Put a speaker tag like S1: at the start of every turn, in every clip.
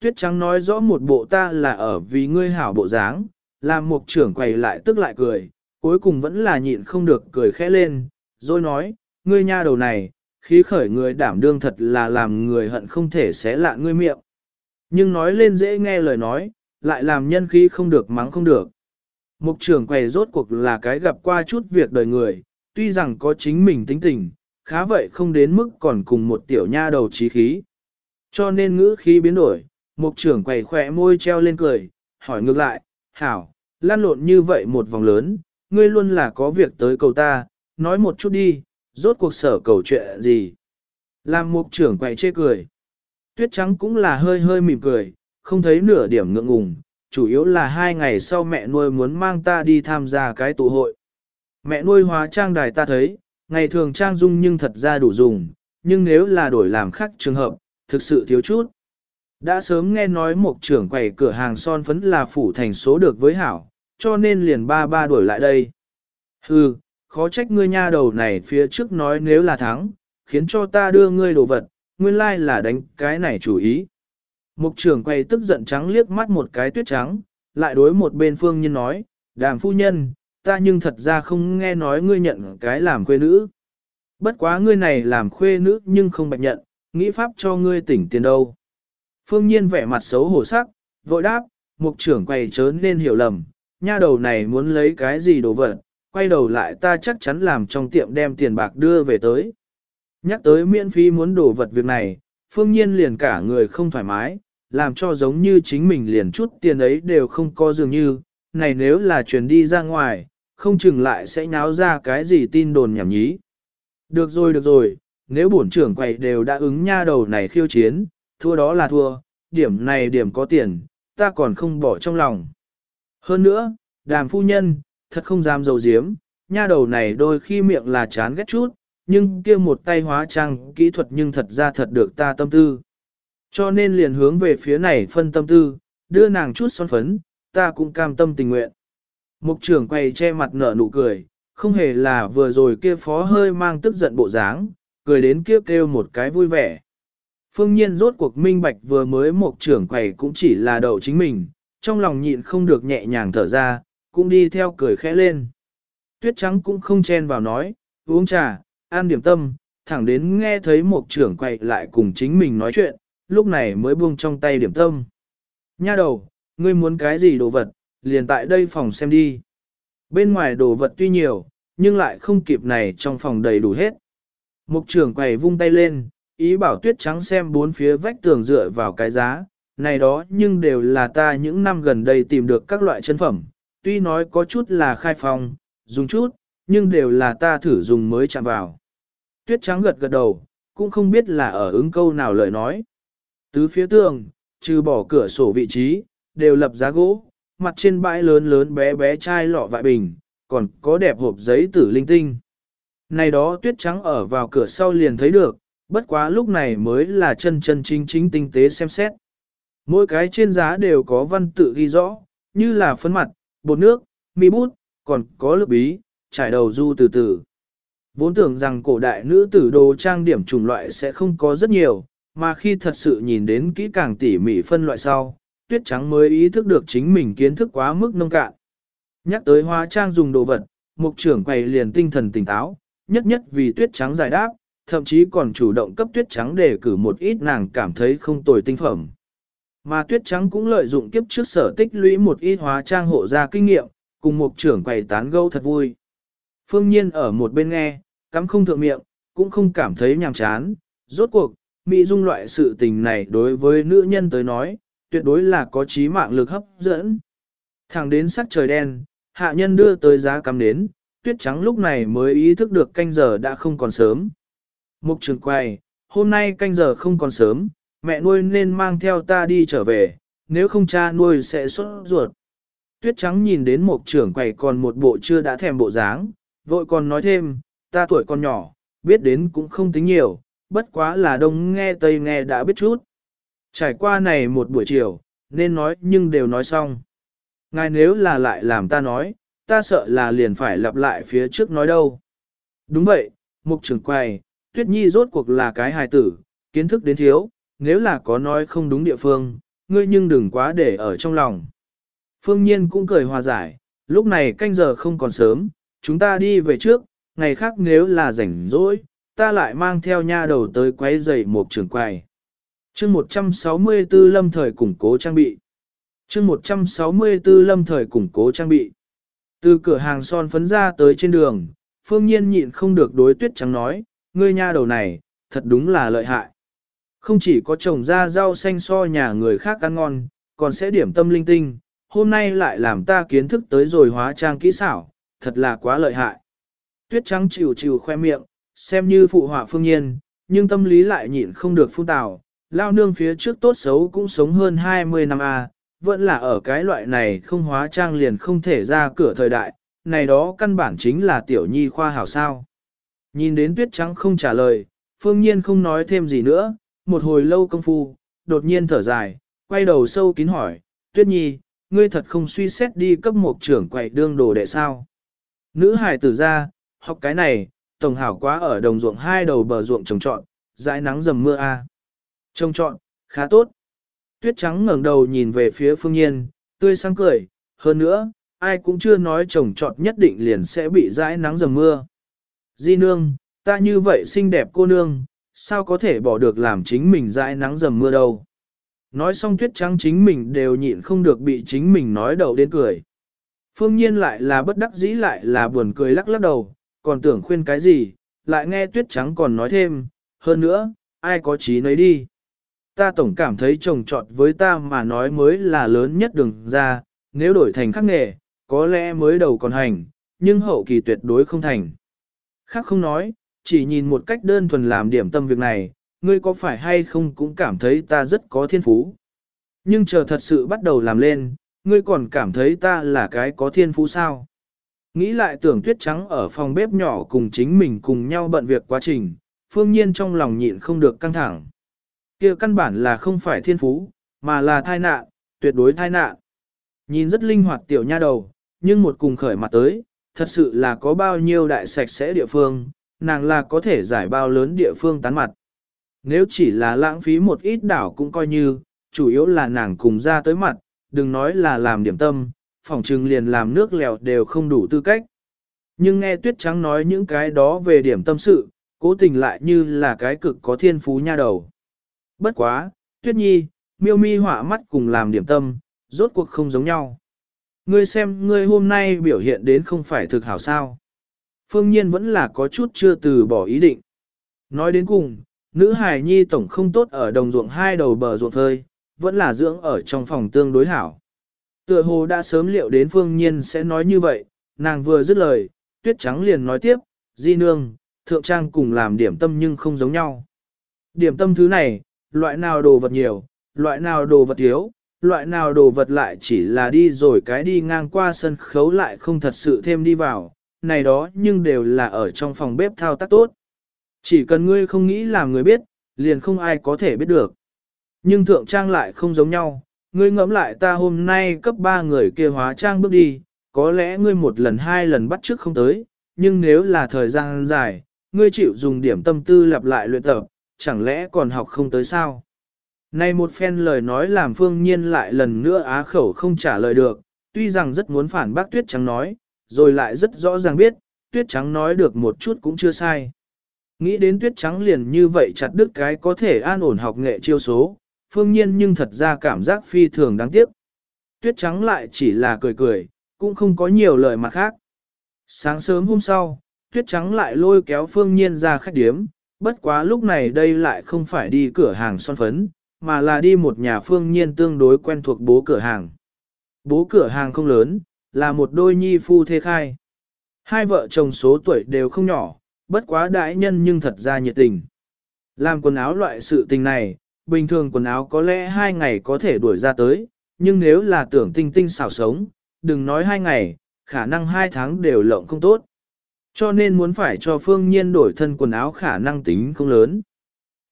S1: tuyết trắng nói rõ một bộ ta là ở vì ngươi hảo bộ dáng, làm một trưởng quầy lại tức lại cười, cuối cùng vẫn là nhịn không được cười khẽ lên, rồi nói, ngươi nha đầu này, khí khởi người đảm đương thật là làm người hận không thể xé lạ ngươi miệng. Nhưng nói lên dễ nghe lời nói, lại làm nhân khí không được mắng không được. Mục trưởng quầy rốt cuộc là cái gặp qua chút việc đời người, tuy rằng có chính mình tính tình, khá vậy không đến mức còn cùng một tiểu nha đầu trí khí. Cho nên ngữ khí biến đổi, mục trưởng quầy khỏe môi treo lên cười, hỏi ngược lại, hảo, lan lộn như vậy một vòng lớn, ngươi luôn là có việc tới cầu ta, nói một chút đi, rốt cuộc sở cầu chuyện gì. Làm mục trưởng quầy chê cười. Tuyết trắng cũng là hơi hơi mỉm cười, không thấy nửa điểm ngượng ngùng, chủ yếu là hai ngày sau mẹ nuôi muốn mang ta đi tham gia cái tụ hội. Mẹ nuôi hóa trang đài ta thấy, ngày thường trang dung nhưng thật ra đủ dùng, nhưng nếu là đổi làm khác trường hợp, thực sự thiếu chút. Đã sớm nghe nói một trưởng quầy cửa hàng son phấn là phủ thành số được với hảo, cho nên liền ba ba đuổi lại đây. Hừ, khó trách ngươi nha đầu này phía trước nói nếu là thắng, khiến cho ta đưa ngươi đồ vật, nguyên lai là đánh cái này chủ ý. Mục trưởng quay tức giận trắng liếc mắt một cái tuyết trắng, lại đối một bên phương nhân nói, đàm phu nhân, ta nhưng thật ra không nghe nói ngươi nhận cái làm khuê nữ. Bất quá ngươi này làm khuê nữ nhưng không bạch nhận, nghĩ pháp cho ngươi tỉnh tiền đâu. Phương nhiên vẻ mặt xấu hổ sắc, vội đáp, mục trưởng quầy chớ nên hiểu lầm, nha đầu này muốn lấy cái gì đồ vật, quay đầu lại ta chắc chắn làm trong tiệm đem tiền bạc đưa về tới. Nhắc tới miễn phí muốn đồ vật việc này, phương nhiên liền cả người không thoải mái, làm cho giống như chính mình liền chút tiền ấy đều không có dường như, này nếu là truyền đi ra ngoài, không chừng lại sẽ nháo ra cái gì tin đồn nhảm nhí. Được rồi được rồi, nếu bổn trưởng quầy đều đã ứng nha đầu này khiêu chiến, thua đó là thua, điểm này điểm có tiền, ta còn không bỏ trong lòng. Hơn nữa, đàm phu nhân, thật không dám dầu diếm, nha đầu này đôi khi miệng là chán ghét chút, nhưng kia một tay hóa trang kỹ thuật nhưng thật ra thật được ta tâm tư. Cho nên liền hướng về phía này phân tâm tư, đưa nàng chút son phấn, ta cũng cam tâm tình nguyện. Mục trưởng quay che mặt nở nụ cười, không hề là vừa rồi kia phó hơi mang tức giận bộ dáng, cười đến kia kêu một cái vui vẻ. Phương nhiên rốt cuộc minh bạch vừa mới một trưởng quầy cũng chỉ là đậu chính mình, trong lòng nhịn không được nhẹ nhàng thở ra, cũng đi theo cười khẽ lên. Tuyết trắng cũng không chen vào nói, uống trà, ăn điểm tâm, thẳng đến nghe thấy một trưởng quầy lại cùng chính mình nói chuyện, lúc này mới buông trong tay điểm tâm. Nha đầu, ngươi muốn cái gì đồ vật, liền tại đây phòng xem đi. Bên ngoài đồ vật tuy nhiều, nhưng lại không kịp này trong phòng đầy đủ hết. Mục trưởng quầy vung tay lên, ý bảo tuyết trắng xem bốn phía vách tường dựa vào cái giá, này đó nhưng đều là ta những năm gần đây tìm được các loại chân phẩm, tuy nói có chút là khai phong, dùng chút, nhưng đều là ta thử dùng mới chạm vào. Tuyết trắng gật gật đầu, cũng không biết là ở ứng câu nào lời nói. Tứ phía tường, trừ bỏ cửa sổ vị trí, đều lập giá gỗ, mặt trên bãi lớn lớn bé bé chai lọ vại bình, còn có đẹp hộp giấy tử linh tinh. Này đó tuyết trắng ở vào cửa sau liền thấy được, bất quá lúc này mới là chân chân chính chính tinh tế xem xét. Mỗi cái trên giá đều có văn tự ghi rõ, như là phấn mặt, bột nước, mi bút, còn có lược bí, trải đầu du từ từ. Vốn tưởng rằng cổ đại nữ tử đồ trang điểm chủng loại sẽ không có rất nhiều, mà khi thật sự nhìn đến kỹ càng tỉ mỉ phân loại sau, tuyết trắng mới ý thức được chính mình kiến thức quá mức nông cạn. Nhắc tới hóa trang dùng đồ vật, mục trưởng quầy liền tinh thần tỉnh táo, nhất nhất vì tuyết trắng giải đáp, thậm chí còn chủ động cấp tuyết trắng để cử một ít nàng cảm thấy không tồi tinh phẩm. Mà tuyết trắng cũng lợi dụng kiếp trước sở tích lũy một ít hóa trang hộ ra kinh nghiệm, cùng một trưởng quầy tán gẫu thật vui. Phương nhiên ở một bên nghe, cắm không thượng miệng, cũng không cảm thấy nhàm chán. Rốt cuộc, Mỹ dung loại sự tình này đối với nữ nhân tới nói, tuyệt đối là có trí mạng lực hấp dẫn. Thẳng đến sắc trời đen, hạ nhân đưa tới giá cắm đến, tuyết trắng lúc này mới ý thức được canh giờ đã không còn sớm. Mục trường quay, hôm nay canh giờ không còn sớm, mẹ nuôi nên mang theo ta đi trở về, nếu không cha nuôi sẽ xuất ruột. Tuyết trắng nhìn đến mục trưởng quầy còn một bộ chưa đã thèm bộ dáng, vội còn nói thêm, ta tuổi còn nhỏ, biết đến cũng không tính nhiều, bất quá là đông nghe tây nghe đã biết chút. Trải qua này một buổi chiều, nên nói nhưng đều nói xong. Ngài nếu là lại làm ta nói, ta sợ là liền phải lặp lại phía trước nói đâu. Đúng vậy, mục trưởng quầy, tuyết nhi rốt cuộc là cái hài tử, kiến thức đến thiếu, nếu là có nói không đúng địa phương, ngươi nhưng đừng quá để ở trong lòng. Phương Nhiên cũng cười hòa giải, lúc này canh giờ không còn sớm, chúng ta đi về trước, ngày khác nếu là rảnh rỗi, ta lại mang theo nha đầu tới quấy giày một trường quầy. chương 164 lâm thời củng cố trang bị. chương 164 lâm thời củng cố trang bị. Từ cửa hàng son phấn ra tới trên đường, phương nhiên nhịn không được đối tuyết trắng nói, ngươi nha đầu này, thật đúng là lợi hại. Không chỉ có trồng ra rau xanh so nhà người khác ăn ngon, còn sẽ điểm tâm linh tinh, hôm nay lại làm ta kiến thức tới rồi hóa trang kỹ xảo, thật là quá lợi hại. Tuyết trắng chịu chịu khoe miệng, xem như phụ họa phương nhiên, nhưng tâm lý lại nhịn không được phun tào. Lao nương phía trước tốt xấu cũng sống hơn 20 năm a, à, vẫn là ở cái loại này không hóa trang liền không thể ra cửa thời đại, này đó căn bản chính là tiểu nhi khoa hảo sao. Nhìn đến tuyết trắng không trả lời, phương nhiên không nói thêm gì nữa, một hồi lâu công phu, đột nhiên thở dài, quay đầu sâu kín hỏi, tuyết nhi, ngươi thật không suy xét đi cấp một trưởng quậy đương đồ đệ sao. Nữ hải tử ra, học cái này, tổng hảo quá ở đồng ruộng hai đầu bờ ruộng trồng trọn, dãi nắng dầm mưa a. Trồng trọn, khá tốt. Tuyết trắng ngẩng đầu nhìn về phía phương nhiên, tươi sáng cười, hơn nữa, ai cũng chưa nói trồng trọt nhất định liền sẽ bị dãi nắng dầm mưa. Di nương, ta như vậy xinh đẹp cô nương, sao có thể bỏ được làm chính mình dãi nắng dầm mưa đâu. Nói xong tuyết trắng chính mình đều nhịn không được bị chính mình nói đầu đến cười. Phương nhiên lại là bất đắc dĩ lại là buồn cười lắc lắc đầu, còn tưởng khuyên cái gì, lại nghe tuyết trắng còn nói thêm, hơn nữa, ai có trí nấy đi. Ta tổng cảm thấy trồng trọt với ta mà nói mới là lớn nhất đường ra, nếu đổi thành khắc nghề, có lẽ mới đầu còn hành, nhưng hậu kỳ tuyệt đối không thành. Khác không nói, chỉ nhìn một cách đơn thuần làm điểm tâm việc này, ngươi có phải hay không cũng cảm thấy ta rất có thiên phú. Nhưng chờ thật sự bắt đầu làm lên, ngươi còn cảm thấy ta là cái có thiên phú sao? Nghĩ lại tưởng tuyết trắng ở phòng bếp nhỏ cùng chính mình cùng nhau bận việc quá trình, phương nhiên trong lòng nhịn không được căng thẳng. kia căn bản là không phải thiên phú, mà là thai nạn, tuyệt đối thai nạn. Nhìn rất linh hoạt tiểu nha đầu, nhưng một cùng khởi mặt tới, thật sự là có bao nhiêu đại sạch sẽ địa phương, nàng là có thể giải bao lớn địa phương tán mặt. Nếu chỉ là lãng phí một ít đảo cũng coi như, chủ yếu là nàng cùng ra tới mặt, đừng nói là làm điểm tâm, phòng trừng liền làm nước lèo đều không đủ tư cách. Nhưng nghe tuyết trắng nói những cái đó về điểm tâm sự, cố tình lại như là cái cực có thiên phú nha đầu. Bất quá, tuyết nhi, miêu mi họa mắt cùng làm điểm tâm, rốt cuộc không giống nhau. Ngươi xem ngươi hôm nay biểu hiện đến không phải thực hảo sao. Phương nhiên vẫn là có chút chưa từ bỏ ý định. Nói đến cùng, nữ hài nhi tổng không tốt ở đồng ruộng hai đầu bờ ruộng phơi, vẫn là dưỡng ở trong phòng tương đối hảo. Tựa hồ đã sớm liệu đến phương nhiên sẽ nói như vậy, nàng vừa dứt lời, tuyết trắng liền nói tiếp, di nương, thượng trang cùng làm điểm tâm nhưng không giống nhau. Điểm tâm thứ này, loại nào đồ vật nhiều, loại nào đồ vật thiếu, loại nào đồ vật lại chỉ là đi rồi cái đi ngang qua sân khấu lại không thật sự thêm đi vào, này đó nhưng đều là ở trong phòng bếp thao tác tốt. Chỉ cần ngươi không nghĩ làm người biết, liền không ai có thể biết được. Nhưng thượng trang lại không giống nhau, ngươi ngẫm lại ta hôm nay cấp ba người kia hóa trang bước đi, có lẽ ngươi một lần hai lần bắt trước không tới, nhưng nếu là thời gian dài, ngươi chịu dùng điểm tâm tư lặp lại luyện tập, chẳng lẽ còn học không tới sao? Này một phen lời nói làm phương nhiên lại lần nữa á khẩu không trả lời được, tuy rằng rất muốn phản bác tuyết trắng nói, rồi lại rất rõ ràng biết, tuyết trắng nói được một chút cũng chưa sai. Nghĩ đến tuyết trắng liền như vậy chặt đứt cái có thể an ổn học nghệ chiêu số, phương nhiên nhưng thật ra cảm giác phi thường đáng tiếc. Tuyết trắng lại chỉ là cười cười, cũng không có nhiều lời mặt khác. Sáng sớm hôm sau, tuyết trắng lại lôi kéo phương nhiên ra khách điếm, bất quá lúc này đây lại không phải đi cửa hàng son phấn, mà là đi một nhà phương nhiên tương đối quen thuộc bố cửa hàng. Bố cửa hàng không lớn, là một đôi nhi phu thê khai. Hai vợ chồng số tuổi đều không nhỏ, bất quá đại nhân nhưng thật ra nhiệt tình. Làm quần áo loại sự tình này, bình thường quần áo có lẽ hai ngày có thể đuổi ra tới, nhưng nếu là tưởng tinh tinh xảo sống, đừng nói hai ngày, khả năng hai tháng đều lộng không tốt. Cho nên muốn phải cho phương nhiên đổi thân quần áo khả năng tính không lớn.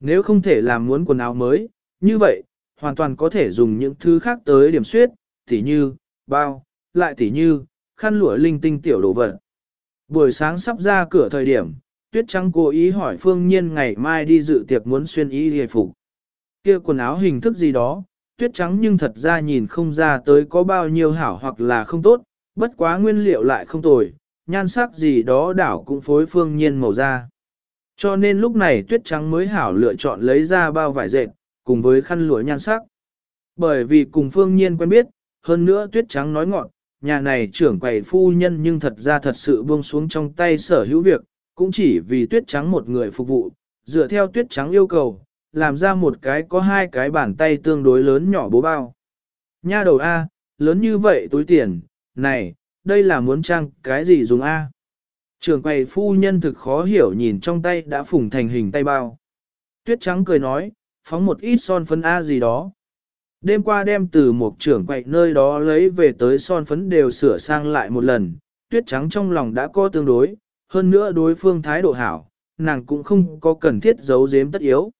S1: Nếu không thể làm muốn quần áo mới, như vậy, hoàn toàn có thể dùng những thứ khác tới điểm suyết, tỉ như, bao, lại tỉ như, khăn lụa linh tinh tiểu đồ vật. Buổi sáng sắp ra cửa thời điểm, Tuyết Trắng cố ý hỏi Phương Nhiên ngày mai đi dự tiệc muốn xuyên y hề phục. Kia quần áo hình thức gì đó, tuyết trắng nhưng thật ra nhìn không ra tới có bao nhiêu hảo hoặc là không tốt, bất quá nguyên liệu lại không tồi, nhan sắc gì đó đảo cũng phối phương nhiên màu da. Cho nên lúc này tuyết trắng mới hảo lựa chọn lấy ra bao vải dệt, cùng với khăn lụa nhan sắc. Bởi vì cùng phương nhiên quen biết, hơn nữa tuyết trắng nói ngọn, nhà này trưởng quầy phu nhân nhưng thật ra thật sự buông xuống trong tay sở hữu việc, cũng chỉ vì tuyết trắng một người phục vụ, dựa theo tuyết trắng yêu cầu, làm ra một cái có hai cái bàn tay tương đối lớn nhỏ bố bao. Nha đầu A, lớn như vậy túi tiền, này, đây là muốn trang cái gì dùng A. Trưởng quầy phu nhân thực khó hiểu nhìn trong tay đã phùng thành hình tay bao. Tuyết trắng cười nói, phóng một ít son phấn A gì đó. Đêm qua đem từ một trưởng quậy nơi đó lấy về tới son phấn đều sửa sang lại một lần, tuyết trắng trong lòng đã có tương đối, hơn nữa đối phương thái độ hảo, nàng cũng không có cần thiết giấu giếm tất yếu.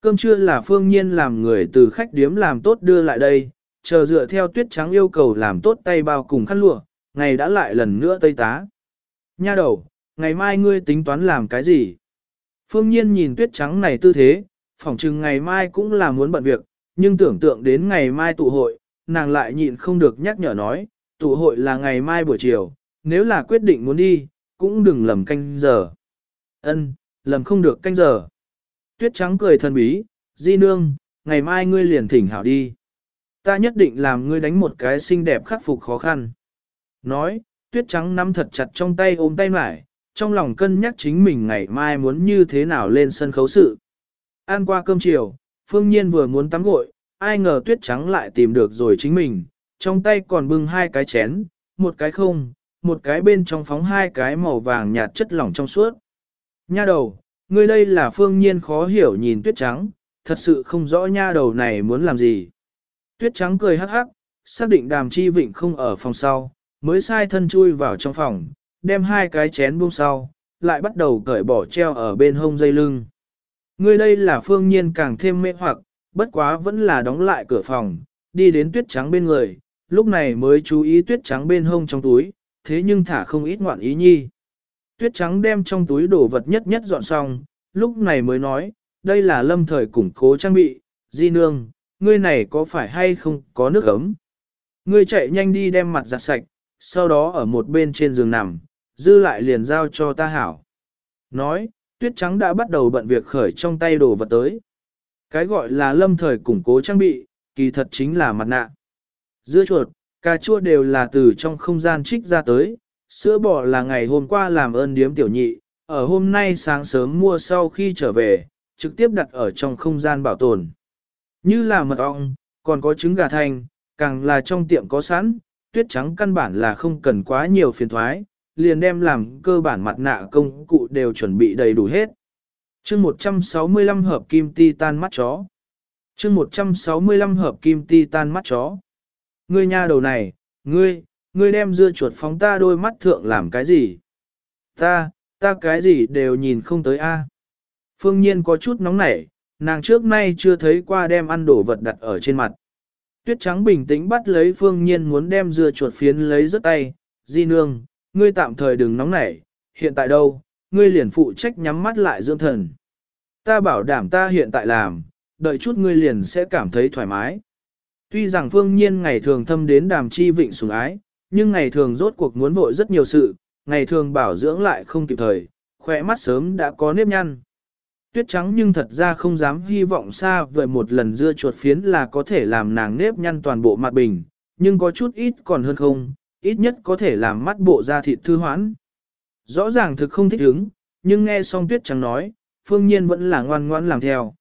S1: Cơm trưa là phương nhiên làm người từ khách điếm làm tốt đưa lại đây, chờ dựa theo tuyết trắng yêu cầu làm tốt tay bao cùng khăn lụa, ngày đã lại lần nữa tây tá. Nha đầu, ngày mai ngươi tính toán làm cái gì? Phương nhiên nhìn tuyết trắng này tư thế, phỏng chừng ngày mai cũng là muốn bận việc, nhưng tưởng tượng đến ngày mai tụ hội, nàng lại nhịn không được nhắc nhở nói, tụ hội là ngày mai buổi chiều, nếu là quyết định muốn đi, cũng đừng lầm canh giờ. Ân, lầm không được canh giờ. Tuyết trắng cười thần bí, di nương, ngày mai ngươi liền thỉnh hảo đi. Ta nhất định làm ngươi đánh một cái xinh đẹp khắc phục khó khăn. Nói, tuyết trắng nắm thật chặt trong tay ôm tay mải, trong lòng cân nhắc chính mình ngày mai muốn như thế nào lên sân khấu sự. Ăn qua cơm chiều, phương nhiên vừa muốn tắm gội, ai ngờ tuyết trắng lại tìm được rồi chính mình, trong tay còn bưng hai cái chén, một cái không, một cái bên trong phóng hai cái màu vàng nhạt chất lỏng trong suốt. Nha đầu, ngươi đây là phương nhiên khó hiểu nhìn tuyết trắng, thật sự không rõ nha đầu này muốn làm gì. Tuyết trắng cười hắc hắc, xác định đàm chi vịnh không ở phòng sau, mới sai thân chui vào trong phòng, đem hai cái chén buông sau, lại bắt đầu cởi bỏ treo ở bên hông dây lưng. Ngươi đây là phương nhiên càng thêm mê hoặc, bất quá vẫn là đóng lại cửa phòng, đi đến tuyết trắng bên người, lúc này mới chú ý tuyết trắng bên hông trong túi, thế nhưng thả không ít ngoạn ý nhi. Tuyết trắng đem trong túi đồ vật nhất nhất dọn xong, lúc này mới nói, đây là lâm thời củng cố trang bị, di nương, ngươi này có phải hay không có nước ấm? Ngươi chạy nhanh đi đem mặt giặt sạch, sau đó ở một bên trên giường nằm, dư lại liền giao cho ta hảo. Nói, tuyết trắng đã bắt đầu bận việc khởi trong tay đồ vật tới. Cái gọi là lâm thời củng cố trang bị, kỳ thật chính là mặt nạ. Dưa chuột, cà chua đều là từ trong không gian trích ra tới, sữa bò là ngày hôm qua làm ơn điếm tiểu nhị, ở hôm nay sáng sớm mua sau khi trở về, trực tiếp đặt ở trong không gian bảo tồn. Như là mật ong, còn có trứng gà thanh, càng là trong tiệm có sẵn, tuyết trắng căn bản là không cần quá nhiều phiền thoái, liền đem làm cơ bản mặt nạ công cụ đều chuẩn bị đầy đủ hết. chương 165 hợp kim titan mắt chó. chương 165 hợp kim titan mắt chó. Ngươi nha đầu này, ngươi, ngươi đem dưa chuột phóng ta đôi mắt thượng làm cái gì? Ta, ta cái gì đều nhìn không tới a. Phương nhiên có chút nóng nảy, nàng trước nay chưa thấy qua đem ăn đổ vật đặt ở trên mặt. Tuyết trắng bình tĩnh bắt lấy phương nhiên muốn đem dưa chuột phiến lấy rớt tay, di nương, ngươi tạm thời đừng nóng nảy, hiện tại đâu, ngươi liền phụ trách nhắm mắt lại dưỡng thần. Ta bảo đảm ta hiện tại làm, đợi chút ngươi liền sẽ cảm thấy thoải mái. Tuy rằng phương nhiên ngày thường thâm đến đàm chi vịnh sủng ái, nhưng ngày thường rốt cuộc muốn vội rất nhiều sự, ngày thường bảo dưỡng lại không kịp thời, khỏe mắt sớm đã có nếp nhăn. Tuyết trắng nhưng thật ra không dám hy vọng xa vời một lần dưa chuột phiến là có thể làm nàng nếp nhăn toàn bộ mặt bình, nhưng có chút ít còn hơn không, ít nhất có thể làm mắt bộ da thịt thư hoãn. Rõ ràng thực không thích hứng, nhưng nghe xong tuyết trắng nói, phương nhiên vẫn là ngoan ngoãn làm theo.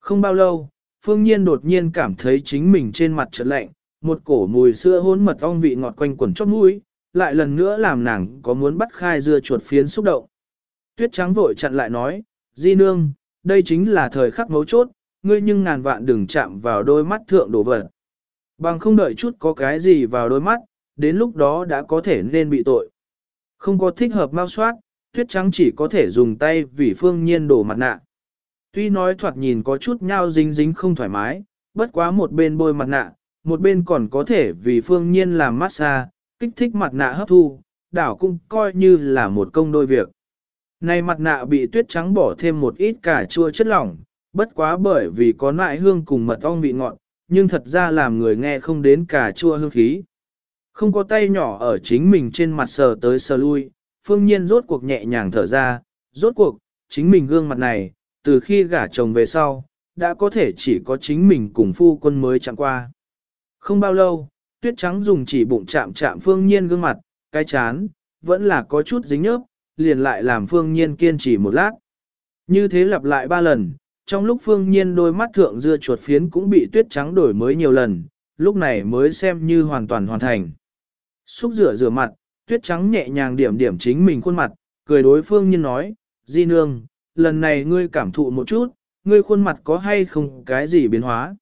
S1: Không bao lâu, phương nhiên đột nhiên cảm thấy chính mình trên mặt trật lạnh, một cổ mùi sữa hôn mật ong vị ngọt quanh quẩn chót mũi, lại lần nữa làm nàng có muốn bắt khai dưa chuột phiến xúc động. Tuyết trắng vội chặn lại nói, Di nương, đây chính là thời khắc mấu chốt, ngươi nhưng ngàn vạn đừng chạm vào đôi mắt thượng đổ vật. Bằng không đợi chút có cái gì vào đôi mắt, đến lúc đó đã có thể nên bị tội. Không có thích hợp mau soát, tuyết trắng chỉ có thể dùng tay vì phương nhiên đổ mặt nạ. Tuy nói thoạt nhìn có chút nhau dính dính không thoải mái, bất quá một bên bôi mặt nạ, một bên còn có thể vì phương nhiên làm massage, kích thích mặt nạ hấp thu, đảo cũng coi như là một công đôi việc. Này mặt nạ bị tuyết trắng bỏ thêm một ít cà chua chất lỏng, bất quá bởi vì có nại hương cùng mật ong vị ngọt, nhưng thật ra làm người nghe không đến cà chua hương khí. Không có tay nhỏ ở chính mình trên mặt sờ tới sờ lui, phương nhiên rốt cuộc nhẹ nhàng thở ra, rốt cuộc, chính mình gương mặt này, từ khi gả chồng về sau, đã có thể chỉ có chính mình cùng phu quân mới chẳng qua. Không bao lâu, tuyết trắng dùng chỉ bụng chạm chạm phương nhiên gương mặt, cái chán, vẫn là có chút dính nhớp, liền lại làm phương nhiên kiên trì một lát. Như thế lặp lại ba lần, trong lúc phương nhiên đôi mắt thượng dưa chuột phiến cũng bị tuyết trắng đổi mới nhiều lần, lúc này mới xem như hoàn toàn hoàn thành. Xúc rửa rửa mặt, tuyết trắng nhẹ nhàng điểm điểm chính mình khuôn mặt, cười đối phương nhiên nói, Di nương, lần này ngươi cảm thụ một chút, ngươi khuôn mặt có hay không cái gì biến hóa.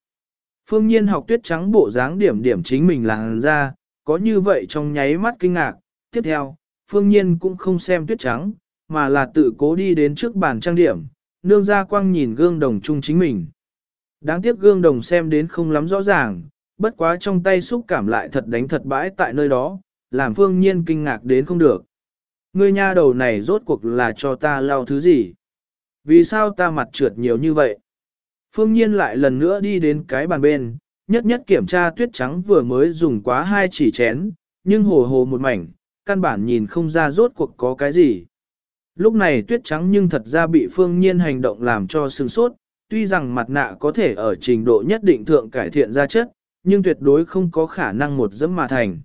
S1: Phương nhiên học tuyết trắng bộ dáng điểm điểm chính mình làng ra, có như vậy trong nháy mắt kinh ngạc. Tiếp theo, phương nhiên cũng không xem tuyết trắng, mà là tự cố đi đến trước bàn trang điểm, nương ra quang nhìn gương đồng chung chính mình. Đáng tiếc gương đồng xem đến không lắm rõ ràng, bất quá trong tay xúc cảm lại thật đánh thật bãi tại nơi đó, làm phương nhiên kinh ngạc đến không được. Ngươi nha đầu này rốt cuộc là cho ta lau thứ gì? Vì sao ta mặt trượt nhiều như vậy? Phương nhiên lại lần nữa đi đến cái bàn bên, nhất nhất kiểm tra tuyết trắng vừa mới dùng quá hai chỉ chén, nhưng hồ hồ một mảnh, căn bản nhìn không ra rốt cuộc có cái gì. Lúc này tuyết trắng nhưng thật ra bị phương nhiên hành động làm cho sừng sốt, tuy rằng mặt nạ có thể ở trình độ nhất định thượng cải thiện ra chất, nhưng tuyệt đối không có khả năng một dẫm mà thành.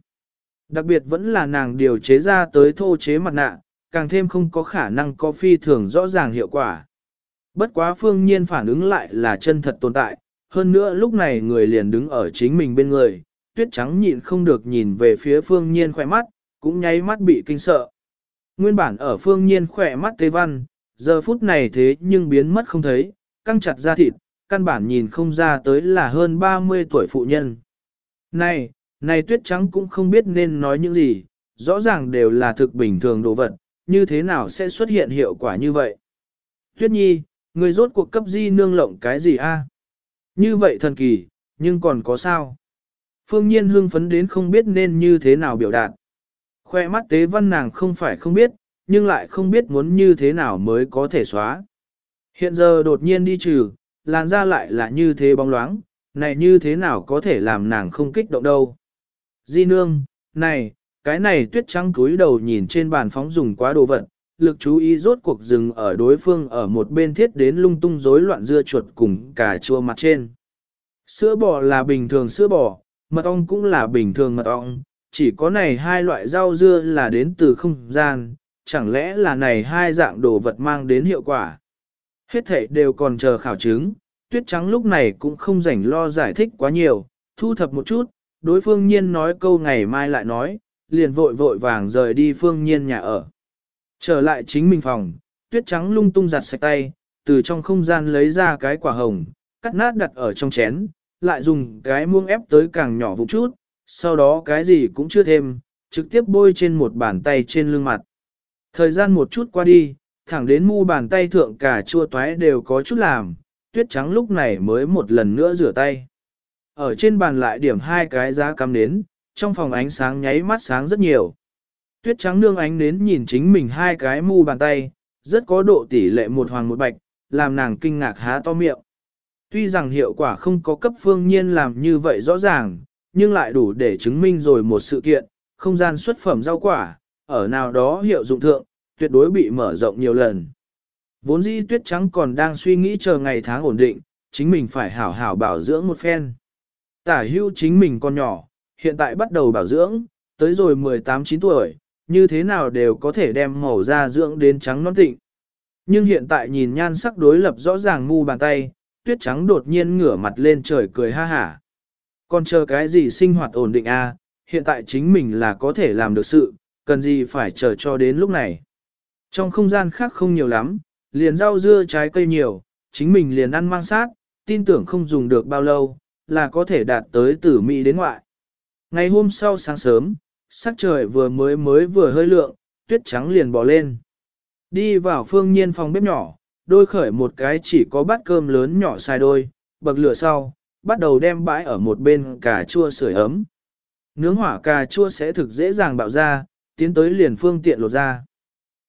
S1: Đặc biệt vẫn là nàng điều chế ra tới thô chế mặt nạ, càng thêm không có khả năng có phi thường rõ ràng hiệu quả. Bất quá phương nhiên phản ứng lại là chân thật tồn tại, hơn nữa lúc này người liền đứng ở chính mình bên người, tuyết trắng nhịn không được nhìn về phía phương nhiên khỏe mắt, cũng nháy mắt bị kinh sợ. Nguyên bản ở phương nhiên khỏe mắt tê văn, giờ phút này thế nhưng biến mất không thấy, căng chặt ra thịt, căn bản nhìn không ra tới là hơn 30 tuổi phụ nhân. Này, này tuyết trắng cũng không biết nên nói những gì, rõ ràng đều là thực bình thường đồ vật, như thế nào sẽ xuất hiện hiệu quả như vậy. Tuyết nhi, người rốt cuộc cấp di nương lộng cái gì a? Như vậy thần kỳ, nhưng còn có sao? Phương nhiên hưng phấn đến không biết nên như thế nào biểu đạt. Khoe mắt tế văn nàng không phải không biết, nhưng lại không biết muốn như thế nào mới có thể xóa. Hiện giờ đột nhiên đi trừ, làn da lại là như thế bóng loáng, này như thế nào có thể làm nàng không kích động đâu. Di nương, này, cái này tuyết trắng cúi đầu nhìn trên bàn phóng dùng quá đồ vật, lực chú ý rốt cuộc dừng ở đối phương ở một bên thiết đến lung tung rối loạn dưa chuột cùng cà chua mặt trên. Sữa bò là bình thường sữa bò, mật ong cũng là bình thường mật ong, chỉ có này hai loại rau dưa là đến từ không gian, chẳng lẽ là này hai dạng đồ vật mang đến hiệu quả. Hết thể đều còn chờ khảo chứng, tuyết trắng lúc này cũng không rảnh lo giải thích quá nhiều, thu thập một chút, đối phương nhiên nói câu ngày mai lại nói, liền vội vội vàng rời đi phương nhiên nhà ở. Trở lại chính mình phòng, tuyết trắng lung tung giặt sạch tay, từ trong không gian lấy ra cái quả hồng, cắt nát đặt ở trong chén, lại dùng cái muông ép tới càng nhỏ vụ chút, sau đó cái gì cũng chưa thêm, trực tiếp bôi trên một bàn tay trên lưng mặt. Thời gian một chút qua đi, thẳng đến mu bàn tay thượng cả chua toái đều có chút làm, tuyết trắng lúc này mới một lần nữa rửa tay. Ở trên bàn lại điểm hai cái giá cắm nến, trong phòng ánh sáng nháy mắt sáng rất nhiều. Tuyết trắng nương ánh nến nhìn chính mình hai cái mu bàn tay, rất có độ tỷ lệ một hoàng một bạch, làm nàng kinh ngạc há to miệng. Tuy rằng hiệu quả không có cấp phương nhiên làm như vậy rõ ràng, nhưng lại đủ để chứng minh rồi một sự kiện, không gian xuất phẩm rau quả, ở nào đó hiệu dụng thượng, tuyệt đối bị mở rộng nhiều lần. Vốn dĩ tuyết trắng còn đang suy nghĩ chờ ngày tháng ổn định, chính mình phải hảo hảo bảo dưỡng một phen. Tả hưu chính mình còn nhỏ, hiện tại bắt đầu bảo dưỡng, tới rồi 18-9 tuổi, như thế nào đều có thể đem màu da dưỡng đến trắng non tịnh. Nhưng hiện tại nhìn nhan sắc đối lập rõ ràng ngu bàn tay, tuyết trắng đột nhiên ngửa mặt lên trời cười ha hả. Còn chờ cái gì sinh hoạt ổn định a? À? hiện tại chính mình là có thể làm được sự, cần gì phải chờ cho đến lúc này. Trong không gian khác không nhiều lắm, liền rau dưa trái cây nhiều, chính mình liền ăn mang sát, tin tưởng không dùng được bao lâu, là có thể đạt tới tử Mỹ đến ngoại. Ngày hôm sau sáng sớm, sắc trời vừa mới mới vừa hơi lượng, tuyết trắng liền bỏ lên. Đi vào phương nhiên phòng bếp nhỏ, đôi khởi một cái chỉ có bát cơm lớn nhỏ xài đôi, bậc lửa sau, bắt đầu đem bãi ở một bên cà chua sưởi ấm. Nướng hỏa cà chua sẽ thực dễ dàng bạo ra, tiến tới liền phương tiện lột ra.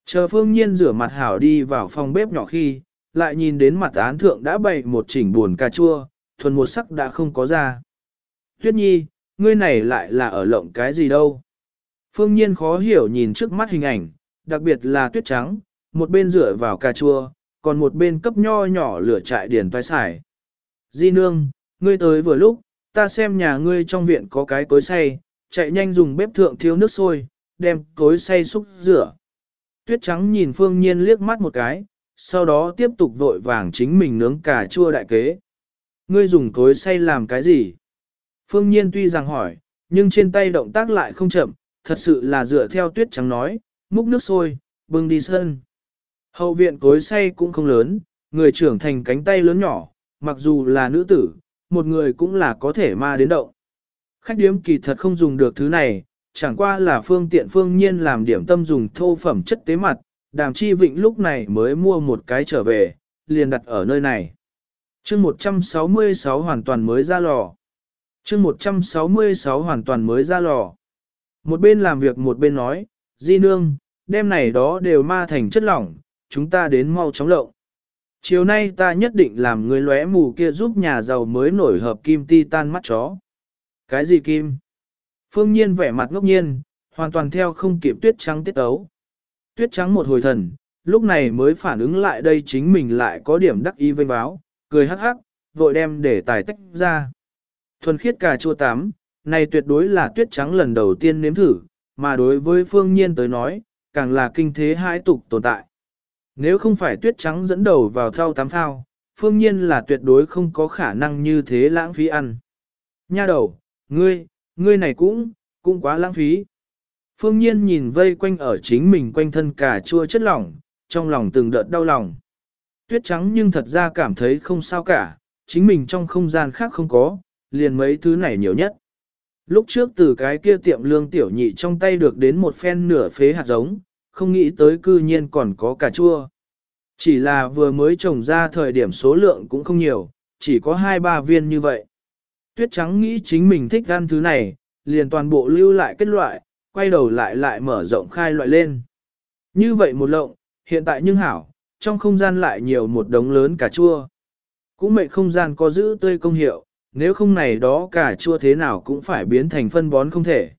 S1: Chờ phương nhiên rửa mặt hảo đi vào phòng bếp nhỏ khi, lại nhìn đến mặt án thượng đã bày một chỉnh buồn cà chua, thuần một sắc đã không có ra. Tuyết nhi, ngươi này lại là ở lộng cái gì đâu? Phương nhiên khó hiểu nhìn trước mắt hình ảnh, đặc biệt là tuyết trắng, một bên rửa vào cà chua, còn một bên cấp nho nhỏ lửa trại điển toái xài. Di nương, ngươi tới vừa lúc, ta xem nhà ngươi trong viện có cái cối xay, chạy nhanh dùng bếp thượng thiếu nước sôi, đem cối xay xúc rửa. Tuyết trắng nhìn phương nhiên liếc mắt một cái, sau đó tiếp tục vội vàng chính mình nướng cà chua đại kế. Ngươi dùng cối xay làm cái gì? Phương nhiên tuy rằng hỏi, nhưng trên tay động tác lại không chậm, thật sự là dựa theo tuyết trắng nói, múc nước sôi, bưng đi sân. Hậu viện cối xay cũng không lớn, người trưởng thành cánh tay lớn nhỏ, mặc dù là nữ tử, một người cũng là có thể ma đến động. Khách điếm kỳ thật không dùng được thứ này, chẳng qua là phương tiện phương nhiên làm điểm tâm dùng thô phẩm chất tế mặt, đàm chi vịnh lúc này mới mua một cái trở về, liền đặt ở nơi này. chương 166 hoàn toàn mới ra lò. chương 166 hoàn toàn mới ra lò. Một bên làm việc một bên nói, Di nương, đêm này đó đều ma thành chất lỏng, chúng ta đến mau chóng lộng. Chiều nay ta nhất định làm người lóe mù kia giúp nhà giàu mới nổi hợp kim ti tan mắt chó. Cái gì kim? Phương nhiên vẻ mặt ngốc nhiên, hoàn toàn theo không kịp tuyết trắng tiết tấu. Tuyết trắng một hồi thần, lúc này mới phản ứng lại đây chính mình lại có điểm đắc ý vênh báo, cười hắc hắc, vội đem để tài tách ra. Thuần khiết cà chua tám, này tuyệt đối là tuyết trắng lần đầu tiên nếm thử, mà đối với phương nhiên tới nói, càng là kinh thế hai tục tồn tại. Nếu không phải tuyết trắng dẫn đầu vào thao tám thao, phương nhiên là tuyệt đối không có khả năng như thế lãng phí ăn. Nha đầu, ngươi, ngươi này cũng, cũng quá lãng phí. Phương nhiên nhìn vây quanh ở chính mình quanh thân cà chua chất lỏng, trong lòng từng đợt đau lòng. Tuyết trắng nhưng thật ra cảm thấy không sao cả, chính mình trong không gian khác không có, liền mấy thứ này nhiều nhất. Lúc trước từ cái kia tiệm lương tiểu nhị trong tay được đến một phen nửa phế hạt giống, không nghĩ tới cư nhiên còn có cà chua. Chỉ là vừa mới trồng ra thời điểm số lượng cũng không nhiều, chỉ có 2-3 viên như vậy. Tuyết trắng nghĩ chính mình thích ăn thứ này, liền toàn bộ lưu lại kết loại, quay đầu lại lại mở rộng khai loại lên. Như vậy một lộng, hiện tại nhưng hảo, trong không gian lại nhiều một đống lớn cà chua. Cũng mệnh không gian có giữ tươi công hiệu, nếu không này đó cà chua thế nào cũng phải biến thành phân bón không thể.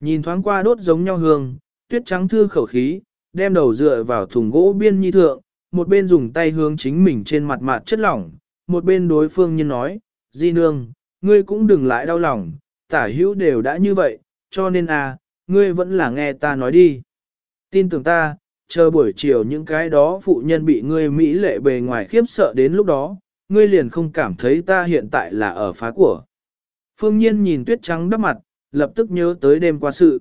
S1: Nhìn thoáng qua đốt giống nhau hương, tuyết trắng thư khẩu khí, đem đầu dựa vào thùng gỗ biên nhi thượng, một bên dùng tay hướng chính mình trên mặt mặt chất lỏng, một bên đối phương nhân nói, Di nương, ngươi cũng đừng lại đau lòng, tả hữu đều đã như vậy, cho nên à, ngươi vẫn là nghe ta nói đi. Tin tưởng ta, chờ buổi chiều những cái đó phụ nhân bị ngươi Mỹ lệ bề ngoài khiếp sợ đến lúc đó, ngươi liền không cảm thấy ta hiện tại là ở phá của. Phương Nhiên nhìn tuyết trắng đắp mặt, lập tức nhớ tới đêm qua sự.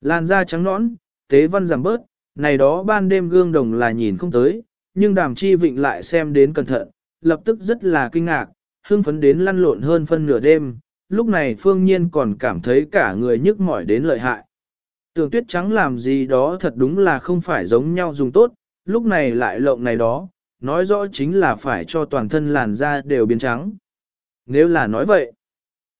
S1: Làn da trắng nõn, tế văn giảm bớt, này đó ban đêm gương đồng là nhìn không tới, nhưng đàm chi vịnh lại xem đến cẩn thận, lập tức rất là kinh ngạc, hưng phấn đến lăn lộn hơn phân nửa đêm, lúc này phương nhiên còn cảm thấy cả người nhức mỏi đến lợi hại. Tường tuyết trắng làm gì đó thật đúng là không phải giống nhau dùng tốt, lúc này lại lộng này đó, nói rõ chính là phải cho toàn thân làn da đều biến trắng. Nếu là nói vậy,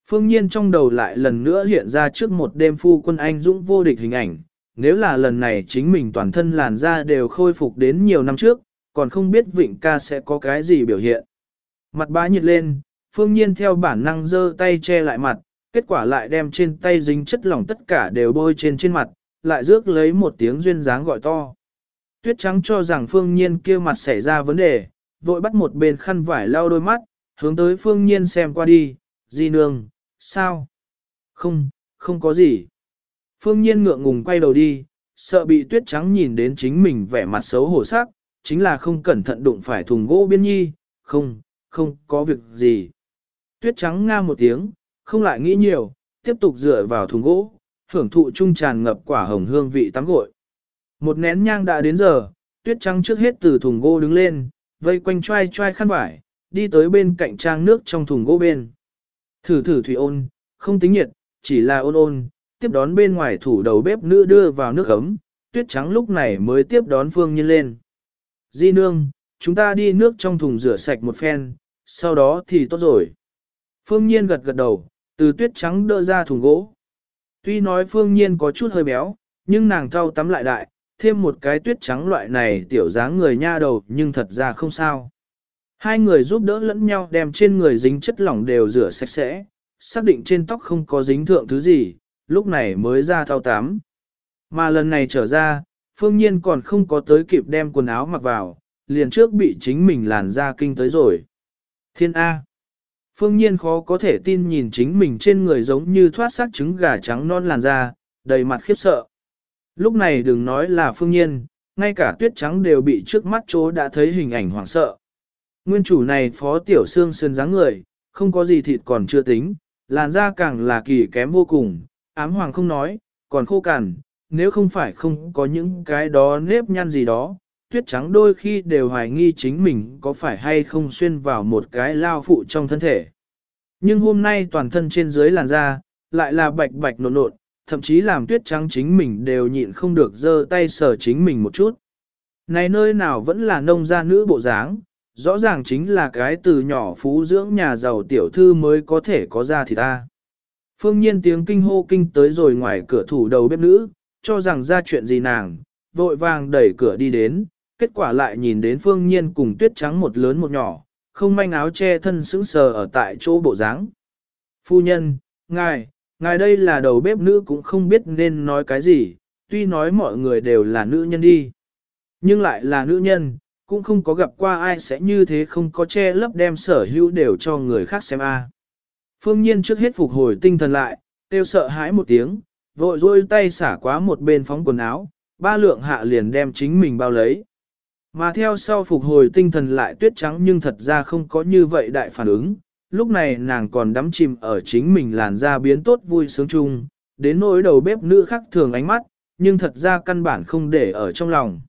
S1: phương nhiên trong đầu lại lần nữa hiện ra trước một đêm phu quân anh dũng vô địch hình ảnh, nếu là lần này chính mình toàn thân làn da đều khôi phục đến nhiều năm trước, còn không biết Vịnh ca sẽ có cái gì biểu hiện. Mặt bá nhiệt lên, phương nhiên theo bản năng giơ tay che lại mặt, kết quả lại đem trên tay dính chất lỏng tất cả đều bôi trên trên mặt, lại rước lấy một tiếng duyên dáng gọi to. Tuyết trắng cho rằng phương nhiên kia mặt xảy ra vấn đề, vội bắt một bên khăn vải lau đôi mắt, hướng tới phương nhiên xem qua đi, di nương, sao? Không, không có gì. Phương nhiên ngượng ngùng quay đầu đi, sợ bị tuyết trắng nhìn đến chính mình vẻ mặt xấu hổ sắc, chính là không cẩn thận đụng phải thùng gỗ biên nhi, không, không có việc gì. Tuyết trắng nga một tiếng, không lại nghĩ nhiều, tiếp tục dựa vào thùng gỗ, hưởng thụ trung tràn ngập quả hồng hương vị tắm gội. Một nén nhang đã đến giờ, tuyết trắng trước hết từ thùng gỗ đứng lên, vây quanh trai trai khăn vải, đi tới bên cạnh trang nước trong thùng gỗ bên. Thử thử thủy ôn, không tính nhiệt, chỉ là ôn ôn, tiếp đón bên ngoài thủ đầu bếp nữ đưa vào nước ấm, tuyết trắng lúc này mới tiếp đón Phương Nhiên lên. Di nương, chúng ta đi nước trong thùng rửa sạch một phen, sau đó thì tốt rồi. Phương Nhiên gật gật đầu, từ tuyết trắng đỡ ra thùng gỗ. Tuy nói Phương Nhiên có chút hơi béo, nhưng nàng thau tắm lại đại, thêm một cái tuyết trắng loại này tiểu dáng người nha đầu nhưng thật ra không sao. Hai người giúp đỡ lẫn nhau đem trên người dính chất lỏng đều rửa sạch sẽ, xác định trên tóc không có dính thượng thứ gì, lúc này mới ra thao tắm. Mà lần này trở ra, phương nhiên còn không có tới kịp đem quần áo mặc vào, liền trước bị chính mình làn ra kinh tới rồi. Thiên A. Phương nhiên khó có thể tin nhìn chính mình trên người giống như thoát xác trứng gà trắng non làn da, đầy mặt khiếp sợ. Lúc này đừng nói là phương nhiên, ngay cả tuyết trắng đều bị trước mắt chỗ đã thấy hình ảnh hoảng sợ. Nguyên chủ này phó tiểu xương sơn dáng người, không có gì thịt còn chưa tính, làn da càng là kỳ kém vô cùng, ám hoàng không nói, còn khô cằn, nếu không phải không có những cái đó nếp nhăn gì đó, tuyết trắng đôi khi đều hoài nghi chính mình có phải hay không xuyên vào một cái lao phụ trong thân thể. Nhưng hôm nay toàn thân trên dưới làn da, lại là bạch bạch nộn nộn, thậm chí làm tuyết trắng chính mình đều nhịn không được giơ tay sờ chính mình một chút. Này nơi nào vẫn là nông gia nữ bộ dáng, rõ ràng chính là cái từ nhỏ phú dưỡng nhà giàu tiểu thư mới có thể có ra thì ta. Phương nhiên tiếng kinh hô kinh tới rồi ngoài cửa thủ đầu bếp nữ, cho rằng ra chuyện gì nàng, vội vàng đẩy cửa đi đến, kết quả lại nhìn đến phương nhiên cùng tuyết trắng một lớn một nhỏ, không manh áo che thân sững sờ ở tại chỗ bộ dáng. Phu nhân, ngài, ngài đây là đầu bếp nữ cũng không biết nên nói cái gì, tuy nói mọi người đều là nữ nhân đi. Nhưng lại là nữ nhân, cũng không có gặp qua ai sẽ như thế không có che lấp đem sở hữu đều cho người khác xem a. Phương nhiên trước hết phục hồi tinh thần lại, tiêu sợ hãi một tiếng, vội rôi tay xả quá một bên phóng quần áo, ba lượng hạ liền đem chính mình bao lấy. Mà theo sau phục hồi tinh thần lại tuyết trắng nhưng thật ra không có như vậy đại phản ứng, lúc này nàng còn đắm chìm ở chính mình làn da biến tốt vui sướng chung, đến nỗi đầu bếp nữ khác thường ánh mắt, nhưng thật ra căn bản không để ở trong lòng.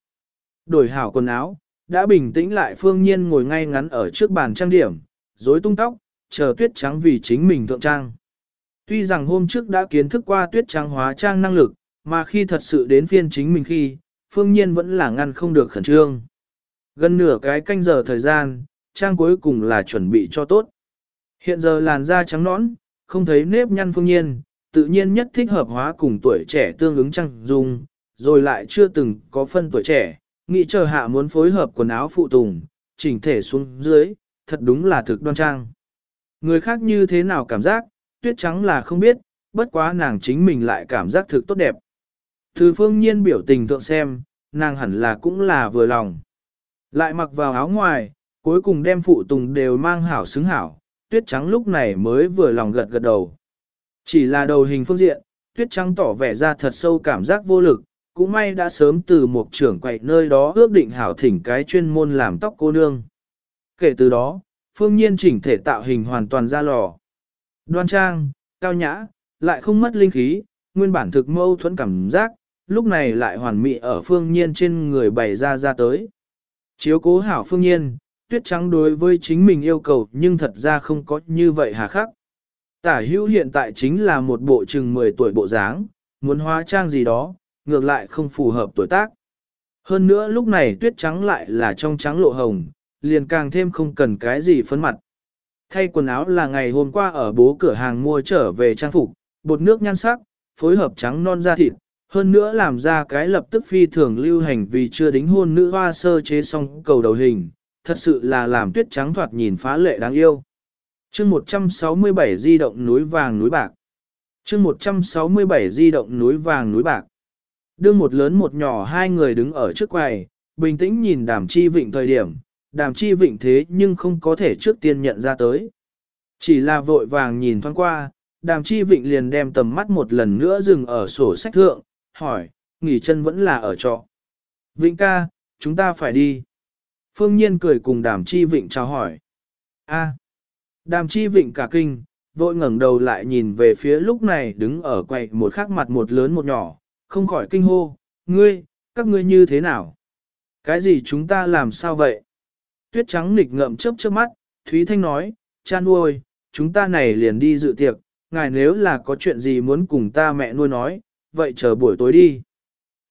S1: Đổi hảo quần áo, đã bình tĩnh lại phương nhiên ngồi ngay ngắn ở trước bàn trang điểm, rối tung tóc, chờ tuyết trắng vì chính mình thượng trang. Tuy rằng hôm trước đã kiến thức qua tuyết trắng hóa trang năng lực, mà khi thật sự đến phiên chính mình khi, phương nhiên vẫn là ngăn không được khẩn trương. Gần nửa cái canh giờ thời gian, trang cuối cùng là chuẩn bị cho tốt. Hiện giờ làn da trắng nõn, không thấy nếp nhăn phương nhiên, tự nhiên nhất thích hợp hóa cùng tuổi trẻ tương ứng trang dung, rồi lại chưa từng có phân tuổi trẻ, nghĩ chờ hạ muốn phối hợp quần áo phụ tùng, chỉnh thể xuống dưới, thật đúng là thực đoan trang. Người khác như thế nào cảm giác, tuyết trắng là không biết, bất quá nàng chính mình lại cảm giác thực tốt đẹp. Từ phương nhiên biểu tình thượng xem, nàng hẳn là cũng là vừa lòng. Lại mặc vào áo ngoài, cuối cùng đem phụ tùng đều mang hảo xứng hảo, tuyết trắng lúc này mới vừa lòng gật gật đầu. Chỉ là đầu hình phương diện, tuyết trắng tỏ vẻ ra thật sâu cảm giác vô lực, cũng may đã sớm từ một trưởng quậy nơi đó ước định hảo thỉnh cái chuyên môn làm tóc cô nương. Kể từ đó, phương nhiên chỉnh thể tạo hình hoàn toàn ra lò. Đoan trang, cao nhã, lại không mất linh khí, nguyên bản thực mâu thuẫn cảm giác, lúc này lại hoàn mỹ ở phương nhiên trên người bày ra ra tới. Chiếu cố hảo phương nhiên, tuyết trắng đối với chính mình yêu cầu nhưng thật ra không có như vậy hà khắc. Tả hữu hiện tại chính là một bộ chừng 10 tuổi bộ dáng, muốn hóa trang gì đó, ngược lại không phù hợp tuổi tác. Hơn nữa lúc này tuyết trắng lại là trong trắng lộ hồng, liền càng thêm không cần cái gì phấn mặt. Thay quần áo là ngày hôm qua ở bố cửa hàng mua trở về trang phục, bột nước nhan sắc, phối hợp trắng non da thịt, hơn nữa làm ra cái lập tức phi thường lưu hành vì chưa đính hôn nữ hoa sơ chế xong cầu đầu hình, thật sự là làm tuyết trắng thoạt nhìn phá lệ đáng yêu. chương 167 di động núi vàng núi bạc. chương 167 di động núi vàng núi bạc. Đương một lớn một nhỏ hai người đứng ở trước quầy, bình tĩnh nhìn đàm chi vịnh thời điểm, đàm chi vịnh thế nhưng không có thể trước tiên nhận ra tới. Chỉ là vội vàng nhìn thoáng qua, đàm chi vịnh liền đem tầm mắt một lần nữa dừng ở sổ sách thượng, hỏi, nghỉ chân vẫn là ở trọ. vĩnh ca, chúng ta phải đi. Phương Nhiên cười cùng đàm chi vịnh chào hỏi. A. Đàm chi vịnh cả kinh, vội ngẩng đầu lại nhìn về phía lúc này đứng ở quầy một khắc mặt một lớn một nhỏ, không khỏi kinh hô, ngươi, các ngươi như thế nào? Cái gì chúng ta làm sao vậy? Tuyết trắng nịch ngậm chớp chớp mắt, Thúy Thanh nói, cha nuôi, chúng ta này liền đi dự tiệc, ngài nếu là có chuyện gì muốn cùng ta mẹ nuôi nói, vậy chờ buổi tối đi.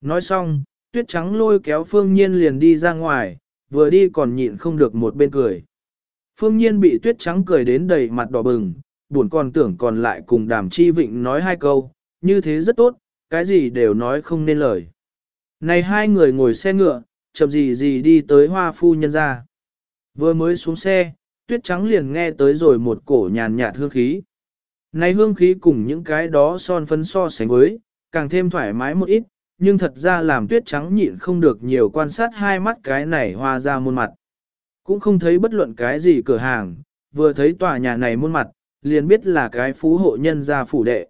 S1: Nói xong, tuyết trắng lôi kéo phương nhiên liền đi ra ngoài, vừa đi còn nhịn không được một bên cười. Phương nhiên bị tuyết trắng cười đến đầy mặt đỏ bừng, buồn còn tưởng còn lại cùng đàm chi vịnh nói hai câu, như thế rất tốt, cái gì đều nói không nên lời. Này hai người ngồi xe ngựa, chậm gì gì đi tới hoa phu nhân ra. Vừa mới xuống xe, tuyết trắng liền nghe tới rồi một cổ nhàn nhạt hương khí. Này hương khí cùng những cái đó son phấn so sánh với, càng thêm thoải mái một ít, nhưng thật ra làm tuyết trắng nhịn không được nhiều quan sát hai mắt cái này hoa ra muôn mặt. Cũng không thấy bất luận cái gì cửa hàng, vừa thấy tòa nhà này muôn mặt, liền biết là cái phú hộ nhân gia phủ đệ.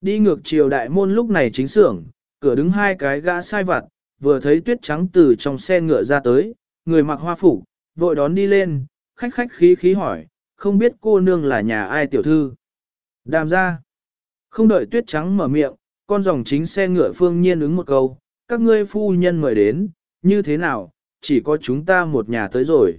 S1: Đi ngược chiều đại môn lúc này chính sưởng, cửa đứng hai cái gã sai vặt, vừa thấy tuyết trắng từ trong xe ngựa ra tới, người mặc hoa phủ, vội đón đi lên, khách khách khí khí hỏi, không biết cô nương là nhà ai tiểu thư. Đàm ra, không đợi tuyết trắng mở miệng, con dòng chính xe ngựa phương nhiên ứng một câu, các ngươi phu nhân mời đến, như thế nào, chỉ có chúng ta một nhà tới rồi.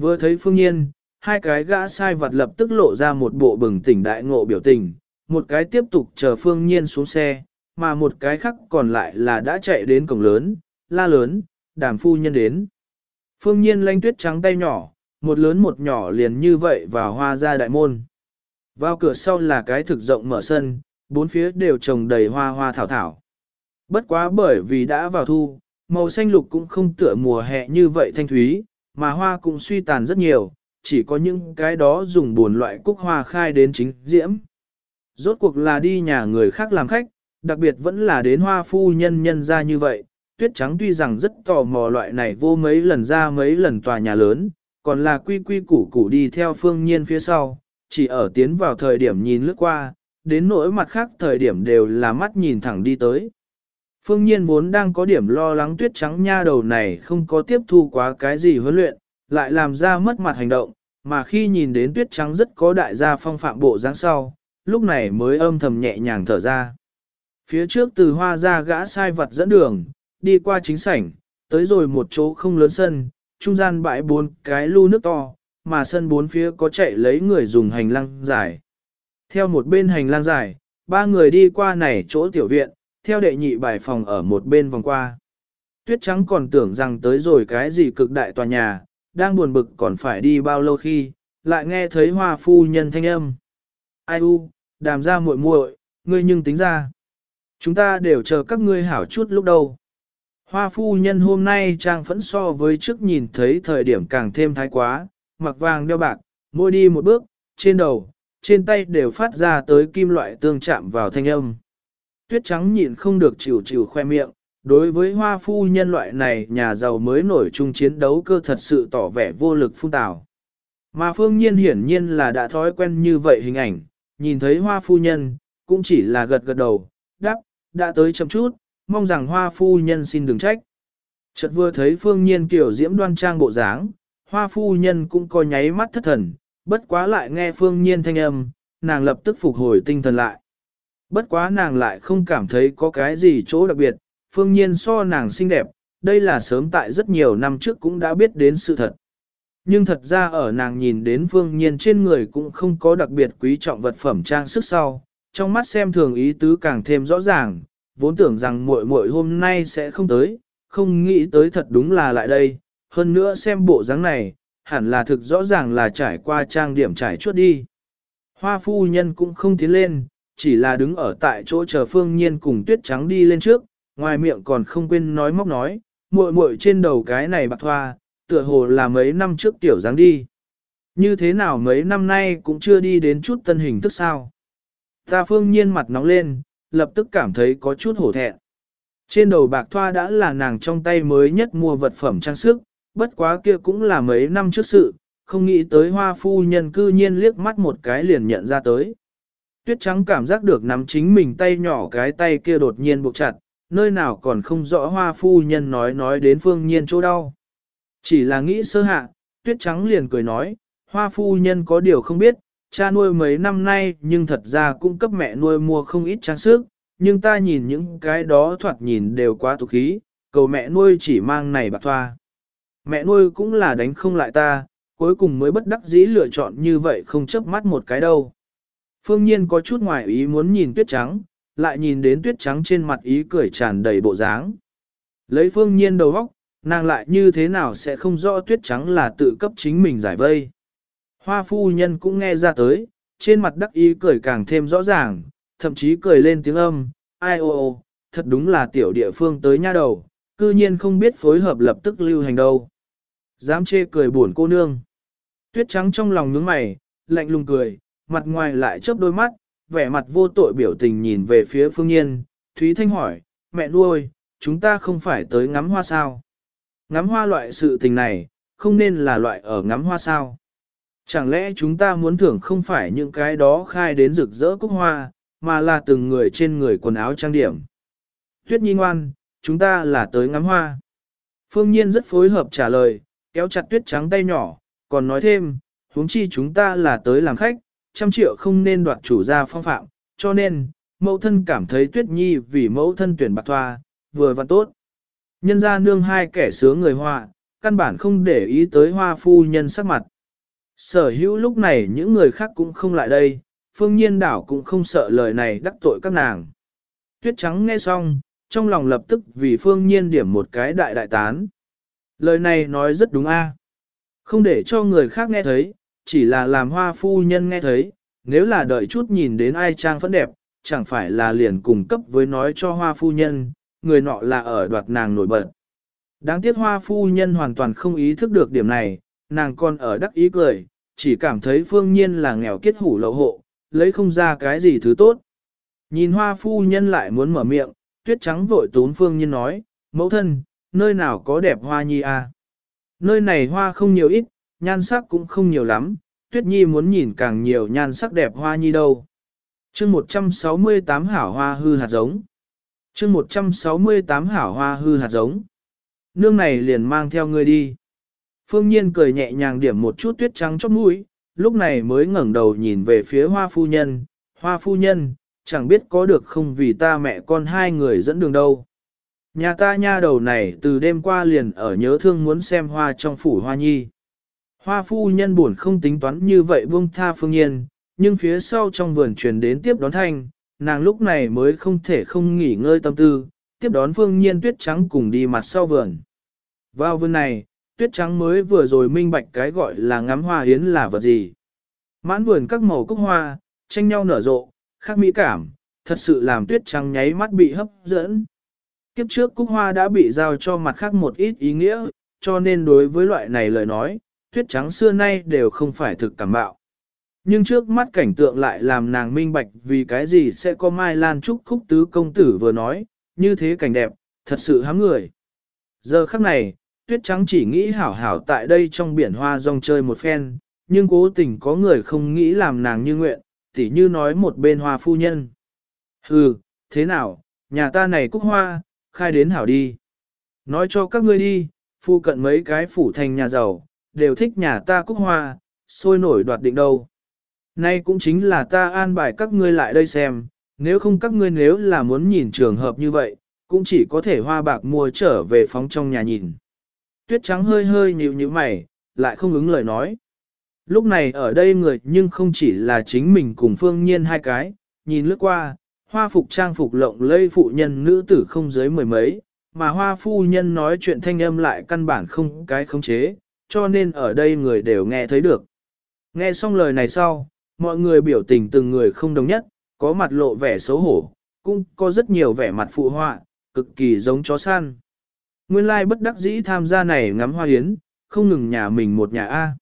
S1: Vừa thấy phương nhiên, hai cái gã sai vật lập tức lộ ra một bộ bừng tỉnh đại ngộ biểu tình, một cái tiếp tục chờ phương nhiên xuống xe, mà một cái khác còn lại là đã chạy đến cổng lớn, la lớn, đàm phu nhân đến. Phương nhiên lanh tuyết trắng tay nhỏ, một lớn một nhỏ liền như vậy vào hoa ra đại môn. Vào cửa sau là cái thực rộng mở sân, bốn phía đều trồng đầy hoa hoa thảo thảo. Bất quá bởi vì đã vào thu, màu xanh lục cũng không tựa mùa hè như vậy thanh thúy, mà hoa cũng suy tàn rất nhiều, chỉ có những cái đó dùng buồn loại cúc hoa khai đến chính diễm. Rốt cuộc là đi nhà người khác làm khách, đặc biệt vẫn là đến hoa phu nhân nhân ra như vậy, tuyết trắng tuy rằng rất tò mò loại này vô mấy lần ra mấy lần tòa nhà lớn, còn là quy quy củ củ đi theo phương nhiên phía sau, chỉ ở tiến vào thời điểm nhìn lướt qua, đến nỗi mặt khác thời điểm đều là mắt nhìn thẳng đi tới. Phương nhiên vốn đang có điểm lo lắng tuyết trắng nha đầu này không có tiếp thu quá cái gì huấn luyện, lại làm ra mất mặt hành động, mà khi nhìn đến tuyết trắng rất có đại gia phong phạm bộ dáng sau, lúc này mới âm thầm nhẹ nhàng thở ra. Phía trước từ hoa ra gã sai vật dẫn đường, đi qua chính sảnh, tới rồi một chỗ không lớn sân, trung gian bãi bốn cái lu nước to, mà sân bốn phía có chạy lấy người dùng hành lang dài. Theo một bên hành lang dài, ba người đi qua này chỗ tiểu viện, theo đệ nhị bài phòng ở một bên vòng qua. Tuyết trắng còn tưởng rằng tới rồi cái gì cực đại tòa nhà, đang buồn bực còn phải đi bao lâu khi, lại nghe thấy hoa phu nhân thanh âm. Ai u, đàm ra muội muội, ngươi nhưng tính ra. Chúng ta đều chờ các ngươi hảo chút lúc đầu. Hoa phu nhân hôm nay trang phẫn so với trước nhìn thấy thời điểm càng thêm thái quá, mặc vàng đeo bạc, môi đi một bước, trên đầu, trên tay đều phát ra tới kim loại tương chạm vào thanh âm. Tuyết trắng nhịn không được chịu chịu khoe miệng, đối với hoa phu nhân loại này nhà giàu mới nổi chung chiến đấu cơ thật sự tỏ vẻ vô lực phung tào. Mà phương nhiên hiển nhiên là đã thói quen như vậy hình ảnh, nhìn thấy hoa phu nhân, cũng chỉ là gật gật đầu, đáp, đã tới chậm chút, mong rằng hoa phu nhân xin đừng trách. Chợt vừa thấy phương nhiên kiểu diễm đoan trang bộ dáng, hoa phu nhân cũng có nháy mắt thất thần, bất quá lại nghe phương nhiên thanh âm, nàng lập tức phục hồi tinh thần lại. Bất quá nàng lại không cảm thấy có cái gì chỗ đặc biệt, phương nhiên so nàng xinh đẹp, đây là sớm tại rất nhiều năm trước cũng đã biết đến sự thật. Nhưng thật ra ở nàng nhìn đến phương nhiên trên người cũng không có đặc biệt quý trọng vật phẩm trang sức sau, trong mắt xem thường ý tứ càng thêm rõ ràng, vốn tưởng rằng muội muội hôm nay sẽ không tới, không nghĩ tới thật đúng là lại đây, hơn nữa xem bộ dáng này, hẳn là thực rõ ràng là trải qua trang điểm trải chuốt đi. Hoa phu nhân cũng không tiến lên, chỉ là đứng ở tại chỗ chờ phương nhiên cùng tuyết trắng đi lên trước, ngoài miệng còn không quên nói móc nói, muội muội trên đầu cái này bạc thoa, tựa hồ là mấy năm trước tiểu dáng đi. Như thế nào mấy năm nay cũng chưa đi đến chút tân hình thức sao. Ta phương nhiên mặt nóng lên, lập tức cảm thấy có chút hổ thẹn. Trên đầu bạc thoa đã là nàng trong tay mới nhất mua vật phẩm trang sức, bất quá kia cũng là mấy năm trước sự, không nghĩ tới hoa phu nhân cư nhiên liếc mắt một cái liền nhận ra tới. Tuyết trắng cảm giác được nắm chính mình tay nhỏ cái tay kia đột nhiên buộc chặt, nơi nào còn không rõ hoa phu nhân nói nói đến phương nhiên chỗ đau. Chỉ là nghĩ sơ hạ, tuyết trắng liền cười nói, hoa phu nhân có điều không biết, cha nuôi mấy năm nay nhưng thật ra cũng cấp mẹ nuôi mua không ít trang sức, nhưng ta nhìn những cái đó thoạt nhìn đều quá tục khí, cầu mẹ nuôi chỉ mang này bạc thoa. Mẹ nuôi cũng là đánh không lại ta, cuối cùng mới bất đắc dĩ lựa chọn như vậy không chớp mắt một cái đâu. Phương Nhiên có chút ngoài ý muốn nhìn tuyết trắng, lại nhìn đến tuyết trắng trên mặt ý cười tràn đầy bộ dáng. Lấy Phương Nhiên đầu óc, nàng lại như thế nào sẽ không rõ tuyết trắng là tự cấp chính mình giải vây. Hoa phu nhân cũng nghe ra tới, trên mặt đắc ý cười càng thêm rõ ràng, thậm chí cười lên tiếng âm, ai ô ô, thật đúng là tiểu địa phương tới nha đầu, cư nhiên không biết phối hợp lập tức lưu hành đâu. Dám chê cười buồn cô nương. Tuyết trắng trong lòng nhướng mày, lạnh lùng cười, mặt ngoài lại chớp đôi mắt, vẻ mặt vô tội biểu tình nhìn về phía phương nhiên. Thúy Thanh hỏi, mẹ nuôi, chúng ta không phải tới ngắm hoa sao? Ngắm hoa loại sự tình này, không nên là loại ở ngắm hoa sao? Chẳng lẽ chúng ta muốn thưởng không phải những cái đó khai đến rực rỡ cúc hoa, mà là từng người trên người quần áo trang điểm? Tuyết nhi ngoan, chúng ta là tới ngắm hoa. Phương Nhiên rất phối hợp trả lời, kéo chặt tuyết trắng tay nhỏ, còn nói thêm, huống chi chúng ta là tới làm khách, trăm triệu không nên đoạt chủ gia phong phạm, cho nên, mẫu thân cảm thấy tuyết nhi vì mẫu thân tuyển bạc thoa, vừa và tốt. Nhân ra nương hai kẻ sướng người hoa, căn bản không để ý tới hoa phu nhân sắc mặt. Sở hữu lúc này những người khác cũng không lại đây, phương nhiên đảo cũng không sợ lời này đắc tội các nàng. Tuyết trắng nghe xong, trong lòng lập tức vì phương nhiên điểm một cái đại đại tán. Lời này nói rất đúng a, Không để cho người khác nghe thấy, chỉ là làm hoa phu nhân nghe thấy, nếu là đợi chút nhìn đến ai trang phẫn đẹp, chẳng phải là liền cùng cấp với nói cho hoa phu nhân, người nọ là ở đoạt nàng nổi bật. Đáng tiếc hoa phu nhân hoàn toàn không ý thức được điểm này, nàng còn ở đắc ý cười, chỉ cảm thấy phương nhiên là nghèo kết hủ lậu hộ, lấy không ra cái gì thứ tốt. Nhìn hoa phu nhân lại muốn mở miệng, tuyết trắng vội tốn phương nhiên nói, mẫu thân, nơi nào có đẹp hoa nhi à? Nơi này hoa không nhiều ít, nhan sắc cũng không nhiều lắm, tuyết nhi muốn nhìn càng nhiều nhan sắc đẹp hoa nhi đâu. chương 168 hảo hoa hư hạt giống. chương 168 hảo hoa hư hạt giống. Nương này liền mang theo ngươi đi. Phương Nhiên cười nhẹ nhàng điểm một chút tuyết trắng chóp mũi, lúc này mới ngẩng đầu nhìn về phía hoa phu nhân. Hoa phu nhân, chẳng biết có được không vì ta mẹ con hai người dẫn đường đâu. Nhà ta nha đầu này từ đêm qua liền ở nhớ thương muốn xem hoa trong phủ hoa nhi. Hoa phu nhân buồn không tính toán như vậy buông tha phương nhiên, nhưng phía sau trong vườn truyền đến tiếp đón thanh, nàng lúc này mới không thể không nghỉ ngơi tâm tư, tiếp đón phương nhiên tuyết trắng cùng đi mặt sau vườn. Vào vườn này, tuyết trắng mới vừa rồi minh bạch cái gọi là ngắm hoa hiến là vật gì. Mãn vườn các màu cúc hoa, tranh nhau nở rộ, khác mỹ cảm, thật sự làm tuyết trắng nháy mắt bị hấp dẫn. Kiếp trước cúc hoa đã bị giao cho mặt khác một ít ý nghĩa, cho nên đối với loại này lời nói, tuyết trắng xưa nay đều không phải thực cảm bạo. Nhưng trước mắt cảnh tượng lại làm nàng minh bạch vì cái gì sẽ có Mai Lan Trúc Khúc Tứ Công Tử vừa nói, như thế cảnh đẹp, thật sự hám người. Giờ khắc này, tuyết trắng chỉ nghĩ hảo hảo tại đây trong biển hoa rong chơi một phen, nhưng cố tình có người không nghĩ làm nàng như nguyện, tỉ như nói một bên hoa phu nhân. Hừ, thế nào, nhà ta này cúc hoa, khai đến hảo đi. Nói cho các ngươi đi, phu cận mấy cái phủ thành nhà giàu, đều thích nhà ta cúc hoa, sôi nổi đoạt định đâu. Nay cũng chính là ta an bài các ngươi lại đây xem, nếu không các ngươi nếu là muốn nhìn trường hợp như vậy, cũng chỉ có thể hoa bạc mua trở về phóng trong nhà nhìn. Tuyết trắng hơi hơi nhíu như mày, lại không ứng lời nói. Lúc này ở đây người nhưng không chỉ là chính mình cùng phương nhiên hai cái, nhìn lướt qua, hoa phục trang phục lộng lây phụ nhân nữ tử không dưới mười mấy, mà hoa phu nhân nói chuyện thanh âm lại căn bản không cái khống chế, cho nên ở đây người đều nghe thấy được. Nghe xong lời này sau, mọi người biểu tình từng người không đồng nhất, có mặt lộ vẻ xấu hổ, cũng có rất nhiều vẻ mặt phụ họa, cực kỳ giống chó săn. Nguyên lai bất đắc dĩ tham gia này ngắm hoa hiến, không ngừng nhà mình một nhà A.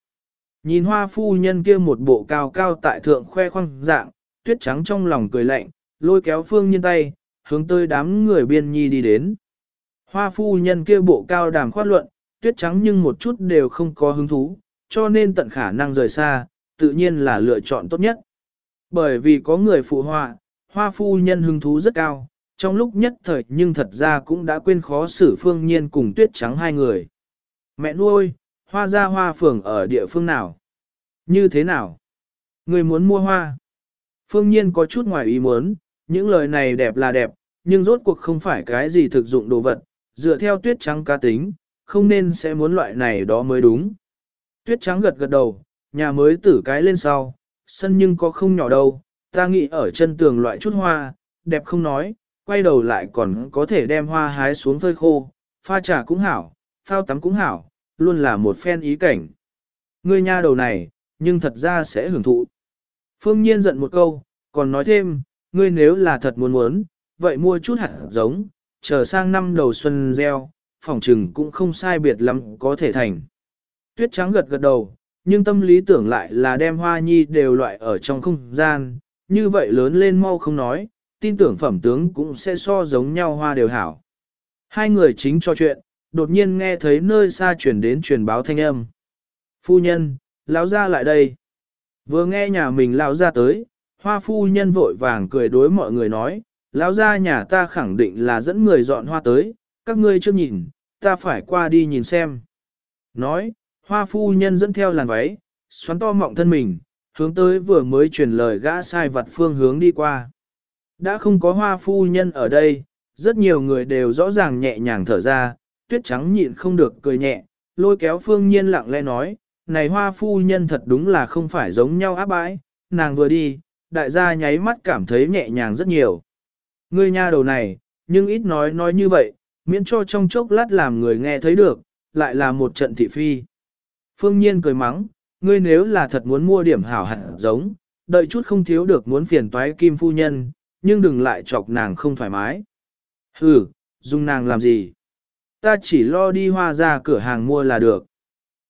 S1: Nhìn hoa phu nhân kia một bộ cao cao tại thượng khoe khoang dạng, tuyết trắng trong lòng cười lạnh, lôi kéo phương nhân tay, hướng tới đám người biên nhi đi đến. Hoa phu nhân kia bộ cao đàm khoát luận, tuyết trắng nhưng một chút đều không có hứng thú, cho nên tận khả năng rời xa, tự nhiên là lựa chọn tốt nhất. Bởi vì có người phụ họa, hoa phu nhân hứng thú rất cao, trong lúc nhất thời nhưng thật ra cũng đã quên khó xử phương nhiên cùng tuyết trắng hai người. Mẹ nuôi, hoa ra hoa phường ở địa phương nào? Như thế nào? Người muốn mua hoa? Phương nhiên có chút ngoài ý muốn, những lời này đẹp là đẹp, nhưng rốt cuộc không phải cái gì thực dụng đồ vật, dựa theo tuyết trắng cá tính, không nên sẽ muốn loại này đó mới đúng. Tuyết trắng gật gật đầu, nhà mới tử cái lên sau, sân nhưng có không nhỏ đâu, ta nghĩ ở chân tường loại chút hoa, đẹp không nói, quay đầu lại còn có thể đem hoa hái xuống phơi khô, pha trà cũng hảo, phao tắm cũng hảo, luôn là một phen ý cảnh. Ngươi nha đầu này, nhưng thật ra sẽ hưởng thụ. Phương Nhiên giận một câu, còn nói thêm, ngươi nếu là thật muốn muốn, vậy mua chút hạt giống, chờ sang năm đầu xuân gieo, phòng trừng cũng không sai biệt lắm có thể thành. Tuyết trắng gật gật đầu, nhưng tâm lý tưởng lại là đem hoa nhi đều loại ở trong không gian, như vậy lớn lên mau không nói, tin tưởng phẩm tướng cũng sẽ so giống nhau hoa đều hảo. Hai người chính cho chuyện, đột nhiên nghe thấy nơi xa chuyển đến truyền báo thanh âm. Phu nhân, lão ra lại đây. Vừa nghe nhà mình lão ra tới, hoa phu nhân vội vàng cười đối mọi người nói, lão ra nhà ta khẳng định là dẫn người dọn hoa tới, các ngươi chưa nhìn, ta phải qua đi nhìn xem. Nói, hoa phu nhân dẫn theo làn váy, xoắn to mọng thân mình, hướng tới vừa mới truyền lời gã sai vặt phương hướng đi qua. Đã không có hoa phu nhân ở đây, rất nhiều người đều rõ ràng nhẹ nhàng thở ra, tuyết trắng nhịn không được cười nhẹ, lôi kéo phương nhiên lặng lẽ nói, này hoa phu nhân thật đúng là không phải giống nhau áp bãi, nàng vừa đi, đại gia nháy mắt cảm thấy nhẹ nhàng rất nhiều. Ngươi nha đầu này, nhưng ít nói nói như vậy, miễn cho trong chốc lát làm người nghe thấy được, lại là một trận thị phi. Phương Nhiên cười mắng, ngươi nếu là thật muốn mua điểm hảo hạt giống, đợi chút không thiếu được muốn phiền toái kim phu nhân, nhưng đừng lại chọc nàng không thoải mái. Hừ, dùng nàng làm gì? Ta chỉ lo đi hoa ra cửa hàng mua là được.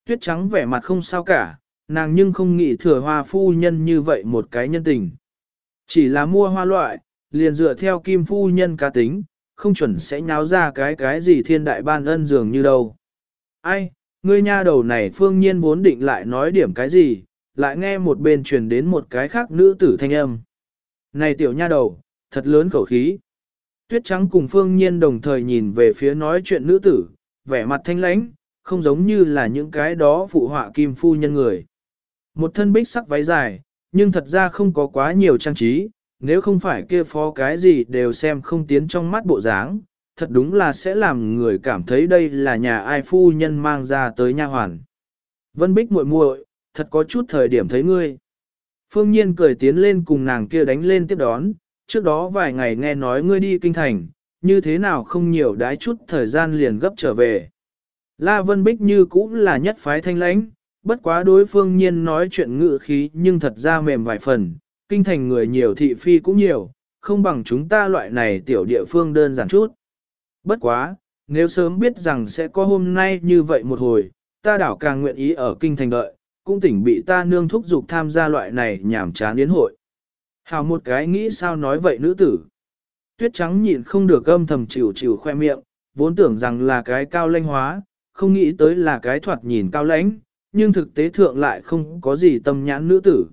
S1: Tuyết trắng vẻ mặt không sao cả, nàng nhưng không nghĩ thừa hoa phu nhân như vậy một cái nhân tình. Chỉ là mua hoa loại, liền dựa theo kim phu nhân cá tính, không chuẩn sẽ nháo ra cái cái gì thiên đại ban ân dường như đâu. Ai, ngươi nha đầu này phương nhiên vốn định lại nói điểm cái gì, lại nghe một bên truyền đến một cái khác nữ tử thanh âm. Này tiểu nha đầu, thật lớn khẩu khí. Tuyết trắng cùng phương nhiên đồng thời nhìn về phía nói chuyện nữ tử, vẻ mặt thanh lãnh, không giống như là những cái đó phụ họa kim phu nhân người. Một thân bích sắc váy dài, nhưng thật ra không có quá nhiều trang trí, nếu không phải kia phó cái gì đều xem không tiến trong mắt bộ dáng, thật đúng là sẽ làm người cảm thấy đây là nhà ai phu nhân mang ra tới nha hoàn. Vân Bích muội muội, thật có chút thời điểm thấy ngươi. Phương Nhiên cười tiến lên cùng nàng kia đánh lên tiếp đón, trước đó vài ngày nghe nói ngươi đi kinh thành, như thế nào không nhiều đái chút thời gian liền gấp trở về. La Vân Bích như cũng là nhất phái thanh lãnh, bất quá đối phương nhiên nói chuyện ngự khí nhưng thật ra mềm vài phần, kinh thành người nhiều thị phi cũng nhiều, không bằng chúng ta loại này tiểu địa phương đơn giản chút. Bất quá, nếu sớm biết rằng sẽ có hôm nay như vậy một hồi, ta đảo càng nguyện ý ở kinh thành đợi, cũng tỉnh bị ta nương thúc dục tham gia loại này nhảm chán yến hội. Hào một cái nghĩ sao nói vậy nữ tử. Tuyết trắng nhịn không được âm thầm chịu chịu khoe miệng, vốn tưởng rằng là cái cao lanh hóa, không nghĩ tới là cái thoạt nhìn cao lãnh, nhưng thực tế thượng lại không có gì tâm nhãn nữ tử.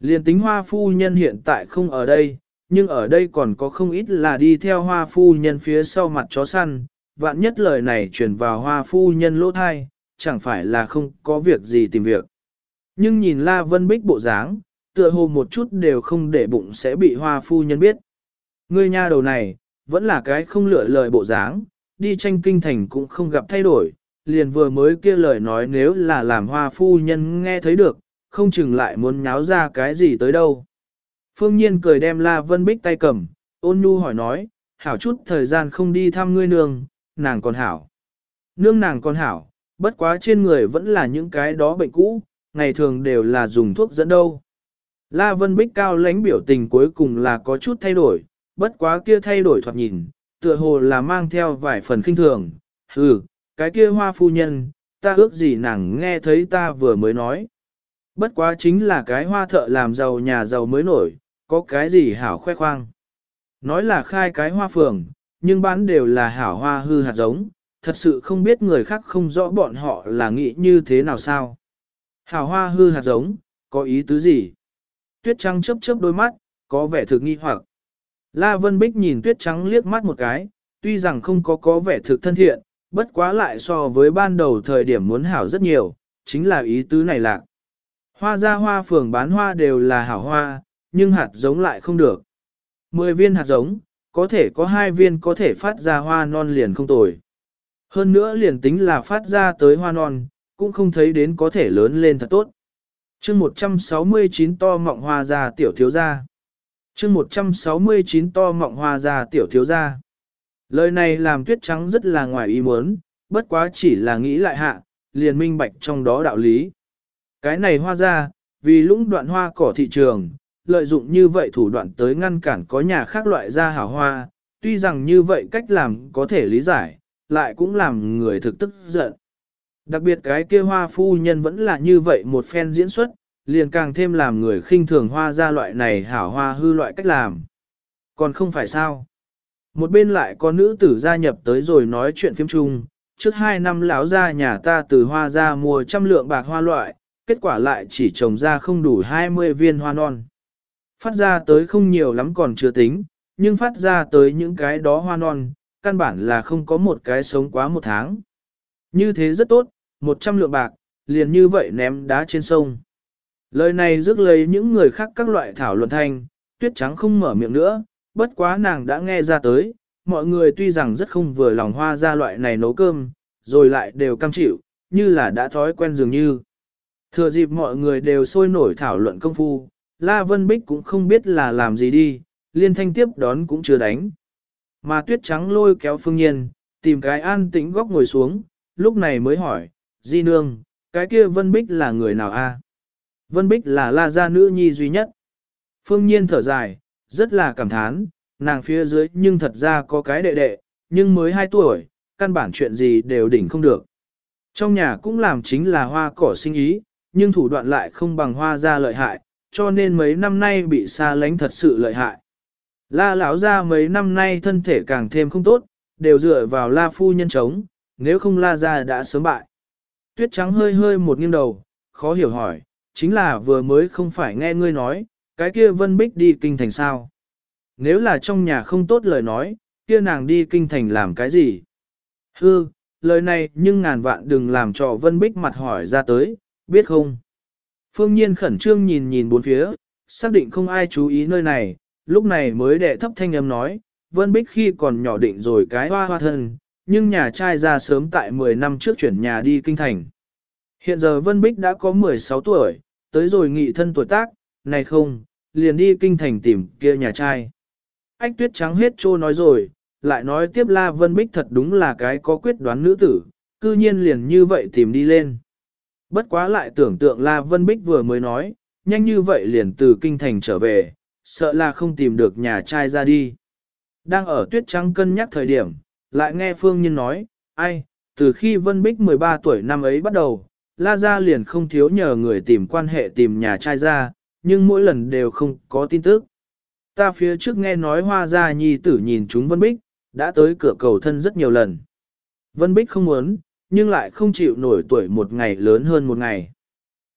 S1: Liên tính hoa phu nhân hiện tại không ở đây, nhưng ở đây còn có không ít là đi theo hoa phu nhân phía sau mặt chó săn, vạn nhất lời này truyền vào hoa phu nhân lỗ thai, chẳng phải là không có việc gì tìm việc. Nhưng nhìn La Vân Bích bộ dáng, tựa hồ một chút đều không để bụng sẽ bị hoa phu nhân biết. Ngươi nha đầu này, vẫn là cái không lựa lời bộ dáng, đi tranh kinh thành cũng không gặp thay đổi, liền vừa mới kia lời nói nếu là làm hoa phu nhân nghe thấy được, không chừng lại muốn nháo ra cái gì tới đâu. Phương Nhiên cười đem La Vân Bích tay cầm, ôn nhu hỏi nói, hảo chút thời gian không đi thăm ngươi nương, nàng còn hảo. Nương nàng còn hảo, bất quá trên người vẫn là những cái đó bệnh cũ, ngày thường đều là dùng thuốc dẫn đâu. La Vân Bích cao lãnh biểu tình cuối cùng là có chút thay đổi, bất quá kia thay đổi thoạt nhìn, tựa hồ là mang theo vài phần kinh thường. Hừ, cái kia hoa phu nhân, ta ước gì nàng nghe thấy ta vừa mới nói. Bất quá chính là cái hoa thợ làm giàu nhà giàu mới nổi, có cái gì hảo khoe khoang. Nói là khai cái hoa phường, nhưng bán đều là hảo hoa hư hạt giống, thật sự không biết người khác không rõ bọn họ là nghĩ như thế nào sao. Hảo hoa hư hạt giống, có ý tứ gì? Tuyết trắng chớp chớp đôi mắt, có vẻ thực nghi hoặc. La Vân Bích nhìn tuyết trắng liếc mắt một cái, tuy rằng không có có vẻ thực thân thiện, bất quá lại so với ban đầu thời điểm muốn hảo rất nhiều, chính là ý tứ này lạc. Hoa ra hoa phường bán hoa đều là hảo hoa, nhưng hạt giống lại không được. Mười viên hạt giống, có thể có hai viên có thể phát ra hoa non liền không tồi. Hơn nữa liền tính là phát ra tới hoa non, cũng không thấy đến có thể lớn lên thật tốt. chương 169 to mọng hoa ra tiểu thiếu gia. chương 169 to mọng hoa ra tiểu thiếu gia. Lời này làm tuyết trắng rất là ngoài ý muốn, bất quá chỉ là nghĩ lại hạ, liền minh bạch trong đó đạo lý. Cái này hoa ra, vì lũng đoạn hoa cỏ thị trường, lợi dụng như vậy thủ đoạn tới ngăn cản có nhà khác loại ra hảo hoa, tuy rằng như vậy cách làm có thể lý giải, lại cũng làm người thực tức giận. Đặc biệt cái kia hoa phu nhân vẫn là như vậy một phen diễn xuất, liền càng thêm làm người khinh thường hoa ra loại này hảo hoa hư loại cách làm. Còn không phải sao. Một bên lại có nữ tử gia nhập tới rồi nói chuyện phim chung, trước hai năm lão ra nhà ta từ hoa ra mua trăm lượng bạc hoa loại, kết quả lại chỉ trồng ra không đủ 20 viên hoa non. Phát ra tới không nhiều lắm còn chưa tính, nhưng phát ra tới những cái đó hoa non, căn bản là không có một cái sống quá một tháng. Như thế rất tốt, 100 lượng bạc, liền như vậy ném đá trên sông. Lời này rước lấy những người khác các loại thảo luận thanh, tuyết trắng không mở miệng nữa, bất quá nàng đã nghe ra tới, mọi người tuy rằng rất không vừa lòng hoa ra loại này nấu cơm, rồi lại đều cam chịu, như là đã thói quen dường như. Thừa dịp mọi người đều sôi nổi thảo luận công phu, La Vân Bích cũng không biết là làm gì đi, liên thanh tiếp đón cũng chưa đánh. Mà tuyết trắng lôi kéo phương nhiên, tìm cái an tĩnh góc ngồi xuống, lúc này mới hỏi, Di Nương, cái kia Vân Bích là người nào a? Vân Bích là la gia nữ nhi duy nhất. Phương nhiên thở dài, rất là cảm thán, nàng phía dưới nhưng thật ra có cái đệ đệ, nhưng mới 2 tuổi, căn bản chuyện gì đều đỉnh không được. Trong nhà cũng làm chính là hoa cỏ sinh ý, nhưng thủ đoạn lại không bằng hoa gia lợi hại, cho nên mấy năm nay bị xa lánh thật sự lợi hại. La lão gia mấy năm nay thân thể càng thêm không tốt, đều dựa vào la phu nhân chống, nếu không la gia đã sớm bại. Tuyết trắng hơi hơi một nghiêng đầu, khó hiểu hỏi, chính là vừa mới không phải nghe ngươi nói, cái kia vân bích đi kinh thành sao. Nếu là trong nhà không tốt lời nói, kia nàng đi kinh thành làm cái gì? Hư, lời này nhưng ngàn vạn đừng làm cho vân bích mặt hỏi ra tới, biết không? Phương Nhiên khẩn trương nhìn nhìn bốn phía, xác định không ai chú ý nơi này, lúc này mới đệ thấp thanh âm nói, Vân Bích khi còn nhỏ định rồi cái hoa hoa thân, nhưng nhà trai ra sớm tại 10 năm trước chuyển nhà đi kinh thành. Hiện giờ Vân Bích đã có 16 tuổi, tới rồi nghị thân tuổi tác, này không, liền đi kinh thành tìm kia nhà trai. Ách tuyết trắng hết trô nói rồi, lại nói tiếp La Vân Bích thật đúng là cái có quyết đoán nữ tử, cư nhiên liền như vậy tìm đi lên. Bất quá lại tưởng tượng La Vân Bích vừa mới nói, nhanh như vậy liền từ kinh thành trở về, sợ là không tìm được nhà trai ra đi. Đang ở tuyết trắng cân nhắc thời điểm, lại nghe Phương Nhiên nói, ai, từ khi Vân Bích 13 tuổi năm ấy bắt đầu, La Gia liền không thiếu nhờ người tìm quan hệ tìm nhà trai ra, nhưng mỗi lần đều không có tin tức. Ta phía trước nghe nói hoa gia nhi tử nhìn chúng Vân Bích, đã tới cửa cầu thân rất nhiều lần. Vân Bích không muốn, nhưng lại không chịu nổi tuổi một ngày lớn hơn một ngày.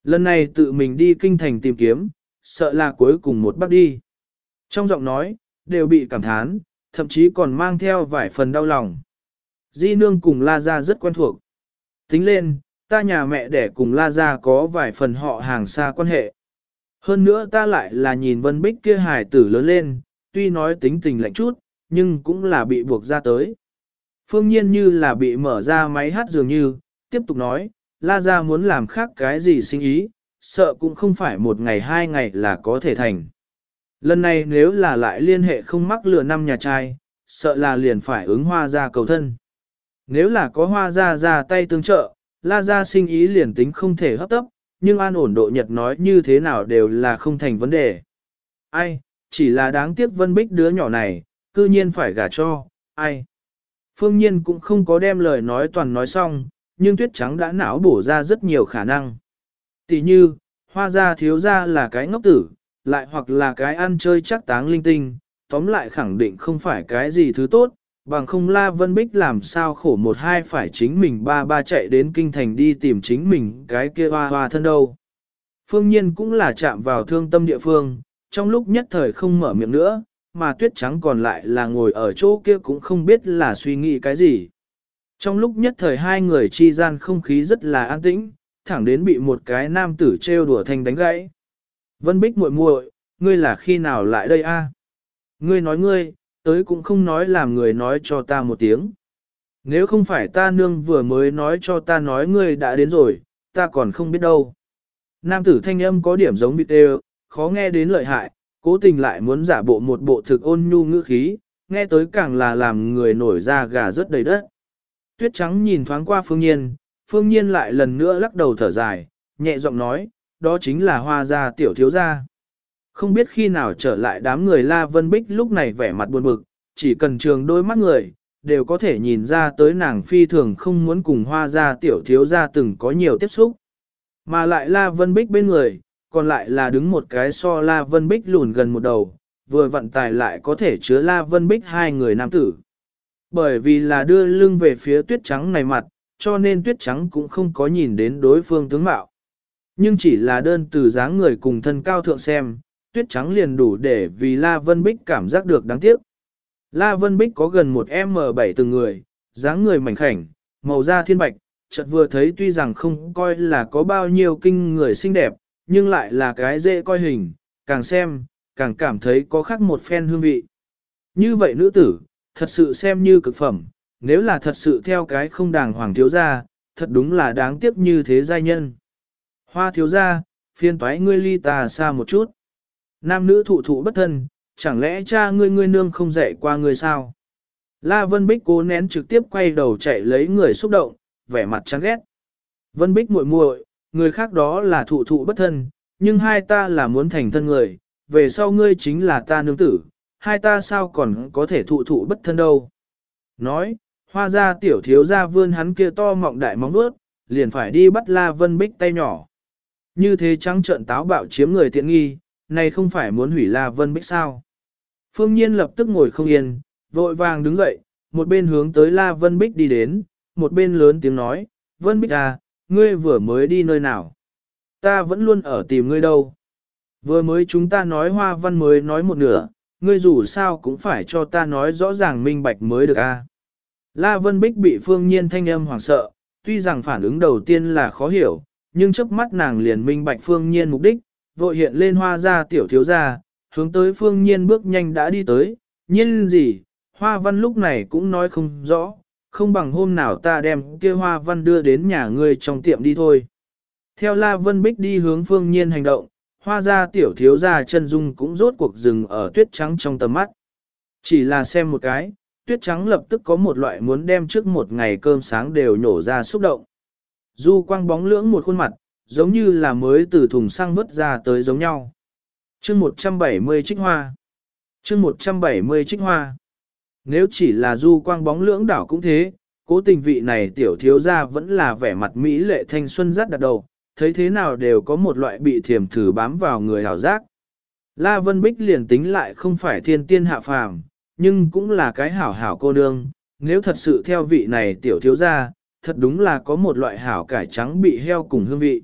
S1: Lần này tự mình đi kinh thành tìm kiếm, sợ là cuối cùng một bắt đi. Trong giọng nói, đều bị cảm thán, thậm chí còn mang theo vài phần đau lòng. Di nương cùng La Gia rất quen thuộc. Tính lên, ta nhà mẹ đẻ cùng La Gia có vài phần họ hàng xa quan hệ. Hơn nữa ta lại là nhìn Vân Bích kia hài tử lớn lên, tuy nói tính tình lạnh chút, nhưng cũng là bị buộc ra tới. Phương nhiên như là bị mở ra máy hát dường như, tiếp tục nói, La Gia muốn làm khác cái gì sinh ý, sợ cũng không phải một ngày hai ngày là có thể thành. Lần này nếu là lại liên hệ không mắc lừa năm nhà trai, sợ là liền phải ứng hoa ra cầu thân. Nếu là có hoa ra ra tay tương trợ, La Gia sinh ý liền tính không thể hấp tấp, nhưng an ổn độ nhật nói như thế nào đều là không thành vấn đề. Ai, chỉ là đáng tiếc Vân Bích đứa nhỏ này, cư nhiên phải gả cho, ai. Phương Nhiên cũng không có đem lời nói toàn nói xong, nhưng tuyết trắng đã não bổ ra rất nhiều khả năng. Tỷ như, hoa gia thiếu gia là cái ngốc tử, lại hoặc là cái ăn chơi chắc táng linh tinh, tóm lại khẳng định không phải cái gì thứ tốt, bằng không La Vân Bích làm sao khổ một hai phải chính mình ba ba chạy đến kinh thành đi tìm chính mình cái kia hoa hoa thân đâu. Phương Nhiên cũng là chạm vào thương tâm địa phương, trong lúc nhất thời không mở miệng nữa, mà tuyết trắng còn lại là ngồi ở chỗ kia cũng không biết là suy nghĩ cái gì. Trong lúc nhất thời hai người chi gian không khí rất là an tĩnh, thẳng đến bị một cái nam tử trêu đùa thành đánh gãy. Vân Bích muội muội, ngươi là khi nào lại đây a? Ngươi nói ngươi, tới cũng không nói làm người nói cho ta một tiếng. Nếu không phải ta nương vừa mới nói cho ta nói ngươi đã đến rồi, ta còn không biết đâu. Nam tử thanh âm có điểm giống bị tê khó nghe đến lợi hại, cố tình lại muốn giả bộ một bộ thực ôn nhu ngữ khí, nghe tới càng là làm người nổi ra gà rất đầy đất. Tuyết trắng nhìn thoáng qua phương nhiên, phương nhiên lại lần nữa lắc đầu thở dài, nhẹ giọng nói, đó chính là hoa gia tiểu thiếu gia. Không biết khi nào trở lại đám người La Vân Bích lúc này vẻ mặt buồn bực, chỉ cần trường đôi mắt người, đều có thể nhìn ra tới nàng phi thường không muốn cùng hoa gia tiểu thiếu gia từng có nhiều tiếp xúc. Mà lại La Vân Bích bên người, còn lại là đứng một cái so La Vân Bích lùn gần một đầu, vừa vận tài lại có thể chứa La Vân Bích hai người nam tử. Bởi vì là đưa lưng về phía tuyết trắng này mặt, cho nên tuyết trắng cũng không có nhìn đến đối phương tướng mạo. Nhưng chỉ là đơn từ dáng người cùng thân cao thượng xem, tuyết trắng liền đủ để vì La Vân Bích cảm giác được đáng tiếc. La Vân Bích có gần một M7 từng người, dáng người mảnh khảnh, màu da thiên bạch, chợt vừa thấy tuy rằng không coi là có bao nhiêu kinh người xinh đẹp, nhưng lại là cái dễ coi hình, càng xem, càng cảm thấy có khác một phen hương vị. Như vậy nữ tử, thật sự xem như cực phẩm, nếu là thật sự theo cái không đàng hoàng thiếu gia, thật đúng là đáng tiếc như thế giai nhân. Hoa thiếu gia, phiên toái ngươi ly tà xa một chút. Nam nữ thụ thụ bất thân, chẳng lẽ cha ngươi ngươi nương không dạy qua ngươi sao? La Vân Bích cố nén trực tiếp quay đầu chạy lấy người xúc động, vẻ mặt chán ghét. Vân Bích muội muội, người khác đó là thụ thụ bất thân, nhưng hai ta là muốn thành thân người, về sau ngươi chính là ta nương tử, hai ta sao còn có thể thụ thụ bất thân đâu. Nói, hoa ra tiểu thiếu ra vươn hắn kia to mọng đại móng bước, liền phải đi bắt La Vân Bích tay nhỏ. Như thế trắng trợn táo bạo chiếm người tiện nghi, này không phải muốn hủy La Vân Bích sao. Phương Nhiên lập tức ngồi không yên, vội vàng đứng dậy, một bên hướng tới La Vân Bích đi đến, một bên lớn tiếng nói, Vân Bích à, ngươi vừa mới đi nơi nào? Ta vẫn luôn ở tìm ngươi đâu. Vừa mới chúng ta nói hoa văn mới nói một nửa, ngươi dù sao cũng phải cho ta nói rõ ràng minh bạch mới được a. À? La Vân Bích bị phương nhiên thanh âm hoảng sợ, tuy rằng phản ứng đầu tiên là khó hiểu, nhưng chớp mắt nàng liền minh bạch phương nhiên mục đích, vội hiện lên hoa ra tiểu thiếu ra, hướng tới phương nhiên bước nhanh đã đi tới, nhiên gì, hoa văn lúc này cũng nói không rõ, không bằng hôm nào ta đem kia hoa văn đưa đến nhà ngươi trong tiệm đi thôi. Theo La Vân Bích đi hướng phương nhiên hành động, hoa ra tiểu thiếu ra chân dung cũng rốt cuộc rừng ở tuyết trắng trong tầm mắt. Chỉ là xem một cái, tuyết trắng lập tức có một loại muốn đem trước một ngày cơm sáng đều nhổ ra xúc động. Du quang bóng lưỡng một khuôn mặt, giống như là mới từ thùng xăng vứt ra tới giống nhau. chương 170 trích hoa. chương 170 trích hoa. Nếu chỉ là du quang bóng lưỡng đảo cũng thế, cố tình vị này tiểu thiếu gia vẫn là vẻ mặt mỹ lệ thanh xuân rất đặt đầu, thấy thế nào đều có một loại bị thiềm thử bám vào người hảo giác. La Vân Bích liền tính lại không phải thiên tiên hạ phàm, nhưng cũng là cái hảo hảo cô nương, nếu thật sự theo vị này tiểu thiếu gia, thật đúng là có một loại hảo cải trắng bị heo cùng hương vị.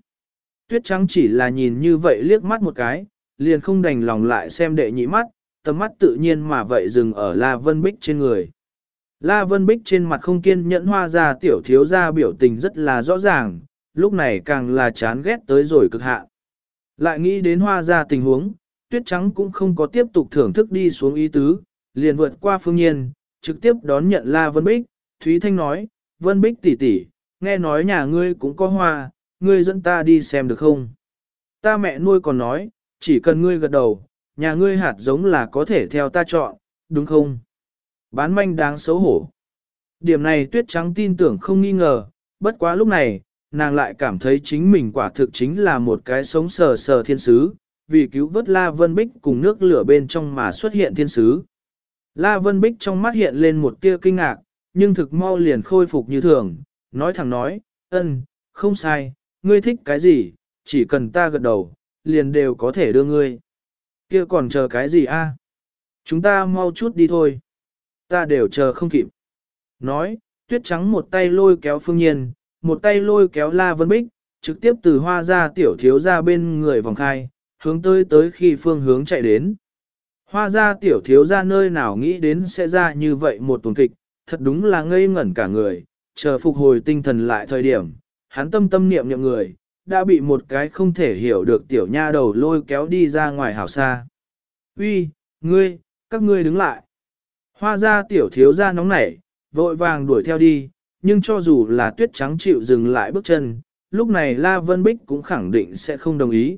S1: Tuyết trắng chỉ là nhìn như vậy liếc mắt một cái, liền không đành lòng lại xem đệ nhị mắt, tầm mắt tự nhiên mà vậy dừng ở La Vân Bích trên người. La Vân Bích trên mặt không kiên nhẫn hoa ra tiểu thiếu ra biểu tình rất là rõ ràng, lúc này càng là chán ghét tới rồi cực hạn. Lại nghĩ đến hoa ra tình huống, tuyết trắng cũng không có tiếp tục thưởng thức đi xuống ý tứ, liền vượt qua phương nhiên, trực tiếp đón nhận La Vân Bích, Thúy Thanh nói, Vân Bích tỷ tỷ, nghe nói nhà ngươi cũng có hoa, ngươi dẫn ta đi xem được không? Ta mẹ nuôi còn nói, chỉ cần ngươi gật đầu, nhà ngươi hạt giống là có thể theo ta chọn, đúng không? Bán manh đáng xấu hổ. Điểm này tuyết trắng tin tưởng không nghi ngờ, bất quá lúc này, nàng lại cảm thấy chính mình quả thực chính là một cái sống sờ sờ thiên sứ, vì cứu vớt La Vân Bích cùng nước lửa bên trong mà xuất hiện thiên sứ. La Vân Bích trong mắt hiện lên một tia kinh ngạc, nhưng thực mau liền khôi phục như thường, nói thẳng nói, ân, không sai, ngươi thích cái gì, chỉ cần ta gật đầu, liền đều có thể đưa ngươi. Kia còn chờ cái gì a? Chúng ta mau chút đi thôi. Ta đều chờ không kịp. Nói, tuyết trắng một tay lôi kéo phương nhiên, một tay lôi kéo la vân bích, trực tiếp từ hoa ra tiểu thiếu ra bên người vòng khai, hướng tới tới khi phương hướng chạy đến. Hoa ra tiểu thiếu ra nơi nào nghĩ đến sẽ ra như vậy một tuần kịch, thật đúng là ngây ngẩn cả người, chờ phục hồi tinh thần lại thời điểm, hắn tâm tâm niệm niệm người, đã bị một cái không thể hiểu được tiểu nha đầu lôi kéo đi ra ngoài hảo xa. Uy, ngươi, các ngươi đứng lại. Hoa ra tiểu thiếu ra nóng nảy, vội vàng đuổi theo đi, nhưng cho dù là tuyết trắng chịu dừng lại bước chân, lúc này La Vân Bích cũng khẳng định sẽ không đồng ý.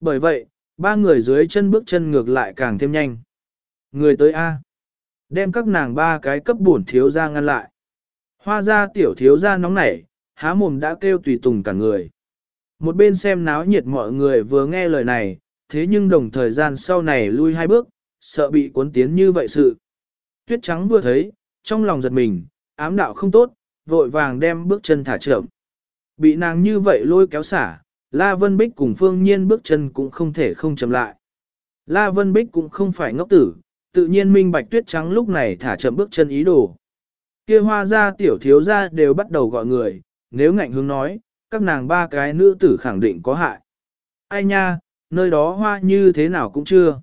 S1: Bởi vậy, ba người dưới chân bước chân ngược lại càng thêm nhanh. Người tới A. Đem các nàng ba cái cấp bổn thiếu ra ngăn lại. Hoa ra tiểu thiếu ra nóng nảy, há mồm đã kêu tùy tùng cả người. Một bên xem náo nhiệt mọi người vừa nghe lời này, thế nhưng đồng thời gian sau này lui hai bước, sợ bị cuốn tiến như vậy sự. Tuyết trắng vừa thấy, trong lòng giật mình, ám đạo không tốt, vội vàng đem bước chân thả chậm. Bị nàng như vậy lôi kéo xả, La Vân Bích cùng Phương Nhiên bước chân cũng không thể không chậm lại. La Vân Bích cũng không phải ngốc tử, tự nhiên minh bạch tuyết trắng lúc này thả chậm bước chân ý đồ. Kia hoa ra tiểu thiếu ra đều bắt đầu gọi người, nếu ngạnh hướng nói, các nàng ba cái nữ tử khẳng định có hại. Ai nha, nơi đó hoa như thế nào cũng chưa.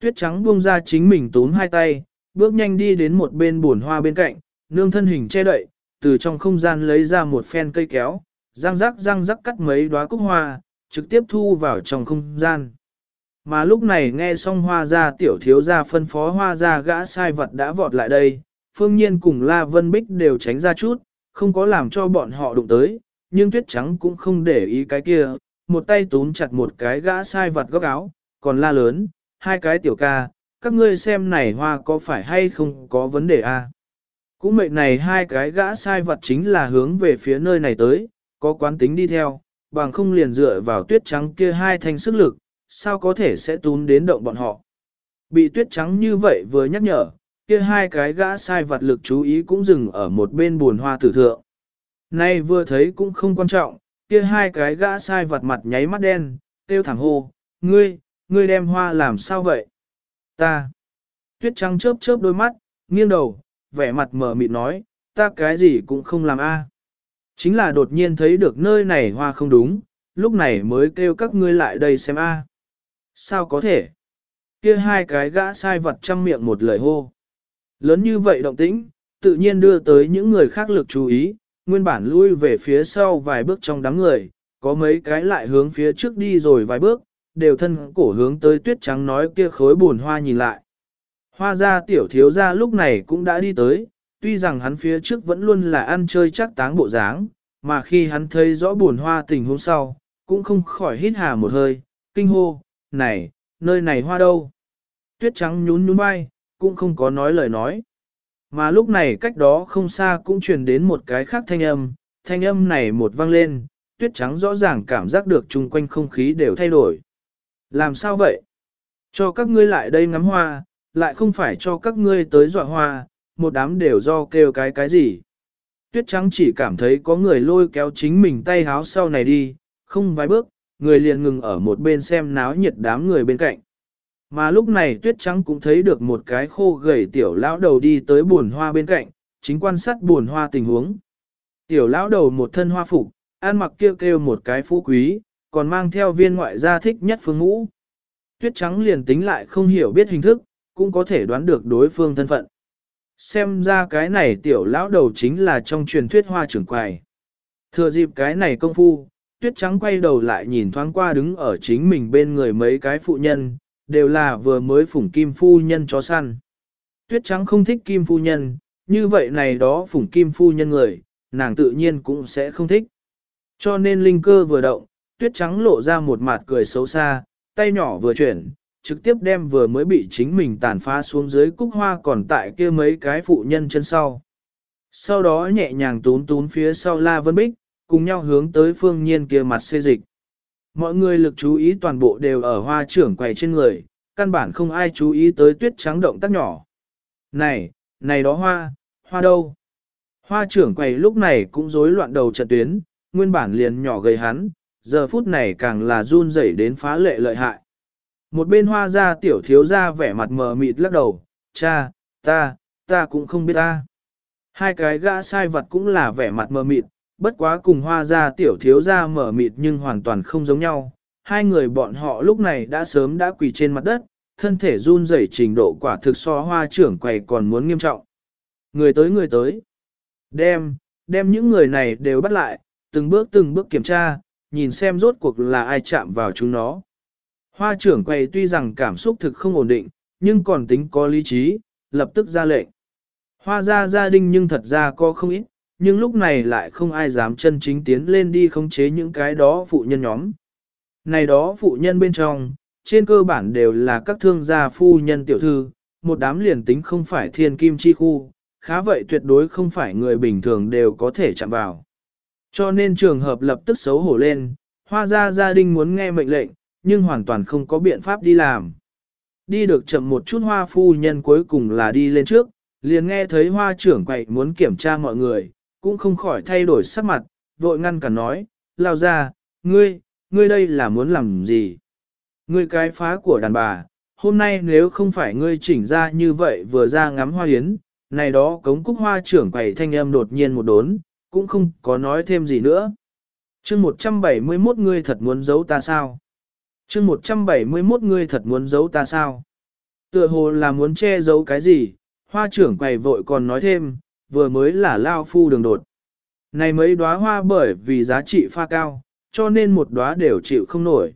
S1: Tuyết trắng buông ra chính mình tốn hai tay, bước nhanh đi đến một bên buồn hoa bên cạnh, nương thân hình che đậy, từ trong không gian lấy ra một phen cây kéo, răng rắc răng rắc cắt mấy đóa cúc hoa, trực tiếp thu vào trong không gian. Mà lúc này nghe xong hoa ra tiểu thiếu gia phân phó hoa ra gã sai vật đã vọt lại đây, phương nhiên cùng La Vân Bích đều tránh ra chút, không có làm cho bọn họ đụng tới, nhưng tuyết trắng cũng không để ý cái kia, một tay túm chặt một cái gã sai vật góc áo, còn la lớn, hai cái tiểu ca, các ngươi xem này hoa có phải hay không có vấn đề a? À? Cũng mệnh này hai cái gã sai vật chính là hướng về phía nơi này tới, có quán tính đi theo, bằng không liền dựa vào tuyết trắng kia hai thanh sức lực, sao có thể sẽ tún đến động bọn họ. Bị tuyết trắng như vậy vừa nhắc nhở, kia hai cái gã sai vật lực chú ý cũng dừng ở một bên buồn hoa tử thượng. Nay vừa thấy cũng không quan trọng, kia hai cái gã sai vật mặt nháy mắt đen, tiêu thẳng hô, ngươi, ngươi đem hoa làm sao vậy? Ta. Tuyết trắng chớp chớp đôi mắt, nghiêng đầu, vẻ mặt mở mịt nói, ta cái gì cũng không làm a. Chính là đột nhiên thấy được nơi này hoa không đúng, lúc này mới kêu các ngươi lại đây xem a. Sao có thể? Kia hai cái gã sai vật trăm miệng một lời hô. Lớn như vậy động tĩnh, tự nhiên đưa tới những người khác lực chú ý, nguyên bản lui về phía sau vài bước trong đám người, có mấy cái lại hướng phía trước đi rồi vài bước, đều thân cổ hướng tới tuyết trắng nói kia khối buồn hoa nhìn lại. Hoa ra tiểu thiếu ra lúc này cũng đã đi tới, tuy rằng hắn phía trước vẫn luôn là ăn chơi chắc táng bộ dáng, mà khi hắn thấy rõ buồn hoa tình huống sau, cũng không khỏi hít hà một hơi, kinh hô, này, nơi này hoa đâu? Tuyết trắng nhún nhún vai, cũng không có nói lời nói. Mà lúc này cách đó không xa cũng truyền đến một cái khác thanh âm, thanh âm này một vang lên, tuyết trắng rõ ràng cảm giác được chung quanh không khí đều thay đổi. Làm sao vậy? Cho các ngươi lại đây ngắm hoa, lại không phải cho các ngươi tới dọa hoa, một đám đều do kêu cái cái gì. Tuyết trắng chỉ cảm thấy có người lôi kéo chính mình tay háo sau này đi, không vài bước, người liền ngừng ở một bên xem náo nhiệt đám người bên cạnh. Mà lúc này tuyết trắng cũng thấy được một cái khô gầy tiểu lão đầu đi tới buồn hoa bên cạnh, chính quan sát buồn hoa tình huống. Tiểu lão đầu một thân hoa phục, ăn mặc kêu kêu một cái phú quý, còn mang theo viên ngoại gia thích nhất phương ngũ. Tuyết trắng liền tính lại không hiểu biết hình thức, cũng có thể đoán được đối phương thân phận. Xem ra cái này tiểu lão đầu chính là trong truyền thuyết hoa trưởng quài. Thừa dịp cái này công phu, tuyết trắng quay đầu lại nhìn thoáng qua đứng ở chính mình bên người mấy cái phụ nhân, đều là vừa mới phủng kim phu nhân chó săn. Tuyết trắng không thích kim phu nhân, như vậy này đó phủng kim phu nhân người, nàng tự nhiên cũng sẽ không thích. Cho nên linh cơ vừa động, tuyết trắng lộ ra một mặt cười xấu xa, tay nhỏ vừa chuyển, trực tiếp đem vừa mới bị chính mình tàn phá xuống dưới cúc hoa còn tại kia mấy cái phụ nhân chân sau. Sau đó nhẹ nhàng tún tún phía sau La Vân Bích, cùng nhau hướng tới phương nhiên kia mặt xê dịch. Mọi người lực chú ý toàn bộ đều ở hoa trưởng quầy trên người, căn bản không ai chú ý tới tuyết trắng động tác nhỏ. Này, này đó hoa, hoa đâu? Hoa trưởng quầy lúc này cũng rối loạn đầu trận tuyến, nguyên bản liền nhỏ gầy hắn, giờ phút này càng là run rẩy đến phá lệ lợi hại. Một bên hoa ra tiểu thiếu ra vẻ mặt mờ mịt lắc đầu, cha, ta, ta cũng không biết ta. Hai cái gã sai vật cũng là vẻ mặt mờ mịt, bất quá cùng hoa ra tiểu thiếu ra mở mịt nhưng hoàn toàn không giống nhau. Hai người bọn họ lúc này đã sớm đã quỳ trên mặt đất, thân thể run rẩy trình độ quả thực so hoa trưởng quầy còn muốn nghiêm trọng. Người tới người tới. Đem, đem những người này đều bắt lại, từng bước từng bước kiểm tra, nhìn xem rốt cuộc là ai chạm vào chúng nó. Hoa trưởng quầy tuy rằng cảm xúc thực không ổn định, nhưng còn tính có lý trí, lập tức ra lệnh. Hoa ra gia đình nhưng thật ra có không ít, nhưng lúc này lại không ai dám chân chính tiến lên đi khống chế những cái đó phụ nhân nhóm. Này đó phụ nhân bên trong, trên cơ bản đều là các thương gia phu nhân tiểu thư, một đám liền tính không phải thiên kim chi khu, khá vậy tuyệt đối không phải người bình thường đều có thể chạm vào. Cho nên trường hợp lập tức xấu hổ lên, hoa gia gia đình muốn nghe mệnh lệnh, nhưng hoàn toàn không có biện pháp đi làm. Đi được chậm một chút hoa phu nhân cuối cùng là đi lên trước, liền nghe thấy hoa trưởng quậy muốn kiểm tra mọi người, cũng không khỏi thay đổi sắc mặt, vội ngăn cả nói, lao ra, ngươi, ngươi đây là muốn làm gì? Ngươi cái phá của đàn bà, hôm nay nếu không phải ngươi chỉnh ra như vậy vừa ra ngắm hoa yến, này đó cống cúc hoa trưởng quầy thanh âm đột nhiên một đốn, cũng không có nói thêm gì nữa. chương 171 ngươi thật muốn giấu ta sao? chương 171 ngươi thật muốn giấu ta sao? Tựa hồ là muốn che giấu cái gì, hoa trưởng quầy vội còn nói thêm, vừa mới là lao phu đường đột. Này mấy đóa hoa bởi vì giá trị pha cao, cho nên một đóa đều chịu không nổi.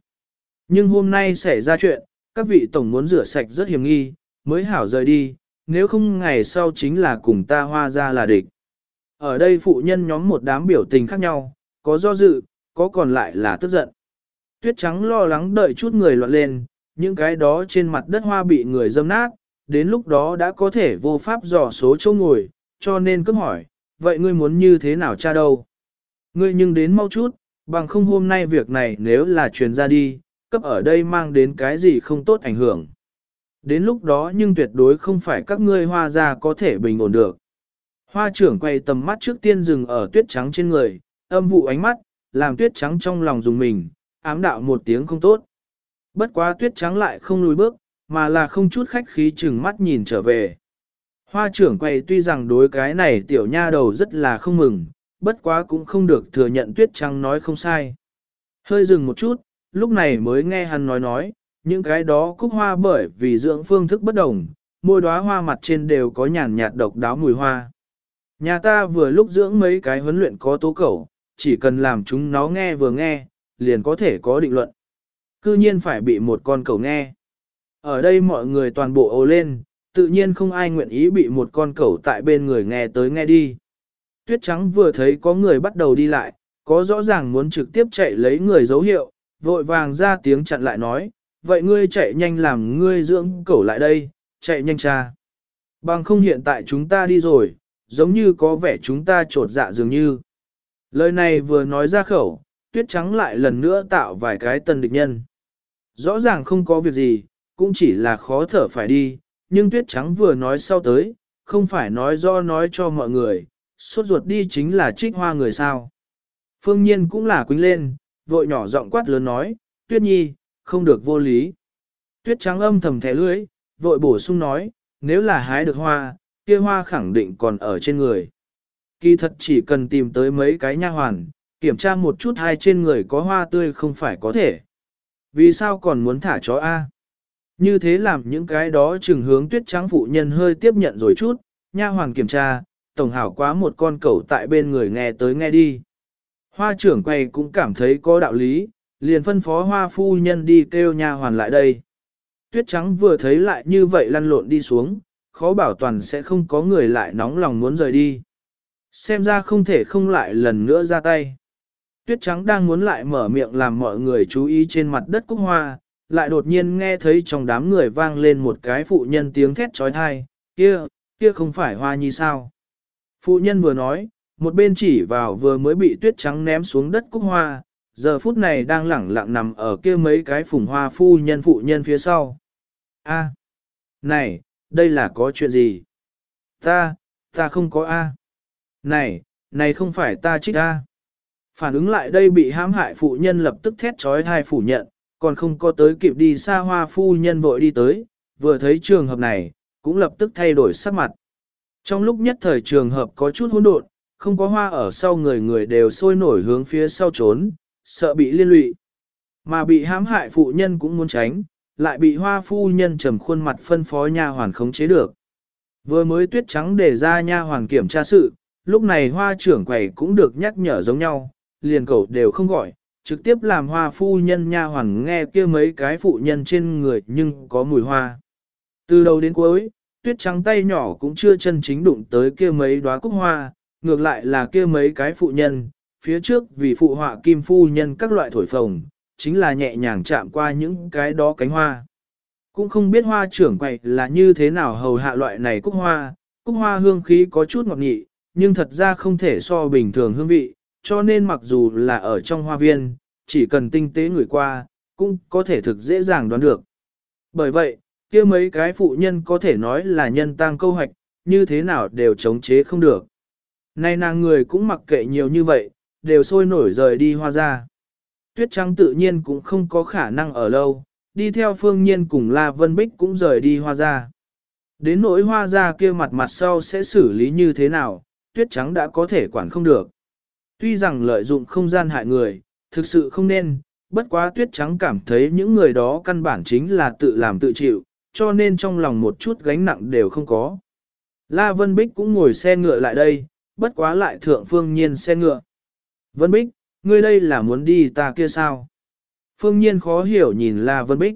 S1: Nhưng hôm nay xảy ra chuyện, các vị tổng muốn rửa sạch rất hiểm nghi, mới hảo rời đi, nếu không ngày sau chính là cùng ta hoa ra là địch. Ở đây phụ nhân nhóm một đám biểu tình khác nhau, có do dự, có còn lại là tức giận. Tuyết trắng lo lắng đợi chút người loạn lên, những cái đó trên mặt đất hoa bị người dâm nát, đến lúc đó đã có thể vô pháp dò số chỗ ngồi, cho nên cứ hỏi, vậy ngươi muốn như thế nào cha đâu? Ngươi nhưng đến mau chút, bằng không hôm nay việc này nếu là truyền ra đi, cấp ở đây mang đến cái gì không tốt ảnh hưởng. Đến lúc đó nhưng tuyệt đối không phải các ngươi hoa ra có thể bình ổn được. Hoa trưởng quay tầm mắt trước tiên dừng ở tuyết trắng trên người, âm vụ ánh mắt, làm tuyết trắng trong lòng dùng mình, ám đạo một tiếng không tốt. Bất quá tuyết trắng lại không lùi bước, mà là không chút khách khí chừng mắt nhìn trở về. Hoa trưởng quay tuy rằng đối cái này tiểu nha đầu rất là không mừng, bất quá cũng không được thừa nhận tuyết trăng nói không sai. Hơi dừng một chút, lúc này mới nghe hắn nói nói, những cái đó cúc hoa bởi vì dưỡng phương thức bất đồng, môi đóa hoa mặt trên đều có nhàn nhạt độc đáo mùi hoa. Nhà ta vừa lúc dưỡng mấy cái huấn luyện có tố cẩu, chỉ cần làm chúng nó nghe vừa nghe, liền có thể có định luận. Cư nhiên phải bị một con cẩu nghe. Ở đây mọi người toàn bộ ồ lên, tự nhiên không ai nguyện ý bị một con cẩu tại bên người nghe tới nghe đi. Tuyết trắng vừa thấy có người bắt đầu đi lại, có rõ ràng muốn trực tiếp chạy lấy người dấu hiệu, vội vàng ra tiếng chặn lại nói, vậy ngươi chạy nhanh làm ngươi dưỡng cẩu lại đây, chạy nhanh cha. Bằng không hiện tại chúng ta đi rồi, giống như có vẻ chúng ta trột dạ dường như. Lời này vừa nói ra khẩu, tuyết trắng lại lần nữa tạo vài cái tân địch nhân. Rõ ràng không có việc gì, cũng chỉ là khó thở phải đi, nhưng tuyết trắng vừa nói sau tới, không phải nói do nói cho mọi người, suốt ruột đi chính là trích hoa người sao. Phương nhiên cũng là quính lên, vội nhỏ giọng quát lớn nói, tuyết nhi, không được vô lý. Tuyết trắng âm thầm thẻ lưới, vội bổ sung nói, nếu là hái được hoa, kia hoa khẳng định còn ở trên người. Kỳ thật chỉ cần tìm tới mấy cái nha hoàn, kiểm tra một chút hai trên người có hoa tươi không phải có thể. Vì sao còn muốn thả chó A? Như thế làm những cái đó trừng hướng tuyết trắng phụ nhân hơi tiếp nhận rồi chút, nha hoàn kiểm tra, tổng hảo quá một con cẩu tại bên người nghe tới nghe đi. Hoa trưởng quay cũng cảm thấy có đạo lý, liền phân phó hoa phu nhân đi kêu nha hoàn lại đây. Tuyết trắng vừa thấy lại như vậy lăn lộn đi xuống, khó bảo toàn sẽ không có người lại nóng lòng muốn rời đi. Xem ra không thể không lại lần nữa ra tay. Tuyết trắng đang muốn lại mở miệng làm mọi người chú ý trên mặt đất cúc hoa, lại đột nhiên nghe thấy trong đám người vang lên một cái phụ nhân tiếng thét trói thai, kia, kia không phải hoa nhi sao. Phụ nhân vừa nói, một bên chỉ vào vừa mới bị tuyết trắng ném xuống đất cúc hoa, giờ phút này đang lẳng lặng nằm ở kia mấy cái phùng hoa phu nhân phụ nhân phía sau. A, này, đây là có chuyện gì? Ta, ta không có A. Này, này không phải ta trích A. Phản ứng lại đây bị hãm hại phụ nhân lập tức thét trói thai phủ nhận, còn không có tới kịp đi xa hoa phu nhân vội đi tới, vừa thấy trường hợp này, cũng lập tức thay đổi sắc mặt. Trong lúc nhất thời trường hợp có chút hỗn độn, không có hoa ở sau người người đều sôi nổi hướng phía sau trốn, sợ bị liên lụy. Mà bị hãm hại phụ nhân cũng muốn tránh, lại bị hoa phu nhân trầm khuôn mặt phân phó nha hoàn khống chế được. Vừa mới tuyết trắng để ra nha hoàn kiểm tra sự, lúc này hoa trưởng quầy cũng được nhắc nhở giống nhau, liền cầu đều không gọi, trực tiếp làm hoa phu nhân nha hoàn nghe kia mấy cái phụ nhân trên người nhưng có mùi hoa. Từ đầu đến cuối, tuyết trắng tay nhỏ cũng chưa chân chính đụng tới kia mấy đóa cúc hoa, ngược lại là kia mấy cái phụ nhân, phía trước vì phụ họa kim phu nhân các loại thổi phồng, chính là nhẹ nhàng chạm qua những cái đó cánh hoa. Cũng không biết hoa trưởng quậy là như thế nào hầu hạ loại này cúc hoa, cúc hoa hương khí có chút ngọt nhị, nhưng thật ra không thể so bình thường hương vị, cho nên mặc dù là ở trong hoa viên, chỉ cần tinh tế người qua, cũng có thể thực dễ dàng đoán được. Bởi vậy, kia mấy cái phụ nhân có thể nói là nhân tăng câu hoạch, như thế nào đều chống chế không được. Nay nàng người cũng mặc kệ nhiều như vậy, đều sôi nổi rời đi hoa ra. Tuyết trắng tự nhiên cũng không có khả năng ở lâu, đi theo phương nhiên cùng La Vân Bích cũng rời đi hoa ra. Đến nỗi hoa ra kia mặt mặt sau sẽ xử lý như thế nào, tuyết trắng đã có thể quản không được. Tuy rằng lợi dụng không gian hại người, thực sự không nên, bất quá tuyết trắng cảm thấy những người đó căn bản chính là tự làm tự chịu, cho nên trong lòng một chút gánh nặng đều không có. La Vân Bích cũng ngồi xe ngựa lại đây, bất quá lại thượng phương nhiên xe ngựa. Vân Bích, ngươi đây là muốn đi ta kia sao? Phương nhiên khó hiểu nhìn La Vân Bích.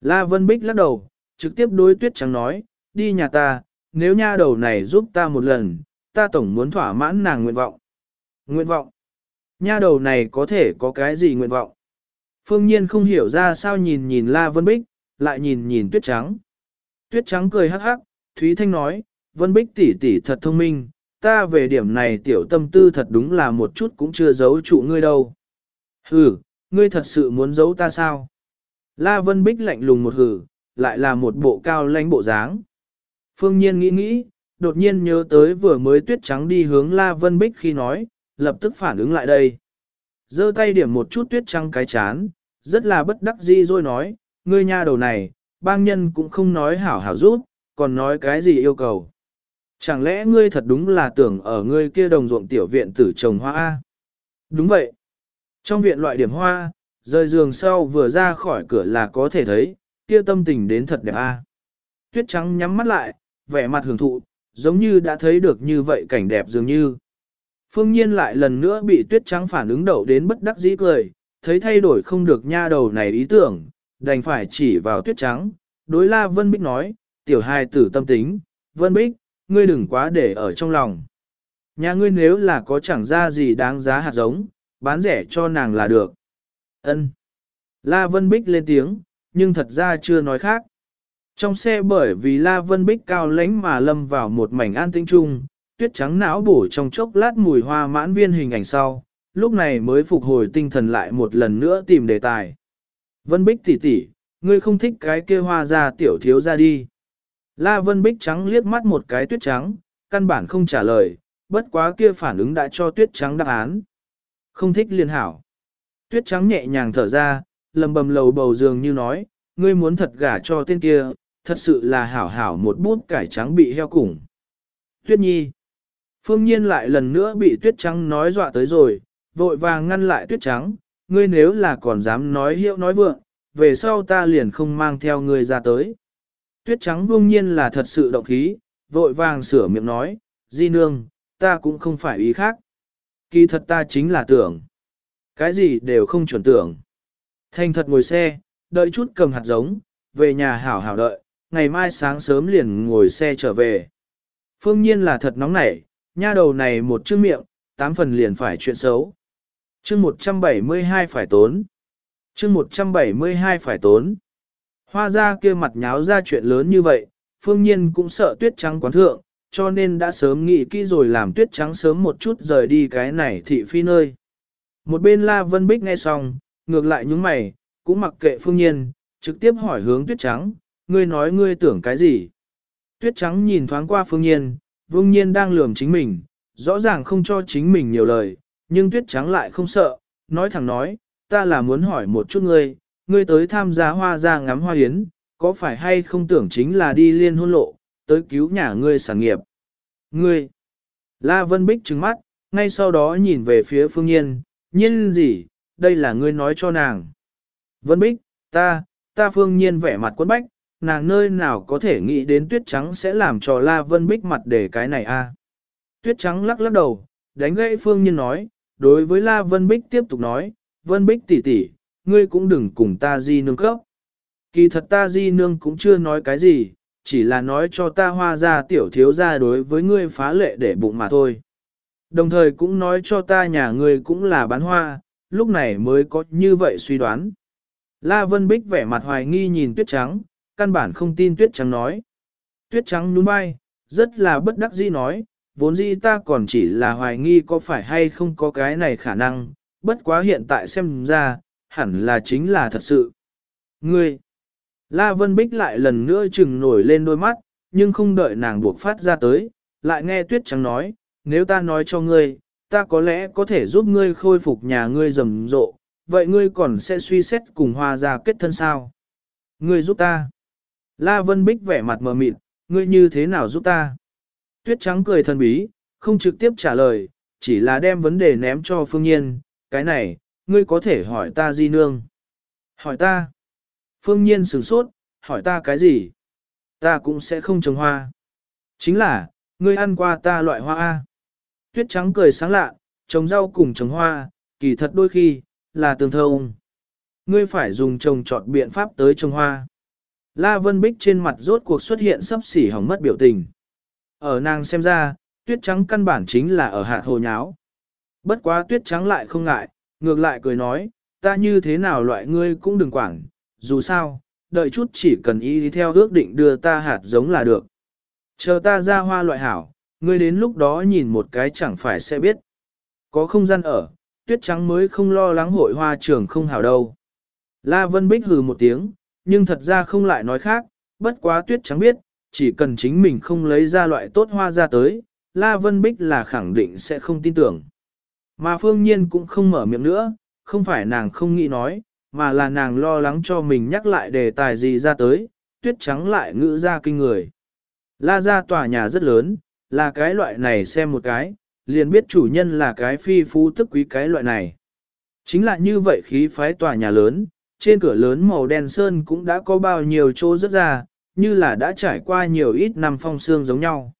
S1: La Vân Bích lắc đầu, trực tiếp đối tuyết trắng nói, đi nhà ta, nếu nha đầu này giúp ta một lần, ta tổng muốn thỏa mãn nàng nguyện vọng. Nguyện vọng? Nha đầu này có thể có cái gì nguyện vọng? Phương nhiên không hiểu ra sao nhìn nhìn La Vân Bích, lại nhìn nhìn tuyết trắng. Tuyết trắng cười hắc hắc, Thúy Thanh nói, Vân Bích tỷ tỷ thật thông minh, ta về điểm này tiểu tâm tư thật đúng là một chút cũng chưa giấu trụ ngươi đâu. Hừ, ngươi thật sự muốn giấu ta sao? La Vân Bích lạnh lùng một hừ, lại là một bộ cao lãnh bộ dáng. Phương Nhiên nghĩ nghĩ, đột nhiên nhớ tới vừa mới tuyết trắng đi hướng La Vân Bích khi nói, lập tức phản ứng lại đây. giơ tay điểm một chút tuyết trắng cái chán, rất là bất đắc dĩ rồi nói, ngươi nha đầu này, bang nhân cũng không nói hảo hảo rút, còn nói cái gì yêu cầu. Chẳng lẽ ngươi thật đúng là tưởng ở ngươi kia đồng ruộng tiểu viện tử trồng hoa A? Đúng vậy. Trong viện loại điểm hoa, rời giường sau vừa ra khỏi cửa là có thể thấy, kia tâm tình đến thật đẹp A. Tuyết trắng nhắm mắt lại, vẻ mặt hưởng thụ, giống như đã thấy được như vậy cảnh đẹp dường như. Phương nhiên lại lần nữa bị tuyết trắng phản ứng đậu đến bất đắc dĩ cười, thấy thay đổi không được nha đầu này ý tưởng, đành phải chỉ vào tuyết trắng, đối la Vân Bích nói, tiểu hài tử tâm tính, Vân Bích, ngươi đừng quá để ở trong lòng. Nhà ngươi nếu là có chẳng ra gì đáng giá hạt giống, bán rẻ cho nàng là được. Ân. La Vân Bích lên tiếng, nhưng thật ra chưa nói khác. Trong xe bởi vì La Vân Bích cao lánh mà lâm vào một mảnh an tĩnh chung, tuyết trắng não bổ trong chốc lát mùi hoa mãn viên hình ảnh sau, lúc này mới phục hồi tinh thần lại một lần nữa tìm đề tài. Vân Bích tỷ tỷ, ngươi không thích cái kia hoa ra tiểu thiếu ra đi. La Vân Bích trắng liếc mắt một cái tuyết trắng, căn bản không trả lời, bất quá kia phản ứng đã cho tuyết trắng đáp án. Không thích liên hảo. Tuyết trắng nhẹ nhàng thở ra, lầm bầm lầu bầu giường như nói, ngươi muốn thật gả cho tên kia, thật sự là hảo hảo một bút cải trắng bị heo củng. Tuyết nhi. Phương nhiên lại lần nữa bị tuyết trắng nói dọa tới rồi, vội vàng ngăn lại tuyết trắng, ngươi nếu là còn dám nói hiệu nói vượng, về sau ta liền không mang theo ngươi ra tới. Tuyết trắng vương nhiên là thật sự động khí, vội vàng sửa miệng nói, di nương, ta cũng không phải ý khác. Kỳ thật ta chính là tưởng. Cái gì đều không chuẩn tưởng. Thành thật ngồi xe, đợi chút cầm hạt giống, về nhà hảo hảo đợi, ngày mai sáng sớm liền ngồi xe trở về. Phương nhiên là thật nóng nảy, nha đầu này một chữ miệng, tám phần liền phải chuyện xấu. chương 172 phải tốn. chương 172 phải tốn. Hoa ra kia mặt nháo ra chuyện lớn như vậy, phương nhiên cũng sợ tuyết trắng quán thượng, cho nên đã sớm nghĩ kỹ rồi làm tuyết trắng sớm một chút rời đi cái này thị phi nơi. Một bên La Vân Bích nghe xong, ngược lại những mày, cũng mặc kệ phương nhiên, trực tiếp hỏi hướng tuyết trắng, ngươi nói ngươi tưởng cái gì? Tuyết trắng nhìn thoáng qua phương nhiên, Vương nhiên đang lườm chính mình, rõ ràng không cho chính mình nhiều lời, nhưng tuyết trắng lại không sợ, nói thẳng nói, ta là muốn hỏi một chút ngươi, ngươi tới tham gia hoa ra ngắm hoa yến, có phải hay không tưởng chính là đi liên hôn lộ, tới cứu nhà ngươi sản nghiệp. Ngươi, La Vân Bích trừng mắt, ngay sau đó nhìn về phía phương nhiên, nhiên gì, đây là ngươi nói cho nàng. Vân Bích, ta, ta phương nhiên vẻ mặt quấn bách, nàng nơi nào có thể nghĩ đến tuyết trắng sẽ làm cho La Vân Bích mặt để cái này a? Tuyết trắng lắc lắc đầu, đánh gãy phương nhiên nói, đối với La Vân Bích tiếp tục nói, Vân Bích tỷ tỷ, ngươi cũng đừng cùng ta di nương cấp. Kỳ thật ta di nương cũng chưa nói cái gì, chỉ là nói cho ta hoa ra tiểu thiếu ra đối với ngươi phá lệ để bụng mà thôi. Đồng thời cũng nói cho ta nhà ngươi cũng là bán hoa, lúc này mới có như vậy suy đoán. La Vân Bích vẻ mặt hoài nghi nhìn tuyết trắng, căn bản không tin tuyết trắng nói. Tuyết trắng nhún vai, rất là bất đắc dĩ nói, vốn dĩ ta còn chỉ là hoài nghi có phải hay không có cái này khả năng, bất quá hiện tại xem ra, hẳn là chính là thật sự. Ngươi! La Vân Bích lại lần nữa chừng nổi lên đôi mắt, nhưng không đợi nàng buộc phát ra tới, lại nghe tuyết trắng nói, nếu ta nói cho ngươi, ta có lẽ có thể giúp ngươi khôi phục nhà ngươi rầm rộ, vậy ngươi còn sẽ suy xét cùng hoa ra kết thân sao? Ngươi giúp ta. La Vân Bích vẻ mặt mờ mịt, ngươi như thế nào giúp ta? Tuyết trắng cười thần bí, không trực tiếp trả lời, chỉ là đem vấn đề ném cho Phương Nhiên, cái này, ngươi có thể hỏi ta di nương. Hỏi ta. Phương Nhiên sửng sốt, hỏi ta cái gì? Ta cũng sẽ không trồng hoa. Chính là, ngươi ăn qua ta loại hoa A. Tuyết trắng cười sáng lạ, trồng rau cùng trồng hoa, kỳ thật đôi khi, là tương thông. Ngươi phải dùng trồng trọt biện pháp tới trồng hoa. La Vân Bích trên mặt rốt cuộc xuất hiện sắp xỉ hỏng mất biểu tình. Ở nàng xem ra, tuyết trắng căn bản chính là ở hạt hồ nháo. Bất quá tuyết trắng lại không ngại, ngược lại cười nói, ta như thế nào loại ngươi cũng đừng quản, dù sao, đợi chút chỉ cần y đi theo ước định đưa ta hạt giống là được. Chờ ta ra hoa loại hảo, ngươi đến lúc đó nhìn một cái chẳng phải sẽ biết. Có không gian ở, tuyết trắng mới không lo lắng hội hoa trường không hảo đâu. La Vân Bích hừ một tiếng, nhưng thật ra không lại nói khác, bất quá tuyết trắng biết, chỉ cần chính mình không lấy ra loại tốt hoa ra tới, La Vân Bích là khẳng định sẽ không tin tưởng. Mà phương nhiên cũng không mở miệng nữa, không phải nàng không nghĩ nói, mà là nàng lo lắng cho mình nhắc lại đề tài gì ra tới, tuyết trắng lại ngữ ra kinh người. La ra tòa nhà rất lớn, là cái loại này xem một cái, liền biết chủ nhân là cái phi phú tức quý cái loại này. Chính là như vậy khí phái tòa nhà lớn, trên cửa lớn màu đen sơn cũng đã có bao nhiêu chỗ rất ra, như là đã trải qua nhiều ít năm phong xương giống nhau.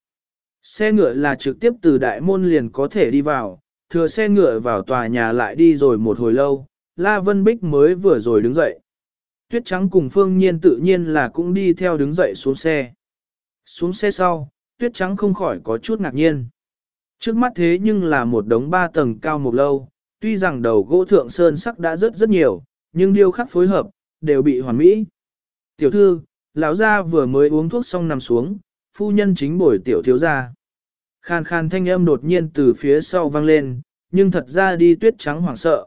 S1: Xe ngựa là trực tiếp từ đại môn liền có thể đi vào, thừa xe ngựa vào tòa nhà lại đi rồi một hồi lâu, La Vân Bích mới vừa rồi đứng dậy. Tuyết trắng cùng phương nhiên tự nhiên là cũng đi theo đứng dậy xuống xe. Xuống xe sau, tuyết trắng không khỏi có chút ngạc nhiên. Trước mắt thế nhưng là một đống ba tầng cao một lâu, tuy rằng đầu gỗ thượng sơn sắc đã rất rất nhiều, nhưng điêu khắc phối hợp, đều bị hoàn mỹ. Tiểu thư, lão gia vừa mới uống thuốc xong nằm xuống, phu nhân chính bồi tiểu thiếu gia. Khan khan thanh âm đột nhiên từ phía sau vang lên, nhưng thật ra đi tuyết trắng hoảng sợ.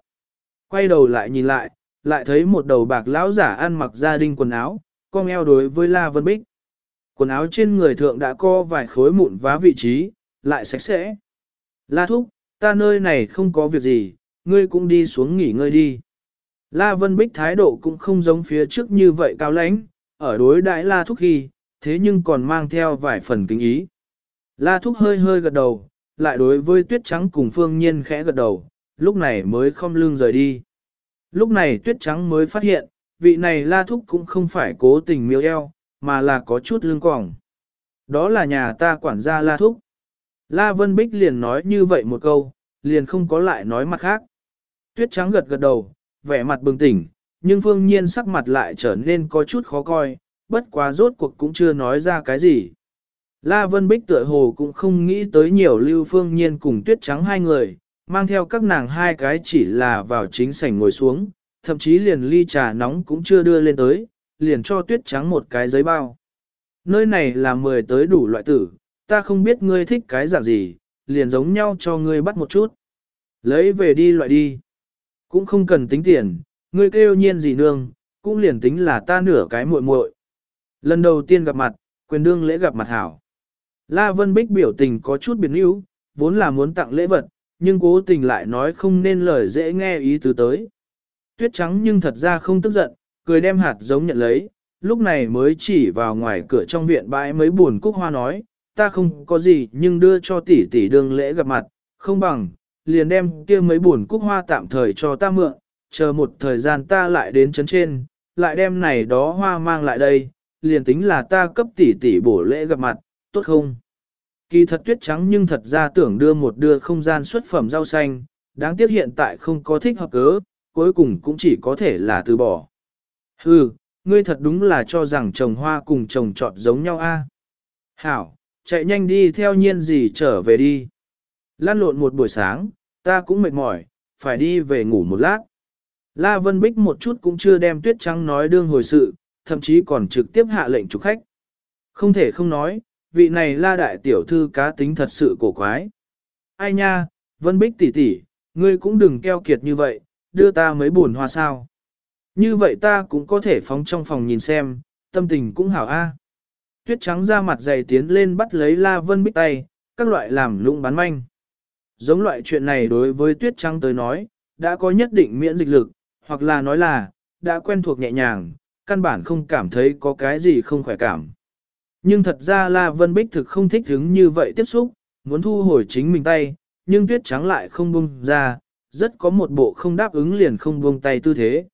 S1: Quay đầu lại nhìn lại, lại thấy một đầu bạc lão giả ăn mặc gia đình quần áo, cong eo đối với La Vân Bích. Quần áo trên người thượng đã co vài khối mụn vá vị trí, lại sạch sẽ. La Thúc, ta nơi này không có việc gì, ngươi cũng đi xuống nghỉ ngơi đi. La Vân Bích thái độ cũng không giống phía trước như vậy cao lãnh, ở đối đãi La Thúc khi, thế nhưng còn mang theo vài phần kính ý. La Thúc hơi hơi gật đầu, lại đối với Tuyết Trắng cùng Phương Nhiên khẽ gật đầu, lúc này mới không lưng rời đi. Lúc này Tuyết Trắng mới phát hiện, vị này La Thúc cũng không phải cố tình miêu eo, mà là có chút lương quỏng. Đó là nhà ta quản gia La Thúc. La Vân Bích liền nói như vậy một câu, liền không có lại nói mặt khác. Tuyết trắng gật gật đầu, vẻ mặt bừng tỉnh, nhưng phương nhiên sắc mặt lại trở nên có chút khó coi, bất quá rốt cuộc cũng chưa nói ra cái gì. La Vân Bích tựa hồ cũng không nghĩ tới nhiều lưu phương nhiên cùng tuyết trắng hai người, mang theo các nàng hai cái chỉ là vào chính sảnh ngồi xuống, thậm chí liền ly trà nóng cũng chưa đưa lên tới, liền cho tuyết trắng một cái giấy bao. Nơi này là mười tới đủ loại tử, ta không biết ngươi thích cái dạng gì, liền giống nhau cho ngươi bắt một chút. Lấy về đi loại đi. Cũng không cần tính tiền, ngươi kêu nhiên gì nương, cũng liền tính là ta nửa cái muội muội. Lần đầu tiên gặp mặt, quyền đương lễ gặp mặt hảo. La Vân Bích biểu tình có chút biến yếu, vốn là muốn tặng lễ vật, nhưng cố tình lại nói không nên lời dễ nghe ý tứ tới. Tuyết trắng nhưng thật ra không tức giận, cười đem hạt giống nhận lấy, lúc này mới chỉ vào ngoài cửa trong viện bãi mấy buồn cúc hoa nói, ta không có gì nhưng đưa cho tỷ tỷ đương lễ gặp mặt, không bằng, liền đem kia mấy buồn cúc hoa tạm thời cho ta mượn, chờ một thời gian ta lại đến chấn trên, lại đem này đó hoa mang lại đây, liền tính là ta cấp tỷ tỷ bổ lễ gặp mặt, tốt không? Kỳ thật tuyết trắng nhưng thật ra tưởng đưa một đưa không gian xuất phẩm rau xanh, đáng tiếc hiện tại không có thích hợp cớ, cuối cùng cũng chỉ có thể là từ bỏ. Hừ, ngươi thật đúng là cho rằng trồng hoa cùng trồng trọt giống nhau a. Hảo, chạy nhanh đi theo nhiên gì trở về đi. Lan lộn một buổi sáng, ta cũng mệt mỏi, phải đi về ngủ một lát. La Vân Bích một chút cũng chưa đem tuyết trắng nói đương hồi sự, thậm chí còn trực tiếp hạ lệnh trục khách. Không thể không nói, vị này la đại tiểu thư cá tính thật sự cổ quái. Ai nha, Vân Bích tỷ tỷ, ngươi cũng đừng keo kiệt như vậy, đưa ta mấy buồn hoa sao. Như vậy ta cũng có thể phóng trong phòng nhìn xem, tâm tình cũng hảo a. Tuyết trắng ra mặt dày tiến lên bắt lấy La Vân Bích tay, các loại làm lũng bán manh. Giống loại chuyện này đối với tuyết trắng tới nói, đã có nhất định miễn dịch lực, hoặc là nói là, đã quen thuộc nhẹ nhàng, căn bản không cảm thấy có cái gì không khỏe cảm. Nhưng thật ra là Vân Bích thực không thích hứng như vậy tiếp xúc, muốn thu hồi chính mình tay, nhưng tuyết trắng lại không buông ra, rất có một bộ không đáp ứng liền không buông tay tư thế.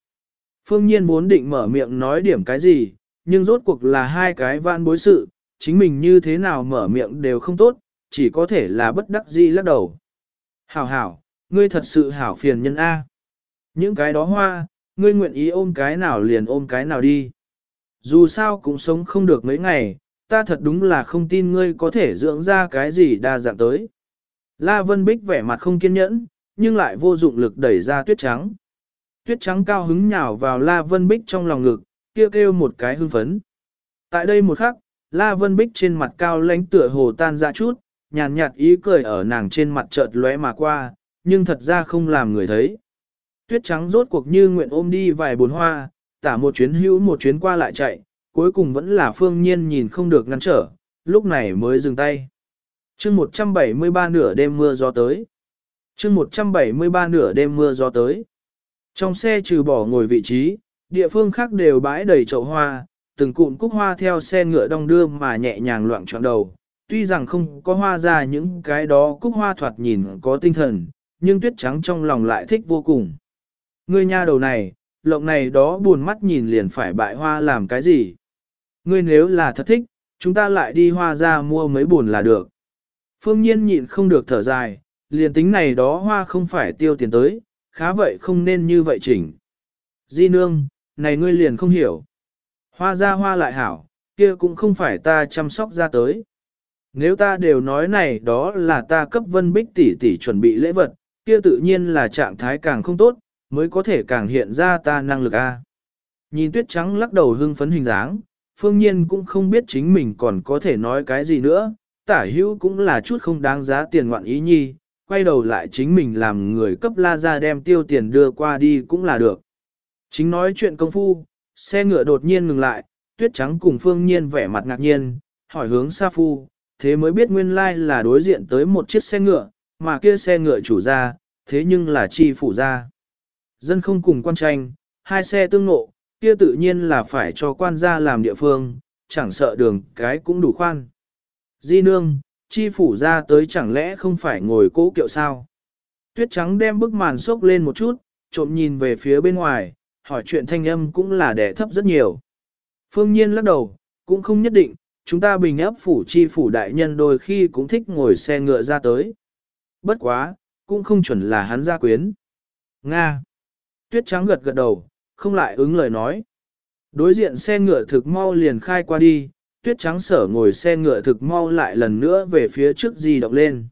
S1: Phương Nhiên muốn định mở miệng nói điểm cái gì, nhưng rốt cuộc là hai cái van bối sự, chính mình như thế nào mở miệng đều không tốt, chỉ có thể là bất đắc dĩ lắc đầu. Hảo hảo, ngươi thật sự hảo phiền nhân A. Những cái đó hoa, ngươi nguyện ý ôm cái nào liền ôm cái nào đi. Dù sao cũng sống không được mấy ngày, ta thật đúng là không tin ngươi có thể dưỡng ra cái gì đa dạng tới. La Vân Bích vẻ mặt không kiên nhẫn, nhưng lại vô dụng lực đẩy ra tuyết trắng. Tuyết trắng cao hứng nhào vào La Vân Bích trong lòng ngực, kêu kêu một cái hưng phấn. Tại đây một khắc, La Vân Bích trên mặt cao lãnh tựa hồ tan ra chút, nhàn nhạt ý cười ở nàng trên mặt chợt lóe mà qua, nhưng thật ra không làm người thấy. Tuyết trắng rốt cuộc như nguyện ôm đi vài bốn hoa, tả một chuyến hữu một chuyến qua lại chạy, cuối cùng vẫn là phương nhiên nhìn không được ngăn trở, lúc này mới dừng tay. chương 173 nửa đêm mưa gió tới. chương 173 nửa đêm mưa gió tới. Trong xe trừ bỏ ngồi vị trí, địa phương khác đều bãi đầy chậu hoa, từng cụm cúc hoa theo xe ngựa đong đưa mà nhẹ nhàng loạn trọn đầu. Tuy rằng không có hoa ra những cái đó cúc hoa thoạt nhìn có tinh thần, nhưng tuyết trắng trong lòng lại thích vô cùng. Ngươi nha đầu này, lộng này đó buồn mắt nhìn liền phải bại hoa làm cái gì. Ngươi nếu là thật thích, chúng ta lại đi hoa ra mua mấy buồn là được. Phương nhiên nhịn không được thở dài, liền tính này đó hoa không phải tiêu tiền tới, khá vậy không nên như vậy chỉnh. Di nương, này ngươi liền không hiểu. Hoa ra hoa lại hảo, kia cũng không phải ta chăm sóc ra tới. Nếu ta đều nói này đó là ta cấp vân bích tỷ tỷ chuẩn bị lễ vật, kia tự nhiên là trạng thái càng không tốt, mới có thể càng hiện ra ta năng lực A. Nhìn tuyết trắng lắc đầu hưng phấn hình dáng, phương nhiên cũng không biết chính mình còn có thể nói cái gì nữa, tả hữu cũng là chút không đáng giá tiền ngoạn ý nhi, quay đầu lại chính mình làm người cấp la ra đem tiêu tiền đưa qua đi cũng là được. Chính nói chuyện công phu, xe ngựa đột nhiên ngừng lại, tuyết trắng cùng phương nhiên vẻ mặt ngạc nhiên, hỏi hướng Sa Phu, thế mới biết nguyên lai là đối diện tới một chiếc xe ngựa, mà kia xe ngựa chủ ra, thế nhưng là chi phủ ra. Dân không cùng quan tranh, hai xe tương ngộ, kia tự nhiên là phải cho quan gia làm địa phương, chẳng sợ đường cái cũng đủ khoan. Di nương, chi phủ ra tới chẳng lẽ không phải ngồi cố kiệu sao? Tuyết trắng đem bức màn xốc lên một chút, trộm nhìn về phía bên ngoài, hỏi chuyện thanh âm cũng là đẻ thấp rất nhiều. Phương nhiên lắc đầu, cũng không nhất định, chúng ta bình ấp phủ chi phủ đại nhân đôi khi cũng thích ngồi xe ngựa ra tới. Bất quá, cũng không chuẩn là hắn gia quyến. Nga. Tuyết trắng gật gật đầu, không lại ứng lời nói. Đối diện xe ngựa thực mau liền khai qua đi, tuyết trắng sở ngồi xe ngựa thực mau lại lần nữa về phía trước di động lên.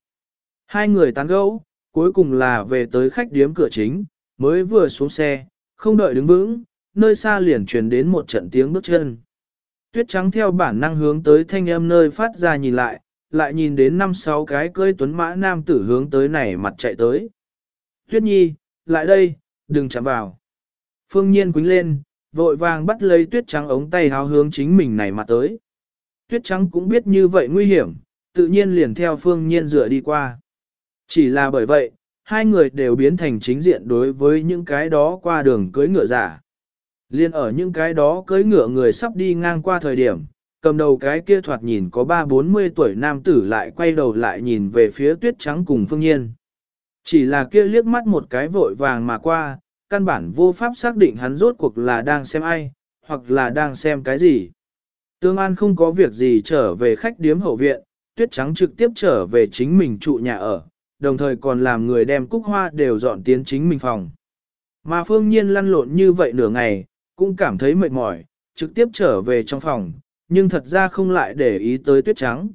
S1: Hai người tán gẫu, cuối cùng là về tới khách điếm cửa chính, mới vừa xuống xe, không đợi đứng vững, nơi xa liền truyền đến một trận tiếng bước chân. Tuyết trắng theo bản năng hướng tới thanh âm nơi phát ra nhìn lại, lại nhìn đến năm sáu cái cưỡi tuấn mã nam tử hướng tới này mặt chạy tới. Tuyết nhi, lại đây, đừng chạm vào. Phương nhiên quính lên, vội vàng bắt lấy tuyết trắng ống tay háo hướng chính mình này mặt tới. Tuyết trắng cũng biết như vậy nguy hiểm, tự nhiên liền theo phương nhiên dựa đi qua. Chỉ là bởi vậy, hai người đều biến thành chính diện đối với những cái đó qua đường cưới ngựa giả. Liên ở những cái đó cưỡi ngựa người sắp đi ngang qua thời điểm, cầm đầu cái kia thoạt nhìn có ba bốn mươi tuổi nam tử lại quay đầu lại nhìn về phía tuyết trắng cùng phương nhiên. Chỉ là kia liếc mắt một cái vội vàng mà qua, căn bản vô pháp xác định hắn rốt cuộc là đang xem ai, hoặc là đang xem cái gì. Tương An không có việc gì trở về khách điếm hậu viện, tuyết trắng trực tiếp trở về chính mình trụ nhà ở, đồng thời còn làm người đem cúc hoa đều dọn tiến chính mình phòng. Mà phương nhiên lăn lộn như vậy nửa ngày, cũng cảm thấy mệt mỏi, trực tiếp trở về trong phòng, nhưng thật ra không lại để ý tới tuyết trắng.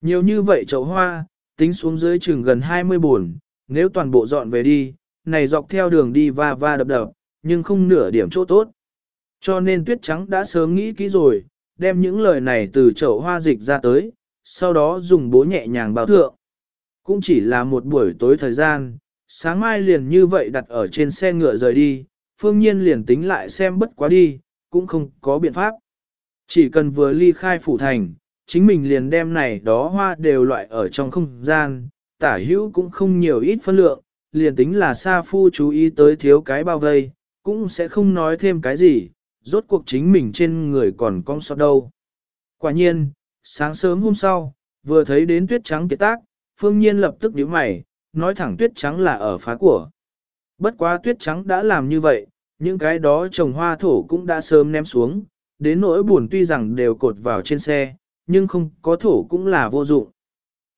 S1: Nhiều như vậy chậu hoa, tính xuống dưới chừng gần 20 buồn, nếu toàn bộ dọn về đi, này dọc theo đường đi va va đập đập, nhưng không nửa điểm chỗ tốt. Cho nên tuyết trắng đã sớm nghĩ kỹ rồi, đem những lời này từ chậu hoa dịch ra tới, sau đó dùng bố nhẹ nhàng bao thượng. Cũng chỉ là một buổi tối thời gian, sáng mai liền như vậy đặt ở trên xe ngựa rời đi, phương nhiên liền tính lại xem bất quá đi, cũng không có biện pháp. Chỉ cần vừa ly khai phủ thành, chính mình liền đem này đó hoa đều loại ở trong không gian, tả hữu cũng không nhiều ít phân lượng, liền tính là Sa Phu chú ý tới thiếu cái bao vây, cũng sẽ không nói thêm cái gì, rốt cuộc chính mình trên người còn con sót đâu. Quả nhiên, sáng sớm hôm sau, vừa thấy đến tuyết trắng kết tác, phương nhiên lập tức nhíu mày, nói thẳng tuyết trắng là ở phá của. Bất quá tuyết trắng đã làm như vậy, những cái đó trồng hoa thổ cũng đã sớm ném xuống, đến nỗi buồn tuy rằng đều cột vào trên xe, nhưng không có thổ cũng là vô dụng.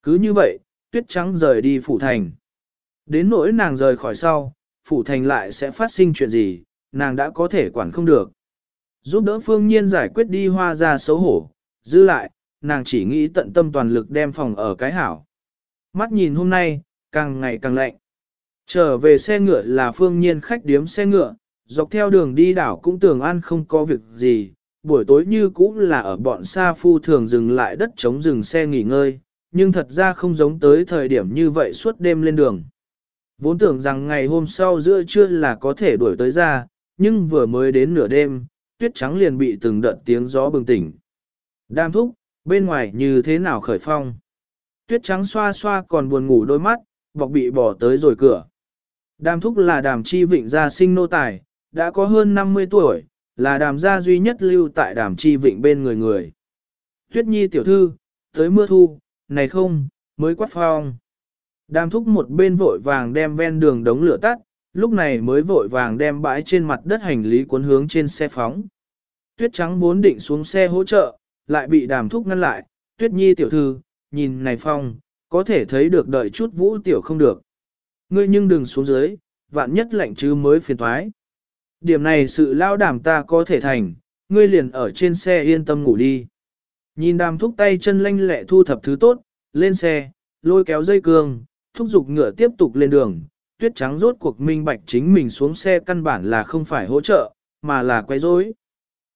S1: Cứ như vậy, tuyết trắng rời đi phủ thành. Đến nỗi nàng rời khỏi sau, phủ thành lại sẽ phát sinh chuyện gì, nàng đã có thể quản không được. Giúp đỡ phương nhiên giải quyết đi hoa ra xấu hổ, giữ lại, nàng chỉ nghĩ tận tâm toàn lực đem phòng ở cái hảo. Mắt nhìn hôm nay, càng ngày càng lạnh. Trở về xe ngựa là phương nhiên khách điếm xe ngựa, dọc theo đường đi đảo cũng tưởng an không có việc gì, buổi tối như cũ là ở bọn xa phu thường dừng lại đất chống dừng xe nghỉ ngơi, nhưng thật ra không giống tới thời điểm như vậy suốt đêm lên đường. Vốn tưởng rằng ngày hôm sau giữa trưa là có thể đuổi tới ra, nhưng vừa mới đến nửa đêm, tuyết trắng liền bị từng đợt tiếng gió bừng tỉnh. Đam thúc, bên ngoài như thế nào khởi phong? Tuyết trắng xoa xoa còn buồn ngủ đôi mắt, bọc bị bỏ tới rồi cửa. Đàm thúc là đàm chi vịnh gia sinh nô tài, đã có hơn 50 tuổi, là đàm gia duy nhất lưu tại đàm chi vịnh bên người người. Tuyết nhi tiểu thư, tới mưa thu, này không, mới quát phong. Đàm thúc một bên vội vàng đem ven đường đống lửa tắt, lúc này mới vội vàng đem bãi trên mặt đất hành lý cuốn hướng trên xe phóng. Tuyết trắng vốn định xuống xe hỗ trợ, lại bị đàm thúc ngăn lại, tuyết nhi tiểu thư, nhìn này phong, có thể thấy được đợi chút vũ tiểu không được. Ngươi nhưng đừng xuống dưới, vạn nhất lạnh chứ mới phiền thoái. Điểm này sự lao đảm ta có thể thành, ngươi liền ở trên xe yên tâm ngủ đi. Nhìn đàm thúc tay chân lanh lẹ thu thập thứ tốt, lên xe, lôi kéo dây cương, thúc giục ngựa tiếp tục lên đường. Tuyết trắng rốt cuộc minh bạch chính mình xuống xe căn bản là không phải hỗ trợ, mà là quay rối.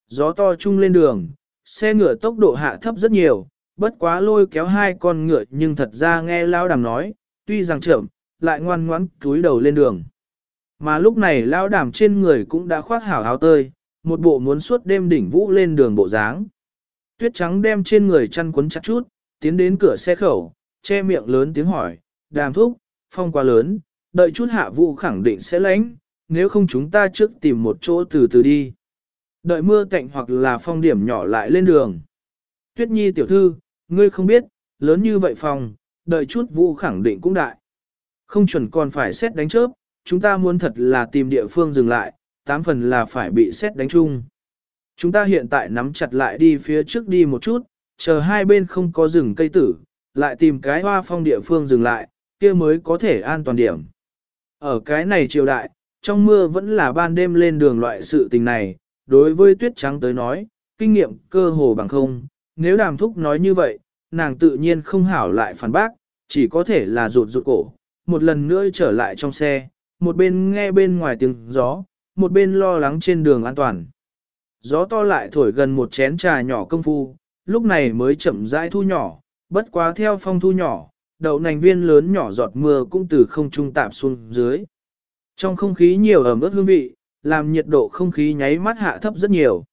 S1: Gió to chung lên đường, xe ngựa tốc độ hạ thấp rất nhiều, bất quá lôi kéo hai con ngựa nhưng thật ra nghe lao đàm nói, tuy rằng chậm, lại ngoan ngoãn túi đầu lên đường. Mà lúc này lão đảm trên người cũng đã khoác hảo áo tơi, một bộ muốn suốt đêm đỉnh vũ lên đường bộ dáng. Tuyết trắng đem trên người chăn quấn chặt chút, tiến đến cửa xe khẩu, che miệng lớn tiếng hỏi, đàm thúc, phong quá lớn, đợi chút hạ vụ khẳng định sẽ lánh, nếu không chúng ta trước tìm một chỗ từ từ đi. Đợi mưa cạnh hoặc là phong điểm nhỏ lại lên đường. Tuyết nhi tiểu thư, ngươi không biết, lớn như vậy phong, đợi chút vụ khẳng định cũng đại. Không chuẩn còn phải xét đánh chớp, chúng ta muốn thật là tìm địa phương dừng lại, tám phần là phải bị xét đánh chung. Chúng ta hiện tại nắm chặt lại đi phía trước đi một chút, chờ hai bên không có rừng cây tử, lại tìm cái hoa phong địa phương dừng lại, kia mới có thể an toàn điểm. Ở cái này triều đại, trong mưa vẫn là ban đêm lên đường loại sự tình này, đối với tuyết trắng tới nói, kinh nghiệm cơ hồ bằng không, nếu đàm thúc nói như vậy, nàng tự nhiên không hảo lại phản bác, chỉ có thể là rụt rụt cổ, một lần nữa trở lại trong xe, một bên nghe bên ngoài tiếng gió, một bên lo lắng trên đường an toàn. Gió to lại thổi gần một chén trà nhỏ công phu, lúc này mới chậm rãi thu nhỏ, bất quá theo phong thu nhỏ, đậu nành viên lớn nhỏ giọt mưa cũng từ không trung tạp xuống dưới. Trong không khí nhiều ẩm ướt hương vị, làm nhiệt độ không khí nháy mắt hạ thấp rất nhiều.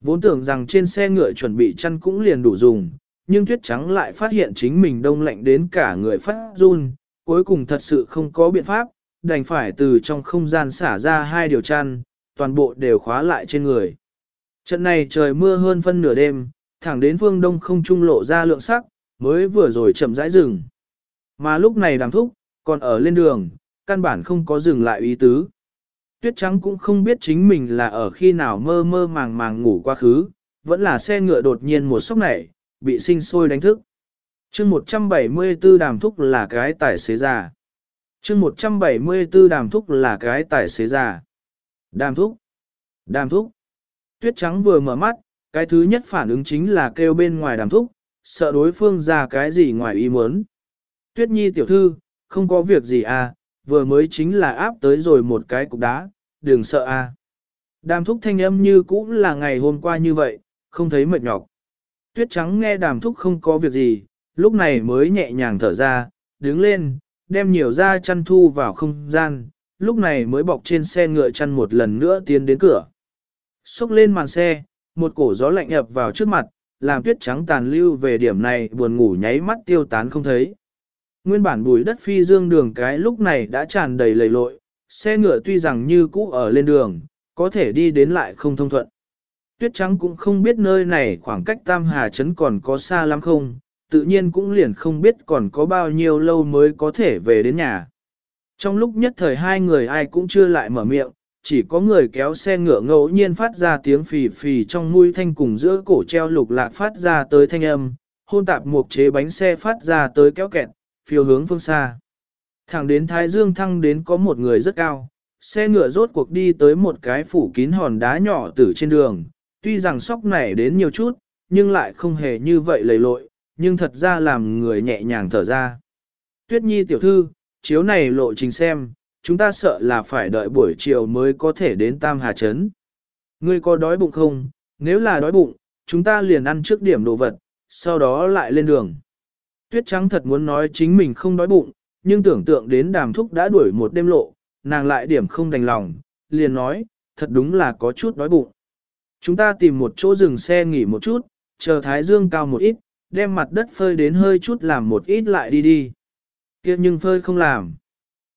S1: Vốn tưởng rằng trên xe ngựa chuẩn bị chăn cũng liền đủ dùng, nhưng tuyết trắng lại phát hiện chính mình đông lạnh đến cả người phát run, cuối cùng thật sự không có biện pháp, đành phải từ trong không gian xả ra hai điều chăn, toàn bộ đều khóa lại trên người. Trận này trời mưa hơn phân nửa đêm, thẳng đến phương đông không trung lộ ra lượng sắc, mới vừa rồi chậm rãi dừng. Mà lúc này đàm thúc, còn ở lên đường, căn bản không có dừng lại ý tứ. Tuyết trắng cũng không biết chính mình là ở khi nào mơ mơ màng màng ngủ quá khứ, vẫn là xe ngựa đột nhiên một sốc nảy, bị sinh sôi đánh thức chương 174 đàm thúc là cái tài xế già chương 174 đàm thúc là cái tài xế già. Đàm thúc, đàm thúc. Tuyết trắng vừa mở mắt, cái thứ nhất phản ứng chính là kêu bên ngoài đàm thúc, sợ đối phương ra cái gì ngoài ý muốn. Tuyết nhi tiểu thư, không có việc gì à, vừa mới chính là áp tới rồi một cái cục đá, đừng sợ à. Đàm thúc thanh âm như cũ là ngày hôm qua như vậy, không thấy mệt nhọc. Tuyết trắng nghe đàm thúc không có việc gì, lúc này mới nhẹ nhàng thở ra, đứng lên, đem nhiều da chăn thu vào không gian, lúc này mới bọc trên xe ngựa chăn một lần nữa tiến đến cửa. Xúc lên màn xe, một cổ gió lạnh ập vào trước mặt, làm tuyết trắng tàn lưu về điểm này buồn ngủ nháy mắt tiêu tán không thấy. Nguyên bản bùi đất phi dương đường cái lúc này đã tràn đầy lầy lội, xe ngựa tuy rằng như cũ ở lên đường, có thể đi đến lại không thông thuận. Tuyết trắng cũng không biết nơi này khoảng cách Tam Hà Trấn còn có xa lắm không, tự nhiên cũng liền không biết còn có bao nhiêu lâu mới có thể về đến nhà. Trong lúc nhất thời hai người ai cũng chưa lại mở miệng, chỉ có người kéo xe ngựa ngẫu nhiên phát ra tiếng phì phì trong mũi thanh cùng giữa cổ treo lục lạc phát ra tới thanh âm, hôn tạp một chế bánh xe phát ra tới kéo kẹt, phiêu hướng phương xa. Thẳng đến Thái Dương thăng đến có một người rất cao, xe ngựa rốt cuộc đi tới một cái phủ kín hòn đá nhỏ từ trên đường, tuy rằng sóc nảy đến nhiều chút, nhưng lại không hề như vậy lầy lội, nhưng thật ra làm người nhẹ nhàng thở ra. Tuyết Nhi tiểu thư, chiếu này lộ trình xem, chúng ta sợ là phải đợi buổi chiều mới có thể đến Tam Hà Trấn. Ngươi có đói bụng không? Nếu là đói bụng, chúng ta liền ăn trước điểm đồ vật, sau đó lại lên đường. Tuyết Trắng thật muốn nói chính mình không đói bụng, nhưng tưởng tượng đến đàm thúc đã đuổi một đêm lộ, nàng lại điểm không đành lòng, liền nói, thật đúng là có chút đói bụng. Chúng ta tìm một chỗ dừng xe nghỉ một chút, chờ thái dương cao một ít, đem mặt đất phơi đến hơi chút làm một ít lại đi đi. Kiếp nhưng phơi không làm.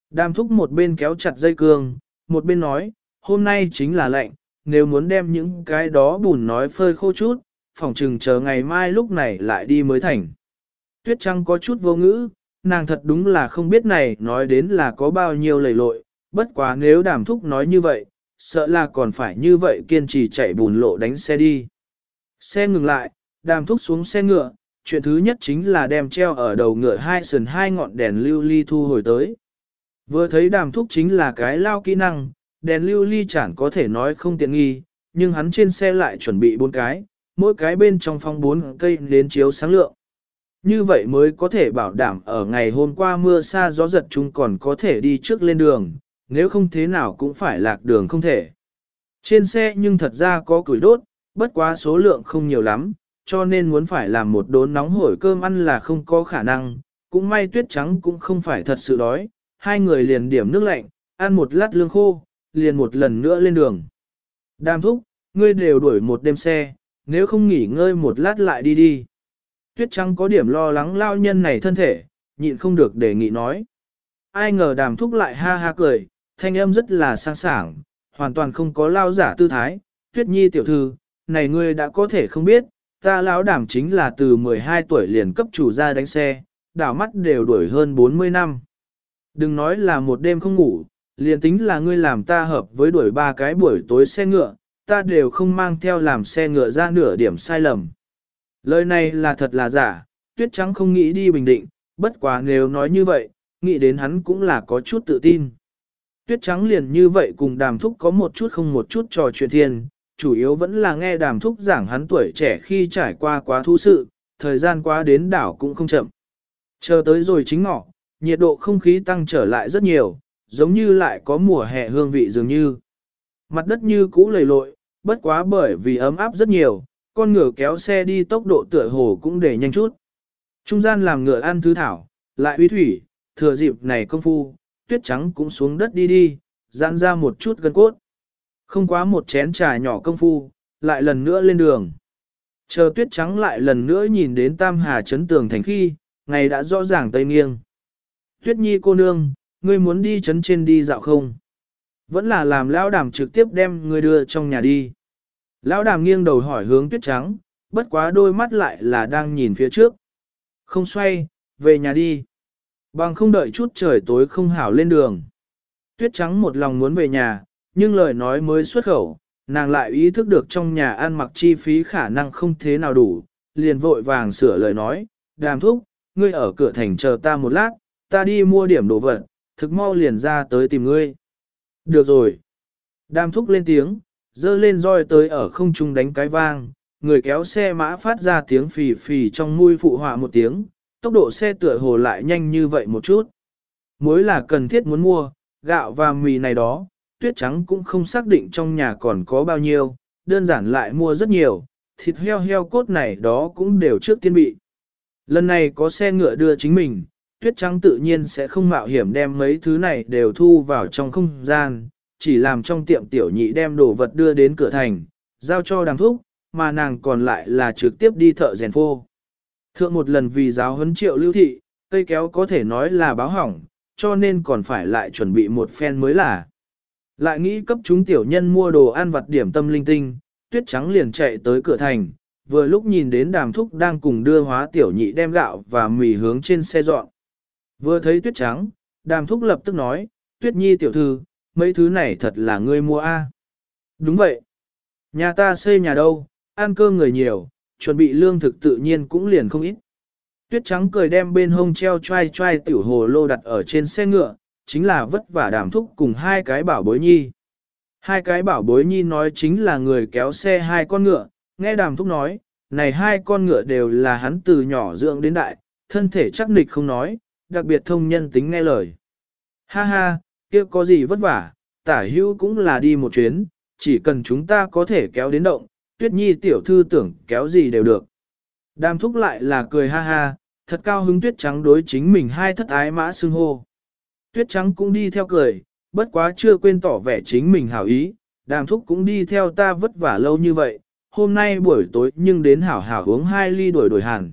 S1: Đàm thúc một bên kéo chặt dây cương, một bên nói, hôm nay chính là lạnh, nếu muốn đem những cái đó bùn nói phơi khô chút, phòng trừng chờ ngày mai lúc này lại đi mới thành. Tuyết Trăng có chút vô ngữ, nàng thật đúng là không biết này nói đến là có bao nhiêu lầy lội, bất quá nếu đàm thúc nói như vậy, sợ là còn phải như vậy kiên trì chạy bùn lộ đánh xe đi. Xe ngừng lại, đàm thúc xuống xe ngựa, chuyện thứ nhất chính là đem treo ở đầu ngựa hai sườn hai ngọn đèn lưu ly thu hồi tới. Vừa thấy đàm thúc chính là cái lao kỹ năng, đèn lưu ly chẳng có thể nói không tiện nghi, nhưng hắn trên xe lại chuẩn bị bốn cái, mỗi cái bên trong phong bốn cây đến chiếu sáng lượng. Như vậy mới có thể bảo đảm ở ngày hôm qua mưa xa gió giật chúng còn có thể đi trước lên đường, nếu không thế nào cũng phải lạc đường không thể. Trên xe nhưng thật ra có củi đốt, bất quá số lượng không nhiều lắm, cho nên muốn phải làm một đốn nóng hổi cơm ăn là không có khả năng, cũng may tuyết trắng cũng không phải thật sự đói, hai người liền điểm nước lạnh, ăn một lát lương khô, liền một lần nữa lên đường. Đàm thúc, ngươi đều đuổi một đêm xe, nếu không nghỉ ngơi một lát lại đi đi. Tuyết trắng có điểm lo lắng lao nhân này thân thể, nhịn không được để nghị nói. Ai ngờ đàm thúc lại ha ha cười, thanh âm rất là sang sảng, hoàn toàn không có lao giả tư thái. Tuyết nhi tiểu thư, này ngươi đã có thể không biết, ta lão đảm chính là từ 12 tuổi liền cấp chủ gia đánh xe, đảo mắt đều đuổi hơn 40 năm. Đừng nói là một đêm không ngủ, liền tính là ngươi làm ta hợp với đuổi ba cái buổi tối xe ngựa, ta đều không mang theo làm xe ngựa ra nửa điểm sai lầm. Lời này là thật là giả, tuyết trắng không nghĩ đi bình định, bất quá nếu nói như vậy, nghĩ đến hắn cũng là có chút tự tin. Tuyết trắng liền như vậy cùng đàm thúc có một chút không một chút trò chuyện thiên, chủ yếu vẫn là nghe đàm thúc giảng hắn tuổi trẻ khi trải qua quá thú sự, thời gian quá đến đảo cũng không chậm. Chờ tới rồi chính ngọ, nhiệt độ không khí tăng trở lại rất nhiều, giống như lại có mùa hè hương vị dường như. Mặt đất như cũ lầy lội, bất quá bởi vì ấm áp rất nhiều, con ngựa kéo xe đi tốc độ tựa hồ cũng để nhanh chút. Trung gian làm ngựa ăn thứ thảo, lại uy thủy, thừa dịp này công phu, tuyết trắng cũng xuống đất đi đi, giãn ra một chút gân cốt. Không quá một chén trà nhỏ công phu, lại lần nữa lên đường. Chờ tuyết trắng lại lần nữa nhìn đến Tam Hà chấn tường thành khi, ngày đã rõ ràng tây nghiêng. Tuyết nhi cô nương, ngươi muốn đi chấn trên đi dạo không? Vẫn là làm lão đàm trực tiếp đem ngươi đưa trong nhà đi. Lão đàm nghiêng đầu hỏi hướng tuyết trắng, bất quá đôi mắt lại là đang nhìn phía trước. Không xoay, về nhà đi. Bằng không đợi chút trời tối không hảo lên đường. Tuyết trắng một lòng muốn về nhà, nhưng lời nói mới xuất khẩu, nàng lại ý thức được trong nhà ăn mặc chi phí khả năng không thế nào đủ, liền vội vàng sửa lời nói, đàm thúc, ngươi ở cửa thành chờ ta một lát, ta đi mua điểm đồ vật, thực mau liền ra tới tìm ngươi. Được rồi. Đàm thúc lên tiếng, dơ lên roi tới ở không trung đánh cái vang, người kéo xe mã phát ra tiếng phì phì trong mui phụ họa một tiếng, tốc độ xe tựa hồ lại nhanh như vậy một chút. Muối là cần thiết muốn mua, gạo và mì này đó, tuyết trắng cũng không xác định trong nhà còn có bao nhiêu, đơn giản lại mua rất nhiều, thịt heo heo cốt này đó cũng đều trước tiên bị. Lần này có xe ngựa đưa chính mình, tuyết trắng tự nhiên sẽ không mạo hiểm đem mấy thứ này đều thu vào trong không gian, chỉ làm trong tiệm tiểu nhị đem đồ vật đưa đến cửa thành, giao cho đàng thúc, mà nàng còn lại là trực tiếp đi thợ rèn phô. Thượng một lần vì giáo huấn triệu lưu thị, cây kéo có thể nói là báo hỏng, cho nên còn phải lại chuẩn bị một phen mới là. Lại nghĩ cấp chúng tiểu nhân mua đồ ăn vặt điểm tâm linh tinh, tuyết trắng liền chạy tới cửa thành, vừa lúc nhìn đến đàm thúc đang cùng đưa hóa tiểu nhị đem gạo và mì hướng trên xe dọn. Vừa thấy tuyết trắng, đàm thúc lập tức nói, tuyết nhi tiểu thư, mấy thứ này thật là ngươi mua a Đúng vậy. Nhà ta xây nhà đâu, ăn cơm người nhiều, chuẩn bị lương thực tự nhiên cũng liền không ít. Tuyết trắng cười đem bên hông treo trai trai tiểu hồ lô đặt ở trên xe ngựa, chính là vất vả đàm thúc cùng hai cái bảo bối nhi. Hai cái bảo bối nhi nói chính là người kéo xe hai con ngựa, nghe đàm thúc nói, này hai con ngựa đều là hắn từ nhỏ dưỡng đến đại, thân thể chắc nịch không nói, đặc biệt thông nhân tính nghe lời. Ha ha, kia có gì vất vả, tả hưu cũng là đi một chuyến, chỉ cần chúng ta có thể kéo đến động, tuyết nhi tiểu thư tưởng kéo gì đều được. Đàm thúc lại là cười ha ha, thật cao hứng tuyết trắng đối chính mình hai thất ái mã xưng hô. Tuyết trắng cũng đi theo cười, bất quá chưa quên tỏ vẻ chính mình hảo ý, đàm thúc cũng đi theo ta vất vả lâu như vậy, hôm nay buổi tối nhưng đến hảo hảo uống hai ly đổi đổi hẳn.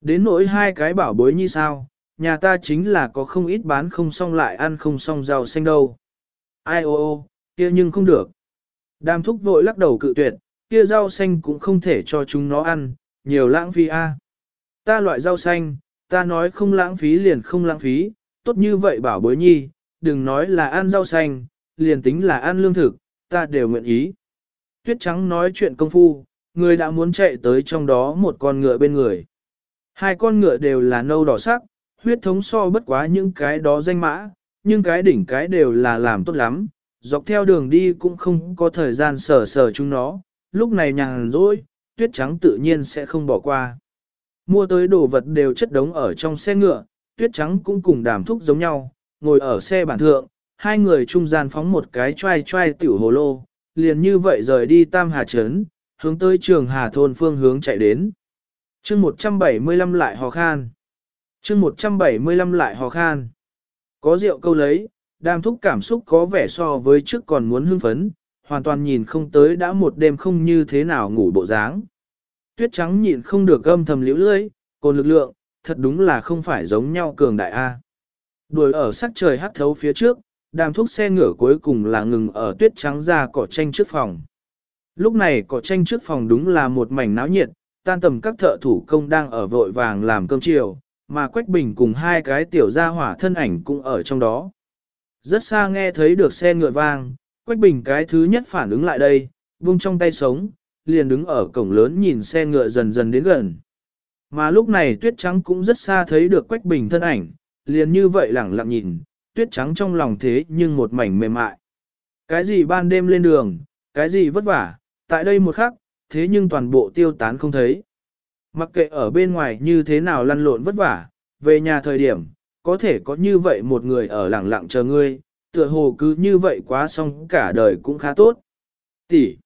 S1: Đến nỗi hai cái bảo bối như sao, nhà ta chính là có không ít bán không xong lại ăn không xong rau xanh đâu. Ai ô ô, kia nhưng không được. Đàm thúc vội lắc đầu cự tuyệt, kia rau xanh cũng không thể cho chúng nó ăn, nhiều lãng phí a. Ta loại rau xanh, ta nói không lãng phí liền không lãng phí, tốt như vậy bảo bối nhi, đừng nói là ăn rau xanh, liền tính là ăn lương thực, ta đều nguyện ý. Tuyết trắng nói chuyện công phu, người đã muốn chạy tới trong đó một con ngựa bên người. Hai con ngựa đều là nâu đỏ sắc, huyết thống so bất quá những cái đó danh mã, nhưng cái đỉnh cái đều là làm tốt lắm, dọc theo đường đi cũng không có thời gian sờ sờ chúng nó, lúc này nhàn rỗi, tuyết trắng tự nhiên sẽ không bỏ qua. Mua tới đồ vật đều chất đống ở trong xe ngựa, tuyết trắng cũng cùng đàm thúc giống nhau, ngồi ở xe bản thượng, hai người trung gian phóng một cái trai trai tiểu hồ lô, liền như vậy rời đi Tam Hà Trấn, hướng tới trường Hà Thôn phương hướng chạy đến. chương 175 lại hò khan. chương 175 lại hò khan. Có rượu câu lấy, đàm thúc cảm xúc có vẻ so với trước còn muốn hưng phấn, hoàn toàn nhìn không tới đã một đêm không như thế nào ngủ bộ dáng. Tuyết trắng nhịn không được âm thầm liễu lưỡi, còn lực lượng, thật đúng là không phải giống nhau cường đại A. Đuổi ở sắc trời hắt thấu phía trước, đàm thúc xe ngựa cuối cùng là ngừng ở tuyết trắng ra cỏ tranh trước phòng. Lúc này cỏ tranh trước phòng đúng là một mảnh náo nhiệt, tan tầm các thợ thủ công đang ở vội vàng làm cơm chiều, mà Quách Bình cùng hai cái tiểu gia hỏa thân ảnh cũng ở trong đó. Rất xa nghe thấy được xe ngựa vang, Quách Bình cái thứ nhất phản ứng lại đây, vung trong tay sống, liền đứng ở cổng lớn nhìn xe ngựa dần dần đến gần. Mà lúc này tuyết trắng cũng rất xa thấy được Quách Bình thân ảnh, liền như vậy lẳng lặng nhìn, tuyết trắng trong lòng thế nhưng một mảnh mềm mại. Cái gì ban đêm lên đường, cái gì vất vả, tại đây một khắc, thế nhưng toàn bộ tiêu tán không thấy. Mặc kệ ở bên ngoài như thế nào lăn lộn vất vả, về nhà thời điểm, có thể có như vậy một người ở lẳng lặng chờ ngươi, tựa hồ cứ như vậy quá xong cả đời cũng khá tốt. Tỷ.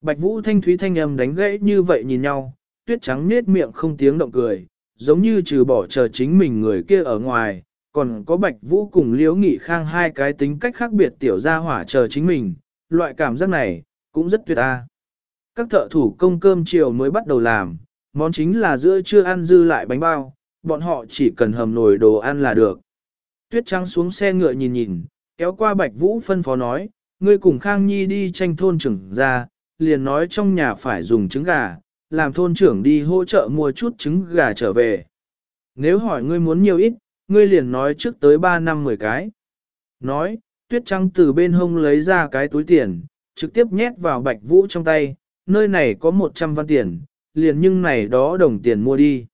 S1: Bạch Vũ thanh thúy thanh âm đánh gãy như vậy nhìn nhau, tuyết trắng nết miệng không tiếng động cười, giống như trừ bỏ chờ chính mình người kia ở ngoài, còn có Bạch Vũ cùng Liễu Nghị Khang hai cái tính cách khác biệt tiểu gia hỏa chờ chính mình, loại cảm giác này, cũng rất tuyệt a. Các thợ thủ công cơm chiều mới bắt đầu làm, món chính là giữa trưa ăn dư lại bánh bao, bọn họ chỉ cần hầm nồi đồ ăn là được. Tuyết trắng xuống xe ngựa nhìn nhìn, kéo qua Bạch Vũ phân phó nói, ngươi cùng Khang Nhi đi tranh thôn trưởng ra, liền nói trong nhà phải dùng trứng gà, làm thôn trưởng đi hỗ trợ mua chút trứng gà trở về. Nếu hỏi ngươi muốn nhiều ít, ngươi liền nói trước tới 3 năm 10 cái. Nói, tuyết trắng từ bên hông lấy ra cái túi tiền, trực tiếp nhét vào bạch vũ trong tay, nơi này có 100 văn tiền, liền nhưng này đó đồng tiền mua đi.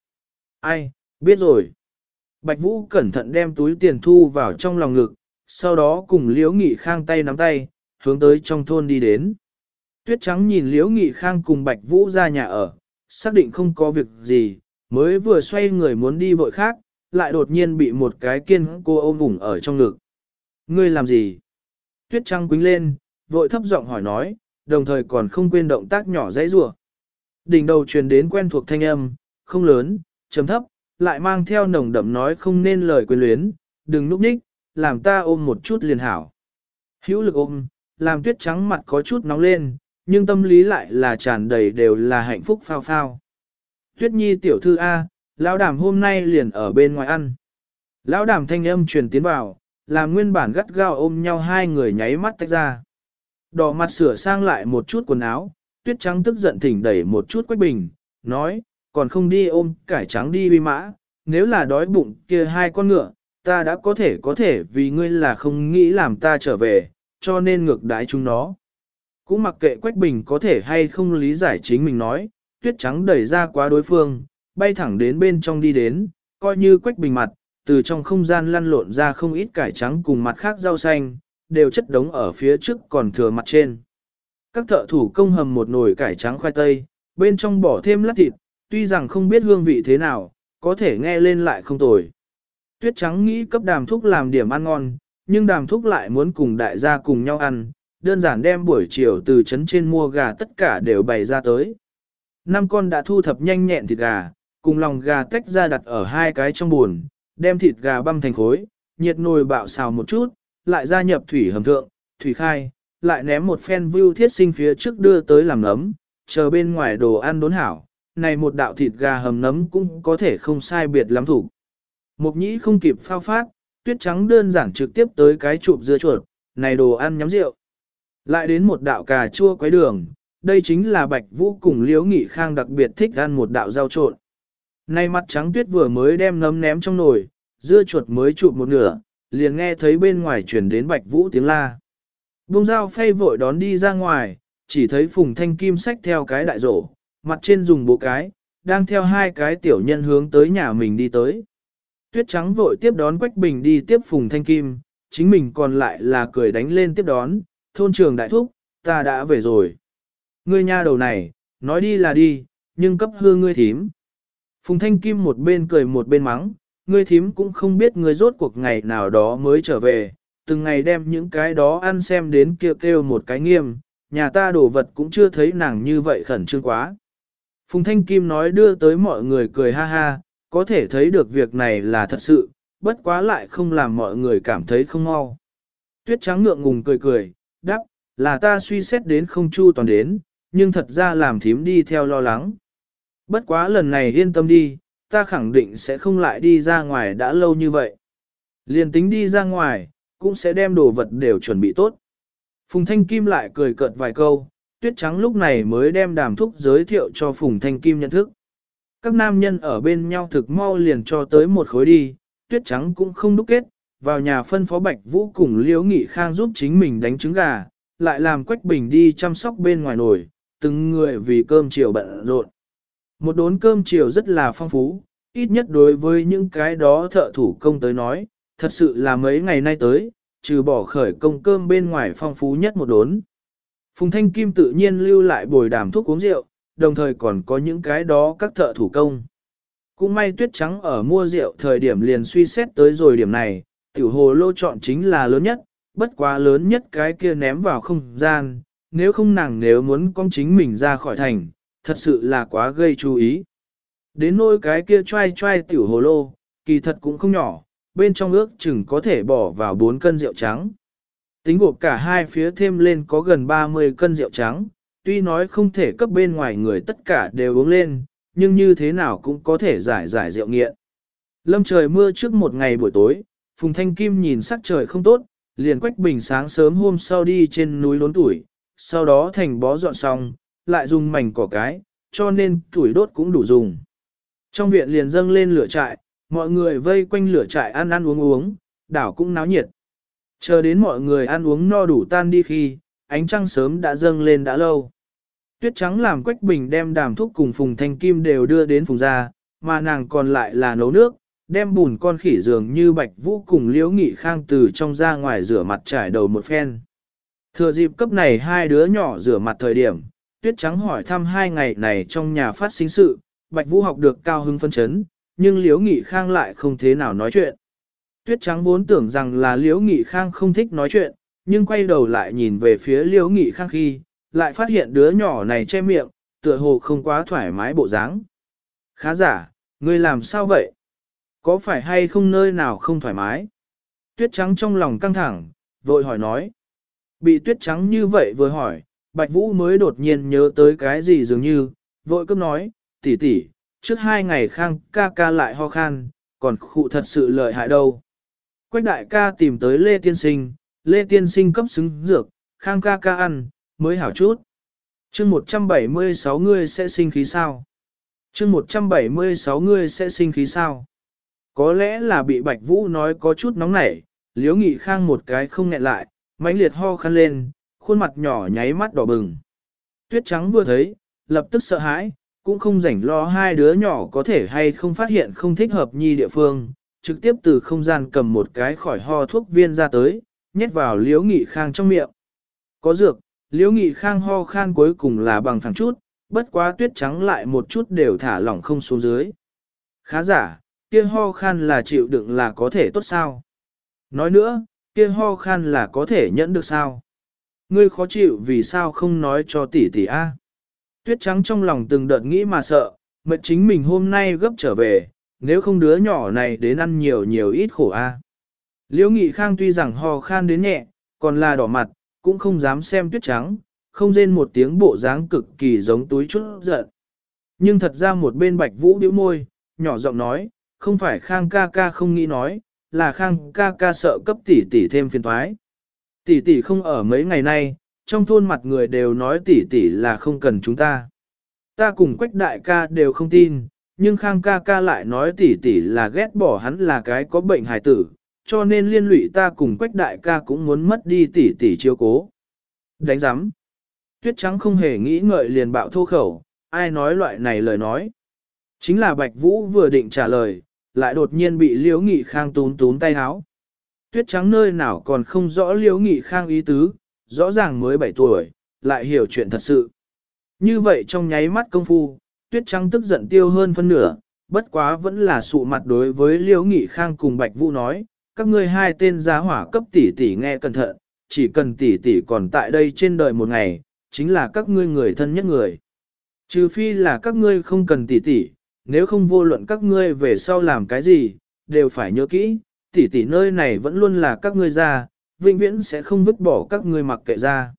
S1: Ai, biết rồi. Bạch vũ cẩn thận đem túi tiền thu vào trong lòng ngực, sau đó cùng liễu nghị khang tay nắm tay, hướng tới trong thôn đi đến. Tuyết trắng nhìn liễu nghị khang cùng bạch vũ ra nhà ở, xác định không có việc gì, mới vừa xoay người muốn đi vội khác, lại đột nhiên bị một cái kiên cô ôm ủng ở trong ngực. Ngươi làm gì? Tuyết trắng quính lên, vội thấp giọng hỏi nói, đồng thời còn không quên động tác nhỏ dãy rủa. Đỉnh đầu truyền đến quen thuộc thanh âm, không lớn, trầm thấp, lại mang theo nồng đậm nói không nên lời quyến luyến, đừng núp ních, làm ta ôm một chút liền hảo. Hữu lực ôm, làm tuyết trắng mặt có chút nóng lên, nhưng tâm lý lại là tràn đầy đều là hạnh phúc phao phao. Tuyết nhi tiểu thư A, lão đàm hôm nay liền ở bên ngoài ăn. Lão đàm thanh âm truyền tiến vào, làm nguyên bản gắt gao ôm nhau hai người nháy mắt tách ra. Đỏ mặt sửa sang lại một chút quần áo, tuyết trắng tức giận thỉnh đẩy một chút quách bình, nói, còn không đi ôm cải trắng đi bi mã, nếu là đói bụng kia hai con ngựa, ta đã có thể có thể vì ngươi là không nghĩ làm ta trở về, cho nên ngược đái chúng nó. Cũng mặc kệ Quách Bình có thể hay không lý giải chính mình nói, tuyết trắng đẩy ra quá đối phương, bay thẳng đến bên trong đi đến, coi như Quách Bình mặt, từ trong không gian lăn lộn ra không ít cải trắng cùng mặt khác rau xanh, đều chất đống ở phía trước còn thừa mặt trên. Các thợ thủ công hầm một nồi cải trắng khoai tây, bên trong bỏ thêm lát thịt, tuy rằng không biết hương vị thế nào, có thể nghe lên lại không tồi. Tuyết trắng nghĩ cấp đàm thúc làm điểm ăn ngon, nhưng đàm thúc lại muốn cùng đại gia cùng nhau ăn, đơn giản đem buổi chiều từ trấn trên mua gà tất cả đều bày ra tới. Năm con đã thu thập nhanh nhẹn thịt gà, cùng lòng gà tách ra đặt ở hai cái trong buồn, đem thịt gà băm thành khối, nhiệt nồi bạo xào một chút, lại gia nhập thủy hầm thượng, thủy khai, lại ném một phen view thiết sinh phía trước đưa tới làm nấm, chờ bên ngoài đồ ăn đốn hảo, này một đạo thịt gà hầm nấm cũng có thể không sai biệt lắm thủ. Mục nhĩ không kịp phao phát, tuyết trắng đơn giản trực tiếp tới cái chụp dưa chuột, này đồ ăn nhắm rượu. Lại đến một đạo cà chua quấy đường, đây chính là bạch vũ cùng liễu nghị khang đặc biệt thích ăn một đạo rau trộn. Nay mặt trắng tuyết vừa mới đem nấm ném trong nồi, dưa chuột mới chụp một nửa, liền nghe thấy bên ngoài chuyển đến bạch vũ tiếng la. Bông dao phay vội đón đi ra ngoài, chỉ thấy phùng thanh kim sách theo cái đại rổ, mặt trên dùng bộ cái, đang theo hai cái tiểu nhân hướng tới nhà mình đi tới. Tuyết trắng vội tiếp đón Quách Bình đi tiếp Phùng Thanh Kim, chính mình còn lại là cười đánh lên tiếp đón, thôn trường đại thúc, ta đã về rồi. Ngươi nha đầu này, nói đi là đi, nhưng cấp hư ngươi thím. Phùng Thanh Kim một bên cười một bên mắng, ngươi thím cũng không biết ngươi rốt cuộc ngày nào đó mới trở về, từng ngày đem những cái đó ăn xem đến kêu kêu một cái nghiêm, nhà ta đổ vật cũng chưa thấy nàng như vậy khẩn trương quá. Phùng Thanh Kim nói đưa tới mọi người cười ha ha, có thể thấy được việc này là thật sự, bất quá lại không làm mọi người cảm thấy không mau. Tuyết trắng ngượng ngùng cười cười, đáp, là ta suy xét đến không chu toàn đến, nhưng thật ra làm thím đi theo lo lắng. Bất quá lần này yên tâm đi, ta khẳng định sẽ không lại đi ra ngoài đã lâu như vậy. Liền tính đi ra ngoài, cũng sẽ đem đồ vật đều chuẩn bị tốt. Phùng Thanh Kim lại cười cợt vài câu, tuyết trắng lúc này mới đem đàm thúc giới thiệu cho Phùng Thanh Kim nhận thức. Các nam nhân ở bên nhau thực mau liền cho tới một khối đi, tuyết trắng cũng không đúc kết, vào nhà phân phó Bạch Vũ cùng Liễu Nghị Khang giúp chính mình đánh trứng gà, lại làm Quách Bình đi chăm sóc bên ngoài nổi từng người vì cơm chiều bận rộn. Một đốn cơm chiều rất là phong phú, ít nhất đối với những cái đó thợ thủ công tới nói, thật sự là mấy ngày nay tới, trừ bỏ khởi công cơm bên ngoài phong phú nhất một đốn. Phùng Thanh Kim tự nhiên lưu lại bồi đàm thuốc uống rượu, đồng thời còn có những cái đó các thợ thủ công. Cũng may tuyết trắng ở mua rượu thời điểm liền suy xét tới rồi điểm này, tiểu hồ lô chọn chính là lớn nhất, bất quá lớn nhất cái kia ném vào không gian, nếu không nàng nếu muốn con chính mình ra khỏi thành, thật sự là quá gây chú ý. Đến nôi cái kia trai trai tiểu hồ lô, kỳ thật cũng không nhỏ, bên trong ước chừng có thể bỏ vào 4 cân rượu trắng. Tính gộp cả hai phía thêm lên có gần 30 cân rượu trắng, tuy nói không thể cấp bên ngoài người tất cả đều uống lên, nhưng như thế nào cũng có thể giải giải rượu nghiện. Lâm trời mưa trước một ngày buổi tối, Phùng Thanh Kim nhìn sắc trời không tốt, liền quách bình sáng sớm hôm sau đi trên núi lốn tuổi, sau đó thành bó dọn xong, lại dùng mảnh cỏ cái, cho nên tuổi đốt cũng đủ dùng. Trong viện liền dâng lên lửa trại, mọi người vây quanh lửa trại ăn ăn uống uống, đảo cũng náo nhiệt. Chờ đến mọi người ăn uống no đủ tan đi khi, ánh trăng sớm đã dâng lên đã lâu. Tuyết trắng làm Quách Bình đem đàm thuốc cùng Phùng Thanh Kim đều đưa đến Phùng gia, mà nàng còn lại là nấu nước, đem bùn con khỉ dường như Bạch Vũ cùng Liễu Nghị Khang từ trong ra ngoài rửa mặt trải đầu một phen. Thừa dịp cấp này hai đứa nhỏ rửa mặt thời điểm, Tuyết trắng hỏi thăm hai ngày này trong nhà phát sinh sự, Bạch Vũ học được cao hứng phân chấn, nhưng Liễu Nghị Khang lại không thế nào nói chuyện. Tuyết trắng vốn tưởng rằng là Liễu Nghị Khang không thích nói chuyện, nhưng quay đầu lại nhìn về phía Liễu Nghị Khang khi, lại phát hiện đứa nhỏ này che miệng, tựa hồ không quá thoải mái bộ dáng. Khá giả, ngươi làm sao vậy? Có phải hay không nơi nào không thoải mái? Tuyết trắng trong lòng căng thẳng, vội hỏi nói. Bị tuyết trắng như vậy vừa hỏi, Bạch Vũ mới đột nhiên nhớ tới cái gì dường như, vội cấp nói, tỷ tỷ, trước hai ngày khang ca ca lại ho khan, còn khụ thật sự lợi hại đâu. Quách đại ca tìm tới Lê Tiên Sinh, Lê Tiên Sinh cấp xứng dược, khang ca ca ăn, mới hảo chút. chương 176 ngươi sẽ sinh khí sao? chương 176 ngươi sẽ sinh khí sao? Có lẽ là bị Bạch Vũ nói có chút nóng nảy, liễu nghị khang một cái không nghẹn lại, mãnh liệt ho khăn lên, khuôn mặt nhỏ nháy mắt đỏ bừng. Tuyết trắng vừa thấy, lập tức sợ hãi, cũng không rảnh lo hai đứa nhỏ có thể hay không phát hiện không thích hợp nhi địa phương, trực tiếp từ không gian cầm một cái khỏi ho thuốc viên ra tới, nhét vào liễu nghị khang trong miệng. Có dược, liễu nghị khang ho khan cuối cùng là bằng phẳng chút, bất quá tuyết trắng lại một chút đều thả lỏng không xuống dưới. Khá giả, kia ho khan là chịu đựng là có thể tốt sao? Nói nữa, kia ho khan là có thể nhẫn được sao? Ngươi khó chịu vì sao không nói cho tỷ tỷ a? Tuyết trắng trong lòng từng đợt nghĩ mà sợ, mệt chính mình hôm nay gấp trở về, nếu không đứa nhỏ này đến ăn nhiều nhiều ít khổ a. Liễu Nghị Khang tuy rằng ho khan đến nhẹ, còn là đỏ mặt, cũng không dám xem tuyết trắng, không rên một tiếng bộ dáng cực kỳ giống túi chút giận. Nhưng thật ra một bên bạch vũ điếu môi, nhỏ giọng nói, không phải Khang ca ca không nghĩ nói, là Khang ca ca sợ cấp tỷ tỷ thêm phiền toái. Tỷ tỷ không ở mấy ngày nay, trong thôn mặt người đều nói tỷ tỷ là không cần chúng ta. Ta cùng quách đại ca đều không tin, nhưng Khang ca ca lại nói tỷ tỷ là ghét bỏ hắn là cái có bệnh hài tử, cho nên liên lụy ta cùng quách đại ca cũng muốn mất đi tỷ tỷ chiếu cố. Đánh giám. Tuyết trắng không hề nghĩ ngợi liền bạo thô khẩu, ai nói loại này lời nói. Chính là Bạch Vũ vừa định trả lời, lại đột nhiên bị Liễu Nghị Khang tún tún tay háo. Tuyết trắng nơi nào còn không rõ Liễu Nghị Khang ý tứ, rõ ràng mới 7 tuổi, lại hiểu chuyện thật sự. Như vậy trong nháy mắt công phu, Tuyết trắng tức giận tiêu hơn phân nửa, bất quá vẫn là sụ mặt đối với Liễu Nghị Khang cùng Bạch Vũ nói, các ngươi hai tên giá hỏa cấp tỷ tỷ nghe cẩn thận, chỉ cần tỷ tỷ còn tại đây trên đời một ngày, chính là các ngươi người thân nhất người. Trừ phi là các ngươi không cần tỷ tỷ, nếu không vô luận các ngươi về sau làm cái gì, đều phải nhớ kỹ, tỷ tỷ nơi này vẫn luôn là các ngươi ra, vĩnh viễn sẽ không vứt bỏ các ngươi mặc kệ ra.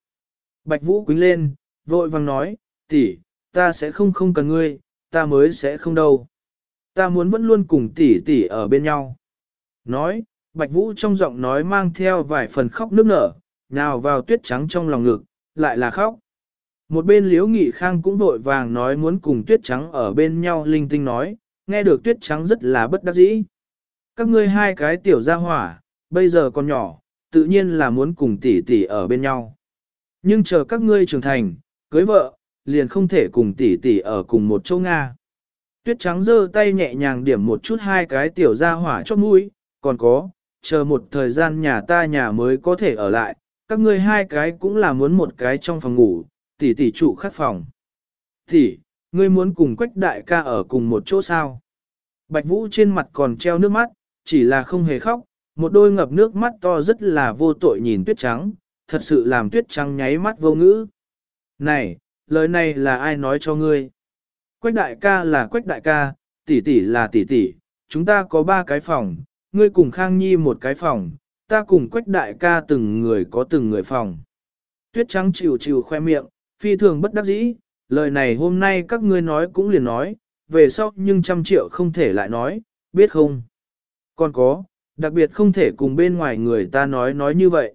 S1: Bạch Vũ quýnh lên, vội vàng nói, tỷ, ta sẽ không không cần ngươi, ta mới sẽ không đâu. Ta muốn vẫn luôn cùng tỷ tỷ ở bên nhau. Nói, Bạch Vũ trong giọng nói mang theo vài phần khóc nức nở, nào vào tuyết trắng trong lòng ngực, lại là khóc. Một bên Liễu Nghị Khang cũng vội vàng nói muốn cùng tuyết trắng ở bên nhau linh tinh nói, nghe được tuyết trắng rất là bất đắc dĩ. Các ngươi hai cái tiểu gia hỏa, bây giờ còn nhỏ, tự nhiên là muốn cùng tỷ tỷ ở bên nhau. Nhưng chờ các ngươi trưởng thành, cưới vợ, liền không thể cùng tỷ tỷ ở cùng một chỗ Nga. Tuyết trắng giơ tay nhẹ nhàng điểm một chút hai cái tiểu gia hỏa chót mũi, còn có, chờ một thời gian nhà ta nhà mới có thể ở lại, các ngươi hai cái cũng là muốn một cái trong phòng ngủ, tỷ tỷ trụ khắc phòng. Tỷ, ngươi muốn cùng quách đại ca ở cùng một chỗ sao? Bạch Vũ trên mặt còn treo nước mắt, chỉ là không hề khóc, một đôi ngập nước mắt to rất là vô tội nhìn tuyết trắng, thật sự làm tuyết trắng nháy mắt vô ngữ. Này, lời này là ai nói cho ngươi? Quách đại ca là quách đại ca, tỷ tỷ là tỷ tỷ, chúng ta có ba cái phòng, ngươi cùng Khang Nhi một cái phòng, ta cùng quách đại ca từng người có từng người phòng. Tuyết trắng chịu chịu khoe miệng, phi thường bất đắc dĩ, lời này hôm nay các ngươi nói cũng liền nói, về sau nhưng trăm triệu không thể lại nói, biết không? Còn có, đặc biệt không thể cùng bên ngoài người ta nói nói như vậy.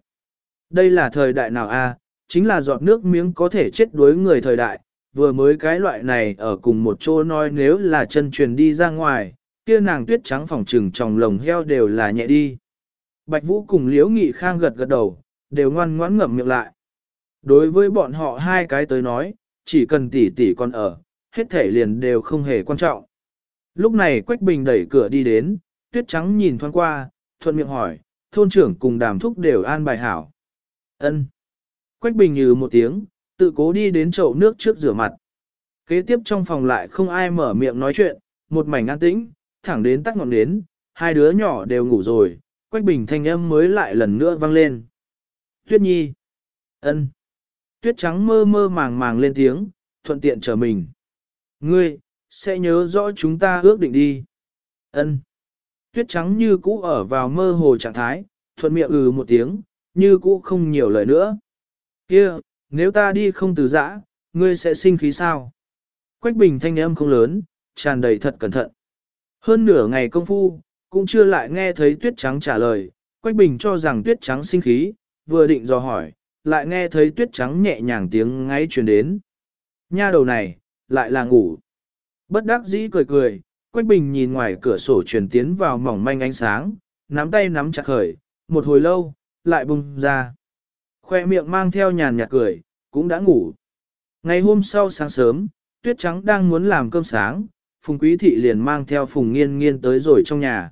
S1: Đây là thời đại nào a? chính là giọt nước miếng có thể chết đuối người thời đại, vừa mới cái loại này ở cùng một chỗ nói nếu là chân truyền đi ra ngoài, kia nàng tuyết trắng phòng trừng trong lồng heo đều là nhẹ đi. Bạch Vũ cùng Liễu Nghị Khang gật gật đầu, đều ngoan ngoãn ngậm miệng lại. Đối với bọn họ hai cái tới nói, chỉ cần tỷ tỷ còn ở, hết thể liền đều không hề quan trọng. Lúc này Quách Bình đẩy cửa đi đến, tuyết trắng nhìn thoáng qua, thuận miệng hỏi, thôn trưởng cùng đàm thúc đều an bài hảo. ân Quách Bình như một tiếng, tự cố đi đến chậu nước trước rửa mặt. Kế tiếp trong phòng lại không ai mở miệng nói chuyện, một mảnh an tĩnh, thẳng đến tắt ngọn nến, hai đứa nhỏ đều ngủ rồi, Quách Bình thanh âm mới lại lần nữa vang lên. Tuyết Nhi. ân Tuyết trắng mơ mơ màng màng lên tiếng, thuận tiện chờ mình. Ngươi, sẽ nhớ rõ chúng ta ước định đi. ân Tuyết trắng như cũ ở vào mơ hồ trạng thái, thuận miệng ừ một tiếng, như cũ không nhiều lời nữa. Kia, nếu ta đi không từ giã, ngươi sẽ sinh khí sao? Quách bình thanh âm không lớn, tràn đầy thật cẩn thận. Hơn nửa ngày công phu, cũng chưa lại nghe thấy tuyết trắng trả lời, Quách bình cho rằng tuyết trắng sinh khí, vừa định dò hỏi, lại nghe thấy tuyết trắng nhẹ nhàng tiếng ngáy truyền đến. Nha đầu này, lại là ngủ. Bất đắc dĩ cười cười, Quách Bình nhìn ngoài cửa sổ truyền tiến vào mỏng manh ánh sáng, nắm tay nắm chặt khởi, một hồi lâu, lại bung ra. Khoe miệng mang theo nhàn nhạt cười, cũng đã ngủ. Ngày hôm sau sáng sớm, Tuyết Trắng đang muốn làm cơm sáng, Phùng Quý Thị liền mang theo Phùng Nghiên Nghiên tới rồi trong nhà.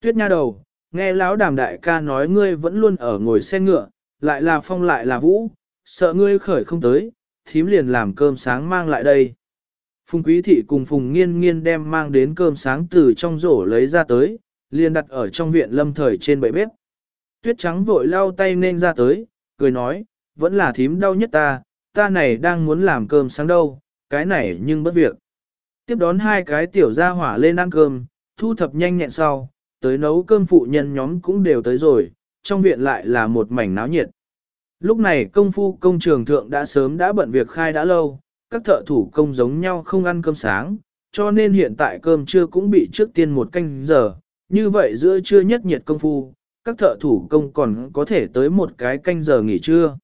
S1: Tuyết nha đầu, nghe lão đàm đại ca nói ngươi vẫn luôn ở ngồi xe ngựa, lại là phong lại là vũ, sợ ngươi khởi không tới, thím liền làm cơm sáng mang lại đây. Phùng Quý Thị cùng Phùng Nghiên Nghiên đem mang đến cơm sáng từ trong rổ lấy ra tới, liền đặt ở trong viện lâm thời trên bệ bếp. Tuyết trắng vội lau tay nên ra tới, cười nói, vẫn là thím đau nhất ta, ta này đang muốn làm cơm sáng đâu, cái này nhưng bất việc. Tiếp đón hai cái tiểu gia hỏa lên ăn cơm, thu thập nhanh nhẹn sau, tới nấu cơm phụ nhân nhóm cũng đều tới rồi, trong viện lại là một mảnh náo nhiệt. Lúc này công phu công trường thượng đã sớm đã bận việc khai đã lâu, các thợ thủ công giống nhau không ăn cơm sáng, cho nên hiện tại cơm trưa cũng bị trước tiên một canh giờ, như vậy giữa trưa nhất nhiệt công phu, các thợ thủ công còn có thể tới một cái canh giờ nghỉ trưa.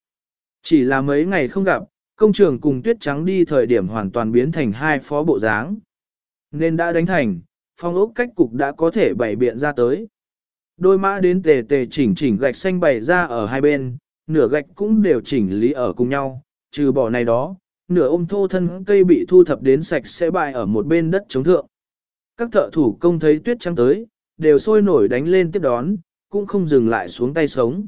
S1: Chỉ là mấy ngày không gặp, công trường cùng tuyết trắng đi thời điểm hoàn toàn biến thành hai phó bộ dáng. Nên đã đánh thành, phong ốc cách cục đã có thể bày biện ra tới. Đôi mã đến tề tề chỉnh chỉnh gạch xanh bày ra ở hai bên, nửa gạch cũng đều chỉnh lý ở cùng nhau, trừ bỏ này đó, nửa ôm thô thân cây bị thu thập đến sạch sẽ bại ở một bên đất chống thượng. Các thợ thủ công thấy tuyết trắng tới, đều sôi nổi đánh lên tiếp đón, cũng không dừng lại xuống tay sống.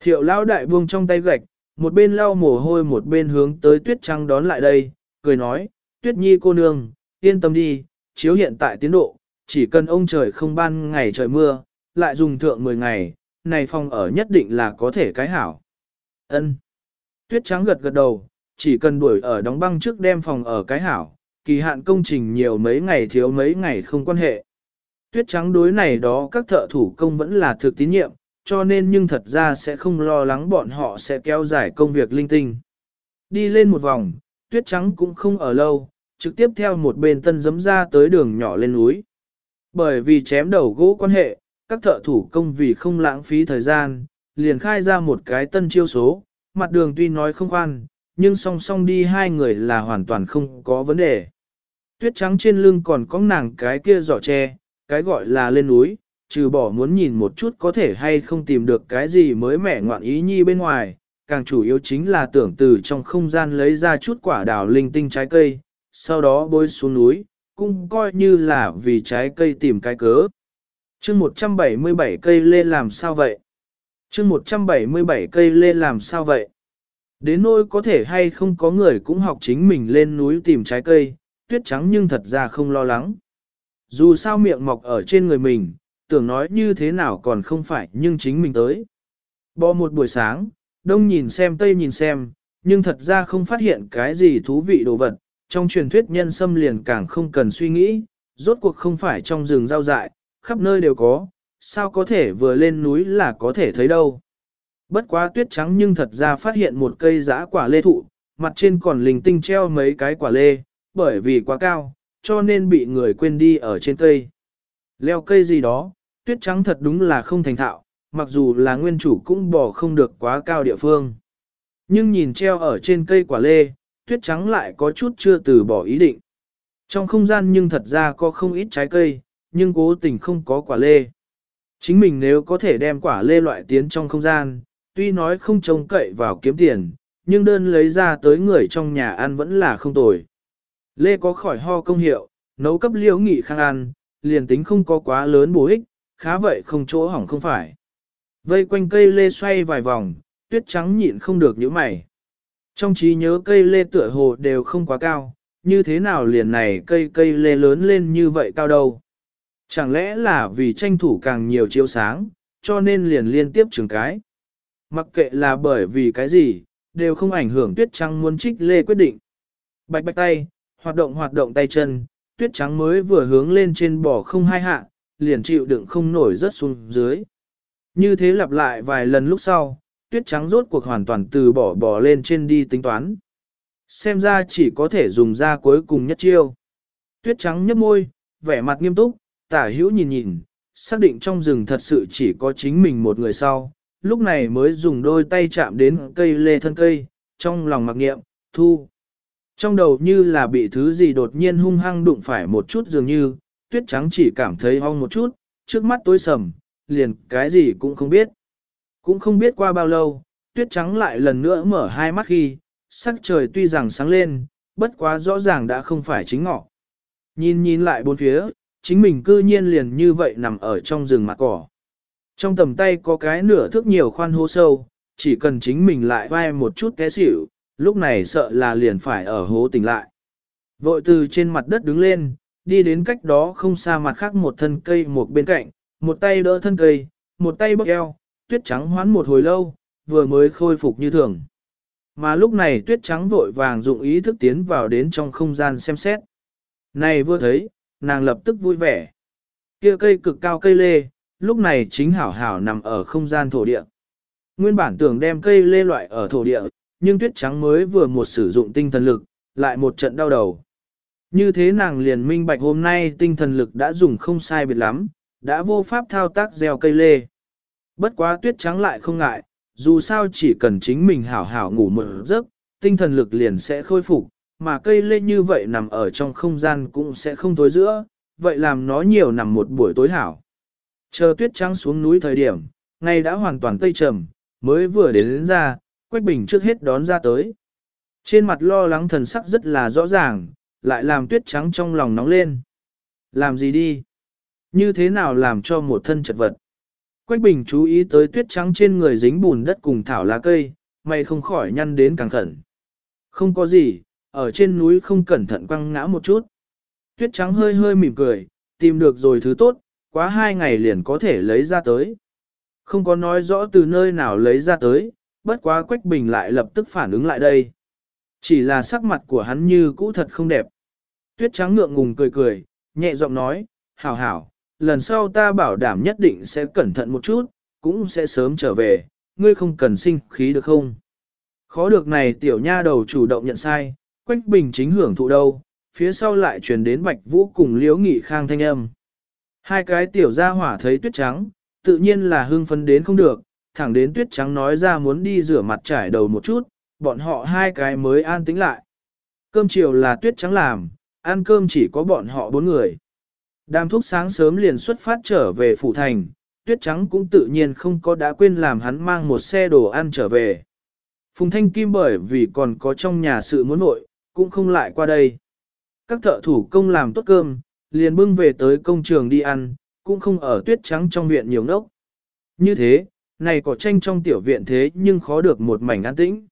S1: Thiệu lão đại buông trong tay gạch, một bên lau mồ hôi một bên hướng tới tuyết trắng đón lại đây, cười nói, tuyết nhi cô nương, yên tâm đi, chiếu hiện tại tiến độ, chỉ cần ông trời không ban ngày trời mưa, lại dùng thượng 10 ngày, này phòng ở nhất định là có thể cái hảo. Ân. Tuyết trắng gật gật đầu, chỉ cần đuổi ở đóng băng trước đem phòng ở cái hảo, kỳ hạn công trình nhiều mấy ngày thiếu mấy ngày không quan hệ. Tuyết trắng đối này đó các thợ thủ công vẫn là thực tín nhiệm, cho nên nhưng thật ra sẽ không lo lắng bọn họ sẽ kéo dài công việc linh tinh. Đi lên một vòng, tuyết trắng cũng không ở lâu, trực tiếp theo một bên tân dấm ra tới đường nhỏ lên núi. Bởi vì chém đầu gỗ quan hệ, các thợ thủ công vì không lãng phí thời gian, liền khai ra một cái tân chiêu số, mặt đường tuy nói không khoan, nhưng song song đi hai người là hoàn toàn không có vấn đề. Tuyết trắng trên lưng còn có nàng cái kia giỏ tre, cái gọi là lên núi, trừ bỏ muốn nhìn một chút có thể hay không tìm được cái gì mới mẻ ngoạn ý nhi bên ngoài, càng chủ yếu chính là tưởng từ trong không gian lấy ra chút quả đào linh tinh trái cây, sau đó bôi xuống núi, cũng coi như là vì trái cây tìm cái cớ chương 177 cây lê làm sao vậy? chương 177 cây lê làm sao vậy? Đến nỗi có thể hay không có người cũng học chính mình lên núi tìm trái cây, tuyết trắng nhưng thật ra không lo lắng. Dù sao miệng mọc ở trên người mình, tưởng nói như thế nào còn không phải nhưng chính mình tới. Bò một buổi sáng, đông nhìn xem tây nhìn xem, nhưng thật ra không phát hiện cái gì thú vị đồ vật, trong truyền thuyết nhân sâm liền càng không cần suy nghĩ, rốt cuộc không phải trong rừng rau dại, khắp nơi đều có, sao có thể vừa lên núi là có thể thấy đâu. Bất quá tuyết trắng nhưng thật ra phát hiện một cây giã quả lê thụ, mặt trên còn linh tinh treo mấy cái quả lê, bởi vì quá cao, cho nên bị người quên đi ở trên cây. Leo cây gì đó, tuyết trắng thật đúng là không thành thạo, mặc dù là nguyên chủ cũng bỏ không được quá cao địa phương. Nhưng nhìn treo ở trên cây quả lê, tuyết trắng lại có chút chưa từ bỏ ý định. Trong không gian nhưng thật ra có không ít trái cây, nhưng cố tình không có quả lê. Chính mình nếu có thể đem quả lê loại tiến trong không gian, tuy nói không trông cậy vào kiếm tiền, nhưng đơn lấy ra tới người trong nhà ăn vẫn là không tồi. Lê có khỏi ho công hiệu, nấu cấp liễu nghị khang ăn, liền tính không có quá lớn bổ ích, khá vậy không chỗ hỏng không phải. Vây quanh cây lê xoay vài vòng, tuyết trắng nhịn không được nhíu mày. Trong trí nhớ cây lê tựa hồ đều không quá cao, như thế nào liền này cây cây lê lớn lên như vậy cao đâu. Chẳng lẽ là vì tranh thủ càng nhiều chiếu sáng, cho nên liền liên tiếp trường cái. Mặc kệ là bởi vì cái gì, đều không ảnh hưởng tuyết trắng muốn trích lê quyết định. Bạch bạch tay, hoạt động hoạt động tay chân, tuyết trắng mới vừa hướng lên trên bò không hai hạ, liền chịu đựng không nổi rất xuống dưới. Như thế lặp lại vài lần lúc sau, tuyết trắng rốt cuộc hoàn toàn từ bỏ bỏ lên trên đi tính toán. Xem ra chỉ có thể dùng ra cuối cùng nhất chiêu. Tuyết trắng nhấp môi, vẻ mặt nghiêm túc, tả hữu nhìn nhìn, xác định trong rừng thật sự chỉ có chính mình một người sau, lúc này mới dùng đôi tay chạm đến cây lê thân cây, trong lòng mặc nghiệm, thu. Trong đầu như là bị thứ gì đột nhiên hung hăng đụng phải một chút dường như, tuyết trắng chỉ cảm thấy hong một chút, trước mắt tối sầm, liền cái gì cũng không biết. Cũng không biết qua bao lâu, tuyết trắng lại lần nữa mở hai mắt khi, sắc trời tuy rằng sáng lên, bất quá rõ ràng đã không phải chính ngọ. Nhìn nhìn lại bốn phía, chính mình cư nhiên liền như vậy nằm ở trong rừng mặt cỏ. Trong tầm tay có cái nửa thước nhiều khoan hô sâu, chỉ cần chính mình lại vai một chút té xỉu, lúc này sợ là liền phải ở hố tỉnh lại. Vội từ trên mặt đất đứng lên, đi đến cách đó không xa mặt khác một thân cây một bên cạnh, một tay đỡ thân cây, một tay bốc eo, tuyết trắng hoán một hồi lâu, vừa mới khôi phục như thường. Mà lúc này tuyết trắng vội vàng dụng ý thức tiến vào đến trong không gian xem xét. Này vừa thấy, nàng lập tức vui vẻ. Kia cây cực cao cây lê, lúc này chính hảo hảo nằm ở không gian thổ địa. Nguyên bản tưởng đem cây lê loại ở thổ địa, nhưng tuyết trắng mới vừa một sử dụng tinh thần lực, lại một trận đau đầu. Như thế nàng liền minh bạch hôm nay tinh thần lực đã dùng không sai biệt lắm, đã vô pháp thao tác gieo cây lê. Bất quá tuyết trắng lại không ngại, dù sao chỉ cần chính mình hảo hảo ngủ một giấc, tinh thần lực liền sẽ khôi phục, mà cây lê như vậy nằm ở trong không gian cũng sẽ không tối giữa, vậy làm nó nhiều nằm một buổi tối hảo. Chờ tuyết trắng xuống núi thời điểm, ngày đã hoàn toàn tây trầm, mới vừa đến, đến ra, Quách Bình trước hết đón ra tới. Trên mặt lo lắng thần sắc rất là rõ ràng, lại làm tuyết trắng trong lòng nóng lên. Làm gì đi? Như thế nào làm cho một thân chật vật? Quách Bình chú ý tới tuyết trắng trên người dính bùn đất cùng thảo lá cây, mày không khỏi nhăn đến càng khẩn. Không có gì, ở trên núi không cẩn thận quăng ngã một chút. Tuyết trắng hơi hơi mỉm cười, tìm được rồi thứ tốt, quá hai ngày liền có thể lấy ra tới. Không có nói rõ từ nơi nào lấy ra tới, bất quá Quách Bình lại lập tức phản ứng lại đây. Chỉ là sắc mặt của hắn như cũ thật không đẹp. Tuyết trắng ngượng ngùng cười cười, nhẹ giọng nói, hảo hảo, lần sau ta bảo đảm nhất định sẽ cẩn thận một chút, cũng sẽ sớm trở về, ngươi không cần sinh khí được không? Khó được này tiểu nha đầu chủ động nhận sai, Quách Bình chính hưởng thụ đâu, phía sau lại truyền đến Bạch Vũ cùng Liễu Nghị Khang thanh âm. Hai cái tiểu gia hỏa thấy tuyết trắng, tự nhiên là hưng phấn đến không được, thẳng đến tuyết trắng nói ra muốn đi rửa mặt trải đầu một chút, bọn họ hai cái mới an tĩnh lại. Cơm chiều là tuyết trắng làm, ăn cơm chỉ có bọn họ bốn người. Đàm thúc sáng sớm liền xuất phát trở về phủ thành, tuyết trắng cũng tự nhiên không có đã quên làm hắn mang một xe đồ ăn trở về. Phùng Thanh Kim bởi vì còn có trong nhà sự muốn nội, cũng không lại qua đây. Các thợ thủ công làm tốt cơm, liền bưng về tới công trường đi ăn, cũng không ở tuyết trắng trong viện nhiều nốc. Như thế, này có tranh trong tiểu viện thế nhưng khó được một mảnh an tĩnh.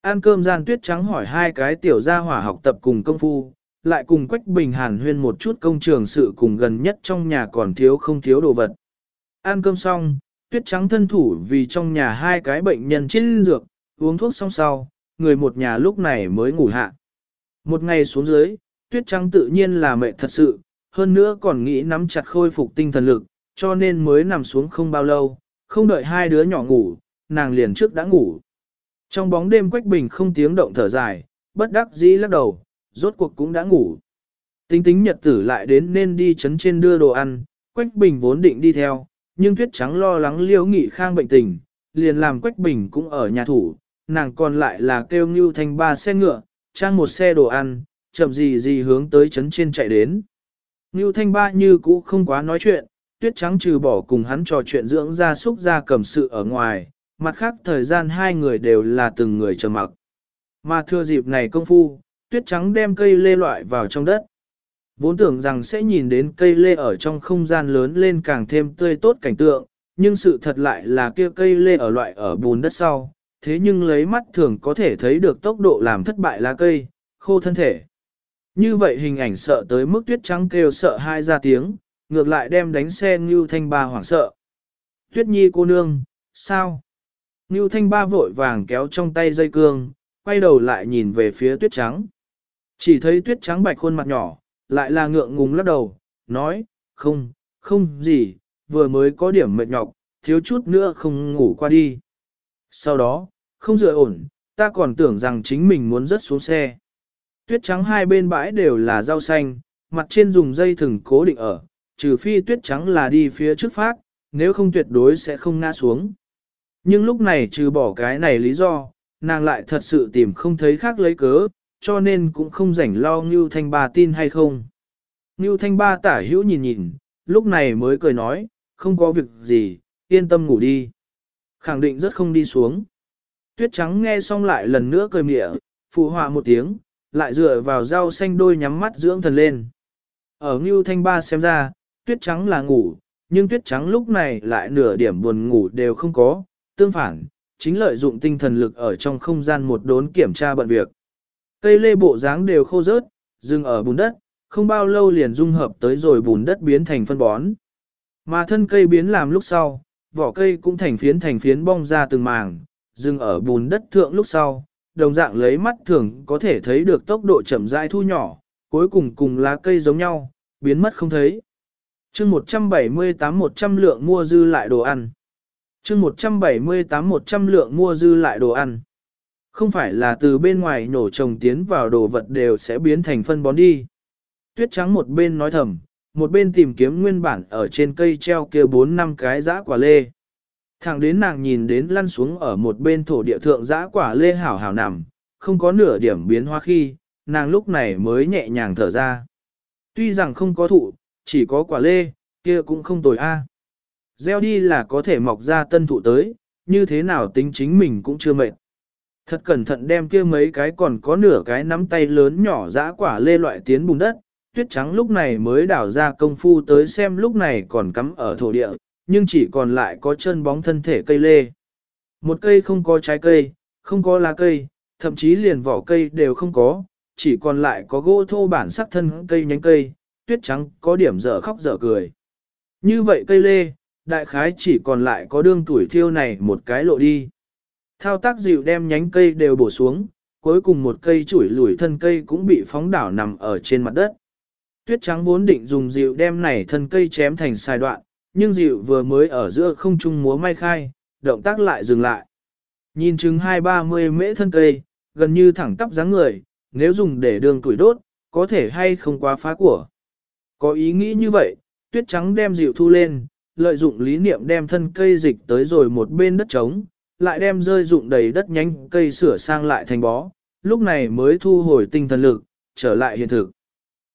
S1: Ăn cơm gian tuyết trắng hỏi hai cái tiểu gia hỏa học tập cùng công phu, lại cùng Quách Bình Hàn huyên một chút công trường sự cùng gần nhất trong nhà còn thiếu không thiếu đồ vật. Ăn cơm xong, tuyết trắng thân thủ vì trong nhà hai cái bệnh nhân trên dược, uống thuốc xong sau, người một nhà lúc này mới ngủ hạ. Một ngày xuống dưới, tuyết trắng tự nhiên là mệt thật sự, hơn nữa còn nghĩ nắm chặt khôi phục tinh thần lực, cho nên mới nằm xuống không bao lâu, không đợi hai đứa nhỏ ngủ, nàng liền trước đã ngủ. Trong bóng đêm Quách Bình không tiếng động thở dài, bất đắc dĩ lắc đầu, rốt cuộc cũng đã ngủ. Tính tính nhật tử lại đến nên đi chấn trên đưa đồ ăn, Quách Bình vốn định đi theo, nhưng Tuyết Trắng lo lắng liễu nghị khang bệnh tình, liền làm Quách Bình cũng ở nhà thủ, nàng còn lại là kêu Ngưu thành ba xe ngựa, trang một xe đồ ăn, chậm gì gì hướng tới chấn trên chạy đến. Ngưu Thanh Ba như cũ không quá nói chuyện, tuyết trắng trừ bỏ cùng hắn trò chuyện dưỡng ra súc ra cầm sự ở ngoài, mặt khác thời gian hai người đều là từng người chờ mặc. Mà thưa dịp này công phu, tuyết trắng đem cây lê loại vào trong đất. Vốn tưởng rằng sẽ nhìn đến cây lê ở trong không gian lớn lên càng thêm tươi tốt cảnh tượng, nhưng sự thật lại là kia cây lê ở loại ở bùn đất sau, thế nhưng lấy mắt thường có thể thấy được tốc độ làm thất bại lá cây, khô thân thể. Như vậy hình ảnh sợ tới mức tuyết trắng kêu sợ hai ra tiếng, ngược lại đem đánh xe Ngưu Thanh Ba hoảng sợ. Tuyết nhi cô nương, sao? Ngưu Thanh Ba vội vàng kéo trong tay dây cương, quay đầu lại nhìn về phía tuyết trắng. Chỉ thấy tuyết trắng bạch khuôn mặt nhỏ, lại là ngượng ngùng lắc đầu, nói, không, không gì, vừa mới có điểm mệt nhọc, thiếu chút nữa không ngủ qua đi. Sau đó, không dựa ổn, ta còn tưởng rằng chính mình muốn rớt xuống xe. Tuyết trắng hai bên bãi đều là rau xanh, mặt trên dùng dây thừng cố định ở, trừ phi tuyết trắng là đi phía trước phát, nếu không tuyệt đối sẽ không ngã xuống. Nhưng lúc này trừ bỏ cái này lý do, nàng lại thật sự tìm không thấy khác lấy cớ, cho nên cũng không rảnh lo Ngưu Thanh Ba tin hay không. Ngưu Thanh Ba tả hữu nhìn nhìn, lúc này mới cười nói, không có việc gì, yên tâm ngủ đi. Khẳng định rất không đi xuống. Tuyết trắng nghe xong lại lần nữa cười mỉa, phụ họa một tiếng, lại dựa vào rau xanh đôi nhắm mắt dưỡng thần lên. Ở Ngưu Thanh Ba xem ra, tuyết trắng là ngủ, nhưng tuyết trắng lúc này lại nửa điểm buồn ngủ đều không có, tương phản, chính lợi dụng tinh thần lực ở trong không gian một đốn kiểm tra bận việc. Cây lê bộ dáng đều khô rớt, dừng ở bùn đất, không bao lâu liền dung hợp tới rồi bùn đất biến thành phân bón. Mà thân cây biến làm lúc sau, vỏ cây cũng thành phiến thành phiến bong ra từng màng, dừng ở bùn đất thượng lúc sau, đồng dạng lấy mắt thường có thể thấy được tốc độ chậm rãi thu nhỏ, cuối cùng cùng lá cây giống nhau, biến mất không thấy. chương 178-100 lượng mua dư lại đồ ăn. chương 178-100 lượng mua dư lại đồ ăn. Không phải là từ bên ngoài nổ trồng tiến vào đồ vật đều sẽ biến thành phân bón đi. Tuyết trắng một bên nói thầm, một bên tìm kiếm nguyên bản ở trên cây treo kia bốn năm cái dã quả lê. Thẳng đến nàng nhìn đến lăn xuống ở một bên thổ địa thượng dã quả lê hảo hảo nằm, không có nửa điểm biến hóa khi, nàng lúc này mới nhẹ nhàng thở ra. Tuy rằng không có thụ, chỉ có quả lê, kia cũng không tồi a. Gieo đi là có thể mọc ra tân thụ tới, như thế nào tính chính mình cũng chưa mệt. Thật cẩn thận đem kia mấy cái còn có nửa cái nắm tay lớn nhỏ dã quả lê loại tiến bùn đất, tuyết trắng lúc này mới đảo ra công phu tới xem lúc này còn cắm ở thổ địa, nhưng chỉ còn lại có chân bóng thân thể cây lê. Một cây không có trái cây, không có lá cây, thậm chí liền vỏ cây đều không có, chỉ còn lại có gỗ thô bản sắc thân cây nhánh cây, tuyết trắng có điểm dở khóc dở cười. Như vậy cây lê, đại khái chỉ còn lại có đương tuổi thiêu này một cái lộ đi. Thao tác dịu đem nhánh cây đều bổ xuống, cuối cùng một cây chuỗi lùi thân cây cũng bị phóng đảo nằm ở trên mặt đất. Tuyết trắng vốn định dùng dịu đem này thân cây chém thành sai đoạn, nhưng dịu vừa mới ở giữa không trung múa may khai, động tác lại dừng lại. Nhìn chừng hai ba mươi mễ thân cây, gần như thẳng tắp dáng người, nếu dùng để đường tuổi đốt, có thể hay không quá phá của. Có ý nghĩ như vậy, tuyết trắng đem dịu thu lên, lợi dụng lý niệm đem thân cây dịch tới rồi một bên đất trống, lại đem rơi dụng đầy đất nhánh cây sửa sang lại thành bó, lúc này mới thu hồi tinh thần lực, trở lại hiện thực.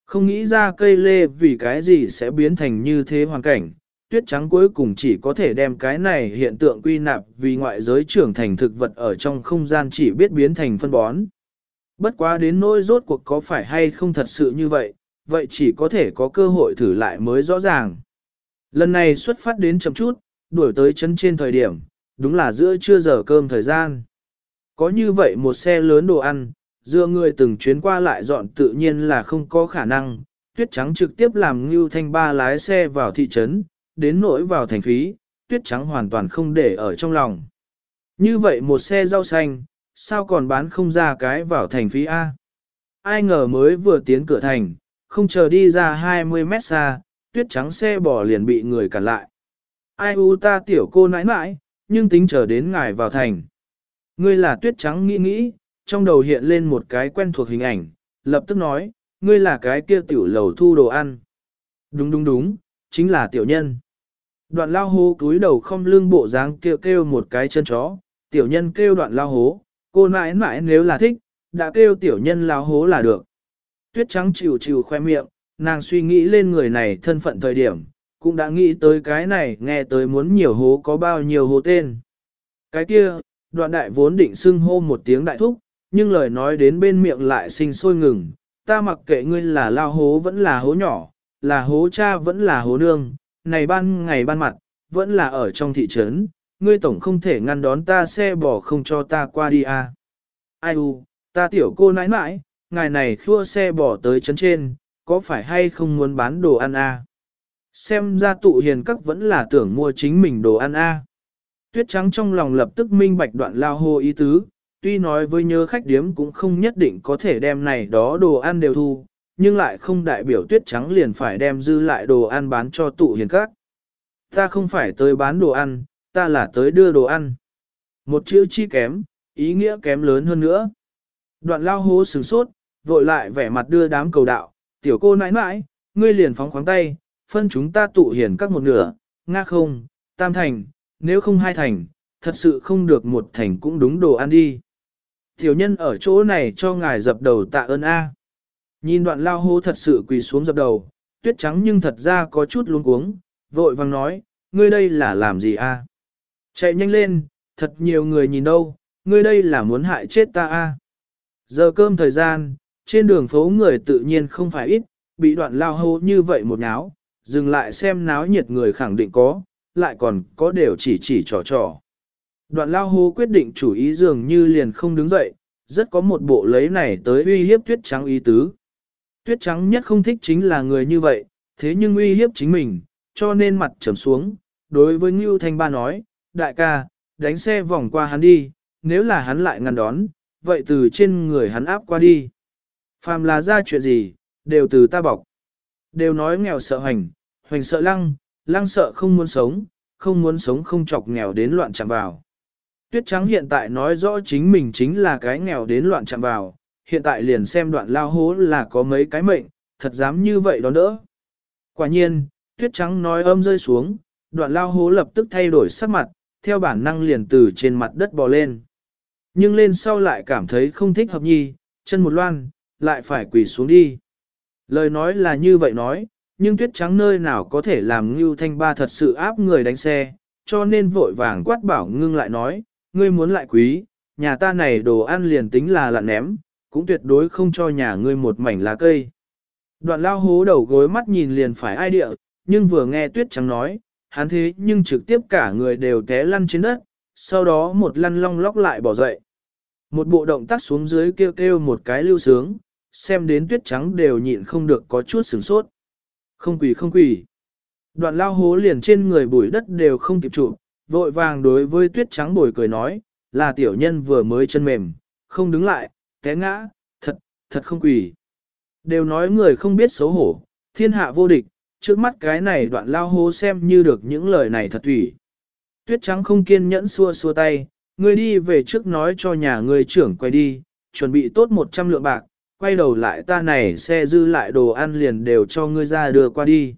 S1: Không nghĩ ra cây lê vì cái gì sẽ biến thành như thế hoàn cảnh, tuyết trắng cuối cùng chỉ có thể đem cái này hiện tượng quy nạp vì ngoại giới trưởng thành thực vật ở trong không gian chỉ biết biến thành phân bón. Bất quá đến nỗi rốt cuộc có phải hay không thật sự như vậy, vậy chỉ có thể có cơ hội thử lại mới rõ ràng. Lần này xuất phát đến chậm chút, đuổi tới chân trên thời điểm, đúng là giữa trưa giờ cơm thời gian. Có như vậy một xe lớn đồ ăn, dựa người từng chuyến qua lại dọn tự nhiên là không có khả năng, tuyết trắng trực tiếp làm Ngưu Thanh Ba lái xe vào thị trấn, đến nỗi vào thành phí, tuyết trắng hoàn toàn không để ở trong lòng. Như vậy một xe rau xanh, sao còn bán không ra cái vào thành phí A? Ai ngờ mới vừa tiến cửa thành, không chờ đi ra 20 mét xa, tuyết trắng xe bỏ liền bị người cản lại. Ai u ta tiểu cô nãi nãi, nhưng tính chờ đến ngài vào thành. Ngươi là tuyết trắng nghĩ nghĩ, trong đầu hiện lên một cái quen thuộc hình ảnh, lập tức nói, ngươi là cái kia tiểu lầu thu đồ ăn. Đúng đúng đúng, chính là tiểu nhân. Đoạn lao hố túi đầu không lưng bộ dáng kêu kêu một cái chân chó, tiểu nhân kêu đoạn lao hố, cô mãi mãi nếu là thích, đã kêu tiểu nhân lao hố là được. Tuyết trắng chịu chịu khoe miệng, nàng suy nghĩ lên người này thân phận thời điểm, cũng đã nghĩ tới cái này nghe tới muốn nhiều hố có bao nhiêu hố tên. Cái kia, đoạn đại vốn định xưng hô một tiếng đại thúc, nhưng lời nói đến bên miệng lại sinh sôi ngừng, ta mặc kệ ngươi là lao hố vẫn là hố nhỏ, là hố cha vẫn là hố nương, này ban ngày ban mặt, vẫn là ở trong thị trấn, ngươi tổng không thể ngăn đón ta xe bỏ không cho ta qua đi à. Ai u, ta tiểu cô nãi nãi, ngài này khua xe bỏ tới trấn trên, có phải hay không muốn bán đồ ăn à? Xem ra tụ hiền các vẫn là tưởng mua chính mình đồ ăn a. Tuyết trắng trong lòng lập tức minh bạch đoạn lao hô ý tứ, tuy nói với nhớ khách điếm cũng không nhất định có thể đem này đó đồ ăn đều thu, nhưng lại không đại biểu tuyết trắng liền phải đem dư lại đồ ăn bán cho tụ hiền các. Ta không phải tới bán đồ ăn, ta là tới đưa đồ ăn. một chữ chi kém, ý nghĩa kém lớn hơn nữa. Đoạn lao hố sửng sốt, vội lại vẻ mặt đưa đám cầu đạo, tiểu cô nãi nãi, ngươi liền phóng khoáng tay, phân chúng ta tụ hiền các một nửa, nga không, tam thành, nếu không hai thành, thật sự không được một thành cũng đúng đồ ăn đi. Tiểu nhân ở chỗ này cho ngài dập đầu tạ ơn A. Nhìn đoạn lao hô thật sự quỳ xuống dập đầu, tuyết trắng nhưng thật ra có chút luống cuống, vội vàng nói, ngươi đây là làm gì A? Chạy nhanh lên, thật nhiều người nhìn đâu, ngươi đây là muốn hại chết ta A. Giờ cơm thời gian, trên đường phố người tự nhiên không phải ít, bị đoạn lao hô như vậy một náo, dừng lại xem náo nhiệt người khẳng định có, lại còn có đều chỉ chỉ trò trò. Đoạn lao hô quyết định chủ ý dường như liền không đứng dậy, rất có một bộ lấy này tới uy hiếp tuyết trắng ý tứ. Tuyết trắng nhất không thích chính là người như vậy, thế nhưng uy hiếp chính mình, cho nên mặt trầm xuống, đối với Ngưu Thanh Ba nói, đại ca, đánh xe vòng qua hắn đi, nếu là hắn lại ngăn đón, vậy từ trên người hắn áp qua đi. Phàm là ra chuyện gì, đều từ ta bọc. Đều nói nghèo sợ hoành, hoành sợ lăng, lăng sợ không muốn sống, không muốn sống không chọc nghèo đến loạn chạm vào. Tuyết trắng hiện tại nói rõ chính mình chính là cái nghèo đến loạn chạm vào, hiện tại liền xem đoạn lao hố là có mấy cái mệnh, thật dám như vậy đó đỡ. Quả nhiên, tuyết trắng nói âm rơi xuống, đoạn lao hố lập tức thay đổi sắc mặt, theo bản năng liền từ trên mặt đất bò lên. Nhưng lên sau lại cảm thấy không thích hợp nhi, chân một loan, lại phải quỳ xuống đi. Lời nói là như vậy nói, nhưng tuyết trắng nơi nào có thể làm Ngưu Thanh Ba thật sự áp người đánh xe, cho nên vội vàng quát bảo ngưng lại nói, ngươi muốn lại quý, nhà ta này đồ ăn liền tính là lặn ném, cũng tuyệt đối không cho nhà ngươi một mảnh lá cây. Đoạn lao hố đầu gối mắt nhìn liền phải ai địa, nhưng vừa nghe tuyết trắng nói, hắn thế nhưng trực tiếp cả người đều té lăn trên đất, sau đó một lăn long lóc lại bỏ dậy. Một bộ động tác xuống dưới kêu kêu một cái lưu sướng, xem đến tuyết trắng đều nhịn không được có chút sửng sốt. Không quỷ không quỷ. Đoạn lao hố liền trên người bụi đất đều không kịp trụ, vội vàng đối với tuyết trắng bồi cười nói, là tiểu nhân vừa mới chân mềm, không đứng lại, té ngã, thật, thật không quỷ. Đều nói người không biết xấu hổ, thiên hạ vô địch, trước mắt cái này đoạn lao hố xem như được những lời này thật thủy. Tuyết trắng không kiên nhẫn xua xua tay, ngươi đi về trước nói cho nhà ngươi trưởng quay đi, chuẩn bị tốt 100 lượng bạc, quay đầu lại ta này xe dư lại đồ ăn liền đều cho ngươi ra đưa qua đi.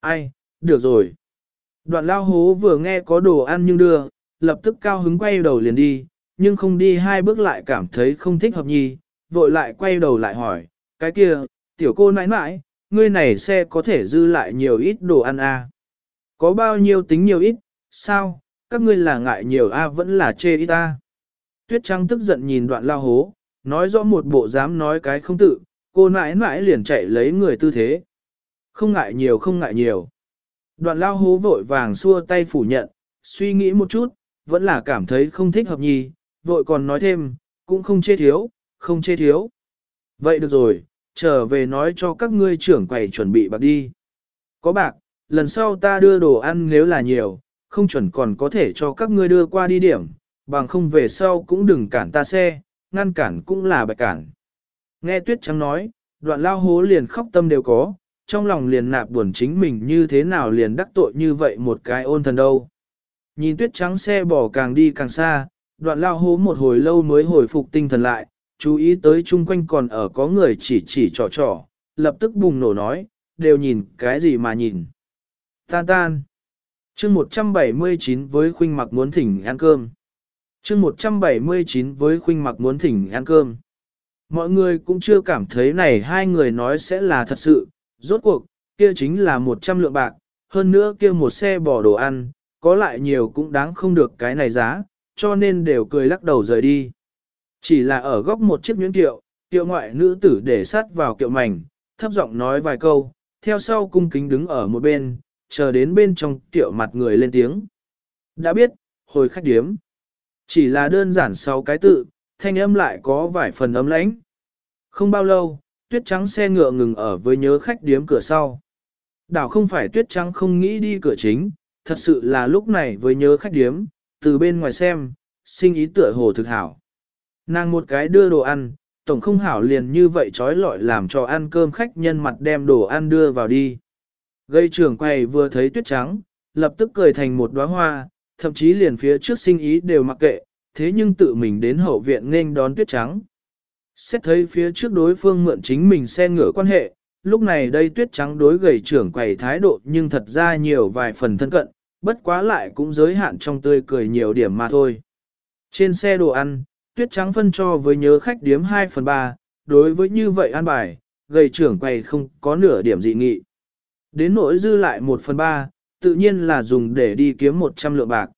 S1: Ai, được rồi. Đoạn lao hố vừa nghe có đồ ăn nhưng đưa, lập tức cao hứng quay đầu liền đi, nhưng không đi hai bước lại cảm thấy không thích hợp nhì, vội lại quay đầu lại hỏi, cái kia, tiểu cô nãi nãi, ngươi này xe có thể dư lại nhiều ít đồ ăn à? Có bao nhiêu tính nhiều ít, sao, các ngươi là ngại nhiều a à vẫn là chê ít ta? Tuyết Trăng tức giận nhìn đoạn lao hố, nói rõ một bộ dám nói cái không tự, cô nãi nãi liền chạy lấy người tư thế. Không ngại nhiều không ngại nhiều. Đoạn lao hố vội vàng xua tay phủ nhận, suy nghĩ một chút, vẫn là cảm thấy không thích hợp nhì, vội còn nói thêm, cũng không chê thiếu, không chê thiếu. Vậy được rồi, trở về nói cho các ngươi trưởng quầy chuẩn bị bạc đi. Có bạc, lần sau ta đưa đồ ăn nếu là nhiều, không chuẩn còn có thể cho các ngươi đưa qua đi điểm, bằng không về sau cũng đừng cản ta xe, ngăn cản cũng là bạch cản. Nghe tuyết trắng nói, đoạn lao hố liền khóc tâm đều có, trong lòng liền nạp buồn chính mình như thế nào liền đắc tội như vậy một cái ôn thần đâu. Nhìn tuyết trắng xe bỏ càng đi càng xa, đoạn lao hố một hồi lâu mới hồi phục tinh thần lại, chú ý tới chung quanh còn ở có người chỉ chỉ trò trò, lập tức bùng nổ nói, đều nhìn cái gì mà nhìn. Tan tan. chương 179 với khuynh mặc muốn thỉnh ăn cơm chương 179 với khuynh mặc muốn thỉnh ăn cơm. Mọi người cũng chưa cảm thấy này hai người nói sẽ là thật sự, rốt cuộc, kia chính là 100 lượng bạc, hơn nữa kia một xe bỏ đồ ăn, có lại nhiều cũng đáng không được cái này giá, cho nên đều cười lắc đầu rời đi. Chỉ là ở góc một chiếc nhuyễn kiệu, kiệu ngoại nữ tử để sát vào kiệu mảnh, thấp giọng nói vài câu, theo sau cung kính đứng ở một bên, chờ đến bên trong kiệu mặt người lên tiếng. Đã biết, hồi khách điếm. Chỉ là đơn giản sau cái tự, thanh âm lại có vài phần ấm lãnh. Không bao lâu, tuyết trắng xe ngựa ngừng ở với nhớ khách điếm cửa sau. Đảo không phải tuyết trắng không nghĩ đi cửa chính, thật sự là lúc này với nhớ khách điếm, từ bên ngoài xem, sinh ý tựa hồ thực hảo. Nàng một cái đưa đồ ăn, tổng không hảo liền như vậy trói lọi làm cho ăn cơm khách nhân mặt đem đồ ăn đưa vào đi. Gây trưởng quầy vừa thấy tuyết trắng, lập tức cười thành một đóa hoa, thậm chí liền phía trước sinh ý đều mặc kệ, thế nhưng tự mình đến hậu viện nên đón tuyết trắng. Xét thấy phía trước đối phương mượn chính mình xe ngựa quan hệ, lúc này đây tuyết trắng đối gầy trưởng quầy thái độ nhưng thật ra nhiều vài phần thân cận, bất quá lại cũng giới hạn trong tươi cười nhiều điểm mà thôi. Trên xe đồ ăn, tuyết trắng phân cho với nhớ khách điếm 2 phần 3, đối với như vậy an bài, gầy trưởng quầy không có nửa điểm dị nghị. Đến nỗi dư lại 1 phần 3, tự nhiên là dùng để đi kiếm 100 lượng bạc.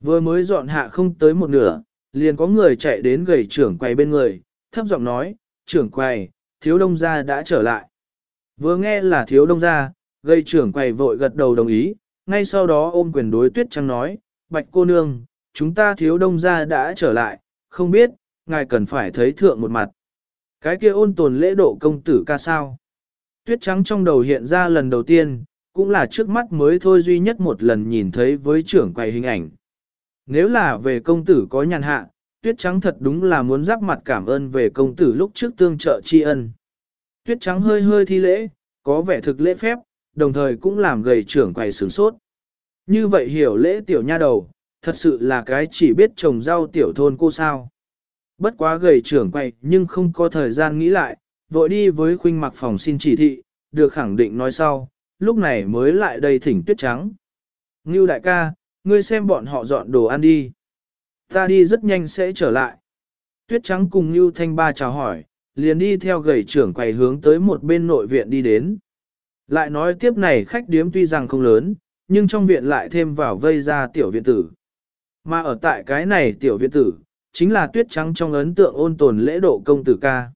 S1: Vừa mới dọn hạ không tới một nửa, liền có người chạy đến gầy trưởng quầy bên người, thấp giọng nói, trưởng quầy, thiếu đông gia đã trở lại. Vừa nghe là thiếu đông gia, gây trưởng quầy vội gật đầu đồng ý, ngay sau đó ôm quyền đối tuyết trắng nói, bạch cô nương, chúng ta thiếu đông gia đã trở lại, không biết, ngài cần phải thấy thượng một mặt. Cái kia ôn tồn lễ độ công tử ca sao. Tuyết trắng trong đầu hiện ra lần đầu tiên, cũng là trước mắt mới thôi duy nhất một lần nhìn thấy với trưởng quầy hình ảnh. Nếu là về công tử có nhàn hạ, tuyết trắng thật đúng là muốn giáp mặt cảm ơn về công tử lúc trước tương trợ tri ân. Tuyết trắng hơi hơi thi lễ, có vẻ thực lễ phép, đồng thời cũng làm gầy trưởng quầy sướng sốt. Như vậy hiểu lễ tiểu nha đầu, thật sự là cái chỉ biết trồng rau tiểu thôn cô sao. Bất quá gầy trưởng quầy nhưng không có thời gian nghĩ lại, vội đi với khuynh mặc phòng xin chỉ thị, được khẳng định nói sau, lúc này mới lại đây thỉnh tuyết trắng. Ngưu đại ca, ngươi xem bọn họ dọn đồ ăn đi. Ta đi rất nhanh sẽ trở lại. Tuyết trắng cùng Lưu Thanh Ba chào hỏi, liền đi theo gầy trưởng quầy hướng tới một bên nội viện đi đến. Lại nói tiếp này khách điếm tuy rằng không lớn, nhưng trong viện lại thêm vào vây ra tiểu viện tử. Mà ở tại cái này tiểu viện tử, chính là tuyết trắng trong ấn tượng ôn tồn lễ độ công tử ca.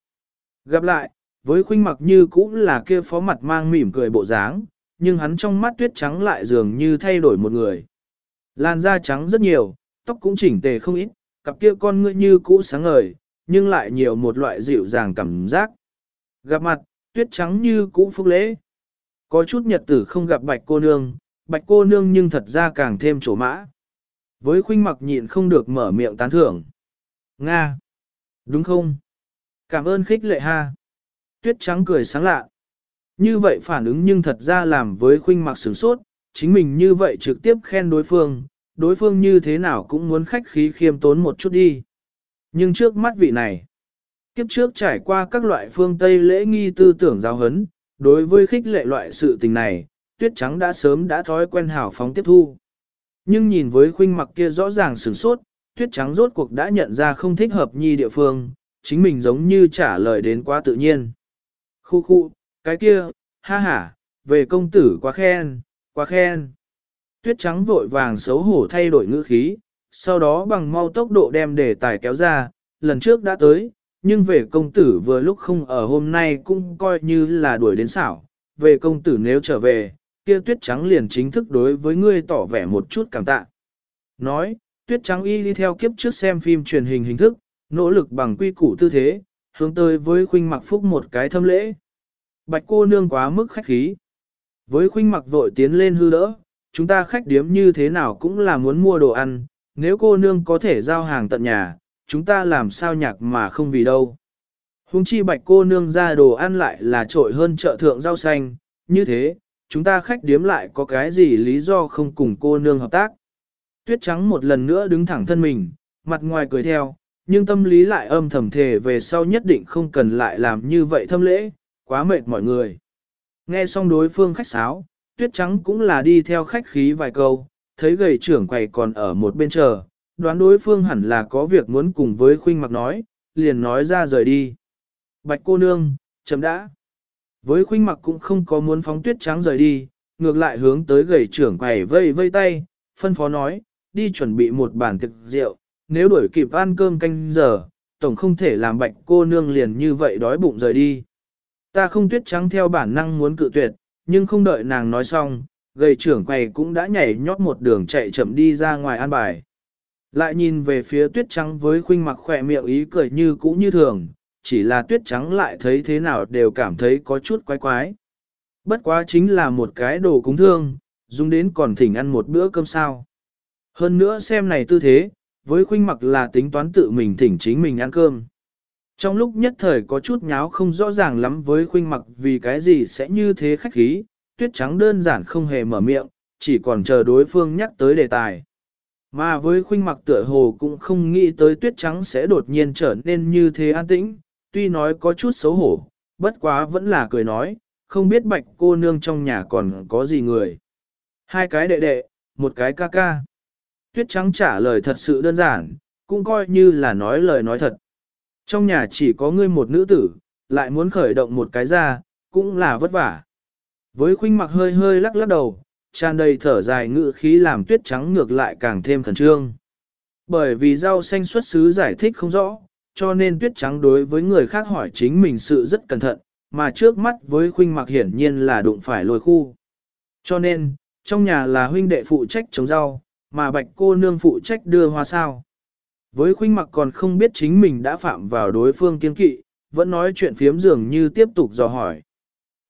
S1: Gặp lại, với khuynh mặc như cũng là kia phó mặt mang mỉm cười bộ dáng, nhưng hắn trong mắt tuyết trắng lại dường như thay đổi một người. Làn da trắng rất nhiều, tóc cũng chỉnh tề không ít, cặp kia con ngươi như cũ sáng ngời, nhưng lại nhiều một loại dịu dàng cảm giác. Gặp mặt, tuyết trắng như cũ phúc lễ. Có chút nhật tử không gặp bạch cô nương, bạch cô nương nhưng thật ra càng thêm chỗ mã. Với khuynh mặc nhịn không được mở miệng tán thưởng. Nga! Đúng không? Cảm ơn khích lệ ha. Tuyết trắng cười sáng lạ. Như vậy phản ứng nhưng thật ra làm với khuynh mặc sửng sốt, chính mình như vậy trực tiếp khen đối phương, đối phương như thế nào cũng muốn khách khí khiêm tốn một chút đi. Nhưng trước mắt vị này, kiếp trước trải qua các loại phương Tây lễ nghi tư tưởng giáo hấn, đối với khích lệ loại sự tình này, tuyết trắng đã sớm đã thói quen hào phóng tiếp thu. Nhưng nhìn với khuynh mặc kia rõ ràng sửng sốt, tuyết trắng rốt cuộc đã nhận ra không thích hợp nhi địa phương, chính mình giống như trả lời đến quá tự nhiên. Khu khu, cái kia, ha ha, về công tử quá khen, quá khen. Tuyết trắng vội vàng xấu hổ thay đổi ngữ khí, sau đó bằng mau tốc độ đem đề tài kéo ra, lần trước đã tới, nhưng về công tử vừa lúc không ở hôm nay cũng coi như là đuổi đến xảo, về công tử nếu trở về, kia tuyết trắng liền chính thức đối với ngươi tỏ vẻ một chút cảm tạ. Nói, tuyết trắng y đi theo kiếp trước xem phim truyền hình hình thức, nỗ lực bằng quy củ tư thế, hướng tới với khuynh mặc phúc một cái thâm lễ. Bạch cô nương quá mức khách khí. Với khuynh mặc vội tiến lên hư đỡ, chúng ta khách điếm như thế nào cũng là muốn mua đồ ăn, nếu cô nương có thể giao hàng tận nhà, chúng ta làm sao nhạc mà không vì đâu. Hùng chi bạch cô nương ra đồ ăn lại là trội hơn chợ thượng rau xanh, như thế, chúng ta khách điếm lại có cái gì lý do không cùng cô nương hợp tác. Tuyết trắng một lần nữa đứng thẳng thân mình, mặt ngoài cười theo, nhưng tâm lý lại âm thầm thề về sau nhất định không cần lại làm như vậy thâm lễ, quá mệt mọi người. Nghe xong đối phương khách sáo, tuyết trắng cũng là đi theo khách khí vài câu, thấy gầy trưởng quầy còn ở một bên chờ, đoán đối phương hẳn là có việc muốn cùng với khuynh mặc nói, liền nói ra rời đi. Bạch cô nương, chấm đã. Với khuynh mặc cũng không có muốn phóng tuyết trắng rời đi, ngược lại hướng tới gầy trưởng quầy vây vây tay, phân phó nói, đi chuẩn bị một bàn thực rượu, nếu đuổi kịp ăn cơm canh giờ, tổng không thể làm bạch cô nương liền như vậy đói bụng rời đi. Ta không tuyết trắng theo bản năng muốn cự tuyệt, nhưng không đợi nàng nói xong, gầy trưởng quầy cũng đã nhảy nhót một đường chạy chậm đi ra ngoài an bài. Lại nhìn về phía tuyết trắng với khuynh mặc khỏe miệng ý cười như cũ như thường, chỉ là tuyết trắng lại thấy thế nào đều cảm thấy có chút quái quái. Bất quá chính là một cái đồ cúng thương, dùng đến còn thỉnh ăn một bữa cơm sao. Hơn nữa xem này tư thế, với khuynh mặc là tính toán tự mình thỉnh chính mình ăn cơm. Trong lúc nhất thời có chút nháo không rõ ràng lắm với khuynh mặc vì cái gì sẽ như thế khách khí, tuyết trắng đơn giản không hề mở miệng, chỉ còn chờ đối phương nhắc tới đề tài. Mà với khuynh mặc tựa hồ cũng không nghĩ tới tuyết trắng sẽ đột nhiên trở nên như thế an tĩnh, tuy nói có chút xấu hổ, bất quá vẫn là cười nói, không biết bạch cô nương trong nhà còn có gì người. Hai cái đệ đệ, một cái ca ca. Tuyết trắng trả lời thật sự đơn giản, cũng coi như là nói lời nói thật. Trong nhà chỉ có ngươi một nữ tử, lại muốn khởi động một cái ra, cũng là vất vả. Với khuynh mặc hơi hơi lắc lắc đầu, tràn đầy thở dài ngự khí làm tuyết trắng ngược lại càng thêm khẩn trương. Bởi vì rau xanh xuất xứ giải thích không rõ, cho nên tuyết trắng đối với người khác hỏi chính mình sự rất cẩn thận, mà trước mắt với khuynh mặc hiển nhiên là đụng phải lôi khu. Cho nên, trong nhà là huynh đệ phụ trách trồng rau, mà bạch cô nương phụ trách đưa hoa sao. Với khuynh mặc còn không biết chính mình đã phạm vào đối phương kiên kỵ, vẫn nói chuyện phiếm dường như tiếp tục dò hỏi.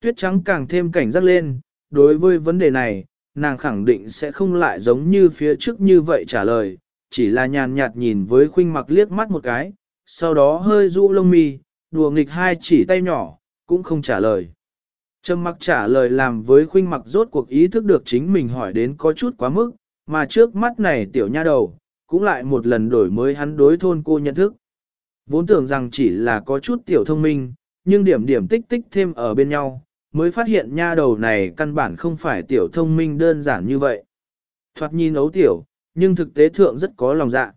S1: Tuyết trắng càng thêm cảnh giác lên, đối với vấn đề này, nàng khẳng định sẽ không lại giống như phía trước như vậy trả lời, chỉ là nhàn nhạt nhìn với khuynh mặc liếc mắt một cái, sau đó hơi rũ lông mi, đùa nghịch hai chỉ tay nhỏ, cũng không trả lời. Trầm mặc trả lời làm với khuynh mặc rốt cuộc ý thức được chính mình hỏi đến có chút quá mức, mà trước mắt này tiểu nha đầu, cũng lại một lần đổi mới hắn đối thôn cô nhận thức. Vốn tưởng rằng chỉ là có chút tiểu thông minh, nhưng điểm điểm tích tích thêm ở bên nhau, mới phát hiện nha đầu này căn bản không phải tiểu thông minh đơn giản như vậy. Thoạt nhìn ấu tiểu, nhưng thực tế thượng rất có lòng dạ.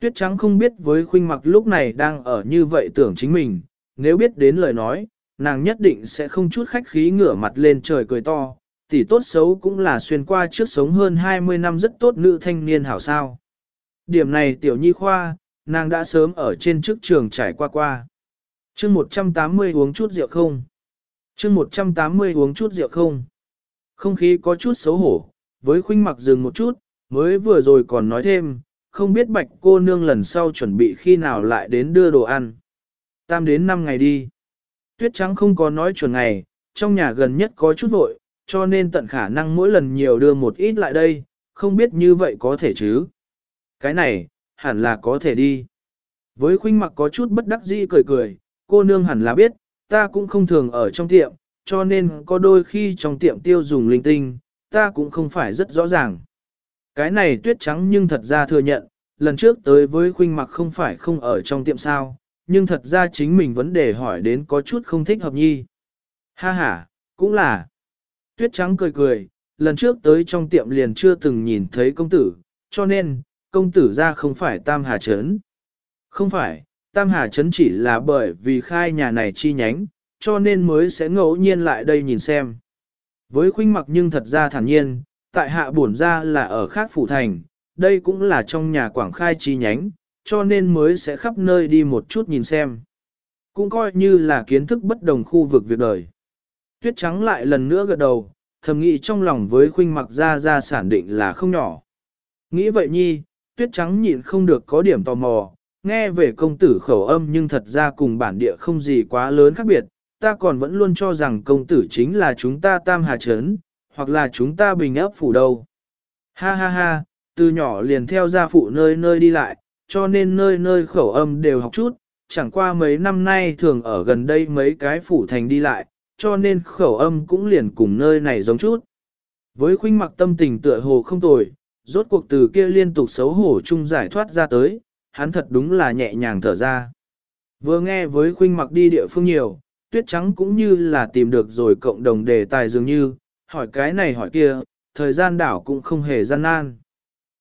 S1: Tuyết trắng không biết với khuynh mặc lúc này đang ở như vậy tưởng chính mình, nếu biết đến lời nói, nàng nhất định sẽ không chút khách khí ngửa mặt lên trời cười to, tỷ tốt xấu cũng là xuyên qua trước sống hơn 20 năm rất tốt nữ thanh niên hảo sao. Điểm này tiểu nhi khoa, nàng đã sớm ở trên trước trường trải qua qua. chương 180 uống chút rượu không? chương 180 uống chút rượu không? Không khí có chút xấu hổ, với khuynh mặc dừng một chút, mới vừa rồi còn nói thêm, không biết bạch cô nương lần sau chuẩn bị khi nào lại đến đưa đồ ăn. Tam đến 5 ngày đi. Tuyết trắng không có nói chuẩn ngày, trong nhà gần nhất có chút vội, cho nên tận khả năng mỗi lần nhiều đưa một ít lại đây, không biết như vậy có thể chứ. Cái này, hẳn là có thể đi. Với khuynh mặc có chút bất đắc dĩ cười cười, cô nương hẳn là biết, ta cũng không thường ở trong tiệm, cho nên có đôi khi trong tiệm tiêu dùng linh tinh, ta cũng không phải rất rõ ràng. Cái này tuyết trắng nhưng thật ra thừa nhận, lần trước tới với khuynh mặc không phải không ở trong tiệm sao, nhưng thật ra chính mình vấn đề hỏi đến có chút không thích hợp nhi. Ha ha, cũng là. Tuyết trắng cười cười, lần trước tới trong tiệm liền chưa từng nhìn thấy công tử, cho nên, công tử ra không phải Tam Hà Trấn. Không phải, Tam Hà Trấn chỉ là bởi vì khai nhà này chi nhánh, cho nên mới sẽ ngẫu nhiên lại đây nhìn xem. Với khuynh mặc nhưng thật ra thản nhiên, tại hạ bổn ra là ở khác phủ thành, đây cũng là trong nhà quảng khai chi nhánh, cho nên mới sẽ khắp nơi đi một chút nhìn xem. Cũng coi như là kiến thức bất đồng khu vực việc đời. Tuyết trắng lại lần nữa gật đầu, thầm nghĩ trong lòng với khuynh mặc ra ra sản định là không nhỏ. Nghĩ vậy nhi, tuyết trắng nhịn không được có điểm tò mò, nghe về công tử khẩu âm nhưng thật ra cùng bản địa không gì quá lớn khác biệt, ta còn vẫn luôn cho rằng công tử chính là chúng ta tam hà trấn, hoặc là chúng ta bình ấp phủ đâu. Ha ha ha, từ nhỏ liền theo gia phụ nơi nơi đi lại, cho nên nơi nơi khẩu âm đều học chút, chẳng qua mấy năm nay thường ở gần đây mấy cái phủ thành đi lại, cho nên khẩu âm cũng liền cùng nơi này giống chút. Với khuynh mặc tâm tình tựa hồ không tồi, rốt cuộc từ kia liên tục xấu hổ chung giải thoát ra tới, hắn thật đúng là nhẹ nhàng thở ra. Vừa nghe với khuynh mặc đi địa phương nhiều, tuyết trắng cũng như là tìm được rồi cộng đồng đề tài dường như, hỏi cái này hỏi kia, thời gian đảo cũng không hề gian nan.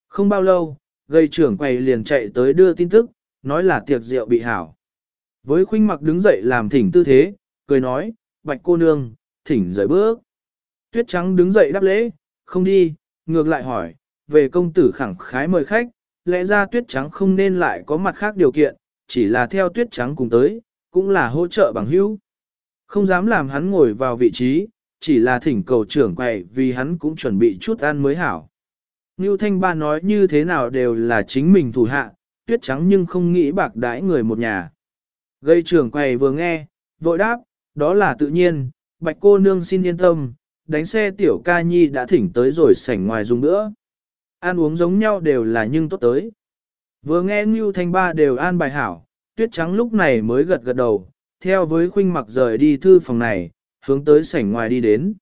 S1: Không bao lâu, gây trưởng quầy liền chạy tới đưa tin tức, nói là tiệc rượu bị hảo. Với khuynh mặc đứng dậy làm thỉnh tư thế, cười nói, bạch cô nương, thỉnh rời bước. Tuyết trắng đứng dậy đáp lễ, không đi, ngược lại hỏi, về công tử khẳng khái mời khách, lẽ ra tuyết trắng không nên lại có mặt khác điều kiện, chỉ là theo tuyết trắng cùng tới, cũng là hỗ trợ bằng hữu. Không dám làm hắn ngồi vào vị trí, chỉ là thỉnh cầu trưởng quầy vì hắn cũng chuẩn bị chút ăn mới hảo. Ngưu Thanh Ba nói như thế nào đều là chính mình thủ hạ, tuyết trắng nhưng không nghĩ bạc đãi người một nhà. Gây trưởng quầy vừa nghe, vội đáp, đó là tự nhiên, bạch cô nương xin yên tâm, đánh xe tiểu ca nhi đã thỉnh tới rồi sảnh ngoài dùng nữa. Ăn uống giống nhau đều là nhưng tốt tới. Vừa nghe Ngưu Thanh Ba đều an bài hảo, tuyết trắng lúc này mới gật gật đầu, theo với khuynh mặc rời đi thư phòng này, hướng tới sảnh ngoài đi đến.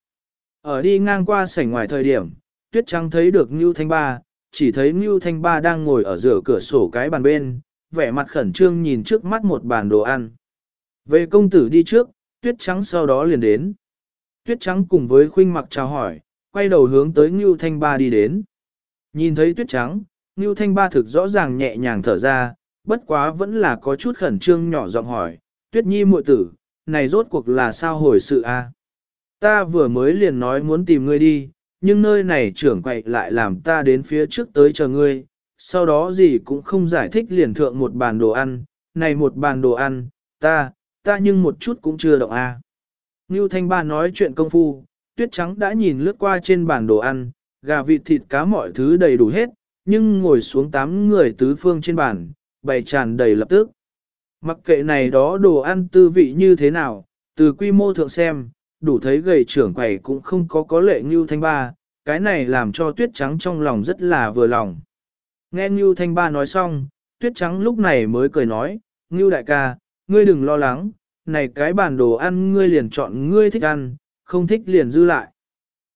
S1: Ở đi ngang qua sảnh ngoài thời điểm, tuyết trắng thấy được Ngưu Thanh Ba, chỉ thấy Ngưu Thanh Ba đang ngồi ở giữa cửa sổ cái bàn bên, vẻ mặt khẩn trương nhìn trước mắt một bàn đồ ăn. Về công tử đi trước, tuyết trắng sau đó liền đến. Tuyết trắng cùng với khuynh mặc chào hỏi, quay đầu hướng tới Ngưu Thanh Ba đi đến. Nhìn thấy tuyết trắng, Ngưu Thanh Ba thực rõ ràng nhẹ nhàng thở ra, bất quá vẫn là có chút khẩn trương nhỏ giọng hỏi, tuyết nhi muội tử, này rốt cuộc là sao hồi sự a? Ta vừa mới liền nói muốn tìm ngươi đi, nhưng nơi này trưởng quậy lại làm ta đến phía trước tới chờ ngươi, sau đó gì cũng không giải thích liền thượng một bàn đồ ăn, này một bàn đồ ăn, ta, ta nhưng một chút cũng chưa động a. Ngưu Thanh Ba nói chuyện công phu, tuyết trắng đã nhìn lướt qua trên bàn đồ ăn, gà vịt thịt cá mọi thứ đầy đủ hết, nhưng ngồi xuống tám người tứ phương trên bàn, bày tràn đầy lập tức. Mặc kệ này đó đồ ăn tư vị như thế nào, từ quy mô thượng xem, đủ thấy gầy trưởng quầy cũng không có có lệ Ngưu Thanh Ba, cái này làm cho tuyết trắng trong lòng rất là vừa lòng. Nghe Ngưu Thanh Ba nói xong, tuyết trắng lúc này mới cười nói, Ngưu đại ca, ngươi đừng lo lắng, này cái bản đồ ăn ngươi liền chọn ngươi thích ăn, không thích liền dư lại.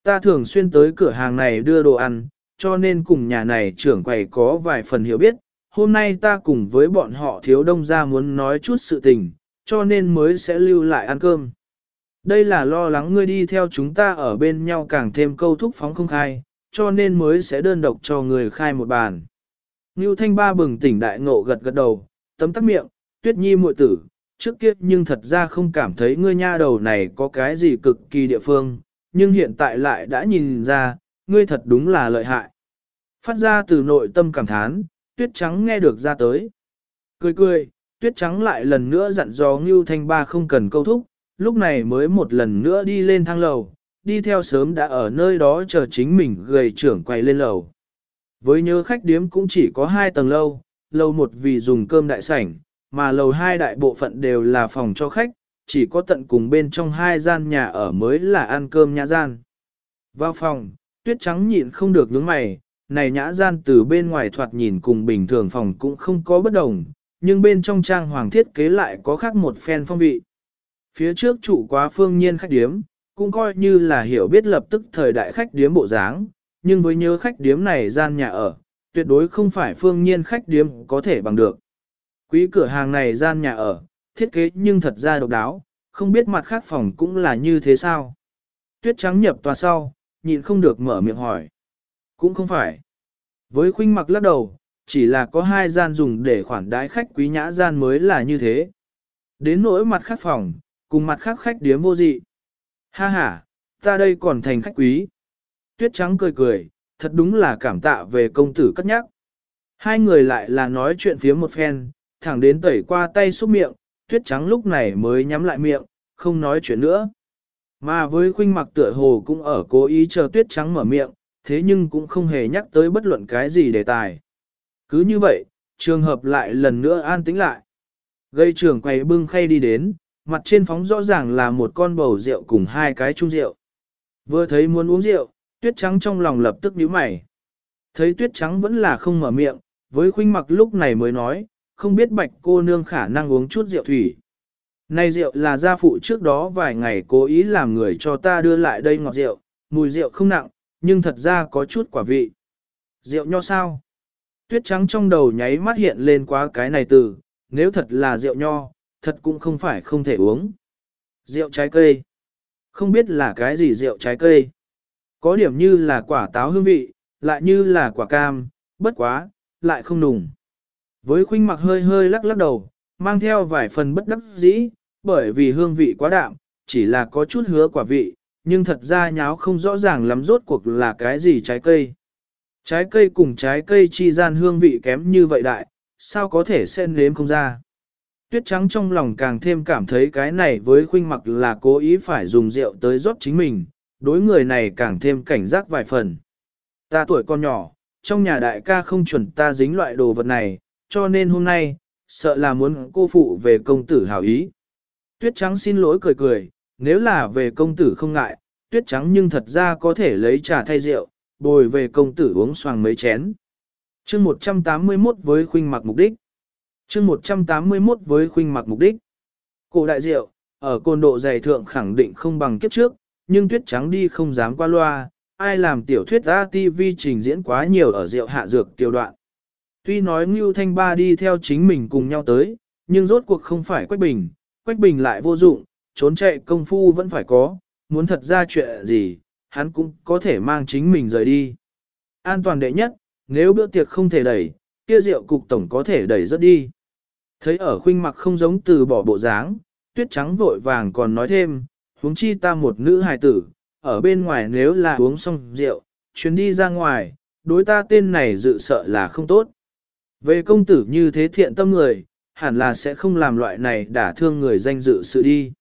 S1: Ta thường xuyên tới cửa hàng này đưa đồ ăn, cho nên cùng nhà này trưởng quầy có vài phần hiểu biết, hôm nay ta cùng với bọn họ thiếu đông ra muốn nói chút sự tình, cho nên mới sẽ lưu lại ăn cơm. Đây là lo lắng ngươi đi theo chúng ta ở bên nhau càng thêm câu thúc phóng không khai, cho nên mới sẽ đơn độc cho người khai một bàn. Ngưu Thanh Ba bừng tỉnh đại ngộ gật gật đầu, tấm tắc miệng, tuyết nhi muội tử, trước kia nhưng thật ra không cảm thấy ngươi nha đầu này có cái gì cực kỳ địa phương, nhưng hiện tại lại đã nhìn ra, ngươi thật đúng là lợi hại. Phát ra từ nội tâm cảm thán, tuyết trắng nghe được ra tới. Cười cười, tuyết trắng lại lần nữa dặn dò Ngưu Thanh Ba không cần câu thúc, lúc này mới một lần nữa đi lên thang lầu, đi theo sớm đã ở nơi đó chờ chính mình gầy trưởng quay lên lầu. Với nhớ khách điếm cũng chỉ có hai tầng lâu, lầu một vì dùng cơm đại sảnh, mà lầu hai đại bộ phận đều là phòng cho khách, chỉ có tận cùng bên trong hai gian nhà ở mới là ăn cơm nhã gian. Vào phòng, tuyết trắng nhịn không được nhướng mày, này nhã gian từ bên ngoài thoạt nhìn cùng bình thường phòng cũng không có bất đồng, nhưng bên trong trang hoàng thiết kế lại có khác một phen phong vị. Phía trước trụ quá phương nhiên khách điếm, cũng coi như là hiểu biết lập tức thời đại khách điếm bộ dáng, nhưng với nhớ khách điếm này gian nhà ở, tuyệt đối không phải phương nhiên khách điếm có thể bằng được. Quý cửa hàng này gian nhà ở, thiết kế nhưng thật ra độc đáo, không biết mặt khác phòng cũng là như thế sao. Tuyết trắng nhập tòa sau, nhịn không được mở miệng hỏi. Cũng không phải. Với khuynh mặc lắc đầu, chỉ là có hai gian dùng để khoản đái khách quý nhã gian mới là như thế. Đến nỗi mặt khác phòng, cùng mặt khác khách điếm vô dị. Ha ha, ta đây còn thành khách quý. Tuyết trắng cười cười, thật đúng là cảm tạ về công tử cất nhắc. Hai người lại là nói chuyện phía một phen, thẳng đến tẩy qua tay xúc miệng, tuyết trắng lúc này mới nhắm lại miệng, không nói chuyện nữa. Mà với khuynh mặc tựa hồ cũng ở cố ý chờ tuyết trắng mở miệng, thế nhưng cũng không hề nhắc tới bất luận cái gì đề tài. Cứ như vậy, trường hợp lại lần nữa an tĩnh lại. Gây trưởng quầy bưng khay đi đến, mặt trên phóng rõ ràng là một con bầu rượu cùng hai cái chung rượu. Vừa thấy muốn uống rượu, tuyết trắng trong lòng lập tức nhíu mày. Thấy tuyết trắng vẫn là không mở miệng, với khuynh mặc lúc này mới nói, không biết bạch cô nương khả năng uống chút rượu thủy. Này rượu là gia phụ trước đó vài ngày cố ý làm người cho ta đưa lại đây ngọt rượu, mùi rượu không nặng, nhưng thật ra có chút quả vị. Rượu nho sao? Tuyết trắng trong đầu nháy mắt hiện lên quá cái này từ, nếu thật là rượu nho, thật cũng không phải không thể uống. Rượu trái cây. Không biết là cái gì rượu trái cây. Có điểm như là quả táo hương vị, lại như là quả cam, bất quá, lại không nùng. Với khuynh mặc hơi hơi lắc lắc đầu, mang theo vài phần bất đắc dĩ, bởi vì hương vị quá đạm, chỉ là có chút hứa quả vị, nhưng thật ra nháo không rõ ràng lắm rốt cuộc là cái gì trái cây. Trái cây cùng trái cây chi gian hương vị kém như vậy đại, sao có thể xen nếm không ra. Tuyết trắng trong lòng càng thêm cảm thấy cái này với khuynh mặc là cố ý phải dùng rượu tới rót chính mình, đối người này càng thêm cảnh giác vài phần. Ta tuổi con nhỏ, trong nhà đại ca không chuẩn ta dính loại đồ vật này, cho nên hôm nay, sợ là muốn cô phụ về công tử hảo ý. Tuyết trắng xin lỗi cười cười, nếu là về công tử không ngại, tuyết trắng nhưng thật ra có thể lấy trà thay rượu, bồi về công tử uống xoàng mấy chén. chương 181 với khuynh mặc mục đích. chương 181 với khuynh mặc mục đích. Cổ đại rượu, ở côn độ dày thượng khẳng định không bằng kiếp trước, nhưng tuyết trắng đi không dám qua loa, ai làm tiểu thuyết ra TV trình diễn quá nhiều ở rượu hạ dược tiểu đoạn. Tuy nói Ngưu Thanh Ba đi theo chính mình cùng nhau tới, nhưng rốt cuộc không phải Quách Bình, Quách Bình lại vô dụng, trốn chạy công phu vẫn phải có, muốn thật ra chuyện gì, hắn cũng có thể mang chính mình rời đi. An toàn đệ nhất, nếu bữa tiệc không thể đẩy, kia rượu cục tổng có thể đẩy rất đi. Thấy ở khuynh mặc không giống từ bỏ bộ dáng, tuyết trắng vội vàng còn nói thêm, huống chi ta một nữ hài tử, ở bên ngoài nếu là uống xong rượu, chuyến đi ra ngoài, đối ta tên này dự sợ là không tốt. Về công tử như thế thiện tâm người, hẳn là sẽ không làm loại này đả thương người danh dự sự đi.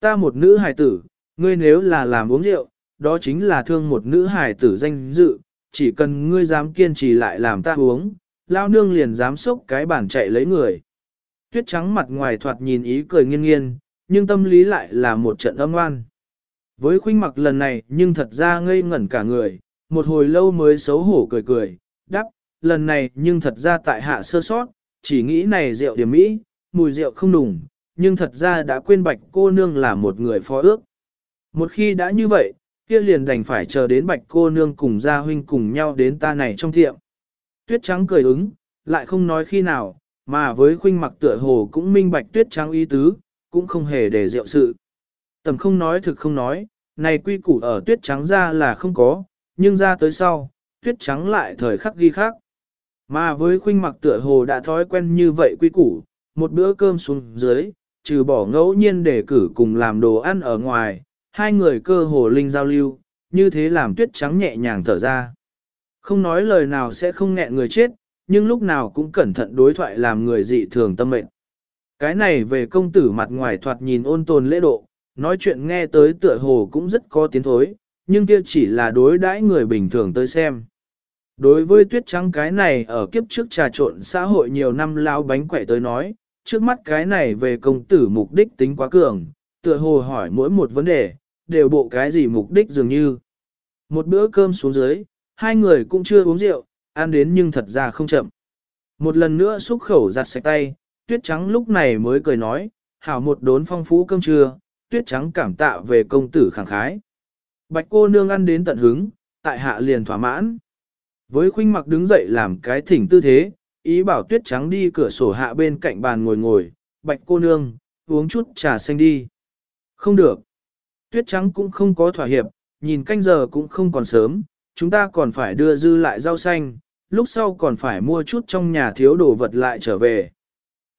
S1: Ta một nữ hài tử, ngươi nếu là làm uống rượu, đó chính là thương một nữ hài tử danh dự, chỉ cần ngươi dám kiên trì lại làm ta uống, lao nương liền dám sốc cái bản chạy lấy người. Tuyết trắng mặt ngoài thoạt nhìn ý cười nghiêng nghiêng, nhưng tâm lý lại là một trận âm oan. Với khuynh mặc lần này nhưng thật ra ngây ngẩn cả người, một hồi lâu mới xấu hổ cười cười, đáp lần này nhưng thật ra tại hạ sơ sót, chỉ nghĩ này rượu điểm mỹ, mùi rượu không nùng, nhưng thật ra đã quên bạch cô nương là một người phó ước. Một khi đã như vậy, kia liền đành phải chờ đến bạch cô nương cùng gia huynh cùng nhau đến ta này trong tiệm. Tuyết trắng cười ứng, lại không nói khi nào, mà với khuynh mặc tựa hồ cũng minh bạch tuyết trắng ý tứ, cũng không hề để rượu sự. Tầm không nói thực không nói, này quy củ ở tuyết trắng ra là không có, nhưng ra tới sau, tuyết trắng lại thời khắc ghi khác. Mà với khuynh mặc tựa hồ đã thói quen như vậy quy củ, một bữa cơm xuống dưới, trừ bỏ ngẫu nhiên để cử cùng làm đồ ăn ở ngoài, hai người cơ hồ linh giao lưu, như thế làm tuyết trắng nhẹ nhàng thở ra. Không nói lời nào sẽ không nghẹn người chết, nhưng lúc nào cũng cẩn thận đối thoại làm người dị thường tâm mệnh. Cái này về công tử mặt ngoài thoạt nhìn ôn tồn lễ độ, nói chuyện nghe tới tựa hồ cũng rất có tiến thối, nhưng kia chỉ là đối đãi người bình thường tới xem. Đối với tuyết trắng cái này ở kiếp trước trà trộn xã hội nhiều năm lao bánh quậy tới nói, trước mắt cái này về công tử mục đích tính quá cường, tựa hồ hỏi mỗi một vấn đề, đều bộ cái gì mục đích dường như. Một bữa cơm xuống dưới, hai người cũng chưa uống rượu, ăn đến nhưng thật ra không chậm. Một lần nữa xúc khẩu giặt sạch tay, tuyết trắng lúc này mới cười nói, hảo một đốn phong phú cơm trưa, tuyết trắng cảm tạ về công tử khẳng khái. Bạch cô nương ăn đến tận hứng, tại hạ liền thỏa mãn. Với khuynh mặc đứng dậy làm cái thỉnh tư thế, ý bảo tuyết trắng đi cửa sổ hạ bên cạnh bàn ngồi ngồi, bạch cô nương, uống chút trà xanh đi. Không được. Tuyết trắng cũng không có thỏa hiệp, nhìn canh giờ cũng không còn sớm, chúng ta còn phải đưa dư lại rau xanh, lúc sau còn phải mua chút trong nhà thiếu đồ vật lại trở về.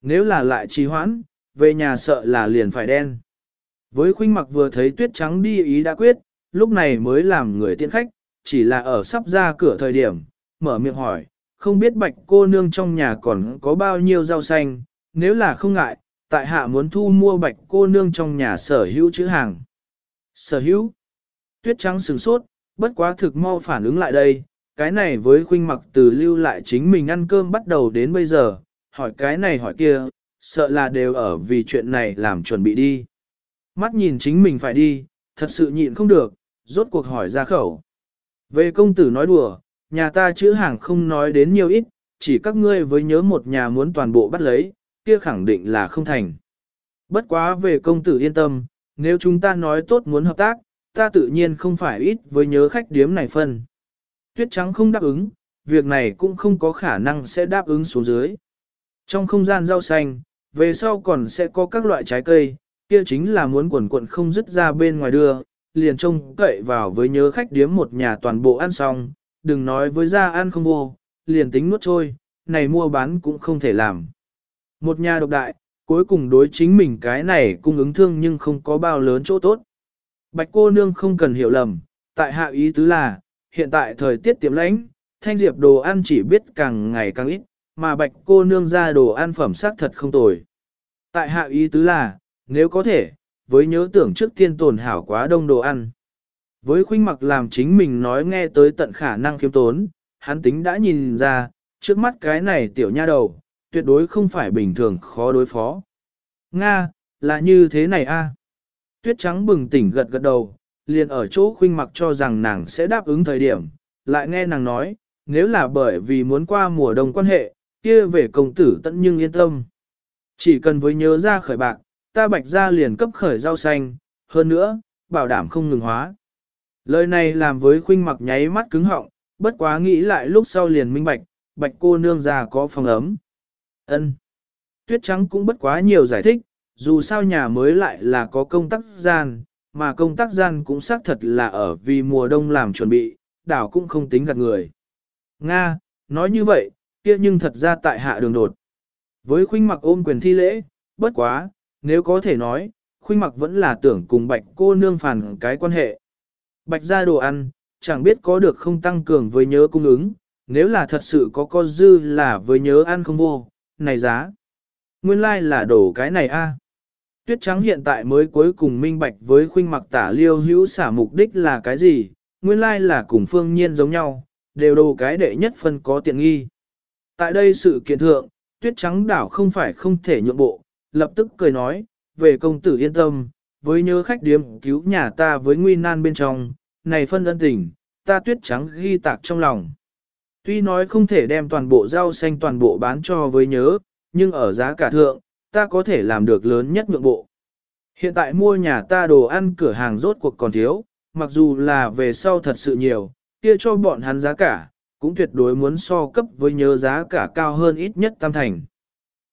S1: Nếu là lại trì hoãn, về nhà sợ là liền phải đen. Với khuynh mặc vừa thấy tuyết trắng đi ý đã quyết, lúc này mới làm người tiện khách, chỉ là ở sắp ra cửa thời điểm, mở miệng hỏi, không biết bạch cô nương trong nhà còn có bao nhiêu rau xanh, nếu là không ngại, tại hạ muốn thu mua bạch cô nương trong nhà sở hữu chữ hàng. Sở hữu. Tuyết trắng sừng sốt, bất quá thực mau phản ứng lại đây, cái này với khuynh mặc từ lưu lại chính mình ăn cơm bắt đầu đến bây giờ, hỏi cái này hỏi kia, sợ là đều ở vì chuyện này làm chuẩn bị đi. Mắt nhìn chính mình phải đi, thật sự nhịn không được, rốt cuộc hỏi ra khẩu. Về công tử nói đùa, nhà ta chữ hàng không nói đến nhiều ít, chỉ các ngươi với nhớ một nhà muốn toàn bộ bắt lấy, kia khẳng định là không thành. Bất quá về công tử yên tâm, nếu chúng ta nói tốt muốn hợp tác, ta tự nhiên không phải ít với nhớ khách điếm này phân. Tuyết trắng không đáp ứng, việc này cũng không có khả năng sẽ đáp ứng xuống dưới. Trong không gian rau xanh, về sau còn sẽ có các loại trái cây, kia chính là muốn quần quận không dứt ra bên ngoài đưa, liền trông cậy vào với nhớ khách điếm một nhà toàn bộ ăn xong, đừng nói với ra ăn không vô, liền tính nuốt trôi, này mua bán cũng không thể làm. Một nhà độc đại, cuối cùng đối chính mình cái này cung ứng thương nhưng không có bao lớn chỗ tốt. Bạch cô nương không cần hiểu lầm, tại hạ ý tứ là, hiện tại thời tiết tiệm lãnh, thanh diệp đồ ăn chỉ biết càng ngày càng ít, mà bạch cô nương ra đồ ăn phẩm sắc thật không tồi. Tại hạ ý tứ là, nếu có thể, với nhớ tưởng trước tiên tồn hảo quá đông đồ ăn. Với khuynh mặc làm chính mình nói nghe tới tận khả năng khiêm tốn, hắn tính đã nhìn ra, trước mắt cái này tiểu nha đầu, tuyệt đối không phải bình thường khó đối phó. Nga, là như thế này a. Tuyết trắng bừng tỉnh gật gật đầu, liền ở chỗ khuynh mặc cho rằng nàng sẽ đáp ứng thời điểm, lại nghe nàng nói, nếu là bởi vì muốn qua mùa đông quan hệ, kia về công tử tận nhưng yên tâm. Chỉ cần với nhớ ra khởi bạc, ta bạch ra liền cấp khởi rau xanh, hơn nữa, bảo đảm không ngừng hóa. Lời này làm với khuynh mặc nháy mắt cứng họng, bất quá nghĩ lại lúc sau liền minh bạch, bạch cô nương già có phòng ấm. ân Tuyết trắng cũng bất quá nhiều giải thích, dù sao nhà mới lại là có công tác gian, mà công tác gian cũng xác thật là ở vì mùa đông làm chuẩn bị, đảo cũng không tính gạt người. Nga, nói như vậy, kia nhưng thật ra tại hạ đường đột. Với khuynh mặc ôm quyền thi lễ, bất quá, nếu có thể nói, khuynh mặc vẫn là tưởng cùng bạch cô nương phản cái quan hệ. Bạch ra đồ ăn, chẳng biết có được không tăng cường với nhớ cung ứng, nếu là thật sự có con dư là với nhớ ăn không vô, này giá. Nguyên lai like là đổ cái này a. Tuyết trắng hiện tại mới cuối cùng minh bạch với khuynh mặc tả liêu hữu xả mục đích là cái gì, nguyên lai like là cùng phương nhiên giống nhau, đều đồ cái đệ nhất phân có tiện nghi. Tại đây sự kiện thượng, tuyết trắng đảo không phải không thể nhượng bộ, lập tức cười nói, về công tử yên tâm, với nhớ khách điếm cứu nhà ta với nguy nan bên trong, này phân ân tình, ta tuyết trắng ghi tạc trong lòng. Tuy nói không thể đem toàn bộ rau xanh toàn bộ bán cho với nhớ, nhưng ở giá cả thượng, ta có thể làm được lớn nhất nhượng bộ. Hiện tại mua nhà ta đồ ăn cửa hàng rốt cuộc còn thiếu, mặc dù là về sau thật sự nhiều, kia cho bọn hắn giá cả, cũng tuyệt đối muốn so cấp với nhớ giá cả cao hơn ít nhất tam thành.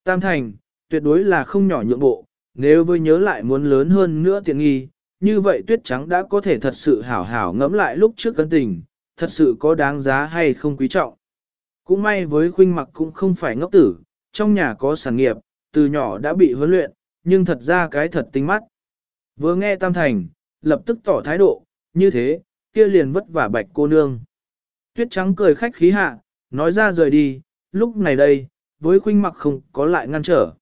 S1: Tam thành, tuyệt đối là không nhỏ nhượng bộ, nếu với nhớ lại muốn lớn hơn nữa tiện nghi, như vậy tuyết trắng đã có thể thật sự hảo hảo ngẫm lại lúc trước cân tình, thật sự có đáng giá hay không quý trọng. Cũng may với khuynh mặc cũng không phải ngốc tử, trong nhà có sản nghiệp, từ nhỏ đã bị huấn luyện, nhưng thật ra cái thật tinh mắt. Vừa nghe Tam Thành, lập tức tỏ thái độ, như thế, kia liền vất vả bạch cô nương. Tuyết trắng cười khách khí hạ, nói ra rời đi, lúc này đây, với khuynh mặc không có lại ngăn trở.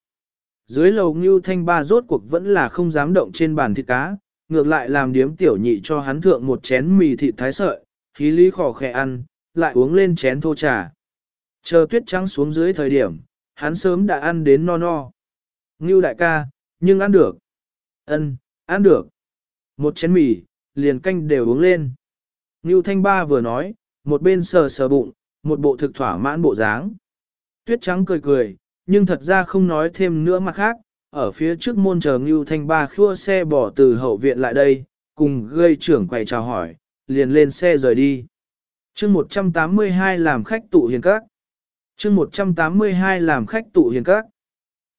S1: Dưới lầu ngưu thanh ba rốt cuộc vẫn là không dám động trên bàn thịt cá, ngược lại làm điếm tiểu nhị cho hắn thượng một chén mì thịt thái sợi, khí lý khỏ khẽ ăn, lại uống lên chén thô trà. Chờ tuyết trắng xuống dưới thời điểm, hắn sớm đã ăn đến no no. Ngưu đại ca, nhưng ăn được. Ân, ăn được. Một chén mì, liền canh đều uống lên. Ngưu thanh ba vừa nói, một bên sờ sờ bụng, một bộ thực thỏa mãn bộ dáng. Tuyết trắng cười cười, nhưng thật ra không nói thêm nữa mặt khác, ở phía trước môn chờ Ngưu Thanh Ba khua xe bỏ từ hậu viện lại đây, cùng gây trưởng quầy chào hỏi, liền lên xe rời đi. chương 182 làm khách tụ hiền các. chương 182 làm khách tụ hiền các.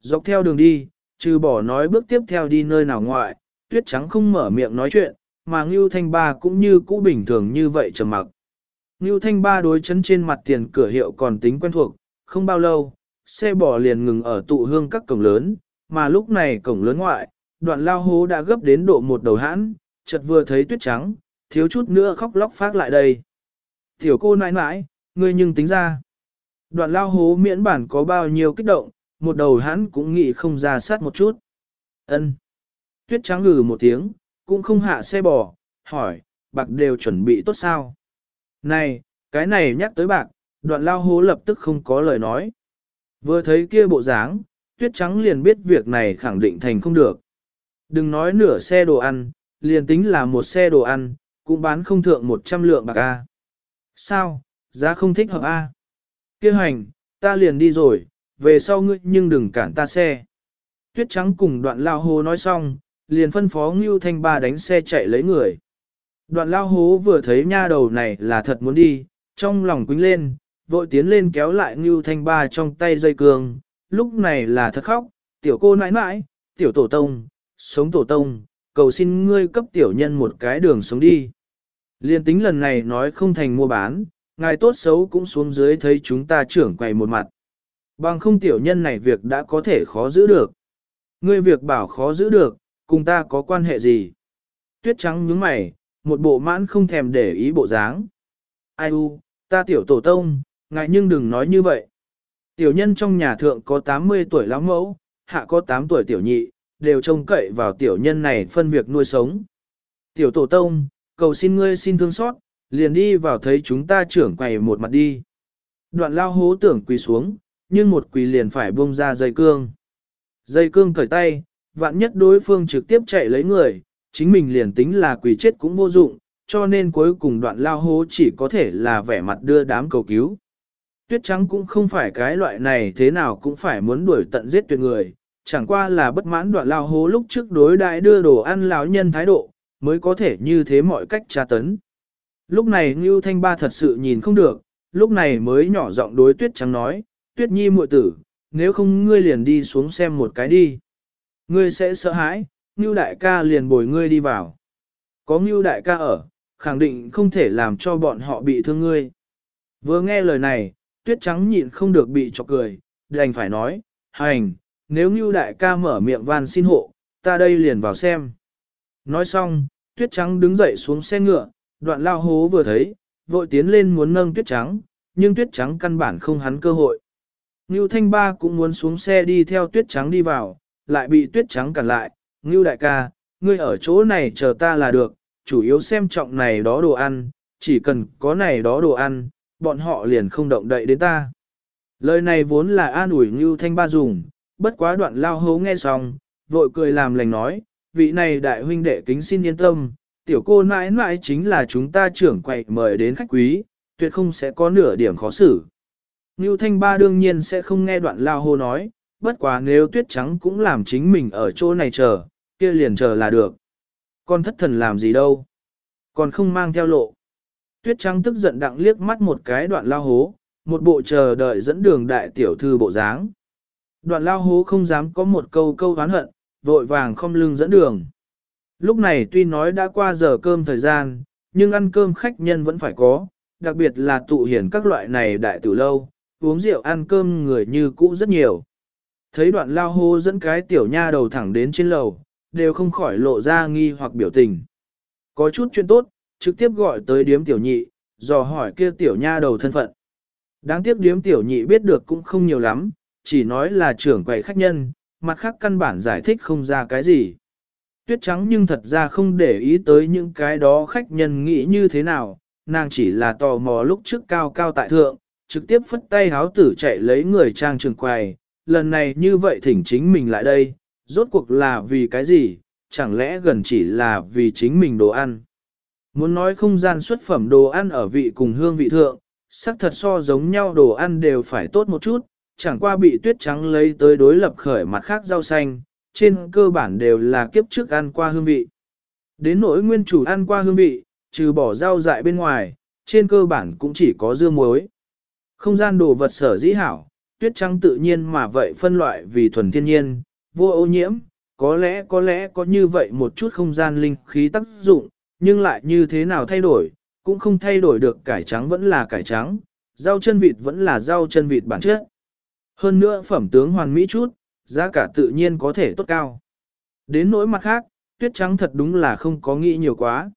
S1: Dọc theo đường đi, trừ bỏ nói bước tiếp theo đi nơi nào ngoại, tuyết trắng không mở miệng nói chuyện, mà Ngưu Thanh Ba cũng như cũ bình thường như vậy trầm mặc. Ngưu Thanh Ba đối chấn trên mặt tiền cửa hiệu còn tính quen thuộc, không bao lâu, xe bò liền ngừng ở tụ hương các cổng lớn, mà lúc này cổng lớn ngoại, đoạn lao hố đã gấp đến độ một đầu hãn, chợt vừa thấy tuyết trắng, thiếu chút nữa khóc lóc phát lại đây. Tiểu cô nãi nãi, ngươi nhưng tính ra. Đoạn lao hố miễn bản có bao nhiêu kích động, một đầu hãn cũng nghĩ không ra sát một chút. ân Tuyết trắng ngừ một tiếng, cũng không hạ xe bò, hỏi, bạc đều chuẩn bị tốt sao? Này, cái này nhắc tới bạc, đoạn lao hố lập tức không có lời nói. Vừa thấy kia bộ dáng, tuyết trắng liền biết việc này khẳng định thành không được. Đừng nói nửa xe đồ ăn, liền tính là một xe đồ ăn, cũng bán không thượng 100 lượng bạc A. Sao, giá không thích hợp A. Kêu hành, ta liền đi rồi, về sau ngươi nhưng đừng cản ta xe. Tuyết trắng cùng đoạn lao hố nói xong, liền phân phó Ngưu Thanh Ba đánh xe chạy lấy người. Đoạn lao hố vừa thấy nha đầu này là thật muốn đi, trong lòng quính lên, vội tiến lên kéo lại Ngưu Thanh Ba trong tay dây cương, lúc này là thật khóc, tiểu cô nãi nãi, tiểu tổ tông, sống tổ tông, cầu xin ngươi cấp tiểu nhân một cái đường sống đi. Liên tính lần này nói không thành mua bán, ngài tốt xấu cũng xuống dưới thấy chúng ta trưởng quầy một mặt. Bằng không tiểu nhân này việc đã có thể khó giữ được. Ngươi việc bảo khó giữ được, cùng ta có quan hệ gì? Tuyết trắng nhướng mày, một bộ mãn không thèm để ý bộ dáng. Ai u, ta tiểu tổ tông, ngại nhưng đừng nói như vậy. Tiểu nhân trong nhà thượng có 80 tuổi lão mẫu, hạ có 8 tuổi tiểu nhị, đều trông cậy vào tiểu nhân này phân việc nuôi sống. Tiểu tổ tông, cầu xin ngươi xin thương xót, liền đi vào thấy chúng ta trưởng quầy một mặt đi. Đoạn lao hố tưởng quỳ xuống, nhưng một quỳ liền phải buông ra dây cương. Dây cương cởi tay, vạn nhất đối phương trực tiếp chạy lấy người, chính mình liền tính là quỳ chết cũng vô dụng, cho nên cuối cùng đoạn lao hố chỉ có thể là vẻ mặt đưa đám cầu cứu. Tuyết trắng cũng không phải cái loại này thế nào cũng phải muốn đuổi tận giết tuyệt người, chẳng qua là bất mãn đoạn lao hố lúc trước đối đại đưa đồ ăn lão nhân thái độ, mới có thể như thế mọi cách tra tấn. Lúc này Ngưu Thanh Ba thật sự nhìn không được, lúc này mới nhỏ giọng đối Tuyết Trắng nói, Tuyết Nhi muội tử, nếu không ngươi liền đi xuống xem một cái đi. Ngươi sẽ sợ hãi, Ngưu Đại ca liền bồi ngươi đi vào. Có Ngưu Đại ca ở, khẳng định không thể làm cho bọn họ bị thương ngươi. Vừa nghe lời này, Tuyết Trắng nhịn không được bị chọc cười, đành phải nói, hành, nếu như Đại ca mở miệng van xin hộ, ta đây liền vào xem. Nói xong, Tuyết Trắng đứng dậy xuống xe ngựa, đoạn lao hố vừa thấy, vội tiến lên muốn nâng tuyết trắng, nhưng tuyết trắng căn bản không hắn cơ hội. Ngưu Thanh Ba cũng muốn xuống xe đi theo tuyết trắng đi vào, lại bị tuyết trắng cản lại, Ngưu đại ca, ngươi ở chỗ này chờ ta là được, chủ yếu xem trọng này đó đồ ăn, chỉ cần có này đó đồ ăn, bọn họ liền không động đậy đến ta. Lời này vốn là an ủi Ngưu Thanh Ba dùng, bất quá đoạn lao hấu nghe xong, vội cười làm lành nói, vị này đại huynh đệ kính xin yên tâm, tiểu cô mãi mãi chính là chúng ta trưởng quậy mời đến khách quý, tuyệt không sẽ có nửa điểm khó xử. Ngưu Thanh Ba đương nhiên sẽ không nghe đoạn lao hô nói, bất quá nếu tuyết trắng cũng làm chính mình ở chỗ này chờ, kia liền chờ là được. Con thất thần làm gì đâu, còn không mang theo lộ. Tuyết trắng tức giận đặng liếc mắt một cái đoạn lao hố, một bộ chờ đợi dẫn đường đại tiểu thư bộ dáng. Đoạn lao hố không dám có một câu câu oán hận, vội vàng không lưng dẫn đường. Lúc này tuy nói đã qua giờ cơm thời gian, nhưng ăn cơm khách nhân vẫn phải có, đặc biệt là tụ hiển các loại này đại tử lâu, uống rượu ăn cơm người như cũ rất nhiều. Thấy đoạn lao hô dẫn cái tiểu nha đầu thẳng đến trên lầu, đều không khỏi lộ ra nghi hoặc biểu tình. Có chút chuyện tốt, trực tiếp gọi tới điếm tiểu nhị, dò hỏi kia tiểu nha đầu thân phận. Đáng tiếc điếm tiểu nhị biết được cũng không nhiều lắm, chỉ nói là trưởng quầy khách nhân, mặt khác căn bản giải thích không ra cái gì tuyết trắng nhưng thật ra không để ý tới những cái đó khách nhân nghĩ như thế nào, nàng chỉ là tò mò lúc trước cao cao tại thượng, trực tiếp phất tay háo tử chạy lấy người trang trường quầy, lần này như vậy thỉnh chính mình lại đây, rốt cuộc là vì cái gì, chẳng lẽ gần chỉ là vì chính mình đồ ăn. Muốn nói không gian xuất phẩm đồ ăn ở vị cùng hương vị thượng, sắc thật so giống nhau đồ ăn đều phải tốt một chút, chẳng qua bị tuyết trắng lấy tới đối lập khởi mặt khác rau xanh, trên cơ bản đều là kiếp trước ăn qua hương vị. Đến nỗi nguyên chủ ăn qua hương vị, trừ bỏ rau dại bên ngoài, trên cơ bản cũng chỉ có dưa muối. Không gian đồ vật sở dĩ hảo, tuyết trắng tự nhiên mà vậy phân loại vì thuần thiên nhiên, vô ô nhiễm, có lẽ có lẽ có như vậy một chút không gian linh khí tác dụng, nhưng lại như thế nào thay đổi, cũng không thay đổi được cải trắng vẫn là cải trắng, rau chân vịt vẫn là rau chân vịt bản chất. Hơn nữa phẩm tướng hoàn mỹ chút, giá cả tự nhiên có thể tốt cao. Đến nỗi mặt khác, tuyết trắng thật đúng là không có nghĩ nhiều quá.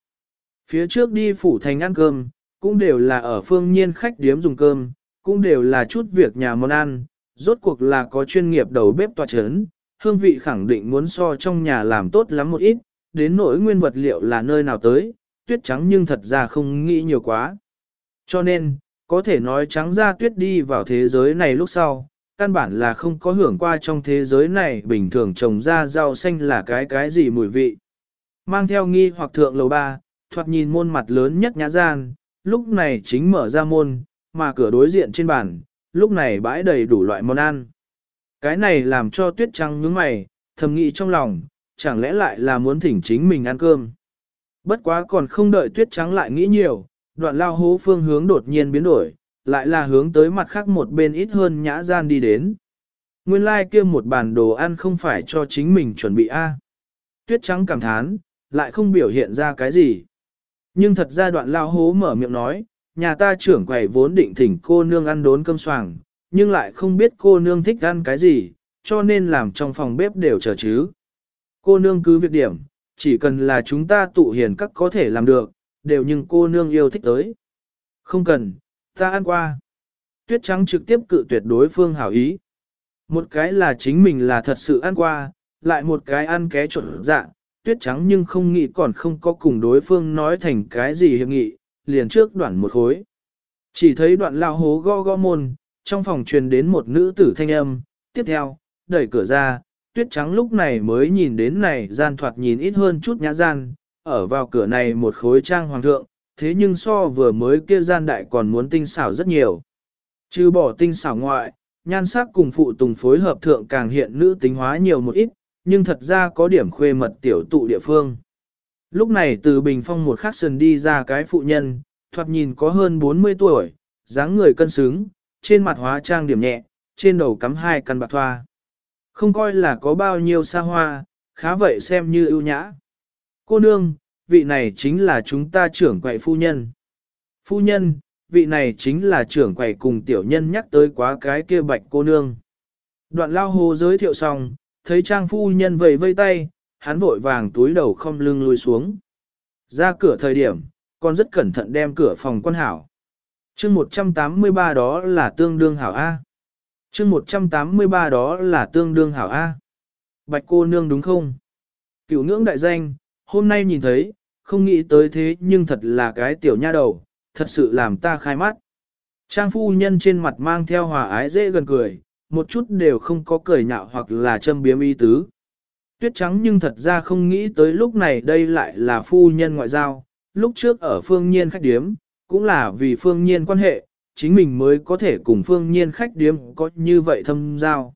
S1: Phía trước đi phủ thành ăn cơm, cũng đều là ở phương nhiên khách điếm dùng cơm, cũng đều là chút việc nhà món ăn, rốt cuộc là có chuyên nghiệp đầu bếp tòa chấn, hương vị khẳng định muốn so trong nhà làm tốt lắm một ít, đến nỗi nguyên vật liệu là nơi nào tới, tuyết trắng nhưng thật ra không nghĩ nhiều quá. Cho nên, có thể nói trắng ra tuyết đi vào thế giới này lúc sau, căn bản là không có hưởng qua trong thế giới này bình thường trồng ra rau xanh là cái cái gì mùi vị. Mang theo nghi hoặc thượng lầu ba, thoạt nhìn môn mặt lớn nhất nhã gian, lúc này chính mở ra môn, mà cửa đối diện trên bàn, lúc này bãi đầy đủ loại món ăn. Cái này làm cho tuyết trăng nhướng mày, thầm nghĩ trong lòng, chẳng lẽ lại là muốn thỉnh chính mình ăn cơm. Bất quá còn không đợi tuyết trắng lại nghĩ nhiều, đoạn lao hố phương hướng đột nhiên biến đổi, lại là hướng tới mặt khác một bên ít hơn nhã gian đi đến. Nguyên lai like kia một bàn đồ ăn không phải cho chính mình chuẩn bị a. À? Tuyết trắng cảm thán, lại không biểu hiện ra cái gì. Nhưng thật ra đoạn lao hố mở miệng nói, nhà ta trưởng quầy vốn định thỉnh cô nương ăn đốn cơm soảng, nhưng lại không biết cô nương thích ăn cái gì, cho nên làm trong phòng bếp đều chờ chứ. Cô nương cứ việc điểm, chỉ cần là chúng ta tụ hiền các có thể làm được, đều nhưng cô nương yêu thích tới. Không cần, Ta ăn qua. Tuyết trắng trực tiếp cự tuyệt đối phương hảo ý. Một cái là chính mình là thật sự ăn qua, lại một cái ăn ké trộn dạ, tuyết trắng nhưng không nghĩ còn không có cùng đối phương nói thành cái gì hiệp nghị, liền trước đoạn một khối. Chỉ thấy đoạn lao hố go go môn, trong phòng truyền đến một nữ tử thanh âm, tiếp theo, đẩy cửa ra, tuyết trắng lúc này mới nhìn đến này gian thoạt nhìn ít hơn chút nhã gian, ở vào cửa này một khối trang hoàng thượng, thế nhưng so vừa mới kia gian đại còn muốn tinh xảo rất nhiều. Trừ bỏ tinh xảo ngoại, nhan sắc cùng phụ tùng phối hợp thượng càng hiện nữ tính hóa nhiều một ít, nhưng thật ra có điểm khuê mật tiểu tụ địa phương. Lúc này từ bình phong một khắc sần đi ra cái phụ nhân, thoạt nhìn có hơn 40 tuổi, dáng người cân xứng, trên mặt hóa trang điểm nhẹ, trên đầu cắm hai căn bạc thoa. Không coi là có bao nhiêu xa hoa, khá vậy xem như ưu nhã. Cô nương, vị này chính là chúng ta trưởng quậy phu nhân. Phu nhân, vị này chính là trưởng quậy cùng tiểu nhân nhắc tới quá cái kia bạch cô nương. Đoạn lao hồ giới thiệu xong, thấy trang phu nhân vầy vây tay, hắn vội vàng túi đầu không lưng lùi xuống. Ra cửa thời điểm, còn rất cẩn thận đem cửa phòng quan hảo. chương 183 đó là tương đương hảo A chương 183 đó là tương đương hảo A. Bạch cô nương đúng không? Cựu ngưỡng đại danh, hôm nay nhìn thấy, không nghĩ tới thế nhưng thật là cái tiểu nha đầu, thật sự làm ta khai mắt. Trang phu nhân trên mặt mang theo hòa ái dễ gần cười, một chút đều không có cười nhạo hoặc là châm biếm y tứ. Tuyết trắng nhưng thật ra không nghĩ tới lúc này đây lại là phu nhân ngoại giao, lúc trước ở phương nhiên khách điếm, cũng là vì phương nhiên quan hệ, chính mình mới có thể cùng phương nhiên khách điếm có như vậy thâm giao.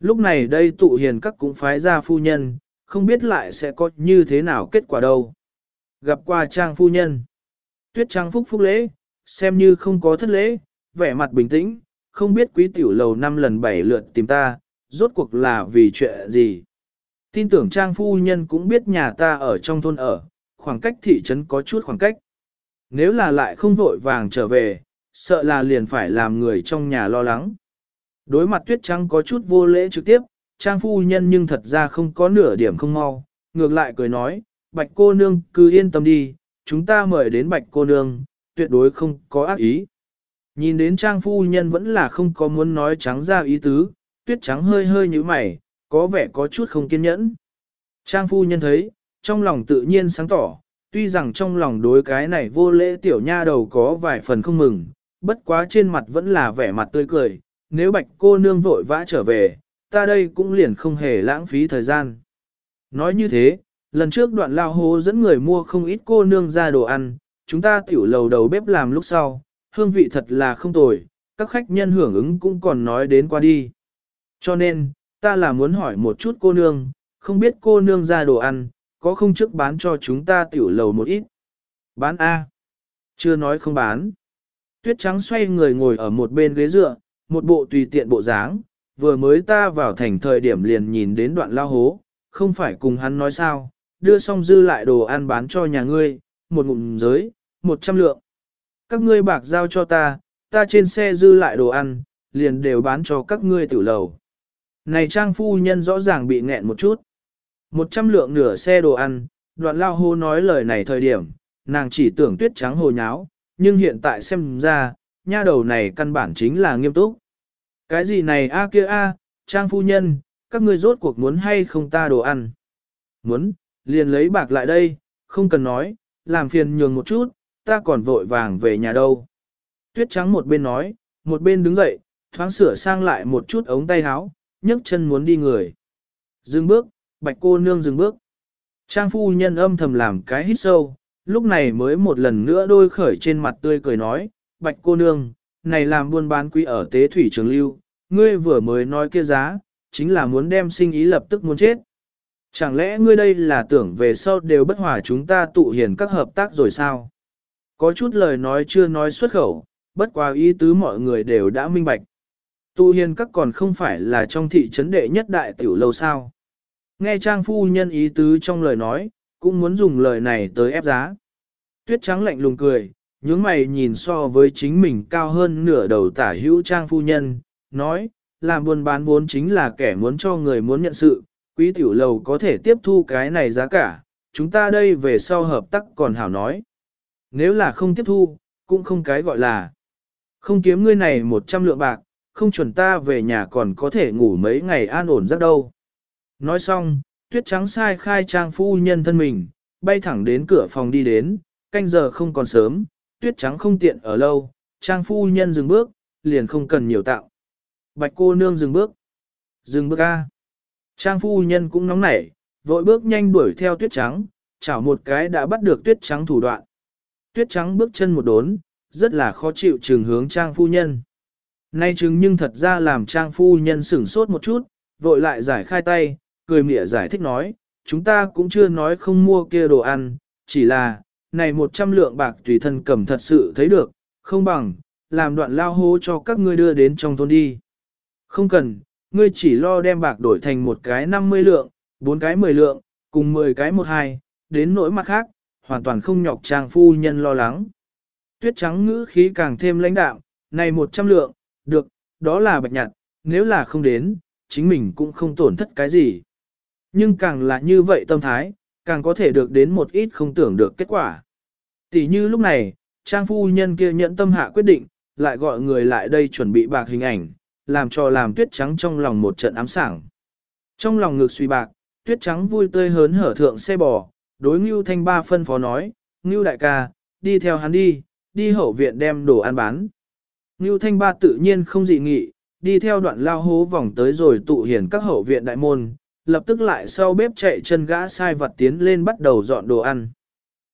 S1: Lúc này đây tụ hiền các cũng phái ra phu nhân, không biết lại sẽ có như thế nào kết quả đâu. Gặp qua trang phu nhân. Tuyết trang phúc phúc lễ, xem như không có thất lễ, vẻ mặt bình tĩnh, không biết quý tiểu lầu năm lần bảy lượt tìm ta, rốt cuộc là vì chuyện gì. Tin tưởng trang phu nhân cũng biết nhà ta ở trong thôn ở, khoảng cách thị trấn có chút khoảng cách. Nếu là lại không vội vàng trở về, sợ là liền phải làm người trong nhà lo lắng. Đối mặt tuyết trắng có chút vô lễ trực tiếp, trang phu nhân nhưng thật ra không có nửa điểm không mau, ngược lại cười nói, bạch cô nương cứ yên tâm đi, chúng ta mời đến bạch cô nương, tuyệt đối không có ác ý. Nhìn đến trang phu nhân vẫn là không có muốn nói trắng ra ý tứ, tuyết trắng hơi hơi như mày, có vẻ có chút không kiên nhẫn. Trang phu nhân thấy, trong lòng tự nhiên sáng tỏ, tuy rằng trong lòng đối cái này vô lễ tiểu nha đầu có vài phần không mừng, bất quá trên mặt vẫn là vẻ mặt tươi cười, nếu bạch cô nương vội vã trở về, ta đây cũng liền không hề lãng phí thời gian. Nói như thế, lần trước đoạn lao hố dẫn người mua không ít cô nương ra đồ ăn, chúng ta tiểu lầu đầu bếp làm lúc sau, hương vị thật là không tồi, các khách nhân hưởng ứng cũng còn nói đến qua đi. Cho nên, ta là muốn hỏi một chút cô nương, không biết cô nương ra đồ ăn, có không trước bán cho chúng ta tiểu lầu một ít. Bán A. Chưa nói không bán. Tuyết trắng xoay người ngồi ở một bên ghế dựa, một bộ tùy tiện bộ dáng, vừa mới ta vào thành thời điểm liền nhìn đến đoạn lao hố, không phải cùng hắn nói sao, đưa xong dư lại đồ ăn bán cho nhà ngươi, một ngụm giới, một trăm lượng. Các ngươi bạc giao cho ta, ta trên xe dư lại đồ ăn, liền đều bán cho các ngươi tiểu lầu. Này trang phu nhân rõ ràng bị nghẹn một chút. Một trăm lượng nửa xe đồ ăn, đoạn lao hô nói lời này thời điểm, nàng chỉ tưởng tuyết trắng hồ nháo, nhưng hiện tại xem ra, nha đầu này căn bản chính là nghiêm túc. Cái gì này a kia a, trang phu nhân, các ngươi rốt cuộc muốn hay không ta đồ ăn? Muốn, liền lấy bạc lại đây, không cần nói, làm phiền nhường một chút, ta còn vội vàng về nhà đâu. Tuyết trắng một bên nói, một bên đứng dậy, thoáng sửa sang lại một chút ống tay áo, nhấc chân muốn đi người. Dừng bước, bạch cô nương dừng bước. Trang phu nhân âm thầm làm cái hít sâu, lúc này mới một lần nữa đôi khởi trên mặt tươi cười nói, bạch cô nương, này làm buôn bán quý ở tế thủy trường lưu, ngươi vừa mới nói kia giá, chính là muốn đem sinh ý lập tức muốn chết. Chẳng lẽ ngươi đây là tưởng về sau đều bất hòa chúng ta tụ hiền các hợp tác rồi sao? Có chút lời nói chưa nói xuất khẩu, bất qua ý tứ mọi người đều đã minh bạch. Tụ hiền các còn không phải là trong thị trấn đệ nhất đại tiểu lâu sao. Nghe trang phu nhân ý tứ trong lời nói, cũng muốn dùng lời này tới ép giá. Tuyết trắng lạnh lùng cười, nhướng mày nhìn so với chính mình cao hơn nửa đầu tả hữu trang phu nhân, nói, làm buôn bán vốn chính là kẻ muốn cho người muốn nhận sự, quý tiểu lầu có thể tiếp thu cái này giá cả, chúng ta đây về sau hợp tác còn hảo nói. Nếu là không tiếp thu, cũng không cái gọi là không kiếm ngươi này 100 lượng bạc, không chuẩn ta về nhà còn có thể ngủ mấy ngày an ổn rất đâu. Nói xong, tuyết trắng sai khai trang phu nhân thân mình, bay thẳng đến cửa phòng đi đến, canh giờ không còn sớm, tuyết trắng không tiện ở lâu, trang phu nhân dừng bước, liền không cần nhiều tạo. Bạch cô nương dừng bước. Dừng bước A. Trang phu nhân cũng nóng nảy, vội bước nhanh đuổi theo tuyết trắng, chảo một cái đã bắt được tuyết trắng thủ đoạn. Tuyết trắng bước chân một đốn, rất là khó chịu trường hướng trang phu nhân. Nay chứng nhưng thật ra làm trang phu nhân sửng sốt một chút, vội lại giải khai tay, cười mỉa giải thích nói, chúng ta cũng chưa nói không mua kia đồ ăn, chỉ là, này 100 lượng bạc tùy thân cầm thật sự thấy được, không bằng, làm đoạn lao hố cho các ngươi đưa đến trong thôn đi. Không cần, ngươi chỉ lo đem bạc đổi thành một cái 50 lượng, bốn cái 10 lượng, cùng 10 cái một hai, đến nỗi mặt khác, hoàn toàn không nhọc trang phu nhân lo lắng. Tuyết trắng ngữ khí càng thêm lãnh đạm, này 100 lượng, được, đó là bạch nhặt, nếu là không đến, chính mình cũng không tổn thất cái gì. Nhưng càng là như vậy tâm thái, càng có thể được đến một ít không tưởng được kết quả. Tỷ như lúc này, trang phu nhân kia nhận tâm hạ quyết định, lại gọi người lại đây chuẩn bị bạc hình ảnh, làm cho làm tuyết trắng trong lòng một trận ám sảng. Trong lòng ngực suy bạc, tuyết trắng vui tươi hớn hở thượng xe bò, đối Ngưu Thanh Ba phân phó nói, Ngưu đại ca, đi theo hắn đi, đi hậu viện đem đồ ăn bán. Ngưu Thanh Ba tự nhiên không dị nghị, đi theo đoạn lao hố vòng tới rồi tụ hiển các hậu viện đại môn, lập tức lại sau bếp chạy chân gã sai vật tiến lên bắt đầu dọn đồ ăn.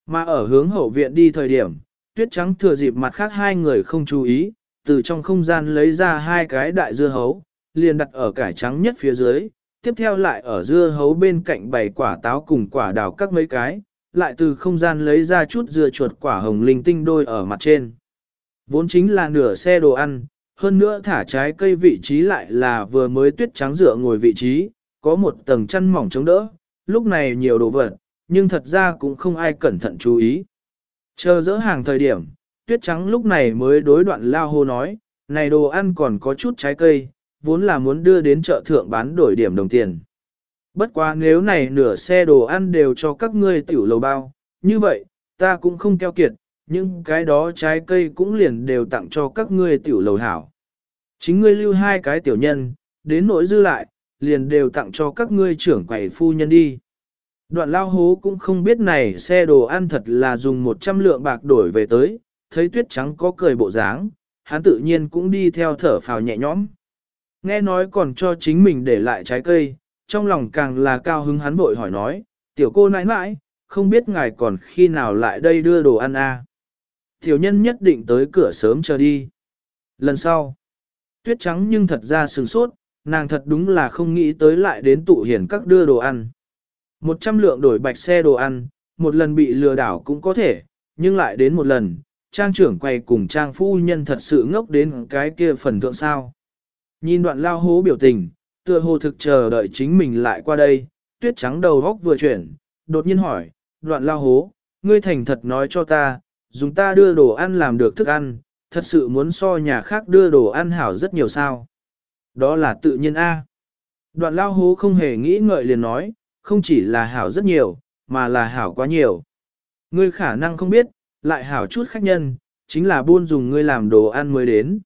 S1: Mà ở hướng hậu viện đi thời điểm, tuyết trắng thừa dịp mặt khác hai người không chú ý, từ trong không gian lấy ra hai cái đại dưa hấu, liền đặt ở cải trắng nhất phía dưới, tiếp theo lại ở dưa hấu bên cạnh bày quả táo cùng quả đào các mấy cái, lại từ không gian lấy ra chút dưa chuột quả hồng linh tinh đôi ở mặt trên. Vốn chính là nửa xe đồ ăn, hơn nữa thả trái cây vị trí lại là vừa mới tuyết trắng dựa ngồi vị trí, có một tầng chăn mỏng chống đỡ, lúc này nhiều đồ vật, nhưng thật ra cũng không ai cẩn thận chú ý. Chờ dỡ hàng thời điểm, tuyết trắng lúc này mới đối đoạn lao hô nói, này đồ ăn còn có chút trái cây, vốn là muốn đưa đến chợ thượng bán đổi điểm đồng tiền. Bất quá nếu này nửa xe đồ ăn đều cho các ngươi tiểu lầu bao, như vậy, ta cũng không keo kiệt, nhưng cái đó trái cây cũng liền đều tặng cho các ngươi tiểu lầu hảo. Chính ngươi lưu hai cái tiểu nhân, đến nỗi dư lại, liền đều tặng cho các ngươi trưởng quầy phu nhân đi. Đoạn lao hố cũng không biết này xe đồ ăn thật là dùng 100 lượng bạc đổi về tới, thấy tuyết trắng có cười bộ dáng, hắn tự nhiên cũng đi theo thở phào nhẹ nhõm. Nghe nói còn cho chính mình để lại trái cây, trong lòng càng là cao hứng hắn vội hỏi nói, tiểu cô nãi nãi, không biết ngài còn khi nào lại đây đưa đồ ăn à. Tiểu nhân nhất định tới cửa sớm chờ đi. Lần sau, tuyết trắng nhưng thật ra sừng sốt, nàng thật đúng là không nghĩ tới lại đến tụ hiển các đưa đồ ăn. Một trăm lượng đổi bạch xe đồ ăn, một lần bị lừa đảo cũng có thể, nhưng lại đến một lần, trang trưởng quay cùng trang phu nhân thật sự ngốc đến cái kia phần thượng sao. Nhìn đoạn lao hố biểu tình, tựa hồ thực chờ đợi chính mình lại qua đây, tuyết trắng đầu góc vừa chuyển, đột nhiên hỏi, đoạn lao hố, ngươi thành thật nói cho ta, dùng ta đưa đồ ăn làm được thức ăn, thật sự muốn so nhà khác đưa đồ ăn hảo rất nhiều sao. Đó là tự nhiên A. Đoạn lao hố không hề nghĩ ngợi liền nói, không chỉ là hảo rất nhiều, mà là hảo quá nhiều. Ngươi khả năng không biết, lại hảo chút khách nhân, chính là buôn dùng ngươi làm đồ ăn mới đến.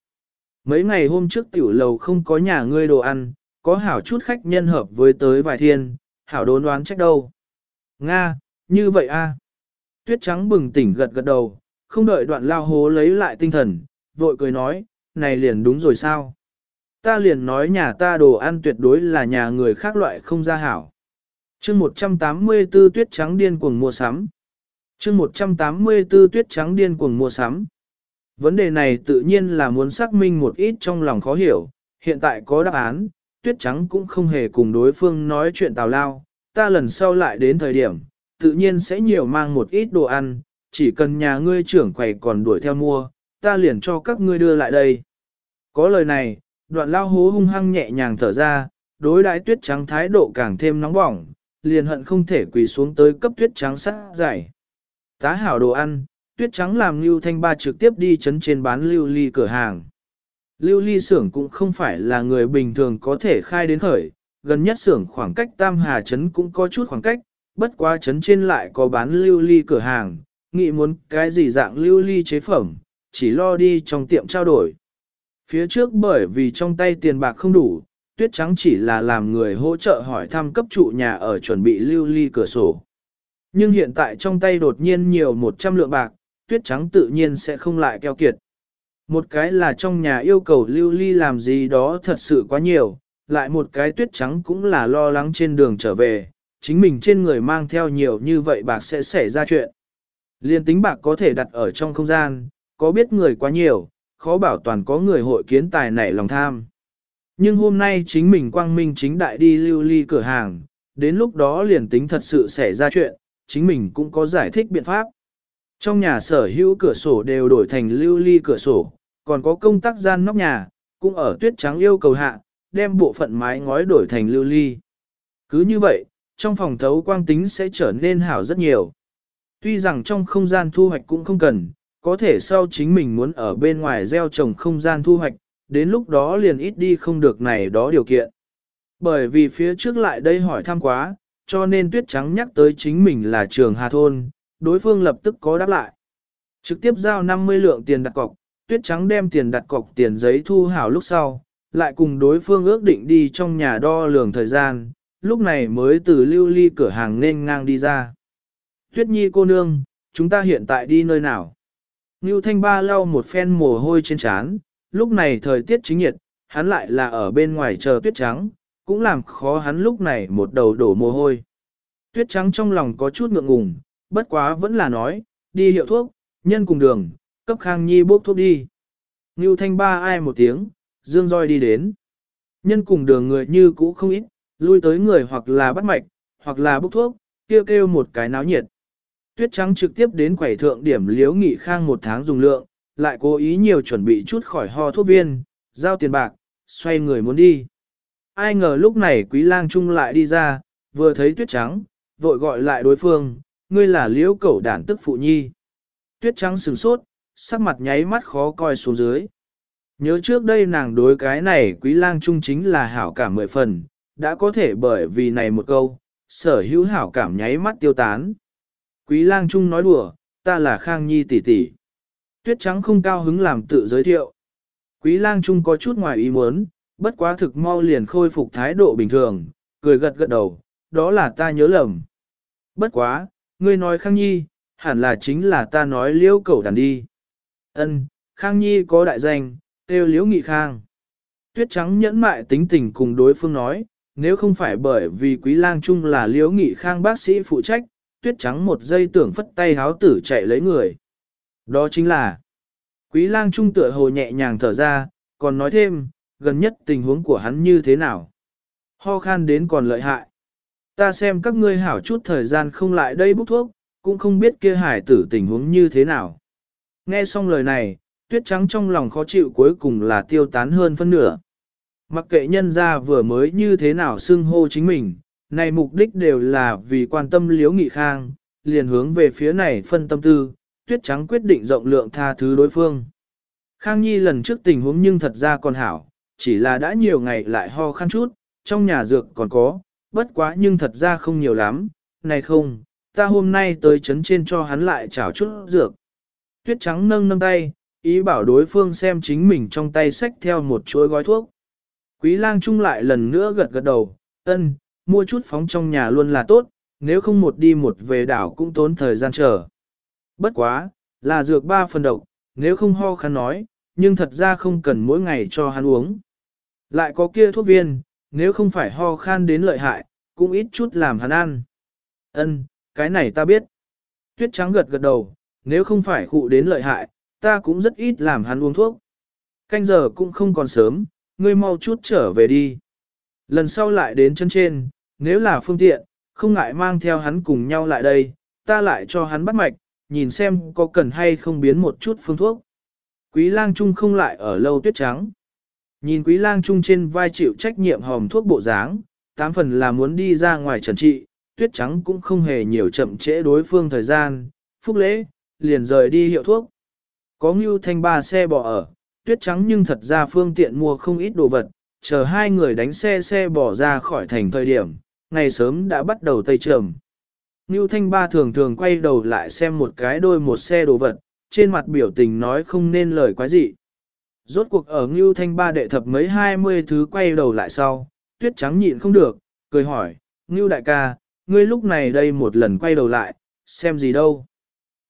S1: Mấy ngày hôm trước tiểu lầu không có nhà ngươi đồ ăn, có hảo chút khách nhân hợp với tới vài thiên, hảo đốn đoán trách đâu. Nga, như vậy a. Tuyết trắng bừng tỉnh gật gật đầu, không đợi đoạn lao hố lấy lại tinh thần, vội cười nói, này liền đúng rồi sao? Ta liền nói nhà ta đồ ăn tuyệt đối là nhà người khác loại không ra hảo. chương 184 tuyết trắng điên cuồng mua sắm. chương 184 tuyết trắng điên cuồng mua sắm. Vấn đề này tự nhiên là muốn xác minh một ít trong lòng khó hiểu, hiện tại có đáp án, tuyết trắng cũng không hề cùng đối phương nói chuyện tào lao, ta lần sau lại đến thời điểm, tự nhiên sẽ nhiều mang một ít đồ ăn, chỉ cần nhà ngươi trưởng quầy còn đuổi theo mua, ta liền cho các ngươi đưa lại đây. Có lời này, đoạn lao hố hung hăng nhẹ nhàng thở ra, đối đãi tuyết trắng thái độ càng thêm nóng bỏng, liền hận không thể quỳ xuống tới cấp tuyết trắng sắt giải. Tá hảo đồ ăn, tuyết trắng làm Lưu Thanh Ba trực tiếp đi chấn trên bán lưu ly cửa hàng. Lưu ly xưởng cũng không phải là người bình thường có thể khai đến khởi, gần nhất xưởng khoảng cách Tam Hà Trấn cũng có chút khoảng cách, bất quá trấn trên lại có bán lưu ly cửa hàng, nghĩ muốn cái gì dạng lưu ly chế phẩm, chỉ lo đi trong tiệm trao đổi. Phía trước bởi vì trong tay tiền bạc không đủ, tuyết trắng chỉ là làm người hỗ trợ hỏi thăm cấp trụ nhà ở chuẩn bị lưu ly cửa sổ. Nhưng hiện tại trong tay đột nhiên nhiều 100 lượng bạc, tuyết trắng tự nhiên sẽ không lại keo kiệt. Một cái là trong nhà yêu cầu lưu ly làm gì đó thật sự quá nhiều, lại một cái tuyết trắng cũng là lo lắng trên đường trở về, chính mình trên người mang theo nhiều như vậy bạc sẽ xảy ra chuyện. Liên tính bạc có thể đặt ở trong không gian, có biết người quá nhiều, khó bảo toàn có người hội kiến tài nảy lòng tham. Nhưng hôm nay chính mình quang minh chính đại đi lưu ly cửa hàng, đến lúc đó liền tính thật sự xảy ra chuyện, chính mình cũng có giải thích biện pháp. Trong nhà sở hữu cửa sổ đều đổi thành lưu ly cửa sổ, còn có công tác gian nóc nhà, cũng ở tuyết trắng yêu cầu hạ, đem bộ phận mái ngói đổi thành lưu ly. Cứ như vậy, trong phòng thấu quang tính sẽ trở nên hảo rất nhiều. Tuy rằng trong không gian thu hoạch cũng không cần, có thể sau chính mình muốn ở bên ngoài gieo trồng không gian thu hoạch, đến lúc đó liền ít đi không được này đó điều kiện. Bởi vì phía trước lại đây hỏi thăm quá, cho nên tuyết trắng nhắc tới chính mình là trường Hà Thôn, đối phương lập tức có đáp lại. Trực tiếp giao 50 lượng tiền đặt cọc, tuyết trắng đem tiền đặt cọc tiền giấy thu hảo lúc sau, lại cùng đối phương ước định đi trong nhà đo lường thời gian, lúc này mới từ lưu ly cửa hàng nên ngang đi ra. Tuyết nhi cô nương, chúng ta hiện tại đi nơi nào? Ngưu Thanh Ba lau một phen mồ hôi trên trán, lúc này thời tiết chính nhiệt, hắn lại là ở bên ngoài chờ tuyết trắng, cũng làm khó hắn lúc này một đầu đổ mồ hôi. Tuyết trắng trong lòng có chút ngượng ngùng, bất quá vẫn là nói, đi hiệu thuốc, nhân cùng đường, cấp Khang Nhi bốc thuốc đi. Ngưu Thanh Ba ai một tiếng, dương roi đi đến. Nhân cùng đường người như cũ không ít, lui tới người hoặc là bắt mạch, hoặc là bốc thuốc, kêu kêu một cái náo nhiệt. Tuyết trắng trực tiếp đến quầy thượng điểm liếu nghị khang một tháng dùng lượng, lại cố ý nhiều chuẩn bị chút khỏi ho thuốc viên, giao tiền bạc, xoay người muốn đi. Ai ngờ lúc này quý lang trung lại đi ra, vừa thấy tuyết trắng, vội gọi lại đối phương, ngươi là liễu cẩu đản tức phụ nhi. Tuyết trắng sừng sốt, sắc mặt nháy mắt khó coi xuống dưới. Nhớ trước đây nàng đối cái này quý lang trung chính là hảo cảm mười phần, đã có thể bởi vì này một câu, sở hữu hảo cảm nháy mắt tiêu tán. Quý lang trung nói đùa, ta là Khang Nhi tỷ tỷ. Tuyết trắng không cao hứng làm tự giới thiệu. Quý lang trung có chút ngoài ý muốn, bất quá thực mau liền khôi phục thái độ bình thường, cười gật gật đầu, đó là ta nhớ lầm. Bất quá, ngươi nói Khang Nhi, hẳn là chính là ta nói liễu cẩu đàn đi. Ân, Khang Nhi có đại danh, tiêu liễu nghị Khang. Tuyết trắng nhẫn mại tính tình cùng đối phương nói, nếu không phải bởi vì quý lang trung là liễu nghị Khang bác sĩ phụ trách, tuyết trắng một giây tưởng phất tay háo tử chạy lấy người. Đó chính là, quý lang trung tựa hồ nhẹ nhàng thở ra, còn nói thêm, gần nhất tình huống của hắn như thế nào. Ho khan đến còn lợi hại. Ta xem các ngươi hảo chút thời gian không lại đây bốc thuốc, cũng không biết kia hải tử tình huống như thế nào. Nghe xong lời này, tuyết trắng trong lòng khó chịu cuối cùng là tiêu tán hơn phân nửa. Mặc kệ nhân ra vừa mới như thế nào xưng hô chính mình, này mục đích đều là vì quan tâm liếu nghị khang, liền hướng về phía này phân tâm tư, tuyết trắng quyết định rộng lượng tha thứ đối phương. Khang Nhi lần trước tình huống nhưng thật ra còn hảo, chỉ là đã nhiều ngày lại ho khăn chút, trong nhà dược còn có, bất quá nhưng thật ra không nhiều lắm, này không, ta hôm nay tới chấn trên cho hắn lại chảo chút dược. Tuyết trắng nâng nâng tay, ý bảo đối phương xem chính mình trong tay xách theo một chuỗi gói thuốc. Quý lang trung lại lần nữa gật gật đầu, ân, mua chút phóng trong nhà luôn là tốt, nếu không một đi một về đảo cũng tốn thời gian chờ. Bất quá, là dược ba phần độc, nếu không ho khăn nói, nhưng thật ra không cần mỗi ngày cho hắn uống. Lại có kia thuốc viên, nếu không phải ho khan đến lợi hại, cũng ít chút làm hắn ăn. Ân, cái này ta biết. Tuyết trắng gật gật đầu, nếu không phải khụ đến lợi hại, ta cũng rất ít làm hắn uống thuốc. Canh giờ cũng không còn sớm, ngươi mau chút trở về đi. Lần sau lại đến chân trên, nếu là phương tiện, không ngại mang theo hắn cùng nhau lại đây, ta lại cho hắn bắt mạch, nhìn xem có cần hay không biến một chút phương thuốc. Quý lang trung không lại ở lâu tuyết trắng. Nhìn quý lang trung trên vai chịu trách nhiệm hòm thuốc bộ dáng, tám phần là muốn đi ra ngoài trần trị, tuyết trắng cũng không hề nhiều chậm trễ đối phương thời gian, phúc lễ, liền rời đi hiệu thuốc. Có ngưu thanh ba xe bỏ ở, tuyết trắng nhưng thật ra phương tiện mua không ít đồ vật, chờ hai người đánh xe xe bỏ ra khỏi thành thời điểm, ngày sớm đã bắt đầu tây trầm. Ngưu Thanh Ba thường thường quay đầu lại xem một cái đôi một xe đồ vật, trên mặt biểu tình nói không nên lời quái gì. Rốt cuộc ở Ngưu Thanh Ba đệ thập mấy hai mươi thứ quay đầu lại sau, tuyết trắng nhịn không được, cười hỏi, Ngưu đại ca, ngươi lúc này đây một lần quay đầu lại, xem gì đâu.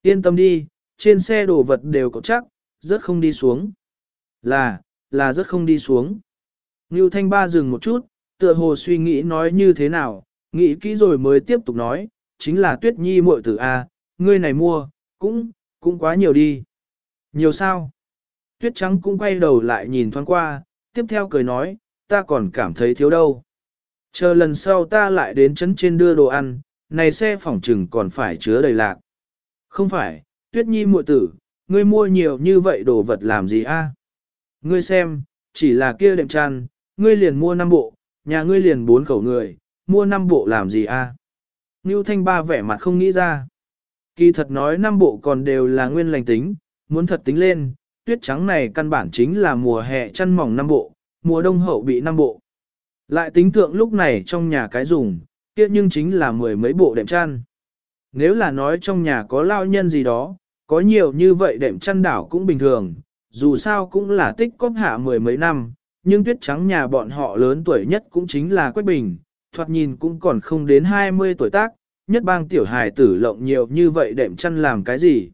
S1: Yên tâm đi, trên xe đồ vật đều có chắc, rất không đi xuống. Là, là rất không đi xuống. Ngưu Thanh Ba dừng một chút, tựa hồ suy nghĩ nói như thế nào, nghĩ kỹ rồi mới tiếp tục nói, chính là Tuyết Nhi muội tử A, ngươi này mua, cũng, cũng quá nhiều đi. Nhiều sao? Tuyết Trắng cũng quay đầu lại nhìn thoáng qua, tiếp theo cười nói, ta còn cảm thấy thiếu đâu. Chờ lần sau ta lại đến chấn trên đưa đồ ăn, này xe phỏng trừng còn phải chứa đầy lạc. Không phải, tuyết nhi muội tử, ngươi mua nhiều như vậy đồ vật làm gì a? Ngươi xem, chỉ là kia đệm tràn, ngươi liền mua năm bộ, nhà ngươi liền bốn khẩu người, mua năm bộ làm gì a? À? Ngưu Thanh Ba vẻ mặt không nghĩ ra. Kỳ thật nói năm bộ còn đều là nguyên lành tính, muốn thật tính lên, tuyết trắng này căn bản chính là mùa hè chăn mỏng năm bộ, mùa đông hậu bị năm bộ. Lại tính tượng lúc này trong nhà cái dùng, kia nhưng chính là mười mấy bộ đệm chăn. Nếu là nói trong nhà có lao nhân gì đó, có nhiều như vậy đệm chăn đảo cũng bình thường, dù sao cũng là tích cóp hạ mười mấy năm, nhưng tuyết trắng nhà bọn họ lớn tuổi nhất cũng chính là Quách Bình, thoạt nhìn cũng còn không đến 20 tuổi tác, nhất bang tiểu hài tử lộng nhiều như vậy đệm chăn làm cái gì.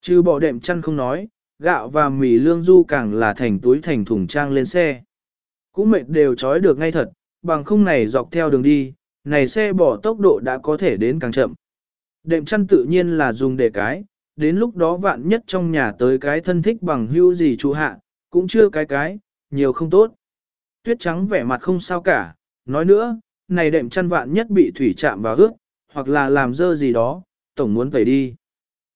S1: Chứ bỏ đệm chăn không nói, gạo và mì lương du càng là thành túi thành thùng trang lên xe. Cũng mệt đều trói được ngay thật, bằng không này dọc theo đường đi, này xe bỏ tốc độ đã có thể đến càng chậm. Đệm chăn tự nhiên là dùng để cái, đến lúc đó vạn nhất trong nhà tới cái thân thích bằng hưu gì chú hạ, cũng chưa cái cái, nhiều không tốt. Tuyết trắng vẻ mặt không sao cả, nói nữa, này đệm chăn vạn nhất bị thủy chạm vào ướt, hoặc là làm dơ gì đó, tổng muốn tẩy đi.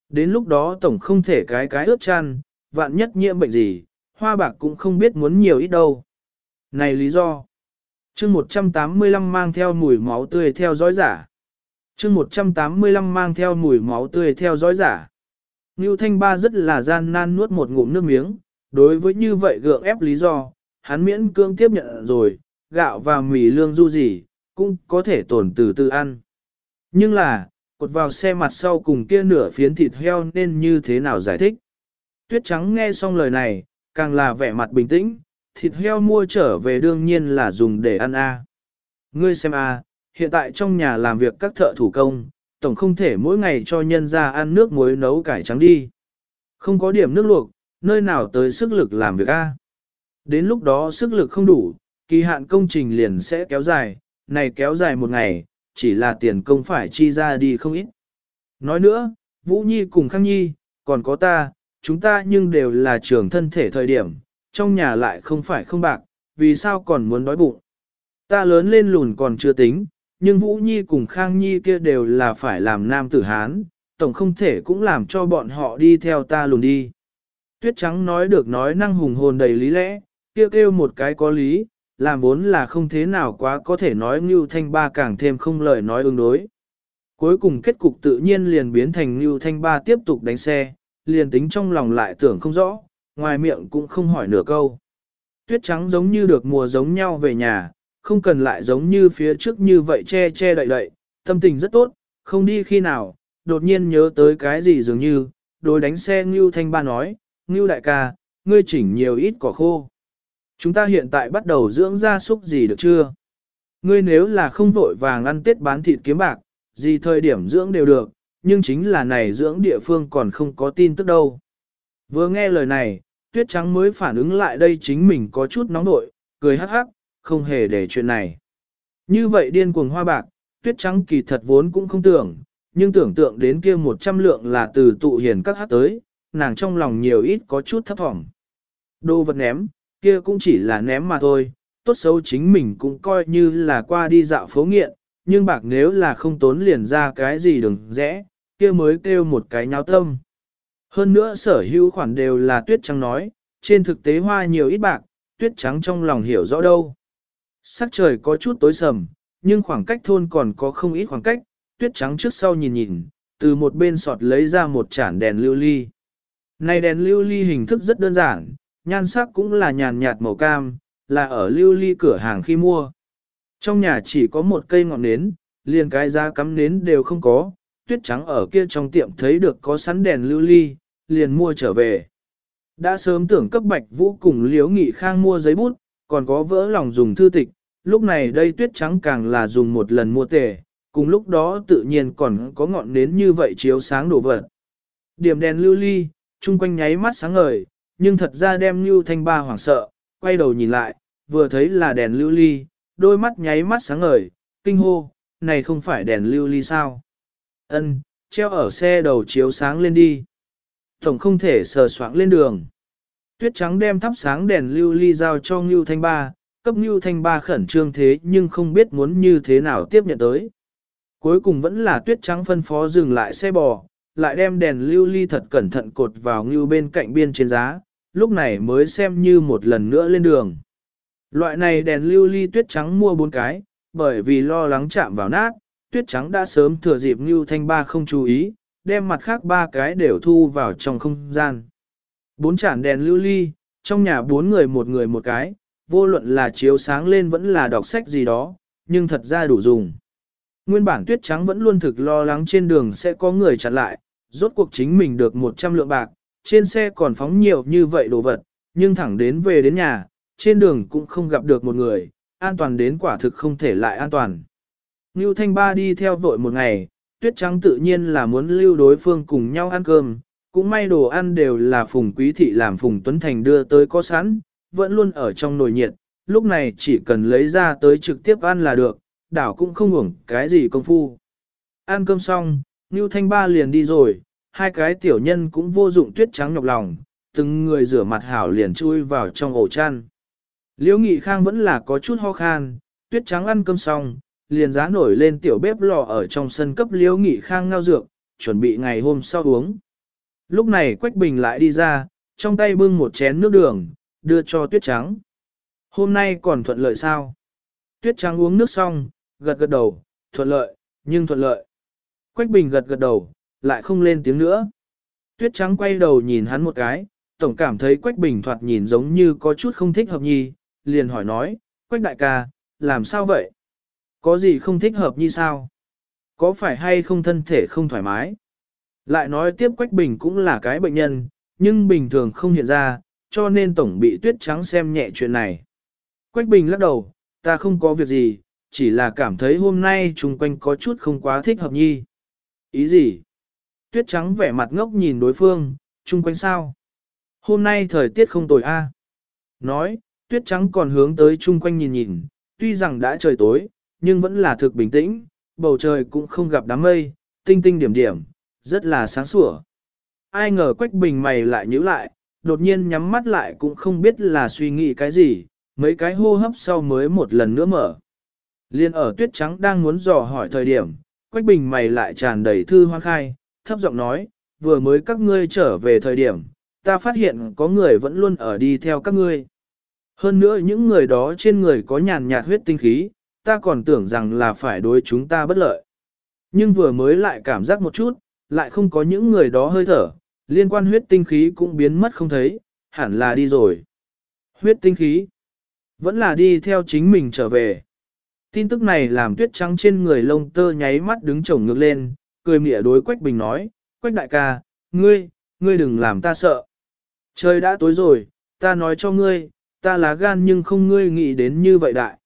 S1: Đến lúc đó tổng không thể cái cái ướt chăn, vạn nhất nhiễm bệnh gì, hoa bạc cũng không biết muốn nhiều ít đâu. Này lý do. chương 185 mang theo mùi máu tươi theo dõi giả. chương 185 mang theo mùi máu tươi theo dõi giả. Ngưu Thanh Ba rất là gian nan nuốt một ngụm nước miếng, đối với như vậy gượng ép lý do, hắn miễn cương tiếp nhận rồi, gạo và mì lương du gì, cũng có thể tổn từ từ ăn. Nhưng là, cột vào xe mặt sau cùng kia nửa phiến thịt heo nên như thế nào giải thích. Tuyết trắng nghe xong lời này, càng là vẻ mặt bình tĩnh, thịt heo mua trở về đương nhiên là dùng để ăn a. Ngươi xem a, hiện tại trong nhà làm việc các thợ thủ công, tổng không thể mỗi ngày cho nhân ra ăn nước muối nấu cải trắng đi. Không có điểm nước luộc, nơi nào tới sức lực làm việc a? Đến lúc đó sức lực không đủ, kỳ hạn công trình liền sẽ kéo dài, này kéo dài một ngày, chỉ là tiền công phải chi ra đi không ít. Nói nữa, Vũ Nhi cùng Khang Nhi, còn có ta, chúng ta nhưng đều là trưởng thân thể thời điểm, trong nhà lại không phải không bạc, vì sao còn muốn đói bụng. Ta lớn lên lùn còn chưa tính, nhưng Vũ Nhi cùng Khang Nhi kia đều là phải làm nam tử Hán, tổng không thể cũng làm cho bọn họ đi theo ta lùn đi. Tuyết trắng nói được nói năng hùng hồn đầy lý lẽ, kia kêu, kêu một cái có lý, làm vốn là không thế nào quá có thể nói Ngưu Thanh Ba càng thêm không lời nói ứng đối. Cuối cùng kết cục tự nhiên liền biến thành Ngưu Thanh Ba tiếp tục đánh xe, liền tính trong lòng lại tưởng không rõ, ngoài miệng cũng không hỏi nửa câu. Tuyết trắng giống như được mùa giống nhau về nhà, không cần lại giống như phía trước như vậy che che đậy đậy, tâm tình rất tốt, không đi khi nào, đột nhiên nhớ tới cái gì dường như, đối đánh xe Ngưu Thanh Ba nói, Ngưu đại ca, ngươi chỉnh nhiều ít cỏ khô. Chúng ta hiện tại bắt đầu dưỡng gia súc gì được chưa? Ngươi nếu là không vội vàng ăn tết bán thịt kiếm bạc, gì thời điểm dưỡng đều được, nhưng chính là này dưỡng địa phương còn không có tin tức đâu. Vừa nghe lời này, tuyết trắng mới phản ứng lại đây chính mình có chút nóng nội, cười hắc hắc, không hề để chuyện này. Như vậy điên cuồng hoa bạc, tuyết trắng kỳ thật vốn cũng không tưởng, nhưng tưởng tượng đến kia một trăm lượng là từ tụ hiền các hát tới, nàng trong lòng nhiều ít có chút thấp thỏm. Đồ vật ném, kia cũng chỉ là ném mà thôi, tốt xấu chính mình cũng coi như là qua đi dạo phố nghiện, nhưng bạc nếu là không tốn liền ra cái gì đừng rẽ, kia mới kêu một cái nháo tâm. Hơn nữa sở hữu khoản đều là tuyết trắng nói, trên thực tế hoa nhiều ít bạc, tuyết trắng trong lòng hiểu rõ đâu. Sắc trời có chút tối sầm, nhưng khoảng cách thôn còn có không ít khoảng cách, tuyết trắng trước sau nhìn nhìn, từ một bên sọt lấy ra một chản đèn lưu ly. Này đèn lưu ly hình thức rất đơn giản, nhan sắc cũng là nhàn nhạt màu cam, là ở lưu ly cửa hàng khi mua. Trong nhà chỉ có một cây ngọn nến, liền cái giá cắm nến đều không có, tuyết trắng ở kia trong tiệm thấy được có sẵn đèn lưu ly, liền mua trở về. Đã sớm tưởng cấp bạch vũ cùng liếu nghị khang mua giấy bút, còn có vỡ lòng dùng thư tịch, lúc này đây tuyết trắng càng là dùng một lần mua tề, cùng lúc đó tự nhiên còn có ngọn nến như vậy chiếu sáng đổ vật. Điểm đèn lưu ly, chung quanh nháy mắt sáng ngời, nhưng thật ra đem Lưu Thanh Ba hoảng sợ, quay đầu nhìn lại, vừa thấy là đèn lưu ly, đôi mắt nháy mắt sáng ngời, kinh hô, này không phải đèn lưu ly sao? Ân, treo ở xe đầu chiếu sáng lên đi. Tổng không thể sờ soạng lên đường. Tuyết trắng đem thắp sáng đèn lưu ly giao cho Ngưu Thanh Ba, cấp Ngưu Thanh Ba khẩn trương thế nhưng không biết muốn như thế nào tiếp nhận tới. Cuối cùng vẫn là tuyết trắng phân phó dừng lại xe bò, lại đem đèn lưu ly thật cẩn thận cột vào ngưu bên cạnh biên trên giá, lúc này mới xem như một lần nữa lên đường. Loại này đèn lưu ly tuyết trắng mua bốn cái, bởi vì lo lắng chạm vào nát, tuyết trắng đã sớm thừa dịp ngưu thanh ba không chú ý, đem mặt khác ba cái đều thu vào trong không gian. Bốn chản đèn lưu ly, trong nhà bốn người một người một cái, vô luận là chiếu sáng lên vẫn là đọc sách gì đó, nhưng thật ra đủ dùng. Nguyên bản tuyết trắng vẫn luôn thực lo lắng trên đường sẽ có người chặn lại, rốt cuộc chính mình được 100 lượng bạc, trên xe còn phóng nhiều như vậy đồ vật, nhưng thẳng đến về đến nhà, trên đường cũng không gặp được một người, an toàn đến quả thực không thể lại an toàn. Ngưu Thanh Ba đi theo vội một ngày, tuyết trắng tự nhiên là muốn lưu đối phương cùng nhau ăn cơm, cũng may đồ ăn đều là Phùng Quý Thị làm Phùng Tuấn Thành đưa tới có sẵn, vẫn luôn ở trong nồi nhiệt, lúc này chỉ cần lấy ra tới trực tiếp ăn là được, đảo cũng không uổng cái gì công phu. Ăn cơm xong, Ngưu Thanh Ba liền đi rồi, hai cái tiểu nhân cũng vô dụng tuyết trắng nhọc lòng, từng người rửa mặt hảo liền chui vào trong ổ chăn. Liễu Nghị Khang vẫn là có chút ho khan, tuyết trắng ăn cơm xong, liền giá nổi lên tiểu bếp lò ở trong sân cấp Liễu Nghị Khang ngao dược, chuẩn bị ngày hôm sau uống. Lúc này Quách Bình lại đi ra, trong tay bưng một chén nước đường, đưa cho tuyết trắng. Hôm nay còn thuận lợi sao? Tuyết trắng uống nước xong, gật gật đầu, thuận lợi, nhưng thuận lợi. Quách Bình gật gật đầu, lại không lên tiếng nữa. Tuyết trắng quay đầu nhìn hắn một cái, tổng cảm thấy Quách Bình thoạt nhìn giống như có chút không thích hợp nhi, liền hỏi nói, Quách đại ca, làm sao vậy? Có gì không thích hợp như sao? Có phải hay không thân thể không thoải mái? Lại nói tiếp Quách Bình cũng là cái bệnh nhân, nhưng bình thường không hiện ra, cho nên tổng bị tuyết trắng xem nhẹ chuyện này. Quách Bình lắc đầu, ta không có việc gì, chỉ là cảm thấy hôm nay chung quanh có chút không quá thích hợp nhi. Ý gì? Tuyết trắng vẻ mặt ngốc nhìn đối phương, chung quanh sao? Hôm nay thời tiết không tồi a. Nói, tuyết trắng còn hướng tới chung quanh nhìn nhìn, tuy rằng đã trời tối, nhưng vẫn là thực bình tĩnh, bầu trời cũng không gặp đám mây, tinh tinh điểm điểm, rất là sáng sủa. Ai ngờ Quách Bình mày lại nhíu lại, đột nhiên nhắm mắt lại cũng không biết là suy nghĩ cái gì, mấy cái hô hấp sau mới một lần nữa mở. Liên ở tuyết trắng đang muốn dò hỏi thời điểm, Quách Bình mày lại tràn đầy thư hoang khai, thấp giọng nói, vừa mới các ngươi trở về thời điểm, ta phát hiện có người vẫn luôn ở đi theo các ngươi. Hơn nữa những người đó trên người có nhàn nhạt huyết tinh khí, ta còn tưởng rằng là phải đối chúng ta bất lợi. Nhưng vừa mới lại cảm giác một chút, lại không có những người đó hơi thở, liên quan huyết tinh khí cũng biến mất không thấy, hẳn là đi rồi. Huyết tinh khí, vẫn là đi theo chính mình trở về. Tin tức này làm tuyết trắng trên người lông tơ nháy mắt đứng trồng ngược lên, cười mỉa đối Quách Bình nói, Quách đại ca, ngươi, ngươi đừng làm ta sợ. Trời đã tối rồi, ta nói cho ngươi, ta lá gan nhưng không ngươi nghĩ đến như vậy đại.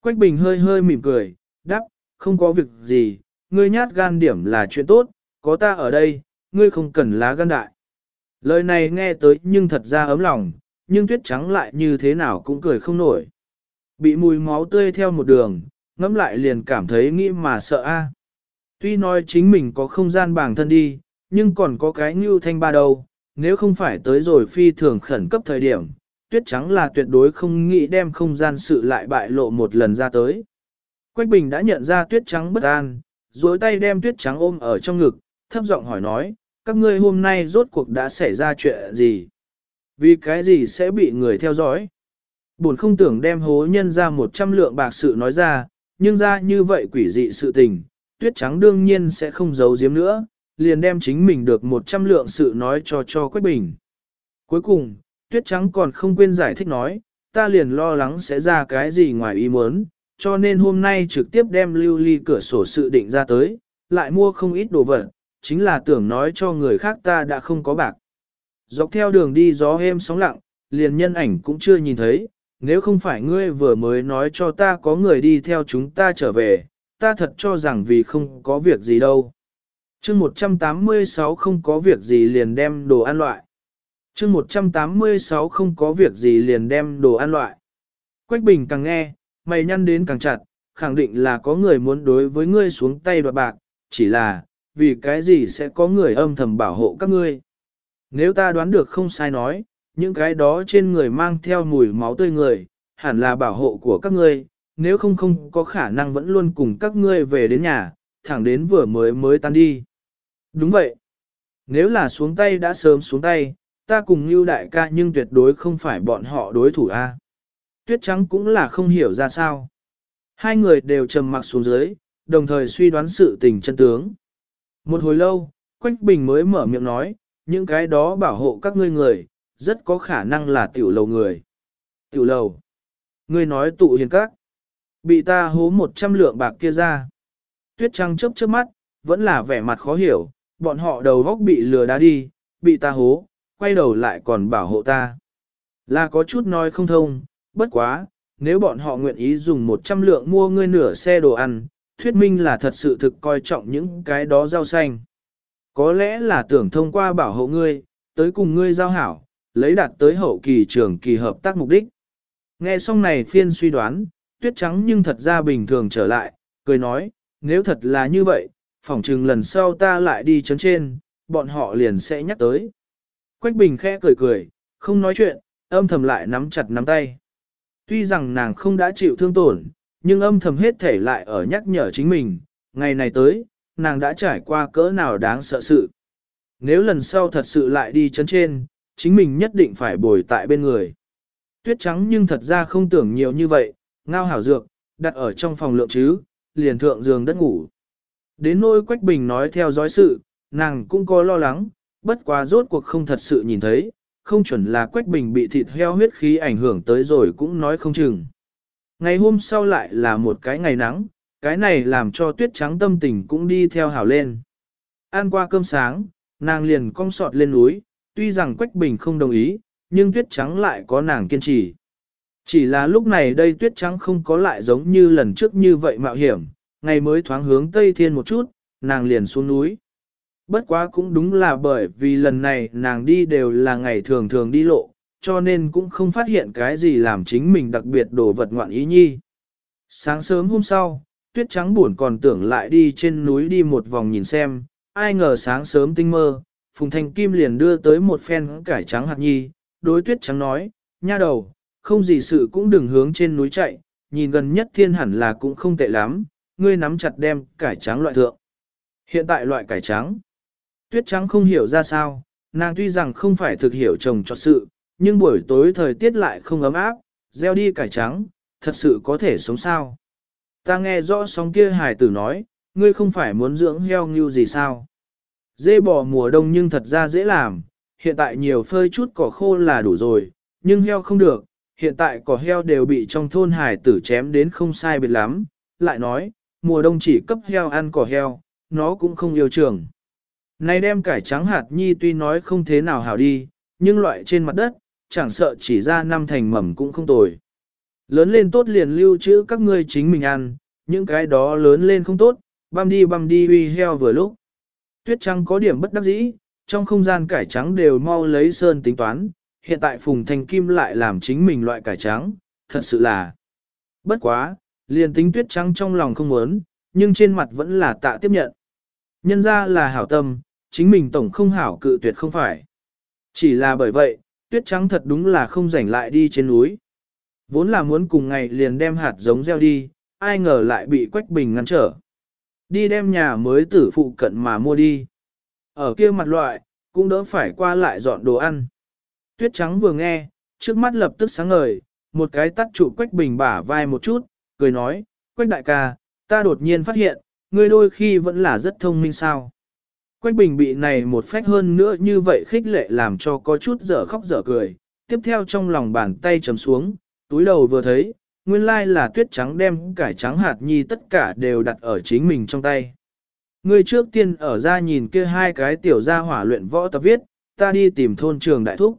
S1: Quách Bình hơi hơi mỉm cười, đáp, không có việc gì, ngươi nhát gan điểm là chuyện tốt, có ta ở đây, ngươi không cần lá gan đại. Lời này nghe tới nhưng thật ra ấm lòng, nhưng tuyết trắng lại như thế nào cũng cười không nổi. Bị mùi máu tươi theo một đường, ngẫm lại liền cảm thấy nghĩ mà sợ a. Tuy nói chính mình có không gian bản thân đi, nhưng còn có cái như thanh ba đầu, nếu không phải tới rồi phi thường khẩn cấp thời điểm, tuyết trắng là tuyệt đối không nghĩ đem không gian sự lại bại lộ một lần ra tới. Quách Bình đã nhận ra tuyết trắng bất an, duỗi tay đem tuyết trắng ôm ở trong ngực, thấp giọng hỏi nói, các ngươi hôm nay rốt cuộc đã xảy ra chuyện gì? Vì cái gì sẽ bị người theo dõi? Buồn không tưởng đem hố nhân ra một trăm lượng bạc sự nói ra, nhưng ra như vậy quỷ dị sự tình, tuyết trắng đương nhiên sẽ không giấu giếm nữa, liền đem chính mình được một trăm lượng sự nói cho cho Quách Bình. Cuối cùng, tuyết trắng còn không quên giải thích nói, ta liền lo lắng sẽ ra cái gì ngoài ý muốn, cho nên hôm nay trực tiếp đem lưu ly cửa sổ sự định ra tới, lại mua không ít đồ vật, chính là tưởng nói cho người khác ta đã không có bạc. Dọc theo đường đi gió êm sóng lặng, liền nhân ảnh cũng chưa nhìn thấy, nếu không phải ngươi vừa mới nói cho ta có người đi theo chúng ta trở về, ta thật cho rằng vì không có việc gì đâu. chương 186 không có việc gì liền đem đồ ăn loại. chương 186 không có việc gì liền đem đồ ăn loại. Quách Bình càng nghe, mày nhăn đến càng chặt, khẳng định là có người muốn đối với ngươi xuống tay đoạt bạc, chỉ là, vì cái gì sẽ có người âm thầm bảo hộ các ngươi. Nếu ta đoán được không sai nói, những cái đó trên người mang theo mùi máu tươi người, hẳn là bảo hộ của các ngươi, nếu không không có khả năng vẫn luôn cùng các ngươi về đến nhà, thẳng đến vừa mới mới tan đi. Đúng vậy. Nếu là xuống tay đã sớm xuống tay, ta cùng Lưu đại ca nhưng tuyệt đối không phải bọn họ đối thủ a. Tuyết trắng cũng là không hiểu ra sao. Hai người đều trầm mặc xuống dưới, đồng thời suy đoán sự tình chân tướng. Một hồi lâu, Quách Bình mới mở miệng nói, những cái đó bảo hộ các ngươi người, rất có khả năng là tiểu lầu người. Tiểu lầu. Ngươi nói tụ hiền các. Bị ta hố một trăm lượng bạc kia ra. Tuyết trăng chớp chớp mắt, vẫn là vẻ mặt khó hiểu, bọn họ đầu góc bị lừa đá đi, bị ta hố, quay đầu lại còn bảo hộ ta. Là có chút nói không thông, bất quá, nếu bọn họ nguyện ý dùng 100 lượng mua ngươi nửa xe đồ ăn, thuyết minh là thật sự thực coi trọng những cái đó rau xanh. Có lẽ là tưởng thông qua bảo hộ ngươi, tới cùng ngươi giao hảo, lấy đạt tới hậu kỳ trường kỳ hợp tác mục đích. Nghe xong này phiên suy đoán, tuyết trắng nhưng thật ra bình thường trở lại, cười nói, nếu thật là như vậy, phỏng chừng lần sau ta lại đi chấn trên, bọn họ liền sẽ nhắc tới. Quách bình khẽ cười cười, không nói chuyện, âm thầm lại nắm chặt nắm tay. Tuy rằng nàng không đã chịu thương tổn, nhưng âm thầm hết thể lại ở nhắc nhở chính mình, ngày này tới, nàng đã trải qua cỡ nào đáng sợ sự. Nếu lần sau thật sự lại đi chấn trên, chính mình nhất định phải bồi tại bên người. Tuyết trắng nhưng thật ra không tưởng nhiều như vậy, ngao hảo dược, đặt ở trong phòng lượng chứ, liền thượng giường đất ngủ. Đến nỗi Quách Bình nói theo dõi sự, nàng cũng có lo lắng, bất quá rốt cuộc không thật sự nhìn thấy, không chuẩn là Quách Bình bị thịt heo huyết khí ảnh hưởng tới rồi cũng nói không chừng. Ngày hôm sau lại là một cái ngày nắng, cái này làm cho tuyết trắng tâm tình cũng đi theo hảo lên. Ăn qua cơm sáng, nàng liền cong sọt lên núi, tuy rằng Quách Bình không đồng ý, nhưng tuyết trắng lại có nàng kiên trì. Chỉ là lúc này đây tuyết trắng không có lại giống như lần trước như vậy mạo hiểm, ngày mới thoáng hướng Tây Thiên một chút, nàng liền xuống núi. Bất quá cũng đúng là bởi vì lần này nàng đi đều là ngày thường thường đi lộ, cho nên cũng không phát hiện cái gì làm chính mình đặc biệt đồ vật ngoạn ý nhi. Sáng sớm hôm sau, tuyết trắng buồn còn tưởng lại đi trên núi đi một vòng nhìn xem, ai ngờ sáng sớm tinh mơ, Phùng Thanh Kim liền đưa tới một phen cải trắng hạt nhi, đối tuyết trắng nói, nha đầu, không gì sự cũng đừng hướng trên núi chạy, nhìn gần nhất thiên hẳn là cũng không tệ lắm, ngươi nắm chặt đem cải trắng loại thượng. Hiện tại loại cải trắng, tuyết trắng không hiểu ra sao, nàng tuy rằng không phải thực hiểu trồng cho sự, nhưng buổi tối thời tiết lại không ấm áp, gieo đi cải trắng, thật sự có thể sống sao. Ta nghe rõ sóng kia hài tử nói, ngươi không phải muốn dưỡng heo như gì sao. Dê bò mùa đông nhưng thật ra dễ làm, hiện tại nhiều phơi chút cỏ khô là đủ rồi, nhưng heo không được, hiện tại cỏ heo đều bị trong thôn hải tử chém đến không sai biệt lắm, lại nói, mùa đông chỉ cấp heo ăn cỏ heo, nó cũng không yêu trường. Này đem cải trắng hạt nhi tuy nói không thế nào hảo đi, nhưng loại trên mặt đất, chẳng sợ chỉ ra năm thành mầm cũng không tồi. Lớn lên tốt liền lưu trữ các ngươi chính mình ăn, những cái đó lớn lên không tốt, băm đi băm đi uy heo vừa lúc. Tuyết trắng có điểm bất đắc dĩ, trong không gian cải trắng đều mau lấy sơn tính toán, hiện tại Phùng Thành Kim lại làm chính mình loại cải trắng, thật sự là bất quá, liền tính tuyết trắng trong lòng không muốn, nhưng trên mặt vẫn là tạ tiếp nhận. Nhân ra là hảo tâm, chính mình tổng không hảo cự tuyệt không phải. Chỉ là bởi vậy, tuyết trắng thật đúng là không rảnh lại đi trên núi. Vốn là muốn cùng ngày liền đem hạt giống gieo đi, ai ngờ lại bị Quách Bình ngăn trở. Đi đem nhà mới tử phụ cận mà mua đi. Ở kia mặt loại, cũng đỡ phải qua lại dọn đồ ăn. Tuyết trắng vừa nghe, trước mắt lập tức sáng ngời, một cái tắt trụ Quách Bình bả vai một chút, cười nói, Quách đại ca, ta đột nhiên phát hiện, ngươi đôi khi vẫn là rất thông minh sao. Quách Bình bị này một phách hơn nữa như vậy khích lệ làm cho có chút dở khóc dở cười, tiếp theo trong lòng bàn tay chấm xuống, túi đầu vừa thấy, nguyên lai là tuyết trắng đem cải trắng hạt nhi tất cả đều đặt ở chính mình trong tay. Ngươi trước tiên ở ra nhìn kia hai cái tiểu gia hỏa luyện võ tập viết, ta đi tìm thôn trường đại thúc.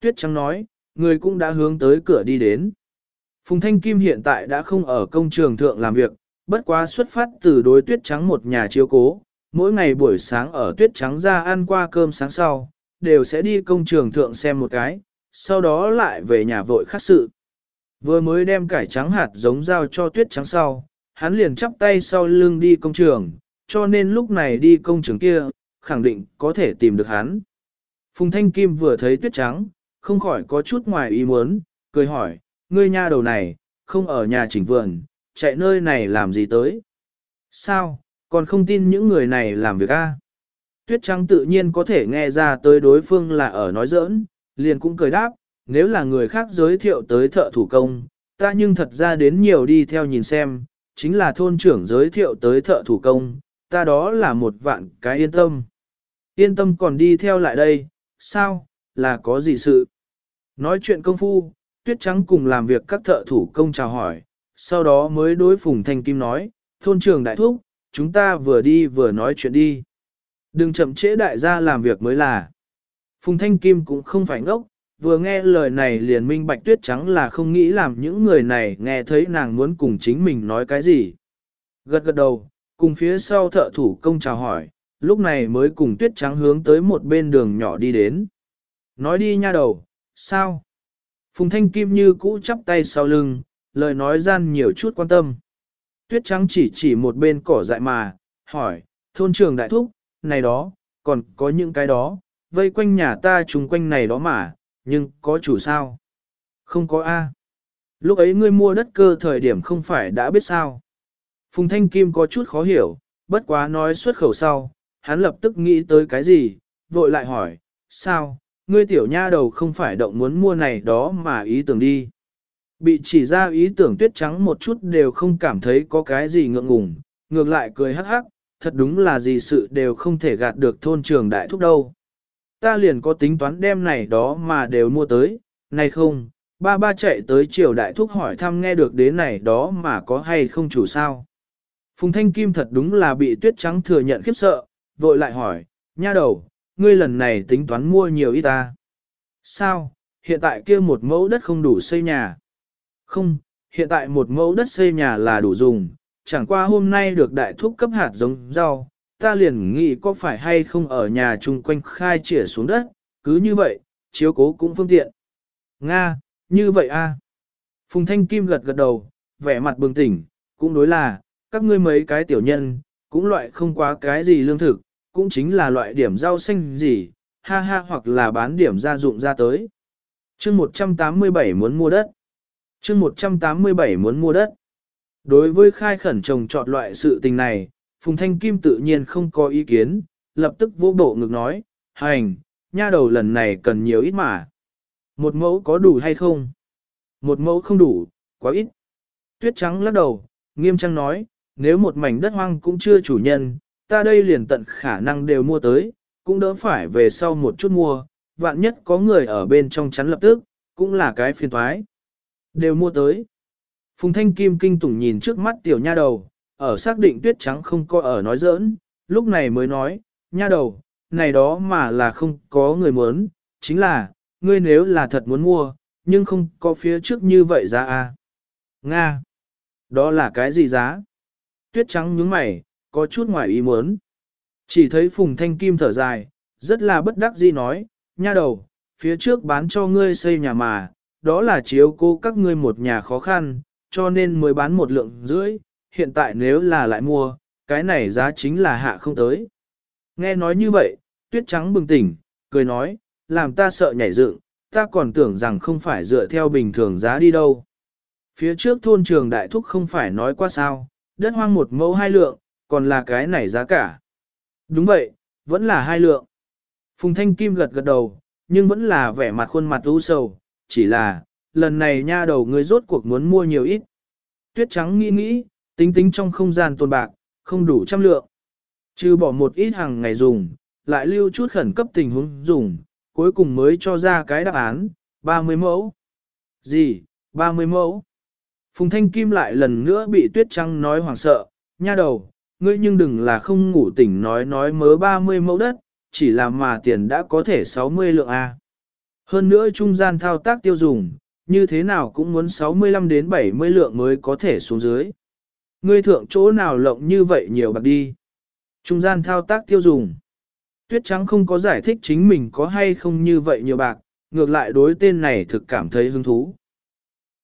S1: Tuyết trắng nói, người cũng đã hướng tới cửa đi đến. Phùng Thanh Kim hiện tại đã không ở công trường thượng làm việc, bất quá xuất phát từ đối tuyết trắng một nhà chiếu cố, mỗi ngày buổi sáng ở tuyết trắng ra ăn qua cơm sáng sau, đều sẽ đi công trường thượng xem một cái, sau đó lại về nhà vội khắc sự. Vừa mới đem cải trắng hạt giống giao cho tuyết trắng sau, hắn liền chắp tay sau lưng đi công trường, cho nên lúc này đi công trường kia, khẳng định có thể tìm được hắn. Phùng Thanh Kim vừa thấy tuyết trắng, không khỏi có chút ngoài ý muốn, cười hỏi, ngươi nha đầu này, không ở nhà chỉnh vườn, chạy nơi này làm gì tới? Sao, còn không tin những người này làm việc a? Tuyết trắng tự nhiên có thể nghe ra tới đối phương là ở nói giỡn, liền cũng cười đáp, nếu là người khác giới thiệu tới thợ thủ công, ta nhưng thật ra đến nhiều đi theo nhìn xem, chính là thôn trưởng giới thiệu tới thợ thủ công, ta đó là một vạn cái yên tâm. Yên tâm còn đi theo lại đây, sao, là có gì sự? Nói chuyện công phu, tuyết trắng cùng làm việc các thợ thủ công chào hỏi, sau đó mới đối Phùng Thanh Kim nói, thôn trưởng đại thúc, chúng ta vừa đi vừa nói chuyện đi. Đừng chậm trễ đại gia làm việc mới là. Phùng Thanh Kim cũng không phải ngốc, vừa nghe lời này liền minh bạch tuyết trắng là không nghĩ làm những người này nghe thấy nàng muốn cùng chính mình nói cái gì. Gật gật đầu, cùng phía sau thợ thủ công chào hỏi, lúc này mới cùng tuyết trắng hướng tới một bên đường nhỏ đi đến. Nói đi nha đầu, sao? Phùng Thanh Kim như cũ chắp tay sau lưng, lời nói gian nhiều chút quan tâm. Tuyết trắng chỉ chỉ một bên cỏ dại mà, hỏi, thôn trường đại thúc, này đó, còn có những cái đó, vây quanh nhà ta chung quanh này đó mà, nhưng có chủ sao? Không có A. Lúc ấy ngươi mua đất cơ thời điểm không phải đã biết sao. Phùng Thanh Kim có chút khó hiểu, bất quá nói xuất khẩu sau, hắn lập tức nghĩ tới cái gì, vội lại hỏi, sao, ngươi tiểu nha đầu không phải động muốn mua này đó mà ý tưởng đi. Bị chỉ ra ý tưởng tuyết trắng một chút đều không cảm thấy có cái gì ngượng ngùng, ngược lại cười hắc hắc, thật đúng là gì sự đều không thể gạt được thôn trường đại thúc đâu. Ta liền có tính toán đem này đó mà đều mua tới, này không, ba ba chạy tới triều đại thúc hỏi thăm nghe được đến này đó mà có hay không chủ sao. Phùng Thanh Kim thật đúng là bị tuyết trắng thừa nhận khiếp sợ, vội lại hỏi, nha đầu, ngươi lần này tính toán mua nhiều ít ta. Sao, hiện tại kia một mẫu đất không đủ xây nhà. Không, hiện tại một mẫu đất xây nhà là đủ dùng, chẳng qua hôm nay được đại thúc cấp hạt giống rau, ta liền nghĩ có phải hay không ở nhà chung quanh khai chỉa xuống đất, cứ như vậy, chiếu cố cũng phương tiện. Nga, như vậy a. Phùng Thanh Kim gật gật đầu, vẻ mặt bừng tỉnh, cũng đối là, các ngươi mấy cái tiểu nhân, cũng loại không quá cái gì lương thực, cũng chính là loại điểm rau xanh gì, ha ha hoặc là bán điểm gia dụng ra tới. chương 187 muốn mua đất. chương 187 muốn mua đất. Đối với khai khẩn trồng trọt loại sự tình này, Phùng Thanh Kim tự nhiên không có ý kiến, lập tức vô bộ ngực nói, hành, nha đầu lần này cần nhiều ít mà. Một mẫu có đủ hay không? Một mẫu không đủ, quá ít. Tuyết trắng lắc đầu, nghiêm trang nói, nếu một mảnh đất hoang cũng chưa chủ nhân, ta đây liền tận khả năng đều mua tới, cũng đỡ phải về sau một chút mua, vạn nhất có người ở bên trong chắn lập tức, cũng là cái phiền thoái. Đều mua tới. Phùng Thanh Kim kinh tủng nhìn trước mắt tiểu nha đầu, ở xác định tuyết trắng không có ở nói giỡn, lúc này mới nói, nha đầu, này đó mà là không có người muốn, chính là, ngươi nếu là thật muốn mua, nhưng không có phía trước như vậy giá à. Nga! Đó là cái gì giá? Tuyết trắng nhướng mày, có chút ngoài ý muốn. Chỉ thấy Phùng Thanh Kim thở dài, rất là bất đắc dĩ nói, nha đầu, phía trước bán cho ngươi xây nhà mà, đó là chiếu cô các ngươi một nhà khó khăn, cho nên mới bán một lượng rưỡi, hiện tại nếu là lại mua, cái này giá chính là hạ không tới. Nghe nói như vậy, tuyết trắng bừng tỉnh, cười nói, làm ta sợ nhảy dựng, ta còn tưởng rằng không phải dựa theo bình thường giá đi đâu. Phía trước thôn trường đại thúc không phải nói qua sao, đất hoang một mẫu hai lượng, còn là cái này giá cả. Đúng vậy, vẫn là hai lượng. Phùng Thanh Kim gật gật đầu, nhưng vẫn là vẻ mặt khuôn mặt u sầu, chỉ là, lần này nha đầu ngươi rốt cuộc muốn mua nhiều ít. Tuyết trắng nghĩ nghĩ, tính tính trong không gian tồn bạc, không đủ trăm lượng. Trừ bỏ một ít hàng ngày dùng, lại lưu chút khẩn cấp tình huống dùng, cuối cùng mới cho ra cái đáp án, 30 mẫu. Gì, 30 mẫu? Phùng Thanh Kim lại lần nữa bị Tuyết Trăng nói hoảng sợ, nha đầu, ngươi nhưng đừng là không ngủ tỉnh nói nói mớ 30 mẫu đất, chỉ là mà tiền đã có thể 60 lượng A. Hơn nữa trung gian thao tác tiêu dùng, như thế nào cũng muốn 65 đến 70 lượng mới có thể xuống dưới. Ngươi thượng chỗ nào lộng như vậy nhiều bạc đi. Trung gian thao tác tiêu dùng. Tuyết trắng không có giải thích chính mình có hay không như vậy nhiều bạc, ngược lại đối tên này thực cảm thấy hứng thú.